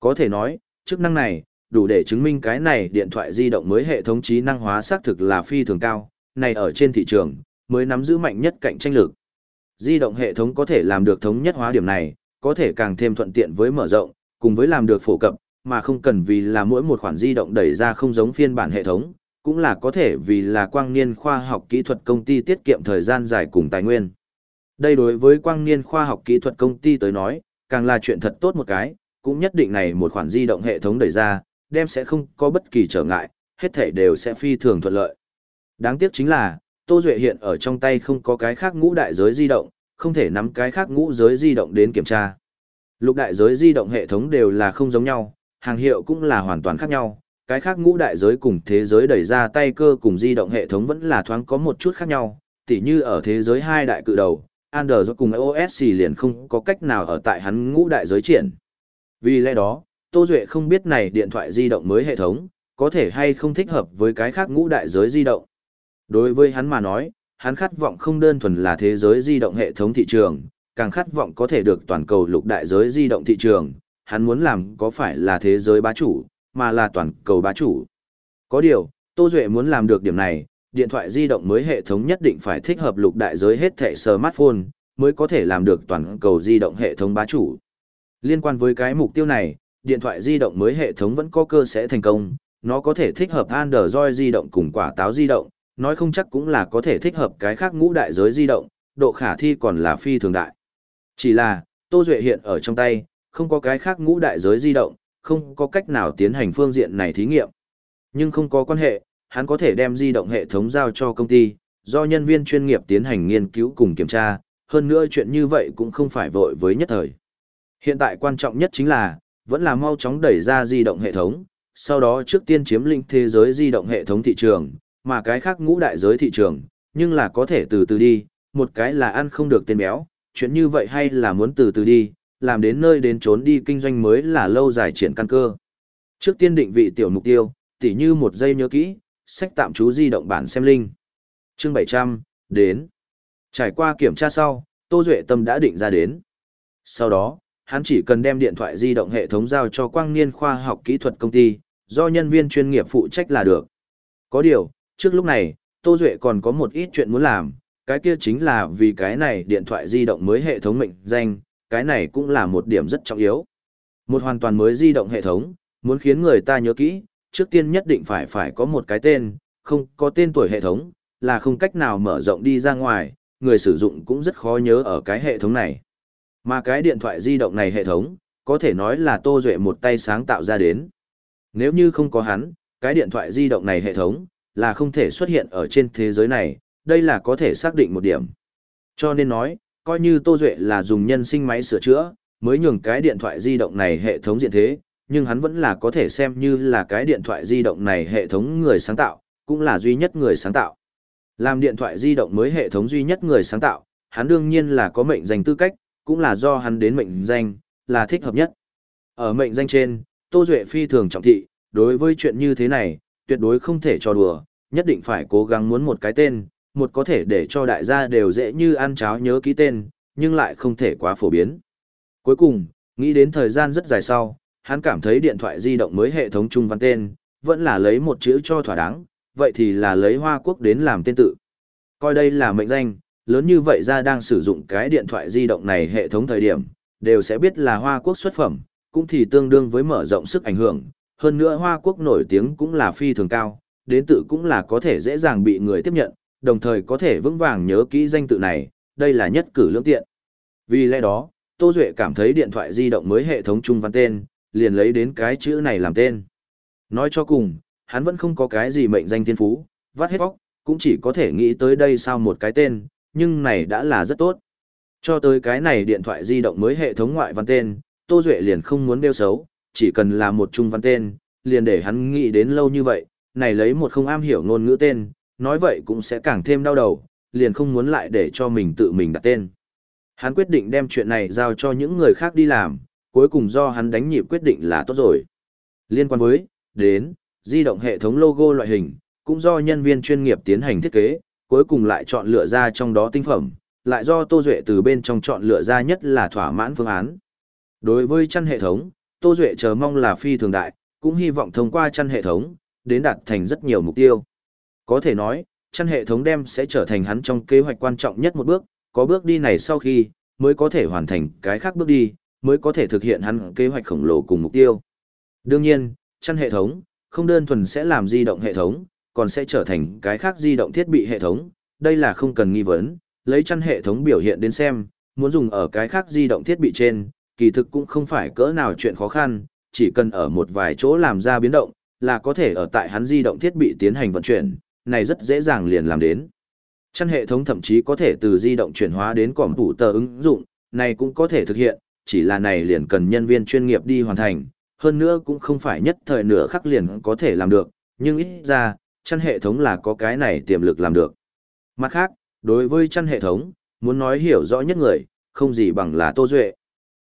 Có thể nói, chức năng này, đủ để chứng minh cái này điện thoại di động mới hệ thống trí năng hóa xác thực là phi thường cao, này ở trên thị trường, mới nắm giữ mạnh nhất cạnh tranh lực. Di động hệ thống có thể làm được thống nhất hóa điểm này, có thể càng thêm thuận tiện với mở rộng, cùng với làm được phổ cập, mà không cần vì là mỗi một khoản di động đẩy ra không giống phiên bản hệ thống, cũng là có thể vì là quang niên khoa học kỹ thuật công ty tiết kiệm thời gian dài cùng tài nguyên. Đây đối với quang niên khoa học kỹ thuật công ty tới nói, càng là chuyện thật tốt một cái, cũng nhất định này một khoản di động hệ thống đẩy ra, đem sẽ không có bất kỳ trở ngại, hết thể đều sẽ phi thường thuận lợi. Đáng tiếc chính là, Tô Duệ hiện ở trong tay không có cái khác ngũ đại giới di động, không thể nắm cái khác ngũ giới di động đến kiểm tra. Lục đại giới di động hệ thống đều là không giống nhau, hàng hiệu cũng là hoàn toàn khác nhau, cái khác ngũ đại giới cùng thế giới đẩy ra tay cơ cùng di động hệ thống vẫn là thoáng có một chút khác nhau, tỉ như ở thế giới hai đại cự đầu, Android cùng iOS liền không có cách nào ở tại hắn ngũ đại giới triển. Vì lẽ đó, Tô Duệ không biết này điện thoại di động mới hệ thống, có thể hay không thích hợp với cái khác ngũ đại giới di động. Đối với hắn mà nói, hắn khát vọng không đơn thuần là thế giới di động hệ thống thị trường, càng khát vọng có thể được toàn cầu lục đại giới di động thị trường, hắn muốn làm có phải là thế giới bá chủ, mà là toàn cầu bá chủ. Có điều, Tô Duệ muốn làm được điểm này, điện thoại di động mới hệ thống nhất định phải thích hợp lục đại giới hết thẻ smartphone, mới có thể làm được toàn cầu di động hệ thống bá chủ. Liên quan với cái mục tiêu này, điện thoại di động mới hệ thống vẫn có cơ sẽ thành công, nó có thể thích hợp Android di động cùng quả táo di động, nói không chắc cũng là có thể thích hợp cái khác ngũ đại giới di động, độ khả thi còn là phi thường đại. Chỉ là, Tô Duệ hiện ở trong tay, không có cái khác ngũ đại giới di động, không có cách nào tiến hành phương diện này thí nghiệm. Nhưng không có quan hệ, hắn có thể đem di động hệ thống giao cho công ty, do nhân viên chuyên nghiệp tiến hành nghiên cứu cùng kiểm tra, hơn nữa chuyện như vậy cũng không phải vội với nhất thời. Hiện tại quan trọng nhất chính là, vẫn là mau chóng đẩy ra di động hệ thống, sau đó trước tiên chiếm lĩnh thế giới di động hệ thống thị trường, mà cái khác ngũ đại giới thị trường, nhưng là có thể từ từ đi, một cái là ăn không được tên béo, chuyện như vậy hay là muốn từ từ đi, làm đến nơi đến trốn đi kinh doanh mới là lâu dài triển căn cơ. Trước tiên định vị tiểu mục tiêu, tỉ như một giây nhớ kỹ, sách tạm trú di động bản xem linh. Chương 700, đến. Trải qua kiểm tra sau, Tô Duệ Tâm đã định ra đến. Sau đó, hắn chỉ cần đem điện thoại di động hệ thống giao cho Quang Niên khoa học kỹ thuật công ty, do nhân viên chuyên nghiệp phụ trách là được. Có điều, trước lúc này, Tô Duệ còn có một ít chuyện muốn làm, cái kia chính là vì cái này điện thoại di động mới hệ thống mệnh danh, cái này cũng là một điểm rất trọng yếu. Một hoàn toàn mới di động hệ thống, muốn khiến người ta nhớ kỹ, trước tiên nhất định phải phải có một cái tên, không có tên tuổi hệ thống, là không cách nào mở rộng đi ra ngoài, người sử dụng cũng rất khó nhớ ở cái hệ thống này. Mà cái điện thoại di động này hệ thống, có thể nói là Tô Duệ một tay sáng tạo ra đến. Nếu như không có hắn, cái điện thoại di động này hệ thống, là không thể xuất hiện ở trên thế giới này, đây là có thể xác định một điểm. Cho nên nói, coi như Tô Duệ là dùng nhân sinh máy sửa chữa, mới nhường cái điện thoại di động này hệ thống diện thế, nhưng hắn vẫn là có thể xem như là cái điện thoại di động này hệ thống người sáng tạo, cũng là duy nhất người sáng tạo. Làm điện thoại di động mới hệ thống duy nhất người sáng tạo, hắn đương nhiên là có mệnh danh tư cách, cũng là do hắn đến mệnh danh, là thích hợp nhất. Ở mệnh danh trên, Tô Duệ phi thường trọng thị, đối với chuyện như thế này, tuyệt đối không thể cho đùa, nhất định phải cố gắng muốn một cái tên, một có thể để cho đại gia đều dễ như ăn cháo nhớ ký tên, nhưng lại không thể quá phổ biến. Cuối cùng, nghĩ đến thời gian rất dài sau, hắn cảm thấy điện thoại di động mới hệ thống trung văn tên, vẫn là lấy một chữ cho thỏa đáng, vậy thì là lấy Hoa Quốc đến làm tên tự. Coi đây là mệnh danh, lớn như vậy ra đang sử dụng cái điện thoại di động này hệ thống thời điểm, đều sẽ biết là Hoa Quốc xuất phẩm, cũng thì tương đương với mở rộng sức ảnh hưởng, hơn nữa Hoa Quốc nổi tiếng cũng là phi thường cao, đến tự cũng là có thể dễ dàng bị người tiếp nhận, đồng thời có thể vững vàng nhớ kỹ danh tự này, đây là nhất cử lưỡng tiện. Vì lẽ đó, Tô Duệ cảm thấy điện thoại di động mới hệ thống trung văn tên, liền lấy đến cái chữ này làm tên. Nói cho cùng, hắn vẫn không có cái gì mệnh danh thiên phú, vắt hết bóc, cũng chỉ có thể nghĩ tới đây sao một cái tên, nhưng này đã là rất tốt. Cho tới cái này điện thoại di động mới hệ thống ngoại văn tên, Tô Duệ liền không muốn đeo xấu, chỉ cần là một trung văn tên, liền để hắn nghĩ đến lâu như vậy, này lấy một không am hiểu ngôn ngữ tên, nói vậy cũng sẽ càng thêm đau đầu, liền không muốn lại để cho mình tự mình đặt tên. Hắn quyết định đem chuyện này giao cho những người khác đi làm, cuối cùng do hắn đánh nhịp quyết định là tốt rồi. Liên quan với, đến, di động hệ thống logo loại hình, cũng do nhân viên chuyên nghiệp tiến hành thiết kế, cuối cùng lại chọn lựa ra trong đó tinh phẩm, lại do Tô Duệ từ bên trong chọn lựa ra nhất là thỏa mãn phương án. Đối với chăn hệ thống, Tô Duệ chờ mong là phi thường đại, cũng hy vọng thông qua chăn hệ thống, đến đạt thành rất nhiều mục tiêu. Có thể nói, chăn hệ thống đem sẽ trở thành hắn trong kế hoạch quan trọng nhất một bước, có bước đi này sau khi, mới có thể hoàn thành cái khác bước đi, mới có thể thực hiện hắn kế hoạch khổng lồ cùng mục tiêu. Đương nhiên, chăn hệ thống, không đơn thuần sẽ làm di động hệ thống, còn sẽ trở thành cái khác di động thiết bị hệ thống, đây là không cần nghi vấn, lấy chăn hệ thống biểu hiện đến xem, muốn dùng ở cái khác di động thiết bị trên, kỳ thực cũng không phải cỡ nào chuyện khó khăn, chỉ cần ở một vài chỗ làm ra biến động, là có thể ở tại hắn di động thiết bị tiến hành vận chuyển, này rất dễ dàng liền làm đến. Chăn hệ thống thậm chí có thể từ di động chuyển hóa đến cỏm tủ tờ ứng dụng, này cũng có thể thực hiện, chỉ là này liền cần nhân viên chuyên nghiệp đi hoàn thành, hơn nữa cũng không phải nhất thời nửa khắc liền có thể làm được, nhưng ít ra, chăn hệ thống là có cái này tiềm lực làm được. Mặt khác, đối với chăn hệ thống, muốn nói hiểu rõ nhất người, không gì bằng là Tô Duệ.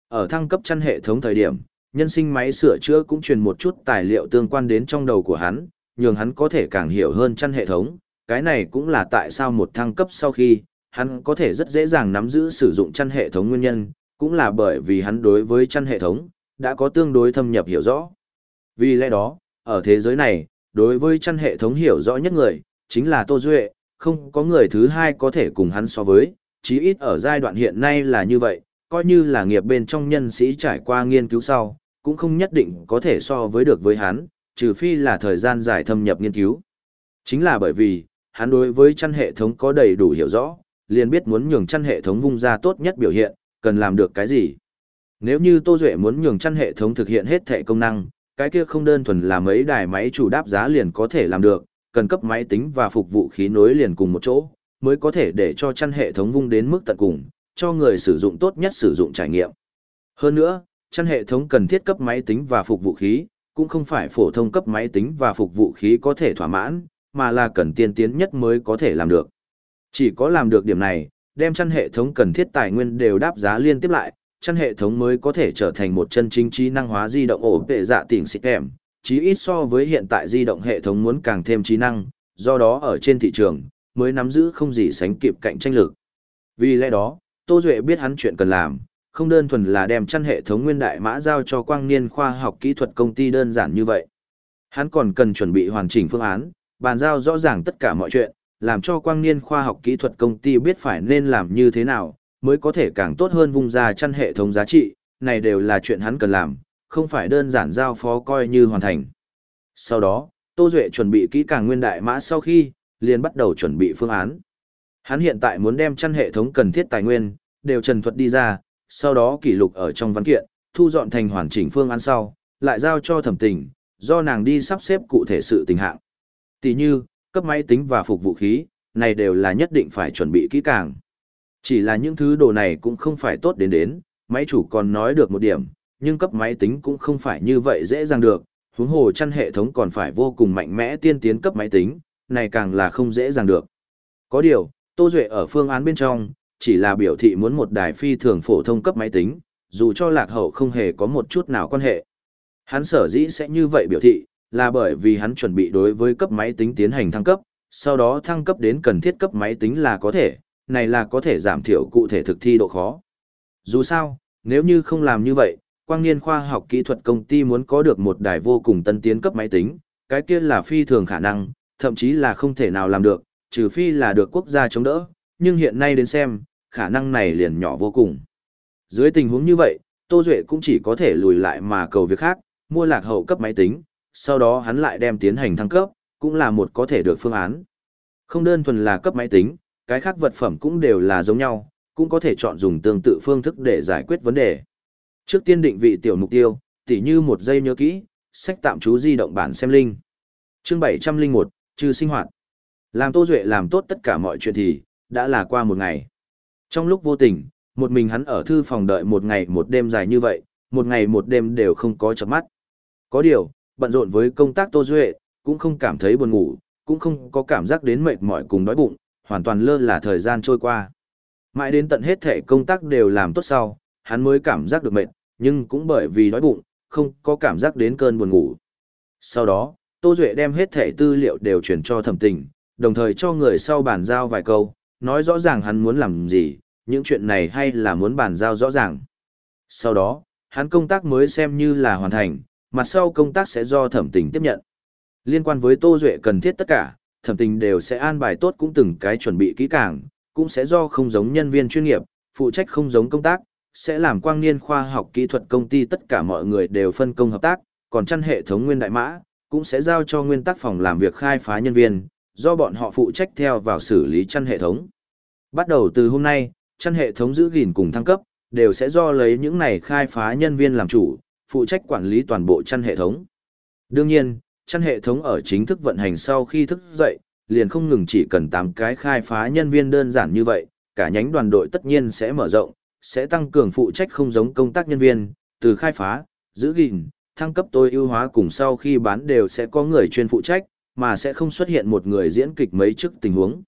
Ở thăng cấp chăn hệ thống thời điểm, nhân sinh máy sửa chữa cũng truyền một chút tài liệu tương quan đến trong đầu của hắn, nhường hắn có thể càng hiểu hơn chăn hệ thống. Cái này cũng là tại sao một thăng cấp sau khi, hắn có thể rất dễ dàng nắm giữ sử dụng chăn hệ thống nguyên nhân, cũng là bởi vì hắn đối với chăn hệ thống, đã có tương đối thâm nhập hiểu rõ. Vì lẽ đó, ở thế giới này, đối với chăn hệ thống hiểu rõ nhất người, chính là Tô Duệ, không có người thứ hai có thể cùng hắn so với, chí ít ở giai đoạn hiện nay là như vậy, coi như là nghiệp bên trong nhân sĩ trải qua nghiên cứu sau, cũng không nhất định có thể so với được với hắn, trừ phi là thời gian dài thâm nhập nghiên cứu. Chính là bởi vì, hắn đối với chăn hệ thống có đầy đủ hiểu rõ, liền biết muốn nhường chăn hệ thống vung ra tốt nhất biểu hiện, cần làm được cái gì. Nếu như Tô Duệ muốn nhường chăn hệ thống thực hiện hết thể công năng, cái kia không đơn thuần là mấy đài máy chủ đáp giá liền có thể làm được, cần cấp máy tính và phục vụ khí nối liền cùng một chỗ, mới có thể để cho chăn hệ thống vung đến mức tận cùng, cho người sử dụng tốt nhất sử dụng trải nghiệm. Hơn nữa, chăn hệ thống cần thiết cấp máy tính và phục vụ khí, cũng không phải phổ thông cấp máy tính và phục vụ khí có thể thỏa mãn, mà là cần tiên tiến nhất mới có thể làm được. Chỉ có làm được điểm này, đem chăn hệ thống cần thiết tài nguyên đều đáp giá liên tiếp lại, chăn hệ thống mới có thể trở thành một chân chính trí năng hóa di động ổ vệ dạ tỉnh xịt em, chí ít so với hiện tại di động hệ thống muốn càng thêm trí năng, do đó ở trên thị trường, mới nắm giữ không gì sánh kịp cạnh tranh lực. Vì lẽ đó, Tô Duệ biết hắn chuyện cần làm, không đơn thuần là đem chăn hệ thống nguyên đại mã giao cho quang niên khoa học kỹ thuật công ty đơn giản như vậy. Hắn còn cần chuẩn bị hoàn chỉnh phương án, bàn giao rõ ràng tất cả mọi chuyện, làm cho quang niên khoa học kỹ thuật công ty biết phải nên làm như thế nào, mới có thể càng tốt hơn vung ra chăn hệ thống giá trị, này đều là chuyện hắn cần làm, không phải đơn giản giao phó coi như hoàn thành. Sau đó, Tô Duệ chuẩn bị kỹ càng nguyên đại mã sau khi, liền bắt đầu chuẩn bị phương án. Hắn hiện tại muốn đem chăn hệ thống cần thiết tài nguyên, đều trần thuật đi ra, sau đó kỷ lục ở trong văn kiện, thu dọn thành hoàn chỉnh phương án sau, lại giao cho thẩm tình, do nàng đi sắp xếp cụ thể sự tình hạng. Tỷ như, cấp máy tính và phục vụ khí, này đều là nhất định phải chuẩn bị kỹ càng. Chỉ là những thứ đồ này cũng không phải tốt đến đến, máy chủ còn nói được một điểm, nhưng cấp máy tính cũng không phải như vậy dễ dàng được, huống hồ chăn hệ thống còn phải vô cùng mạnh mẽ tiên tiến cấp máy tính, này càng là không dễ dàng được. Có điều, Tô Duệ ở phương án bên trong, chỉ là biểu thị muốn một đài phi thường phổ thông cấp máy tính, dù cho lạc hậu không hề có một chút nào quan hệ. Hắn sở dĩ sẽ như vậy biểu thị, là bởi vì hắn chuẩn bị đối với cấp máy tính tiến hành thăng cấp, sau đó thăng cấp đến cần thiết cấp máy tính là có thể, này là có thể giảm thiểu cụ thể thực thi độ khó. Dù sao, nếu như không làm như vậy, quang niên khoa học kỹ thuật công ty muốn có được một đài vô cùng tân tiến cấp máy tính, cái kia là phi thường khả năng, thậm chí là không thể nào làm được, trừ phi là được quốc gia chống đỡ, nhưng hiện nay đến xem, khả năng này liền nhỏ vô cùng. Dưới tình huống như vậy, Tô Duệ cũng chỉ có thể lùi lại mà cầu việc khác, mua lạc hậu cấp máy tính, sau đó hắn lại đem tiến hành thăng cấp, cũng là một có thể được phương án. Không đơn thuần là cấp máy tính, cái khác vật phẩm cũng đều là giống nhau, cũng có thể chọn dùng tương tự phương thức để giải quyết vấn đề. Trước tiên định vị tiểu mục tiêu, tỉ như một giây nhớ kỹ, sách tạm trú di động bản xem linh. Chương 701, trừ sinh hoạt. Làm Tô Duệ làm tốt tất cả mọi chuyện thì, đã là qua một ngày. Trong lúc vô tình, một mình hắn ở thư phòng đợi một ngày một đêm dài như vậy, một ngày một đêm đều không có chợp mắt. Có điều, bận rộn với công tác Tô Duệ, cũng không cảm thấy buồn ngủ, cũng không có cảm giác đến mệt mỏi cùng đói bụng, hoàn toàn lơ là thời gian trôi qua. Mãi đến tận hết thể công tác đều làm tốt sau, hắn mới cảm giác được mệt, nhưng cũng bởi vì đói bụng, không có cảm giác đến cơn buồn ngủ. Sau đó, Tô Duệ đem hết thể tư liệu đều chuyển cho thẩm tình, đồng thời cho người sau bàn giao vài câu, nói rõ ràng hắn muốn làm gì, những chuyện này hay là muốn bàn giao rõ ràng. Sau đó, hắn công tác mới xem như là hoàn thành, mặt sau công tác sẽ do thẩm tình tiếp nhận. Liên quan với Tô Duệ cần thiết tất cả, thẩm tình đều sẽ an bài tốt cũng từng cái chuẩn bị kỹ càng, cũng sẽ do không giống nhân viên chuyên nghiệp, phụ trách không giống công tác, sẽ làm quang niên khoa học kỹ thuật công ty tất cả mọi người đều phân công hợp tác, còn chăn hệ thống nguyên đại mã, cũng sẽ giao cho nguyên tắc phòng làm việc khai phá nhân viên, do bọn họ phụ trách theo vào xử lý chăn hệ thống. Bắt đầu từ hôm nay, chăn hệ thống giữ gìn cùng thăng cấp, đều sẽ do lấy những này khai phá nhân viên làm chủ, phụ trách quản lý toàn bộ chăn hệ thống. Đương nhiên, chăn hệ thống ở chính thức vận hành sau khi thức dậy, liền không ngừng chỉ cần 8 cái khai phá nhân viên đơn giản như vậy, cả nhánh đoàn đội tất nhiên sẽ mở rộng, sẽ tăng cường phụ trách không giống công tác nhân viên, từ khai phá, giữ gìn, thăng cấp tối ưu hóa cùng sau khi bán đều sẽ có người chuyên phụ trách, mà sẽ không xuất hiện một người diễn kịch mấy chức tình huống.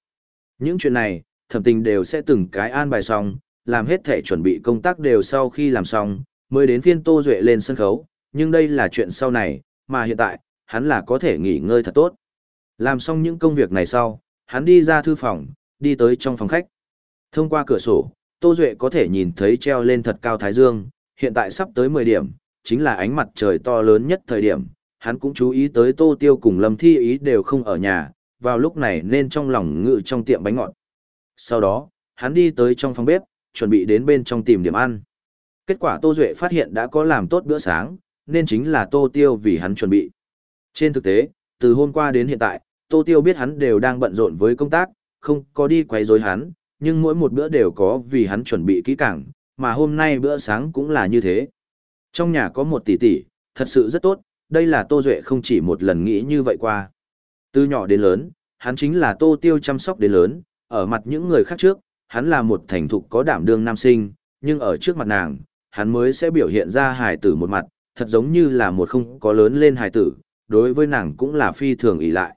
Những chuyện này, thẩm tình đều sẽ từng cái an bài xong, làm hết thể chuẩn bị công tác đều sau khi làm xong, mới đến phiên Tô Duệ lên sân khấu, nhưng đây là chuyện sau này, mà hiện tại, hắn là có thể nghỉ ngơi thật tốt. Làm xong những công việc này sau, hắn đi ra thư phòng, đi tới trong phòng khách. Thông qua cửa sổ, Tô Duệ có thể nhìn thấy treo lên thật cao Thái Dương, hiện tại sắp tới 10 điểm, chính là ánh mặt trời to lớn nhất thời điểm. Hắn cũng chú ý tới Tô Tiêu cùng Lâm Thi Ý đều không ở nhà, vào lúc này nên trong lòng ngự trong tiệm bánh ngọt. Sau đó, hắn đi tới trong phòng bếp, chuẩn bị đến bên trong tìm điểm ăn. Kết quả Tô Duệ phát hiện đã có làm tốt bữa sáng, nên chính là Tô Tiêu vì hắn chuẩn bị. Trên thực tế, từ hôm qua đến hiện tại, Tô Tiêu biết hắn đều đang bận rộn với công tác, không có đi quấy rối hắn, nhưng mỗi một bữa đều có vì hắn chuẩn bị kỹ càng, mà hôm nay bữa sáng cũng là như thế. Trong nhà có một tỷ tỷ, thật sự rất tốt, đây là Tô Duệ không chỉ một lần nghĩ như vậy qua. Từ nhỏ đến lớn, hắn chính là Tô Tiêu chăm sóc đến lớn, ở mặt những người khác trước, hắn là một thành thục có đảm đương nam sinh, nhưng ở trước mặt nàng, hắn mới sẽ biểu hiện ra hài tử một mặt, thật giống như là một không có lớn lên hài tử, đối với nàng cũng là phi thường ý lại.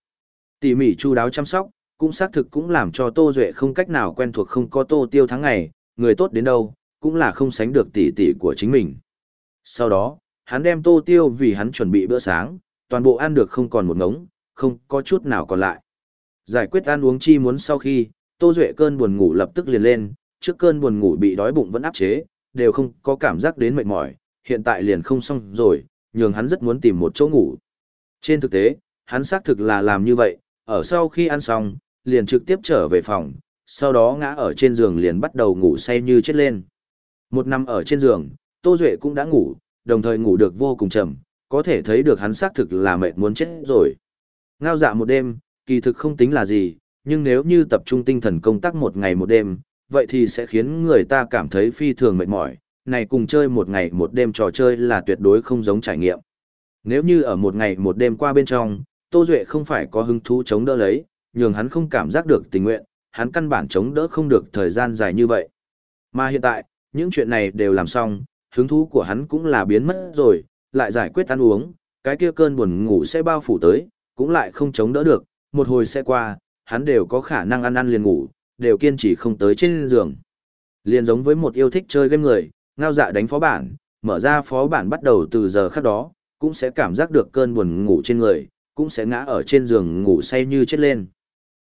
Tỉ mỉ chu đáo chăm sóc, cũng xác thực cũng làm cho Tô Duệ không cách nào quen thuộc không có Tô Tiêu tháng ngày, người tốt đến đâu, cũng là không sánh được tỷ tỷ của chính mình. Sau đó, hắn đem Tô Tiêu vì hắn chuẩn bị bữa sáng, toàn bộ ăn được không còn một ngống, không có chút nào còn lại. Giải quyết ăn uống chi muốn sau khi, Tô Duệ cơn buồn ngủ lập tức liền lên, trước cơn buồn ngủ bị đói bụng vẫn áp chế, đều không có cảm giác đến mệt mỏi, hiện tại liền không xong rồi, nhường hắn rất muốn tìm một chỗ ngủ. Trên thực tế, hắn xác thực là làm như vậy, ở sau khi ăn xong, liền trực tiếp trở về phòng, sau đó ngã ở trên giường liền bắt đầu ngủ say như chết lên. Một năm ở trên giường, Tô Duệ cũng đã ngủ, đồng thời ngủ được vô cùng chậm, có thể thấy được hắn xác thực là mệt muốn chết rồi. Ngao dạ một đêm, kỳ thực không tính là gì, nhưng nếu như tập trung tinh thần công tác một ngày một đêm, vậy thì sẽ khiến người ta cảm thấy phi thường mệt mỏi, này cùng chơi một ngày một đêm trò chơi là tuyệt đối không giống trải nghiệm. Nếu như ở một ngày một đêm qua bên trong, Tô Duệ không phải có hứng thú chống đỡ lấy, nhường hắn không cảm giác được tình nguyện, hắn căn bản chống đỡ không được thời gian dài như vậy. Mà hiện tại, những chuyện này đều làm xong, hứng thú của hắn cũng là biến mất rồi, lại giải quyết ăn uống, cái kia cơn buồn ngủ sẽ bao phủ tới, cũng lại không chống đỡ được, một hồi sẽ qua, hắn đều có khả năng ăn ăn liền ngủ, đều kiên trì không tới trên giường. Liền giống với một yêu thích chơi game người, ngao dạ đánh phó bản, mở ra phó bản bắt đầu từ giờ khắc đó, cũng sẽ cảm giác được cơn buồn ngủ trên người, cũng sẽ ngã ở trên giường ngủ say như chết lên.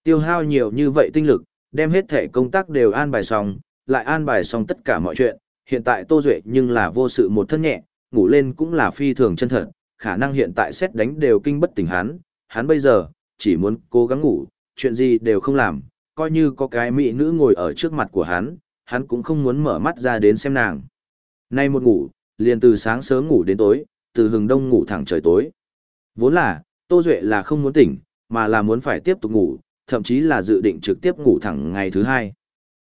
Tiêu hao nhiều như vậy tinh lực, đem hết thể công tác đều an bài xong, lại an bài xong tất cả mọi chuyện, hiện tại Tô Duệ nhưng là vô sự một thân nhẹ, ngủ lên cũng là phi thường chân thật, khả năng hiện tại xét đánh đều kinh bất tỉnh hắn, hắn bây giờ, chỉ muốn cố gắng ngủ, chuyện gì đều không làm, coi như có cái mỹ nữ ngồi ở trước mặt của hắn, hắn cũng không muốn mở mắt ra đến xem nàng. Nay một ngủ, liền từ sáng sớm ngủ đến tối, từ hừng đông ngủ thẳng trời tối. Vốn là, Tô Duệ là không muốn tỉnh, mà là muốn phải tiếp tục ngủ, thậm chí là dự định trực tiếp ngủ thẳng ngày thứ hai.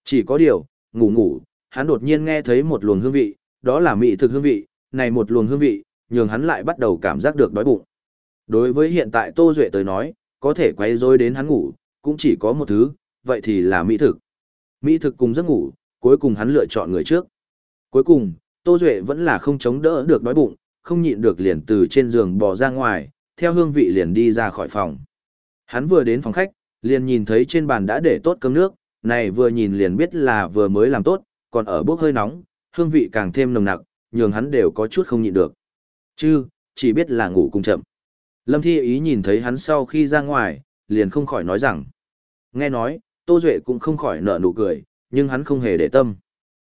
Chỉ có điều, ngủ ngủ, hắn đột nhiên nghe thấy một luồng hương vị, đó là mỹ thực hương vị, này một luồng hương vị, nhường hắn lại bắt đầu cảm giác được đói bụng. Đối với hiện tại Tô Duệ tới nói, có thể quay rối đến hắn ngủ, cũng chỉ có một thứ, vậy thì là mỹ thực. Mỹ thực cùng giấc ngủ, cuối cùng hắn lựa chọn người trước. Cuối cùng, Tô Duệ vẫn là không chống đỡ được đói bụng, không nhịn được liền từ trên giường bò ra ngoài, theo hương vị liền đi ra khỏi phòng. Hắn vừa đến phòng khách, liền nhìn thấy trên bàn đã để tốt cơm nước, này vừa nhìn liền biết là vừa mới làm tốt, còn ở bốc hơi nóng, hương vị càng thêm nồng nặc, nhường hắn đều có chút không nhịn được. Chứ, chỉ biết là ngủ cùng chậm. Lâm Thi ý nhìn thấy hắn sau khi ra ngoài, liền không khỏi nói rằng. Nghe nói, Tô Duệ cũng không khỏi nở nụ cười, nhưng hắn không hề để tâm.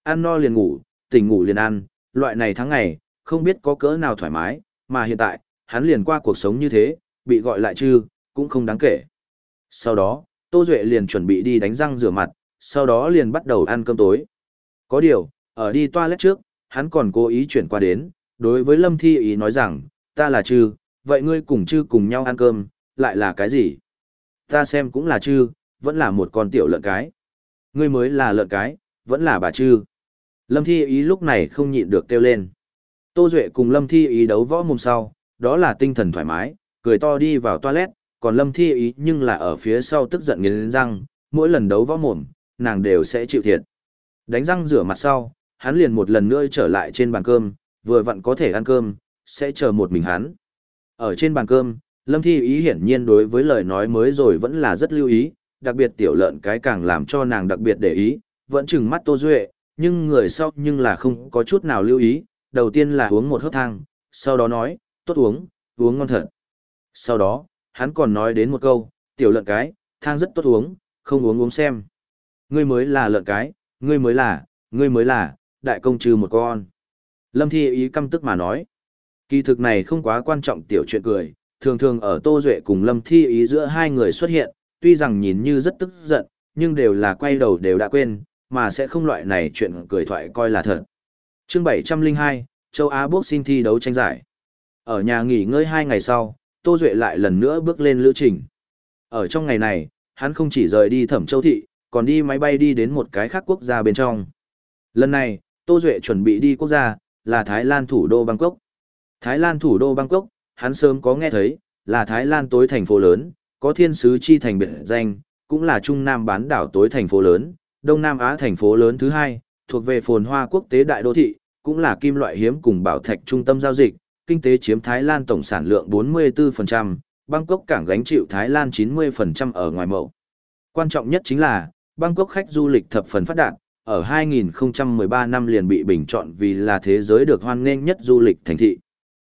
Ăn no liền ngủ, tỉnh ngủ liền ăn, loại này tháng ngày, không biết có cỡ nào thoải mái, mà hiện tại, hắn liền qua cuộc sống như thế, bị gọi lại chứ, cũng không đáng kể. Sau đó, Tô Duệ liền chuẩn bị đi đánh răng rửa mặt, sau đó liền bắt đầu ăn cơm tối. Có điều, ở đi toilet trước, hắn còn cố ý chuyển qua đến, đối với Lâm Thi ý nói rằng, ta là chư, vậy ngươi cùng chư cùng nhau ăn cơm, lại là cái gì? Ta xem cũng là chư, vẫn là một con tiểu lợn cái. Ngươi mới là lợn cái, vẫn là bà chư. Lâm Thi ý lúc này không nhịn được kêu lên. Tô Duệ cùng Lâm Thi ý đấu võ mồm sau, đó là tinh thần thoải mái, cười to đi vào toilet, còn Lâm Thi ý nhưng là ở phía sau tức giận nghiến răng, mỗi lần đấu võ mồm, nàng đều sẽ chịu thiệt. Đánh răng rửa mặt sau, hắn liền một lần nữa trở lại trên bàn cơm, vừa vặn có thể ăn cơm, sẽ chờ một mình hắn. Ở trên bàn cơm, Lâm Thi ý hiển nhiên đối với lời nói mới rồi vẫn là rất lưu ý, đặc biệt tiểu lợn cái càng làm cho nàng đặc biệt để ý, vẫn chừng mắt Tô Duệ, nhưng người sau nhưng là không có chút nào lưu ý, đầu tiên là uống một hớp thang, sau đó nói, tốt uống, uống ngon thật. Sau đó, hắn còn nói đến một câu, tiểu lợn cái, thang rất tốt uống, không uống uống xem. Ngươi mới là lợn cái, ngươi mới là, ngươi mới là, đại công trừ một con. Lâm Thi ý căm tức mà nói. Kỳ thực này không quá quan trọng tiểu chuyện cười, thường thường ở Tô Duệ cùng Lâm Thi ý giữa hai người xuất hiện, tuy rằng nhìn như rất tức giận, nhưng đều là quay đầu đều đã quên, mà sẽ không loại này chuyện cười thoại coi là thật. chương 702, châu Á Boxing thi đấu tranh giải. Ở nhà nghỉ ngơi hai ngày sau, Tô Duệ lại lần nữa bước lên lữ trình. Ở trong ngày này, hắn không chỉ rời đi thẩm châu thị, còn đi máy bay đi đến một cái khác quốc gia bên trong. Lần này, Tô Duệ chuẩn bị đi quốc gia, là Thái Lan thủ đô Bangkok. Thái Lan thủ đô Bangkok, hắn sớm có nghe thấy, là Thái Lan tối thành phố lớn, có thiên sứ chi thành biệt danh, cũng là Trung Nam bán đảo tối thành phố lớn, Đông Nam Á thành phố lớn thứ hai, thuộc về phồn hoa quốc tế đại đô thị, cũng là kim loại hiếm cùng bảo thạch trung tâm giao dịch, kinh tế chiếm Thái Lan tổng sản lượng 44%, Bangkok cảng gánh chịu Thái Lan 90% ở ngoài mẫu. Quan trọng nhất chính là, Bangkok khách du lịch thập phần phát đạt, ở 2013 năm liền bị bình chọn vì là thế giới được hoan nghênh nhất du lịch thành thị.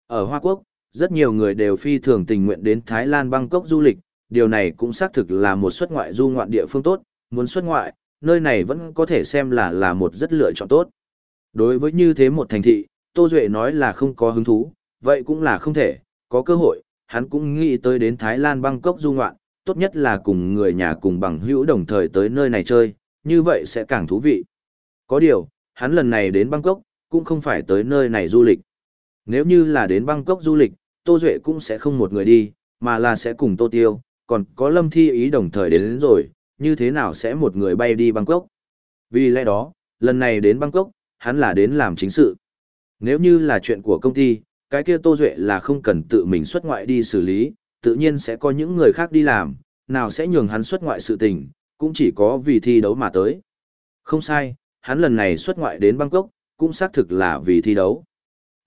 Ở Hoa Quốc, rất nhiều người đều phi thường tình nguyện đến Thái Lan Bangkok du lịch, điều này cũng xác thực là một xuất ngoại du ngoạn địa phương tốt, muốn xuất ngoại, nơi này vẫn có thể xem là là một rất lựa chọn tốt. Đối với như thế một thành thị, Tô Duệ nói là không có hứng thú, vậy cũng là không thể, có cơ hội, hắn cũng nghĩ tới đến Thái Lan Bangkok du ngoạn, tốt nhất là cùng người nhà cùng bằng hữu đồng thời tới nơi này chơi, như vậy sẽ càng thú vị. Có điều, hắn lần này đến Bangkok, cũng không phải tới nơi này du lịch. Nếu như là đến Bangkok du lịch, Tô Duệ cũng sẽ không một người đi, mà là sẽ cùng Tô Tiêu, còn có Lâm Thi ý đồng thời đến, đến rồi, như thế nào sẽ một người bay đi Bangkok. Vì lẽ đó, lần này đến Bangkok, hắn là đến làm chính sự. Nếu như là chuyện của công ty, cái kia Tô Duệ là không cần tự mình xuất ngoại đi xử lý, tự nhiên sẽ có những người khác đi làm, nào sẽ nhường hắn xuất ngoại sự tình, cũng chỉ có vì thi đấu mà tới. Không sai, hắn lần này xuất ngoại đến Bangkok, cũng xác thực là vì thi đấu.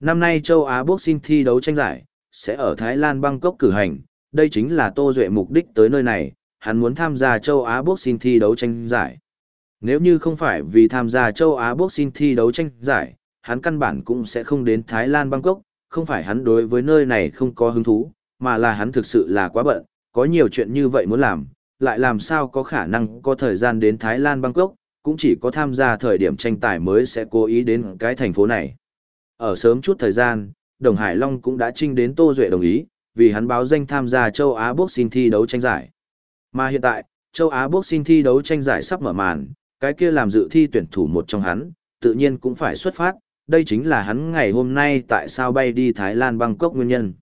Năm nay châu Á Boxing thi đấu tranh giải, sẽ ở Thái Lan Bangkok cử hành, đây chính là Tô Duệ mục đích tới nơi này, hắn muốn tham gia châu Á Boxing thi đấu tranh giải. Nếu như không phải vì tham gia châu Á Boxing thi đấu tranh giải, hắn căn bản cũng sẽ không đến Thái Lan Bangkok, không phải hắn đối với nơi này không có hứng thú, mà là hắn thực sự là quá bận, có nhiều chuyện như vậy muốn làm, lại làm sao có khả năng có thời gian đến Thái Lan Bangkok, cũng chỉ có tham gia thời điểm tranh tài mới sẽ cố ý đến cái thành phố này. Ở sớm chút thời gian, Đồng Hải Long cũng đã trinh đến Tô Duệ đồng ý, vì hắn báo danh tham gia châu Á Boxing thi đấu tranh giải. Mà hiện tại, châu Á Boxing thi đấu tranh giải sắp mở màn, cái kia làm dự thi tuyển thủ một trong hắn, tự nhiên cũng phải xuất phát, đây chính là hắn ngày hôm nay tại sao bay đi Thái Lan Bangkok nguyên nhân.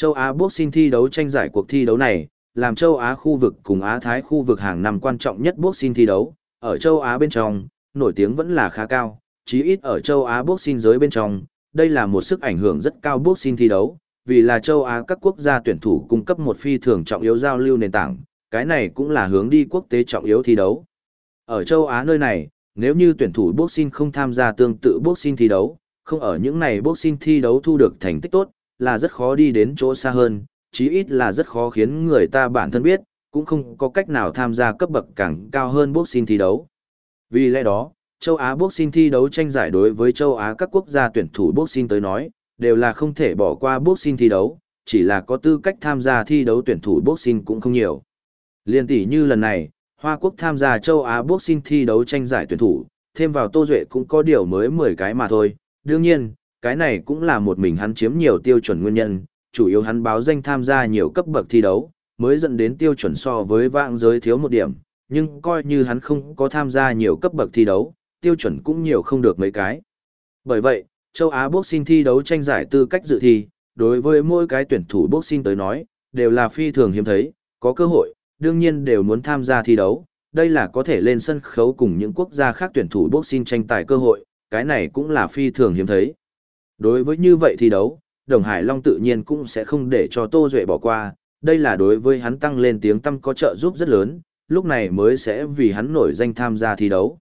Châu Á Boxing thi đấu tranh giải cuộc thi đấu này, làm châu Á khu vực cùng Á Thái khu vực hàng năm quan trọng nhất boxing thi đấu, ở châu Á bên trong, nổi tiếng vẫn là khá cao, chí ít ở châu Á boxing giới bên trong, đây là một sức ảnh hưởng rất cao boxing thi đấu, vì là châu Á các quốc gia tuyển thủ cung cấp một phi thường trọng yếu giao lưu nền tảng, cái này cũng là hướng đi quốc tế trọng yếu thi đấu. Ở châu Á nơi này, nếu như tuyển thủ boxing không tham gia tương tự boxing thi đấu, không ở những này boxing thi đấu thu được thành tích tốt, là rất khó đi đến chỗ xa hơn, chí ít là rất khó khiến người ta bản thân biết, cũng không có cách nào tham gia cấp bậc càng cao hơn boxing thi đấu. Vì lẽ đó, châu Á boxing thi đấu tranh giải đối với châu Á các quốc gia tuyển thủ boxing tới nói, đều là không thể bỏ qua boxing thi đấu, chỉ là có tư cách tham gia thi đấu tuyển thủ boxing cũng không nhiều. Liên tỷ như lần này, Hoa Quốc tham gia châu Á boxing thi đấu tranh giải tuyển thủ, thêm vào Tô Duệ cũng có điều mới 10 cái mà thôi. Đương nhiên, cái này cũng là một mình hắn chiếm nhiều tiêu chuẩn nguyên nhân, chủ yếu hắn báo danh tham gia nhiều cấp bậc thi đấu, mới dẫn đến tiêu chuẩn so với vãng giới thiếu một điểm, nhưng coi như hắn không có tham gia nhiều cấp bậc thi đấu, tiêu chuẩn cũng nhiều không được mấy cái. Bởi vậy, châu Á boxing thi đấu tranh giải tư cách dự thi, đối với mỗi cái tuyển thủ boxing tới nói, đều là phi thường hiếm thấy, có cơ hội, đương nhiên đều muốn tham gia thi đấu, đây là có thể lên sân khấu cùng những quốc gia khác tuyển thủ boxing tranh tài cơ hội, cái này cũng là phi thường hiếm thấy. Đối với như vậy thi đấu, Đồng Hải Long tự nhiên cũng sẽ không để cho Tô Duệ bỏ qua, đây là đối với hắn tăng lên tiếng tâm có trợ giúp rất lớn, lúc này mới sẽ vì hắn nổi danh tham gia thi đấu.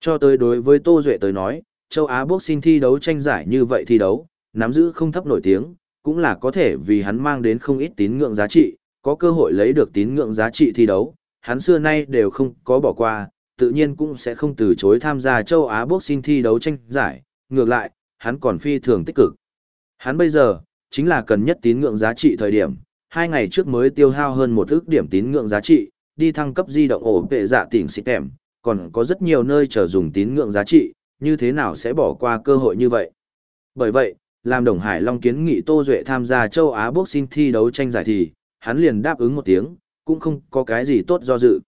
Cho tới đối với Tô Duệ tới nói, châu Á boxing thi đấu tranh giải như vậy thi đấu, nắm giữ không thấp nổi tiếng, cũng là có thể vì hắn mang đến không ít tín ngưỡng giá trị, có cơ hội lấy được tín ngưỡng giá trị thi đấu, hắn xưa nay đều không có bỏ qua, tự nhiên cũng sẽ không từ chối tham gia châu Á boxing thi đấu tranh giải, ngược lại, hắn còn phi thường tích cực. Hắn bây giờ, chính là cần nhất tín ngưỡng giá trị thời điểm, hai ngày trước mới tiêu hao hơn một ước điểm tín ngưỡng giá trị, đi thăng cấp di động ổ vệ dạ tỉnh xịt kèm, còn có rất nhiều nơi chờ dùng tín ngưỡng giá trị, như thế nào sẽ bỏ qua cơ hội như vậy. Bởi vậy, làm Đồng Hải Long kiến nghị Tô Duệ tham gia châu Á boxing thi đấu tranh giải thì, hắn liền đáp ứng một tiếng, cũng không có cái gì tốt do dự.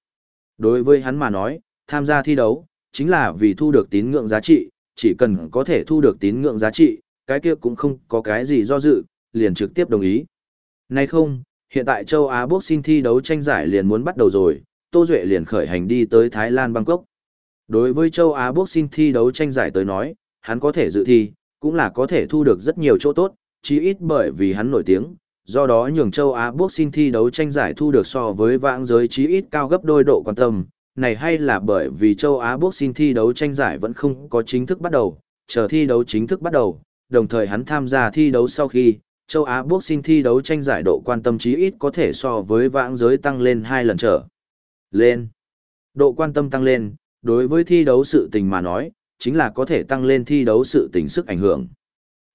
Đối với hắn mà nói, tham gia thi đấu, chính là vì thu được tín ngưỡng giá trị, chỉ cần có thể thu được tín ngưỡng giá trị, cái kia cũng không có cái gì do dự, liền trực tiếp đồng ý. Nay không, hiện tại châu Á Boxing thi đấu tranh giải liền muốn bắt đầu rồi, Tô Duệ liền khởi hành đi tới Thái Lan Bangkok. Đối với châu Á boxing thi đấu tranh giải tới nói, hắn có thể dự thi, cũng là có thể thu được rất nhiều chỗ tốt, chí ít bởi vì hắn nổi tiếng, do đó nhường châu Á boxing thi đấu tranh giải thu được so với vãng giới chí ít cao gấp đôi độ quan tâm, này hay là bởi vì châu Á boxing thi đấu tranh giải vẫn không có chính thức bắt đầu, chờ thi đấu chính thức bắt đầu, đồng thời hắn tham gia thi đấu sau khi, châu Á boxing thi đấu tranh giải độ quan tâm chí ít có thể so với vãng giới tăng lên hai lần trở lên. Độ quan tâm tăng lên, đối với thi đấu sự tình mà nói, chính là có thể tăng lên thi đấu sự tình sức ảnh hưởng.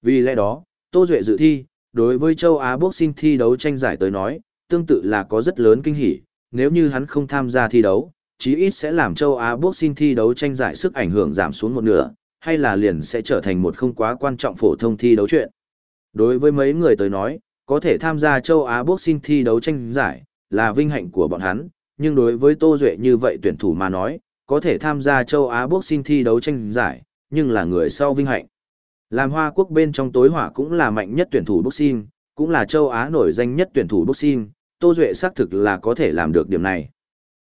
Vì lẽ đó, Tô Duệ dự thi, đối với châu Á boxing thi đấu tranh giải tới nói, tương tự là có rất lớn kinh hỉ, nếu như hắn không tham gia thi đấu, chí ít sẽ làm châu Á boxing thi đấu tranh giải sức ảnh hưởng giảm xuống một nửa, hay là liền sẽ trở thành một không quá quan trọng phổ thông thi đấu chuyện. Đối với mấy người tới nói, có thể tham gia châu Á boxing thi đấu tranh giải, là vinh hạnh của bọn hắn, nhưng đối với Tô Duệ như vậy tuyển thủ mà nói, có thể tham gia châu Á boxing thi đấu tranh giải, nhưng là người sau vinh hạnh. Làm Hoa Quốc bên trong tối hỏa cũng là mạnh nhất tuyển thủ boxing, cũng là châu Á nổi danh nhất tuyển thủ boxing, Tô Duệ xác thực là có thể làm được điểm này.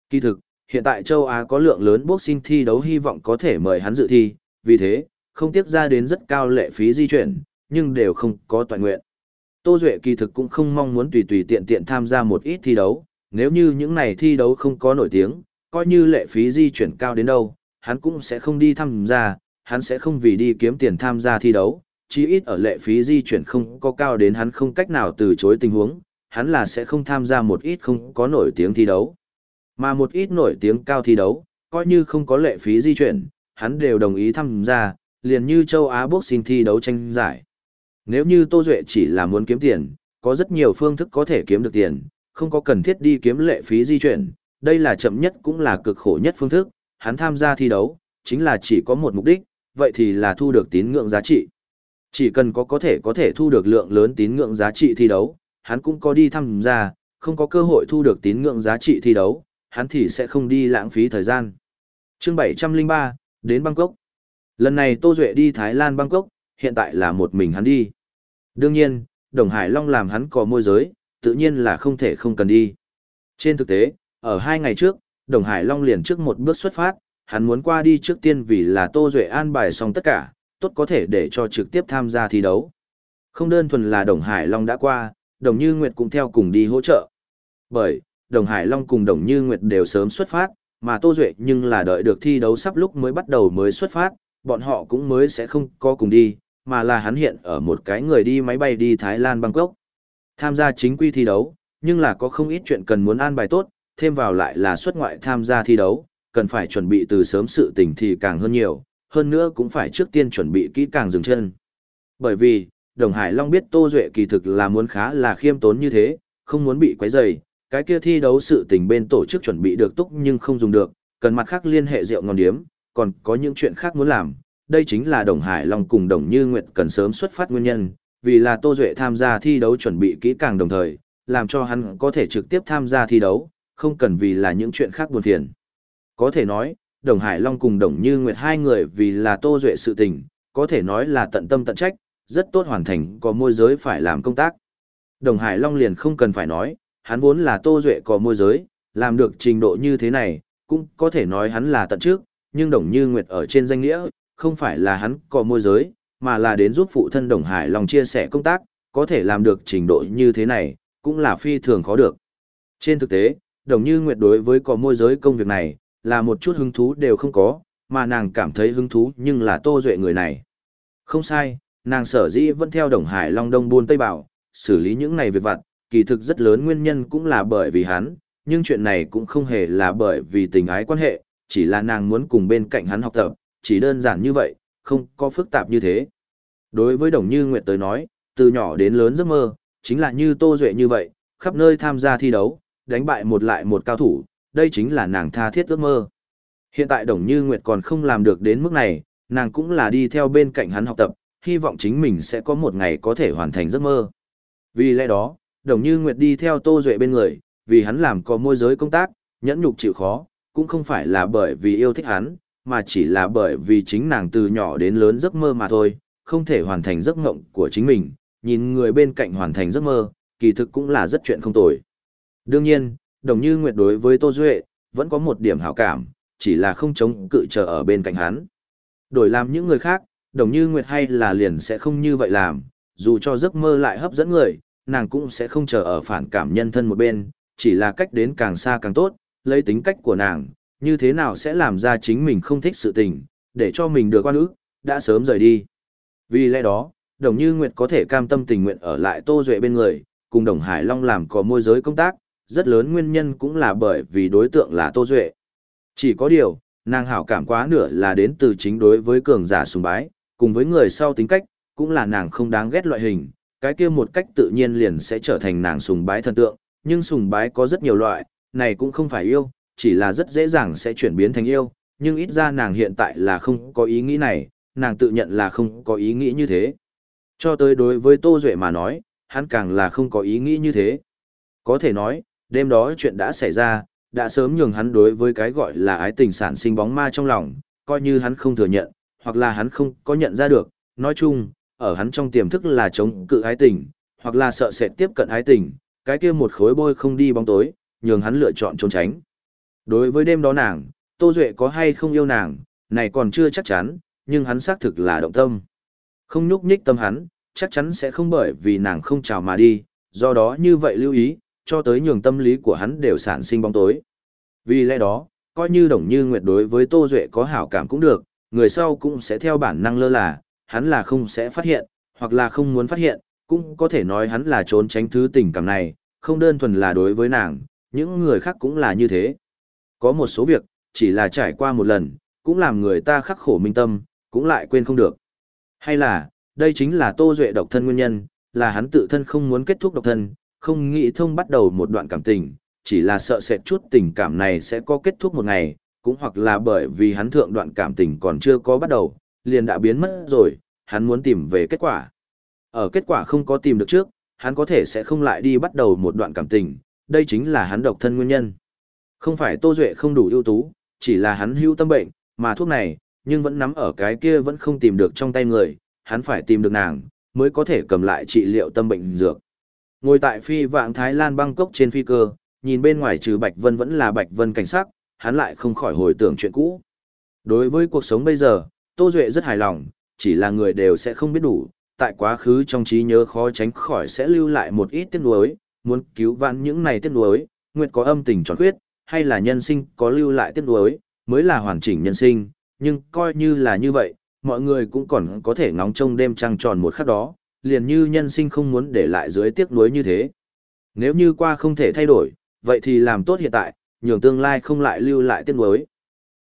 Kỳ thực, hiện tại châu Á có lượng lớn boxing thi đấu hy vọng có thể mời hắn dự thi, vì thế, không tiếc ra đến rất cao lệ phí di chuyển, nhưng đều không có toàn nguyện. Tô Duệ kỳ thực cũng không mong muốn tùy tùy tiện tiện tham gia một ít thi đấu, nếu như những này thi đấu không có nổi tiếng, coi như lệ phí di chuyển cao đến đâu, hắn cũng sẽ không đi tham gia, hắn sẽ không vì đi kiếm tiền tham gia thi đấu, chí ít ở lệ phí di chuyển không có cao đến hắn không cách nào từ chối tình huống, hắn là sẽ không tham gia một ít không có nổi tiếng thi đấu. Mà một ít nổi tiếng cao thi đấu, coi như không có lệ phí di chuyển, hắn đều đồng ý tham gia, liền như châu Á boxing thi đấu tranh giải. Nếu như Tô Duệ chỉ là muốn kiếm tiền, có rất nhiều phương thức có thể kiếm được tiền, không có cần thiết đi kiếm lệ phí di chuyển, đây là chậm nhất cũng là cực khổ nhất phương thức, hắn tham gia thi đấu, chính là chỉ có một mục đích, vậy thì là thu được tín ngưỡng giá trị. Chỉ cần có có thể có thể thu được lượng lớn tín ngưỡng giá trị thi đấu, hắn cũng có đi tham gia, không có cơ hội thu được tín ngưỡng giá trị thi đấu, hắn thì sẽ không đi lãng phí thời gian. Chương 703, đến Bangkok. Lần này Tô Duệ đi Thái Lan Bangkok, hiện tại là một mình hắn đi. Đương nhiên, Đồng Hải Long làm hắn có môi giới, tự nhiên là không thể không cần đi. Trên thực tế, ở hai ngày trước, Đồng Hải Long liền trước một bước xuất phát, hắn muốn qua đi trước tiên vì là Tô Duệ an bài xong tất cả, tốt có thể để cho trực tiếp tham gia thi đấu. Không đơn thuần là Đồng Hải Long đã qua, Đồng Như Nguyệt cũng theo cùng đi hỗ trợ. Bởi, Đồng Hải Long cùng Đồng Như Nguyệt đều sớm xuất phát, mà Tô Duệ nhưng là đợi được thi đấu sắp lúc mới bắt đầu mới xuất phát, bọn họ cũng mới sẽ không có cùng đi, mà là hắn hiện ở một cái người đi máy bay đi Thái Lan Bangkok. Tham gia chính quy thi đấu, nhưng là có không ít chuyện cần muốn an bài tốt, thêm vào lại là xuất ngoại tham gia thi đấu, cần phải chuẩn bị từ sớm sự tình thì càng hơn nhiều, hơn nữa cũng phải trước tiên chuẩn bị kỹ càng dừng chân. Bởi vì, Đồng Hải Long biết Tô Duệ kỳ thực là muốn khá là khiêm tốn như thế, không muốn bị quấy rầy, cái kia thi đấu sự tình bên tổ chức chuẩn bị được túc nhưng không dùng được, cần mặt khác liên hệ rượu ngon điếm, còn có những chuyện khác muốn làm. Đây chính là Đồng Hải Long cùng Đồng Như Nguyệt cần sớm xuất phát nguyên nhân, vì là Tô Duệ tham gia thi đấu chuẩn bị kỹ càng đồng thời, làm cho hắn có thể trực tiếp tham gia thi đấu, không cần vì là những chuyện khác buồn phiền. Có thể nói, Đồng Hải Long cùng Đồng Như Nguyệt hai người vì là Tô Duệ sự tình, có thể nói là tận tâm tận trách, rất tốt hoàn thành có môi giới phải làm công tác. Đồng Hải Long liền không cần phải nói, hắn vốn là Tô Duệ có môi giới, làm được trình độ như thế này, cũng có thể nói hắn là tận trước, nhưng Đồng Như Nguyệt ở trên danh nghĩa, không phải là hắn có môi giới, mà là đến giúp phụ thân Đồng Hải Long chia sẻ công tác, có thể làm được trình độ như thế này, cũng là phi thường khó được. Trên thực tế, Đồng Như Nguyệt đối với có môi giới công việc này, là một chút hứng thú đều không có, mà nàng cảm thấy hứng thú nhưng là Tô Duệ người này. Không sai, nàng sở dĩ vẫn theo Đồng Hải Long Đông Buôn Tây Bảo, xử lý những này việc vặt, kỳ thực rất lớn nguyên nhân cũng là bởi vì hắn, nhưng chuyện này cũng không hề là bởi vì tình ái quan hệ, chỉ là nàng muốn cùng bên cạnh hắn học tập, chỉ đơn giản như vậy, không có phức tạp như thế. Đối với Đồng Như Nguyệt tới nói, từ nhỏ đến lớn giấc mơ, chính là như Tô Duệ như vậy, khắp nơi tham gia thi đấu, đánh bại một lại một cao thủ, đây chính là nàng tha thiết ước mơ. Hiện tại Đồng Như Nguyệt còn không làm được đến mức này, nàng cũng là đi theo bên cạnh hắn học tập, hy vọng chính mình sẽ có một ngày có thể hoàn thành giấc mơ. Vì lẽ đó, Đồng Như Nguyệt đi theo Tô Duệ bên người, vì hắn làm có môi giới công tác, nhẫn nhục chịu khó, cũng không phải là bởi vì yêu thích hắn, mà chỉ là bởi vì chính nàng từ nhỏ đến lớn giấc mơ mà thôi, không thể hoàn thành giấc mộng của chính mình, nhìn người bên cạnh hoàn thành giấc mơ, kỳ thực cũng là rất chuyện không tồi. Đương nhiên, đồng như Nguyệt đối với Tô Duệ, vẫn có một điểm hảo cảm, chỉ là không chống cự chờ ở bên cạnh hắn. Đổi làm những người khác, đồng như Nguyệt hay là liền sẽ không như vậy làm, dù cho giấc mơ lại hấp dẫn người, nàng cũng sẽ không chờ ở phản cảm nhân thân một bên, chỉ là cách đến càng xa càng tốt, lấy tính cách của nàng, như thế nào sẽ làm ra chính mình không thích sự tình, để cho mình được quan ức, đã sớm rời đi. Vì lẽ đó, đồng như Nguyệt có thể cam tâm tình nguyện ở lại Tô Duệ bên người, cùng đồng Hải Long làm có môi giới công tác, rất lớn nguyên nhân cũng là bởi vì đối tượng là Tô Duệ. Chỉ có điều, nàng hảo cảm quá nửa là đến từ chính đối với cường giả sùng bái, cùng với người sau tính cách, cũng là nàng không đáng ghét loại hình, cái kia một cách tự nhiên liền sẽ trở thành nàng sùng bái thần tượng, nhưng sùng bái có rất nhiều loại, này cũng không phải yêu, chỉ là rất dễ dàng sẽ chuyển biến thành yêu, nhưng ít ra nàng hiện tại là không có ý nghĩ này, nàng tự nhận là không có ý nghĩ như thế. Cho tới đối với Tô Duệ mà nói, hắn càng là không có ý nghĩ như thế. Có thể nói, đêm đó chuyện đã xảy ra, đã sớm nhường hắn đối với cái gọi là ái tình sản sinh bóng ma trong lòng, coi như hắn không thừa nhận, hoặc là hắn không có nhận ra được, nói chung, ở hắn trong tiềm thức là chống cự ái tình, hoặc là sợ sẽ tiếp cận ái tình, cái kia một khối bôi không đi bóng tối, nhường hắn lựa chọn trốn tránh. Đối với đêm đó nàng, Tô Duệ có hay không yêu nàng, này còn chưa chắc chắn, nhưng hắn xác thực là động tâm. Không nhúc nhích tâm hắn, chắc chắn sẽ không bởi vì nàng không chào mà đi, do đó như vậy lưu ý, cho tới nhường tâm lý của hắn đều sản sinh bóng tối. Vì lẽ đó, coi như đồng như nguyệt đối với Tô Duệ có hảo cảm cũng được, người sau cũng sẽ theo bản năng lơ là, hắn là không sẽ phát hiện, hoặc là không muốn phát hiện, cũng có thể nói hắn là trốn tránh thứ tình cảm này, không đơn thuần là đối với nàng, những người khác cũng là như thế. Có một số việc, chỉ là trải qua một lần, cũng làm người ta khắc khổ minh tâm, cũng lại quên không được. Hay là, đây chính là Tô Duệ độc thân nguyên nhân, là hắn tự thân không muốn kết thúc độc thân, không nghĩ thông bắt đầu một đoạn cảm tình, chỉ là sợ sệt chút tình cảm này sẽ có kết thúc một ngày, cũng hoặc là bởi vì hắn thượng đoạn cảm tình còn chưa có bắt đầu, liền đã biến mất rồi, hắn muốn tìm về kết quả. Ở kết quả không có tìm được trước, hắn có thể sẽ không lại đi bắt đầu một đoạn cảm tình, đây chính là hắn độc thân nguyên nhân. Không phải Tô Duệ không đủ ưu tú, chỉ là hắn hưu tâm bệnh, mà thuốc này, nhưng vẫn nắm ở cái kia vẫn không tìm được trong tay người, hắn phải tìm được nàng, mới có thể cầm lại trị liệu tâm bệnh dược. Ngồi tại phi vạng Thái Lan Bangkok trên phi cơ, nhìn bên ngoài trừ Bạch Vân vẫn là Bạch Vân cảnh sắc, hắn lại không khỏi hồi tưởng chuyện cũ. Đối với cuộc sống bây giờ, Tô Duệ rất hài lòng, chỉ là người đều sẽ không biết đủ, tại quá khứ trong trí nhớ khó tránh khỏi sẽ lưu lại một ít tiếc nuối, muốn cứu vãn những này tiếc nuối, nguyệt có âm tình tròn khuyết, hay là nhân sinh có lưu lại tiếc nuối, mới là hoàn chỉnh nhân sinh, nhưng coi như là như vậy, mọi người cũng còn có thể ngóng trông đêm trăng tròn một khắc đó, liền như nhân sinh không muốn để lại dưới tiếc nuối như thế. Nếu như qua không thể thay đổi, vậy thì làm tốt hiện tại, nhường tương lai không lại lưu lại tiếc nuối.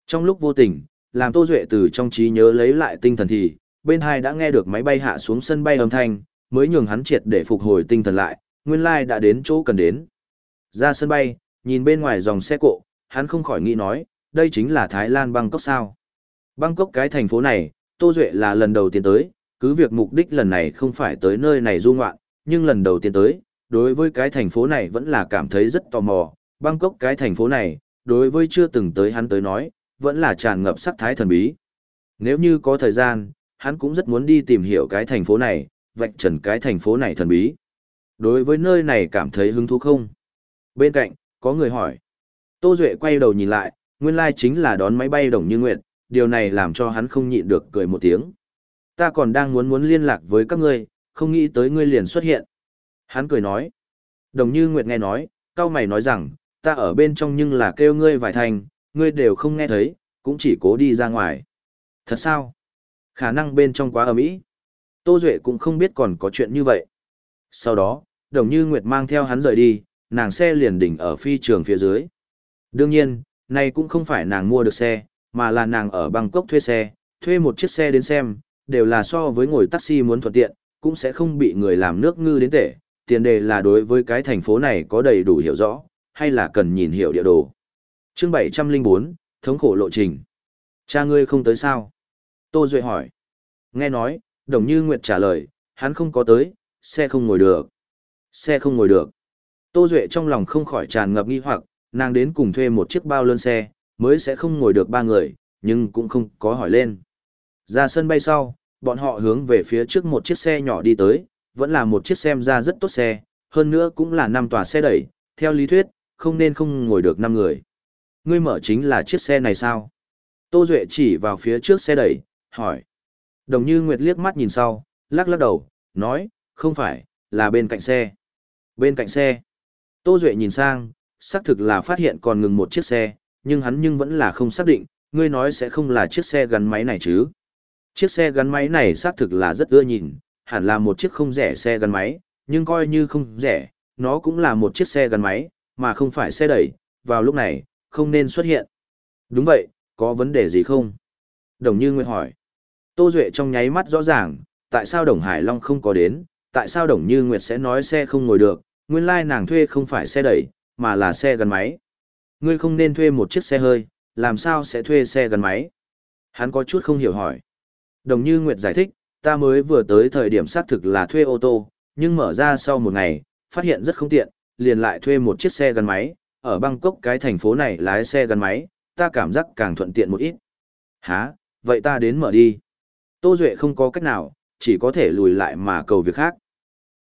Trong lúc vô tình, làm Tô Duệ từ trong trí nhớ lấy lại tinh thần thì, bên hai đã nghe được máy bay hạ xuống sân bay âm thanh, mới nhường hắn triệt để phục hồi tinh thần lại, nguyên lai đã đến chỗ cần đến. Ra sân bay, nhìn bên ngoài dòng xe cộ, hắn không khỏi nghĩ nói, đây chính là Thái Lan Bangkok sao. Bangkok cái thành phố này, Tô Duệ là lần đầu tiên tới, cứ việc mục đích lần này không phải tới nơi này du ngoạn, nhưng lần đầu tiên tới, đối với cái thành phố này vẫn là cảm thấy rất tò mò. Bangkok cái thành phố này, đối với chưa từng tới hắn tới nói, vẫn là tràn ngập sắc thái thần bí. Nếu như có thời gian, hắn cũng rất muốn đi tìm hiểu cái thành phố này, vạch trần cái thành phố này thần bí. Đối với nơi này cảm thấy hứng thú không? Bên cạnh, có người hỏi. Tô Duệ quay đầu nhìn lại, nguyên lai chính là đón máy bay đồng như nguyện, điều này làm cho hắn không nhịn được cười một tiếng. Ta còn đang muốn muốn liên lạc với các ngươi, không nghĩ tới ngươi liền xuất hiện. Hắn cười nói. Đồng như Nguyệt nghe nói, cao mày nói rằng, ta ở bên trong nhưng là kêu ngươi vài thành, ngươi đều không nghe thấy, cũng chỉ cố đi ra ngoài. Thật sao? Khả năng bên trong quá ấm ý. Tô Duệ cũng không biết còn có chuyện như vậy. Sau đó, đồng như Nguyệt mang theo hắn rời đi, nàng xe liền đỉnh ở phi trường phía dưới. Đương nhiên, này cũng không phải nàng mua được xe, mà là nàng ở Bangkok thuê xe, thuê một chiếc xe đến xem, đều là so với ngồi taxi muốn thuận tiện, cũng sẽ không bị người làm nước ngư đến tệ. Tiền đề là đối với cái thành phố này có đầy đủ hiểu rõ, hay là cần nhìn hiểu địa đồ chương 704, thống khổ lộ trình. Cha ngươi không tới sao? Tô Duệ hỏi. Nghe nói, đồng như Nguyệt trả lời, hắn không có tới, xe không ngồi được. Xe không ngồi được. Tô Duệ trong lòng không khỏi tràn ngập nghi hoặc, nàng đến cùng thuê một chiếc bao lơn xe, mới sẽ không ngồi được ba người, nhưng cũng không có hỏi lên. Ra sân bay sau, bọn họ hướng về phía trước một chiếc xe nhỏ đi tới, vẫn là một chiếc xem ra rất tốt xe, hơn nữa cũng là năm tòa xe đẩy, theo lý thuyết, không nên không ngồi được năm người. Ngươi mở chính là chiếc xe này sao? Tô Duệ chỉ vào phía trước xe đẩy, hỏi. Đồng như Nguyệt liếc mắt nhìn sau, lắc lắc đầu, nói, không phải, là bên cạnh xe. Bên cạnh xe. Tô Duệ nhìn sang, xác thực là phát hiện còn ngừng một chiếc xe, nhưng hắn nhưng vẫn là không xác định, ngươi nói sẽ không là chiếc xe gắn máy này chứ. Chiếc xe gắn máy này xác thực là rất ưa nhìn, hẳn là một chiếc không rẻ xe gắn máy, nhưng coi như không rẻ, nó cũng là một chiếc xe gắn máy, mà không phải xe đẩy, vào lúc này, không nên xuất hiện. Đúng vậy, có vấn đề gì không? Đồng Như Nguyệt hỏi. Tô Duệ trong nháy mắt rõ ràng, tại sao Đồng Hải Long không có đến, tại sao Đồng Như Nguyệt sẽ nói xe không ngồi được, nguyên lai nàng thuê không phải xe đẩy, mà là xe gắn máy. Ngươi không nên thuê một chiếc xe hơi, làm sao sẽ thuê xe gắn máy? Hắn có chút không hiểu hỏi. Đồng Như Nguyệt giải thích, ta mới vừa tới thời điểm xác thực là thuê ô tô, nhưng mở ra sau một ngày, phát hiện rất không tiện, liền lại thuê một chiếc xe gắn máy, ở Bangkok cái thành phố này lái xe gắn máy, ta cảm giác càng thuận tiện một ít. Hả, vậy ta đến mở đi. Tô Duệ không có cách nào, chỉ có thể lùi lại mà cầu việc khác.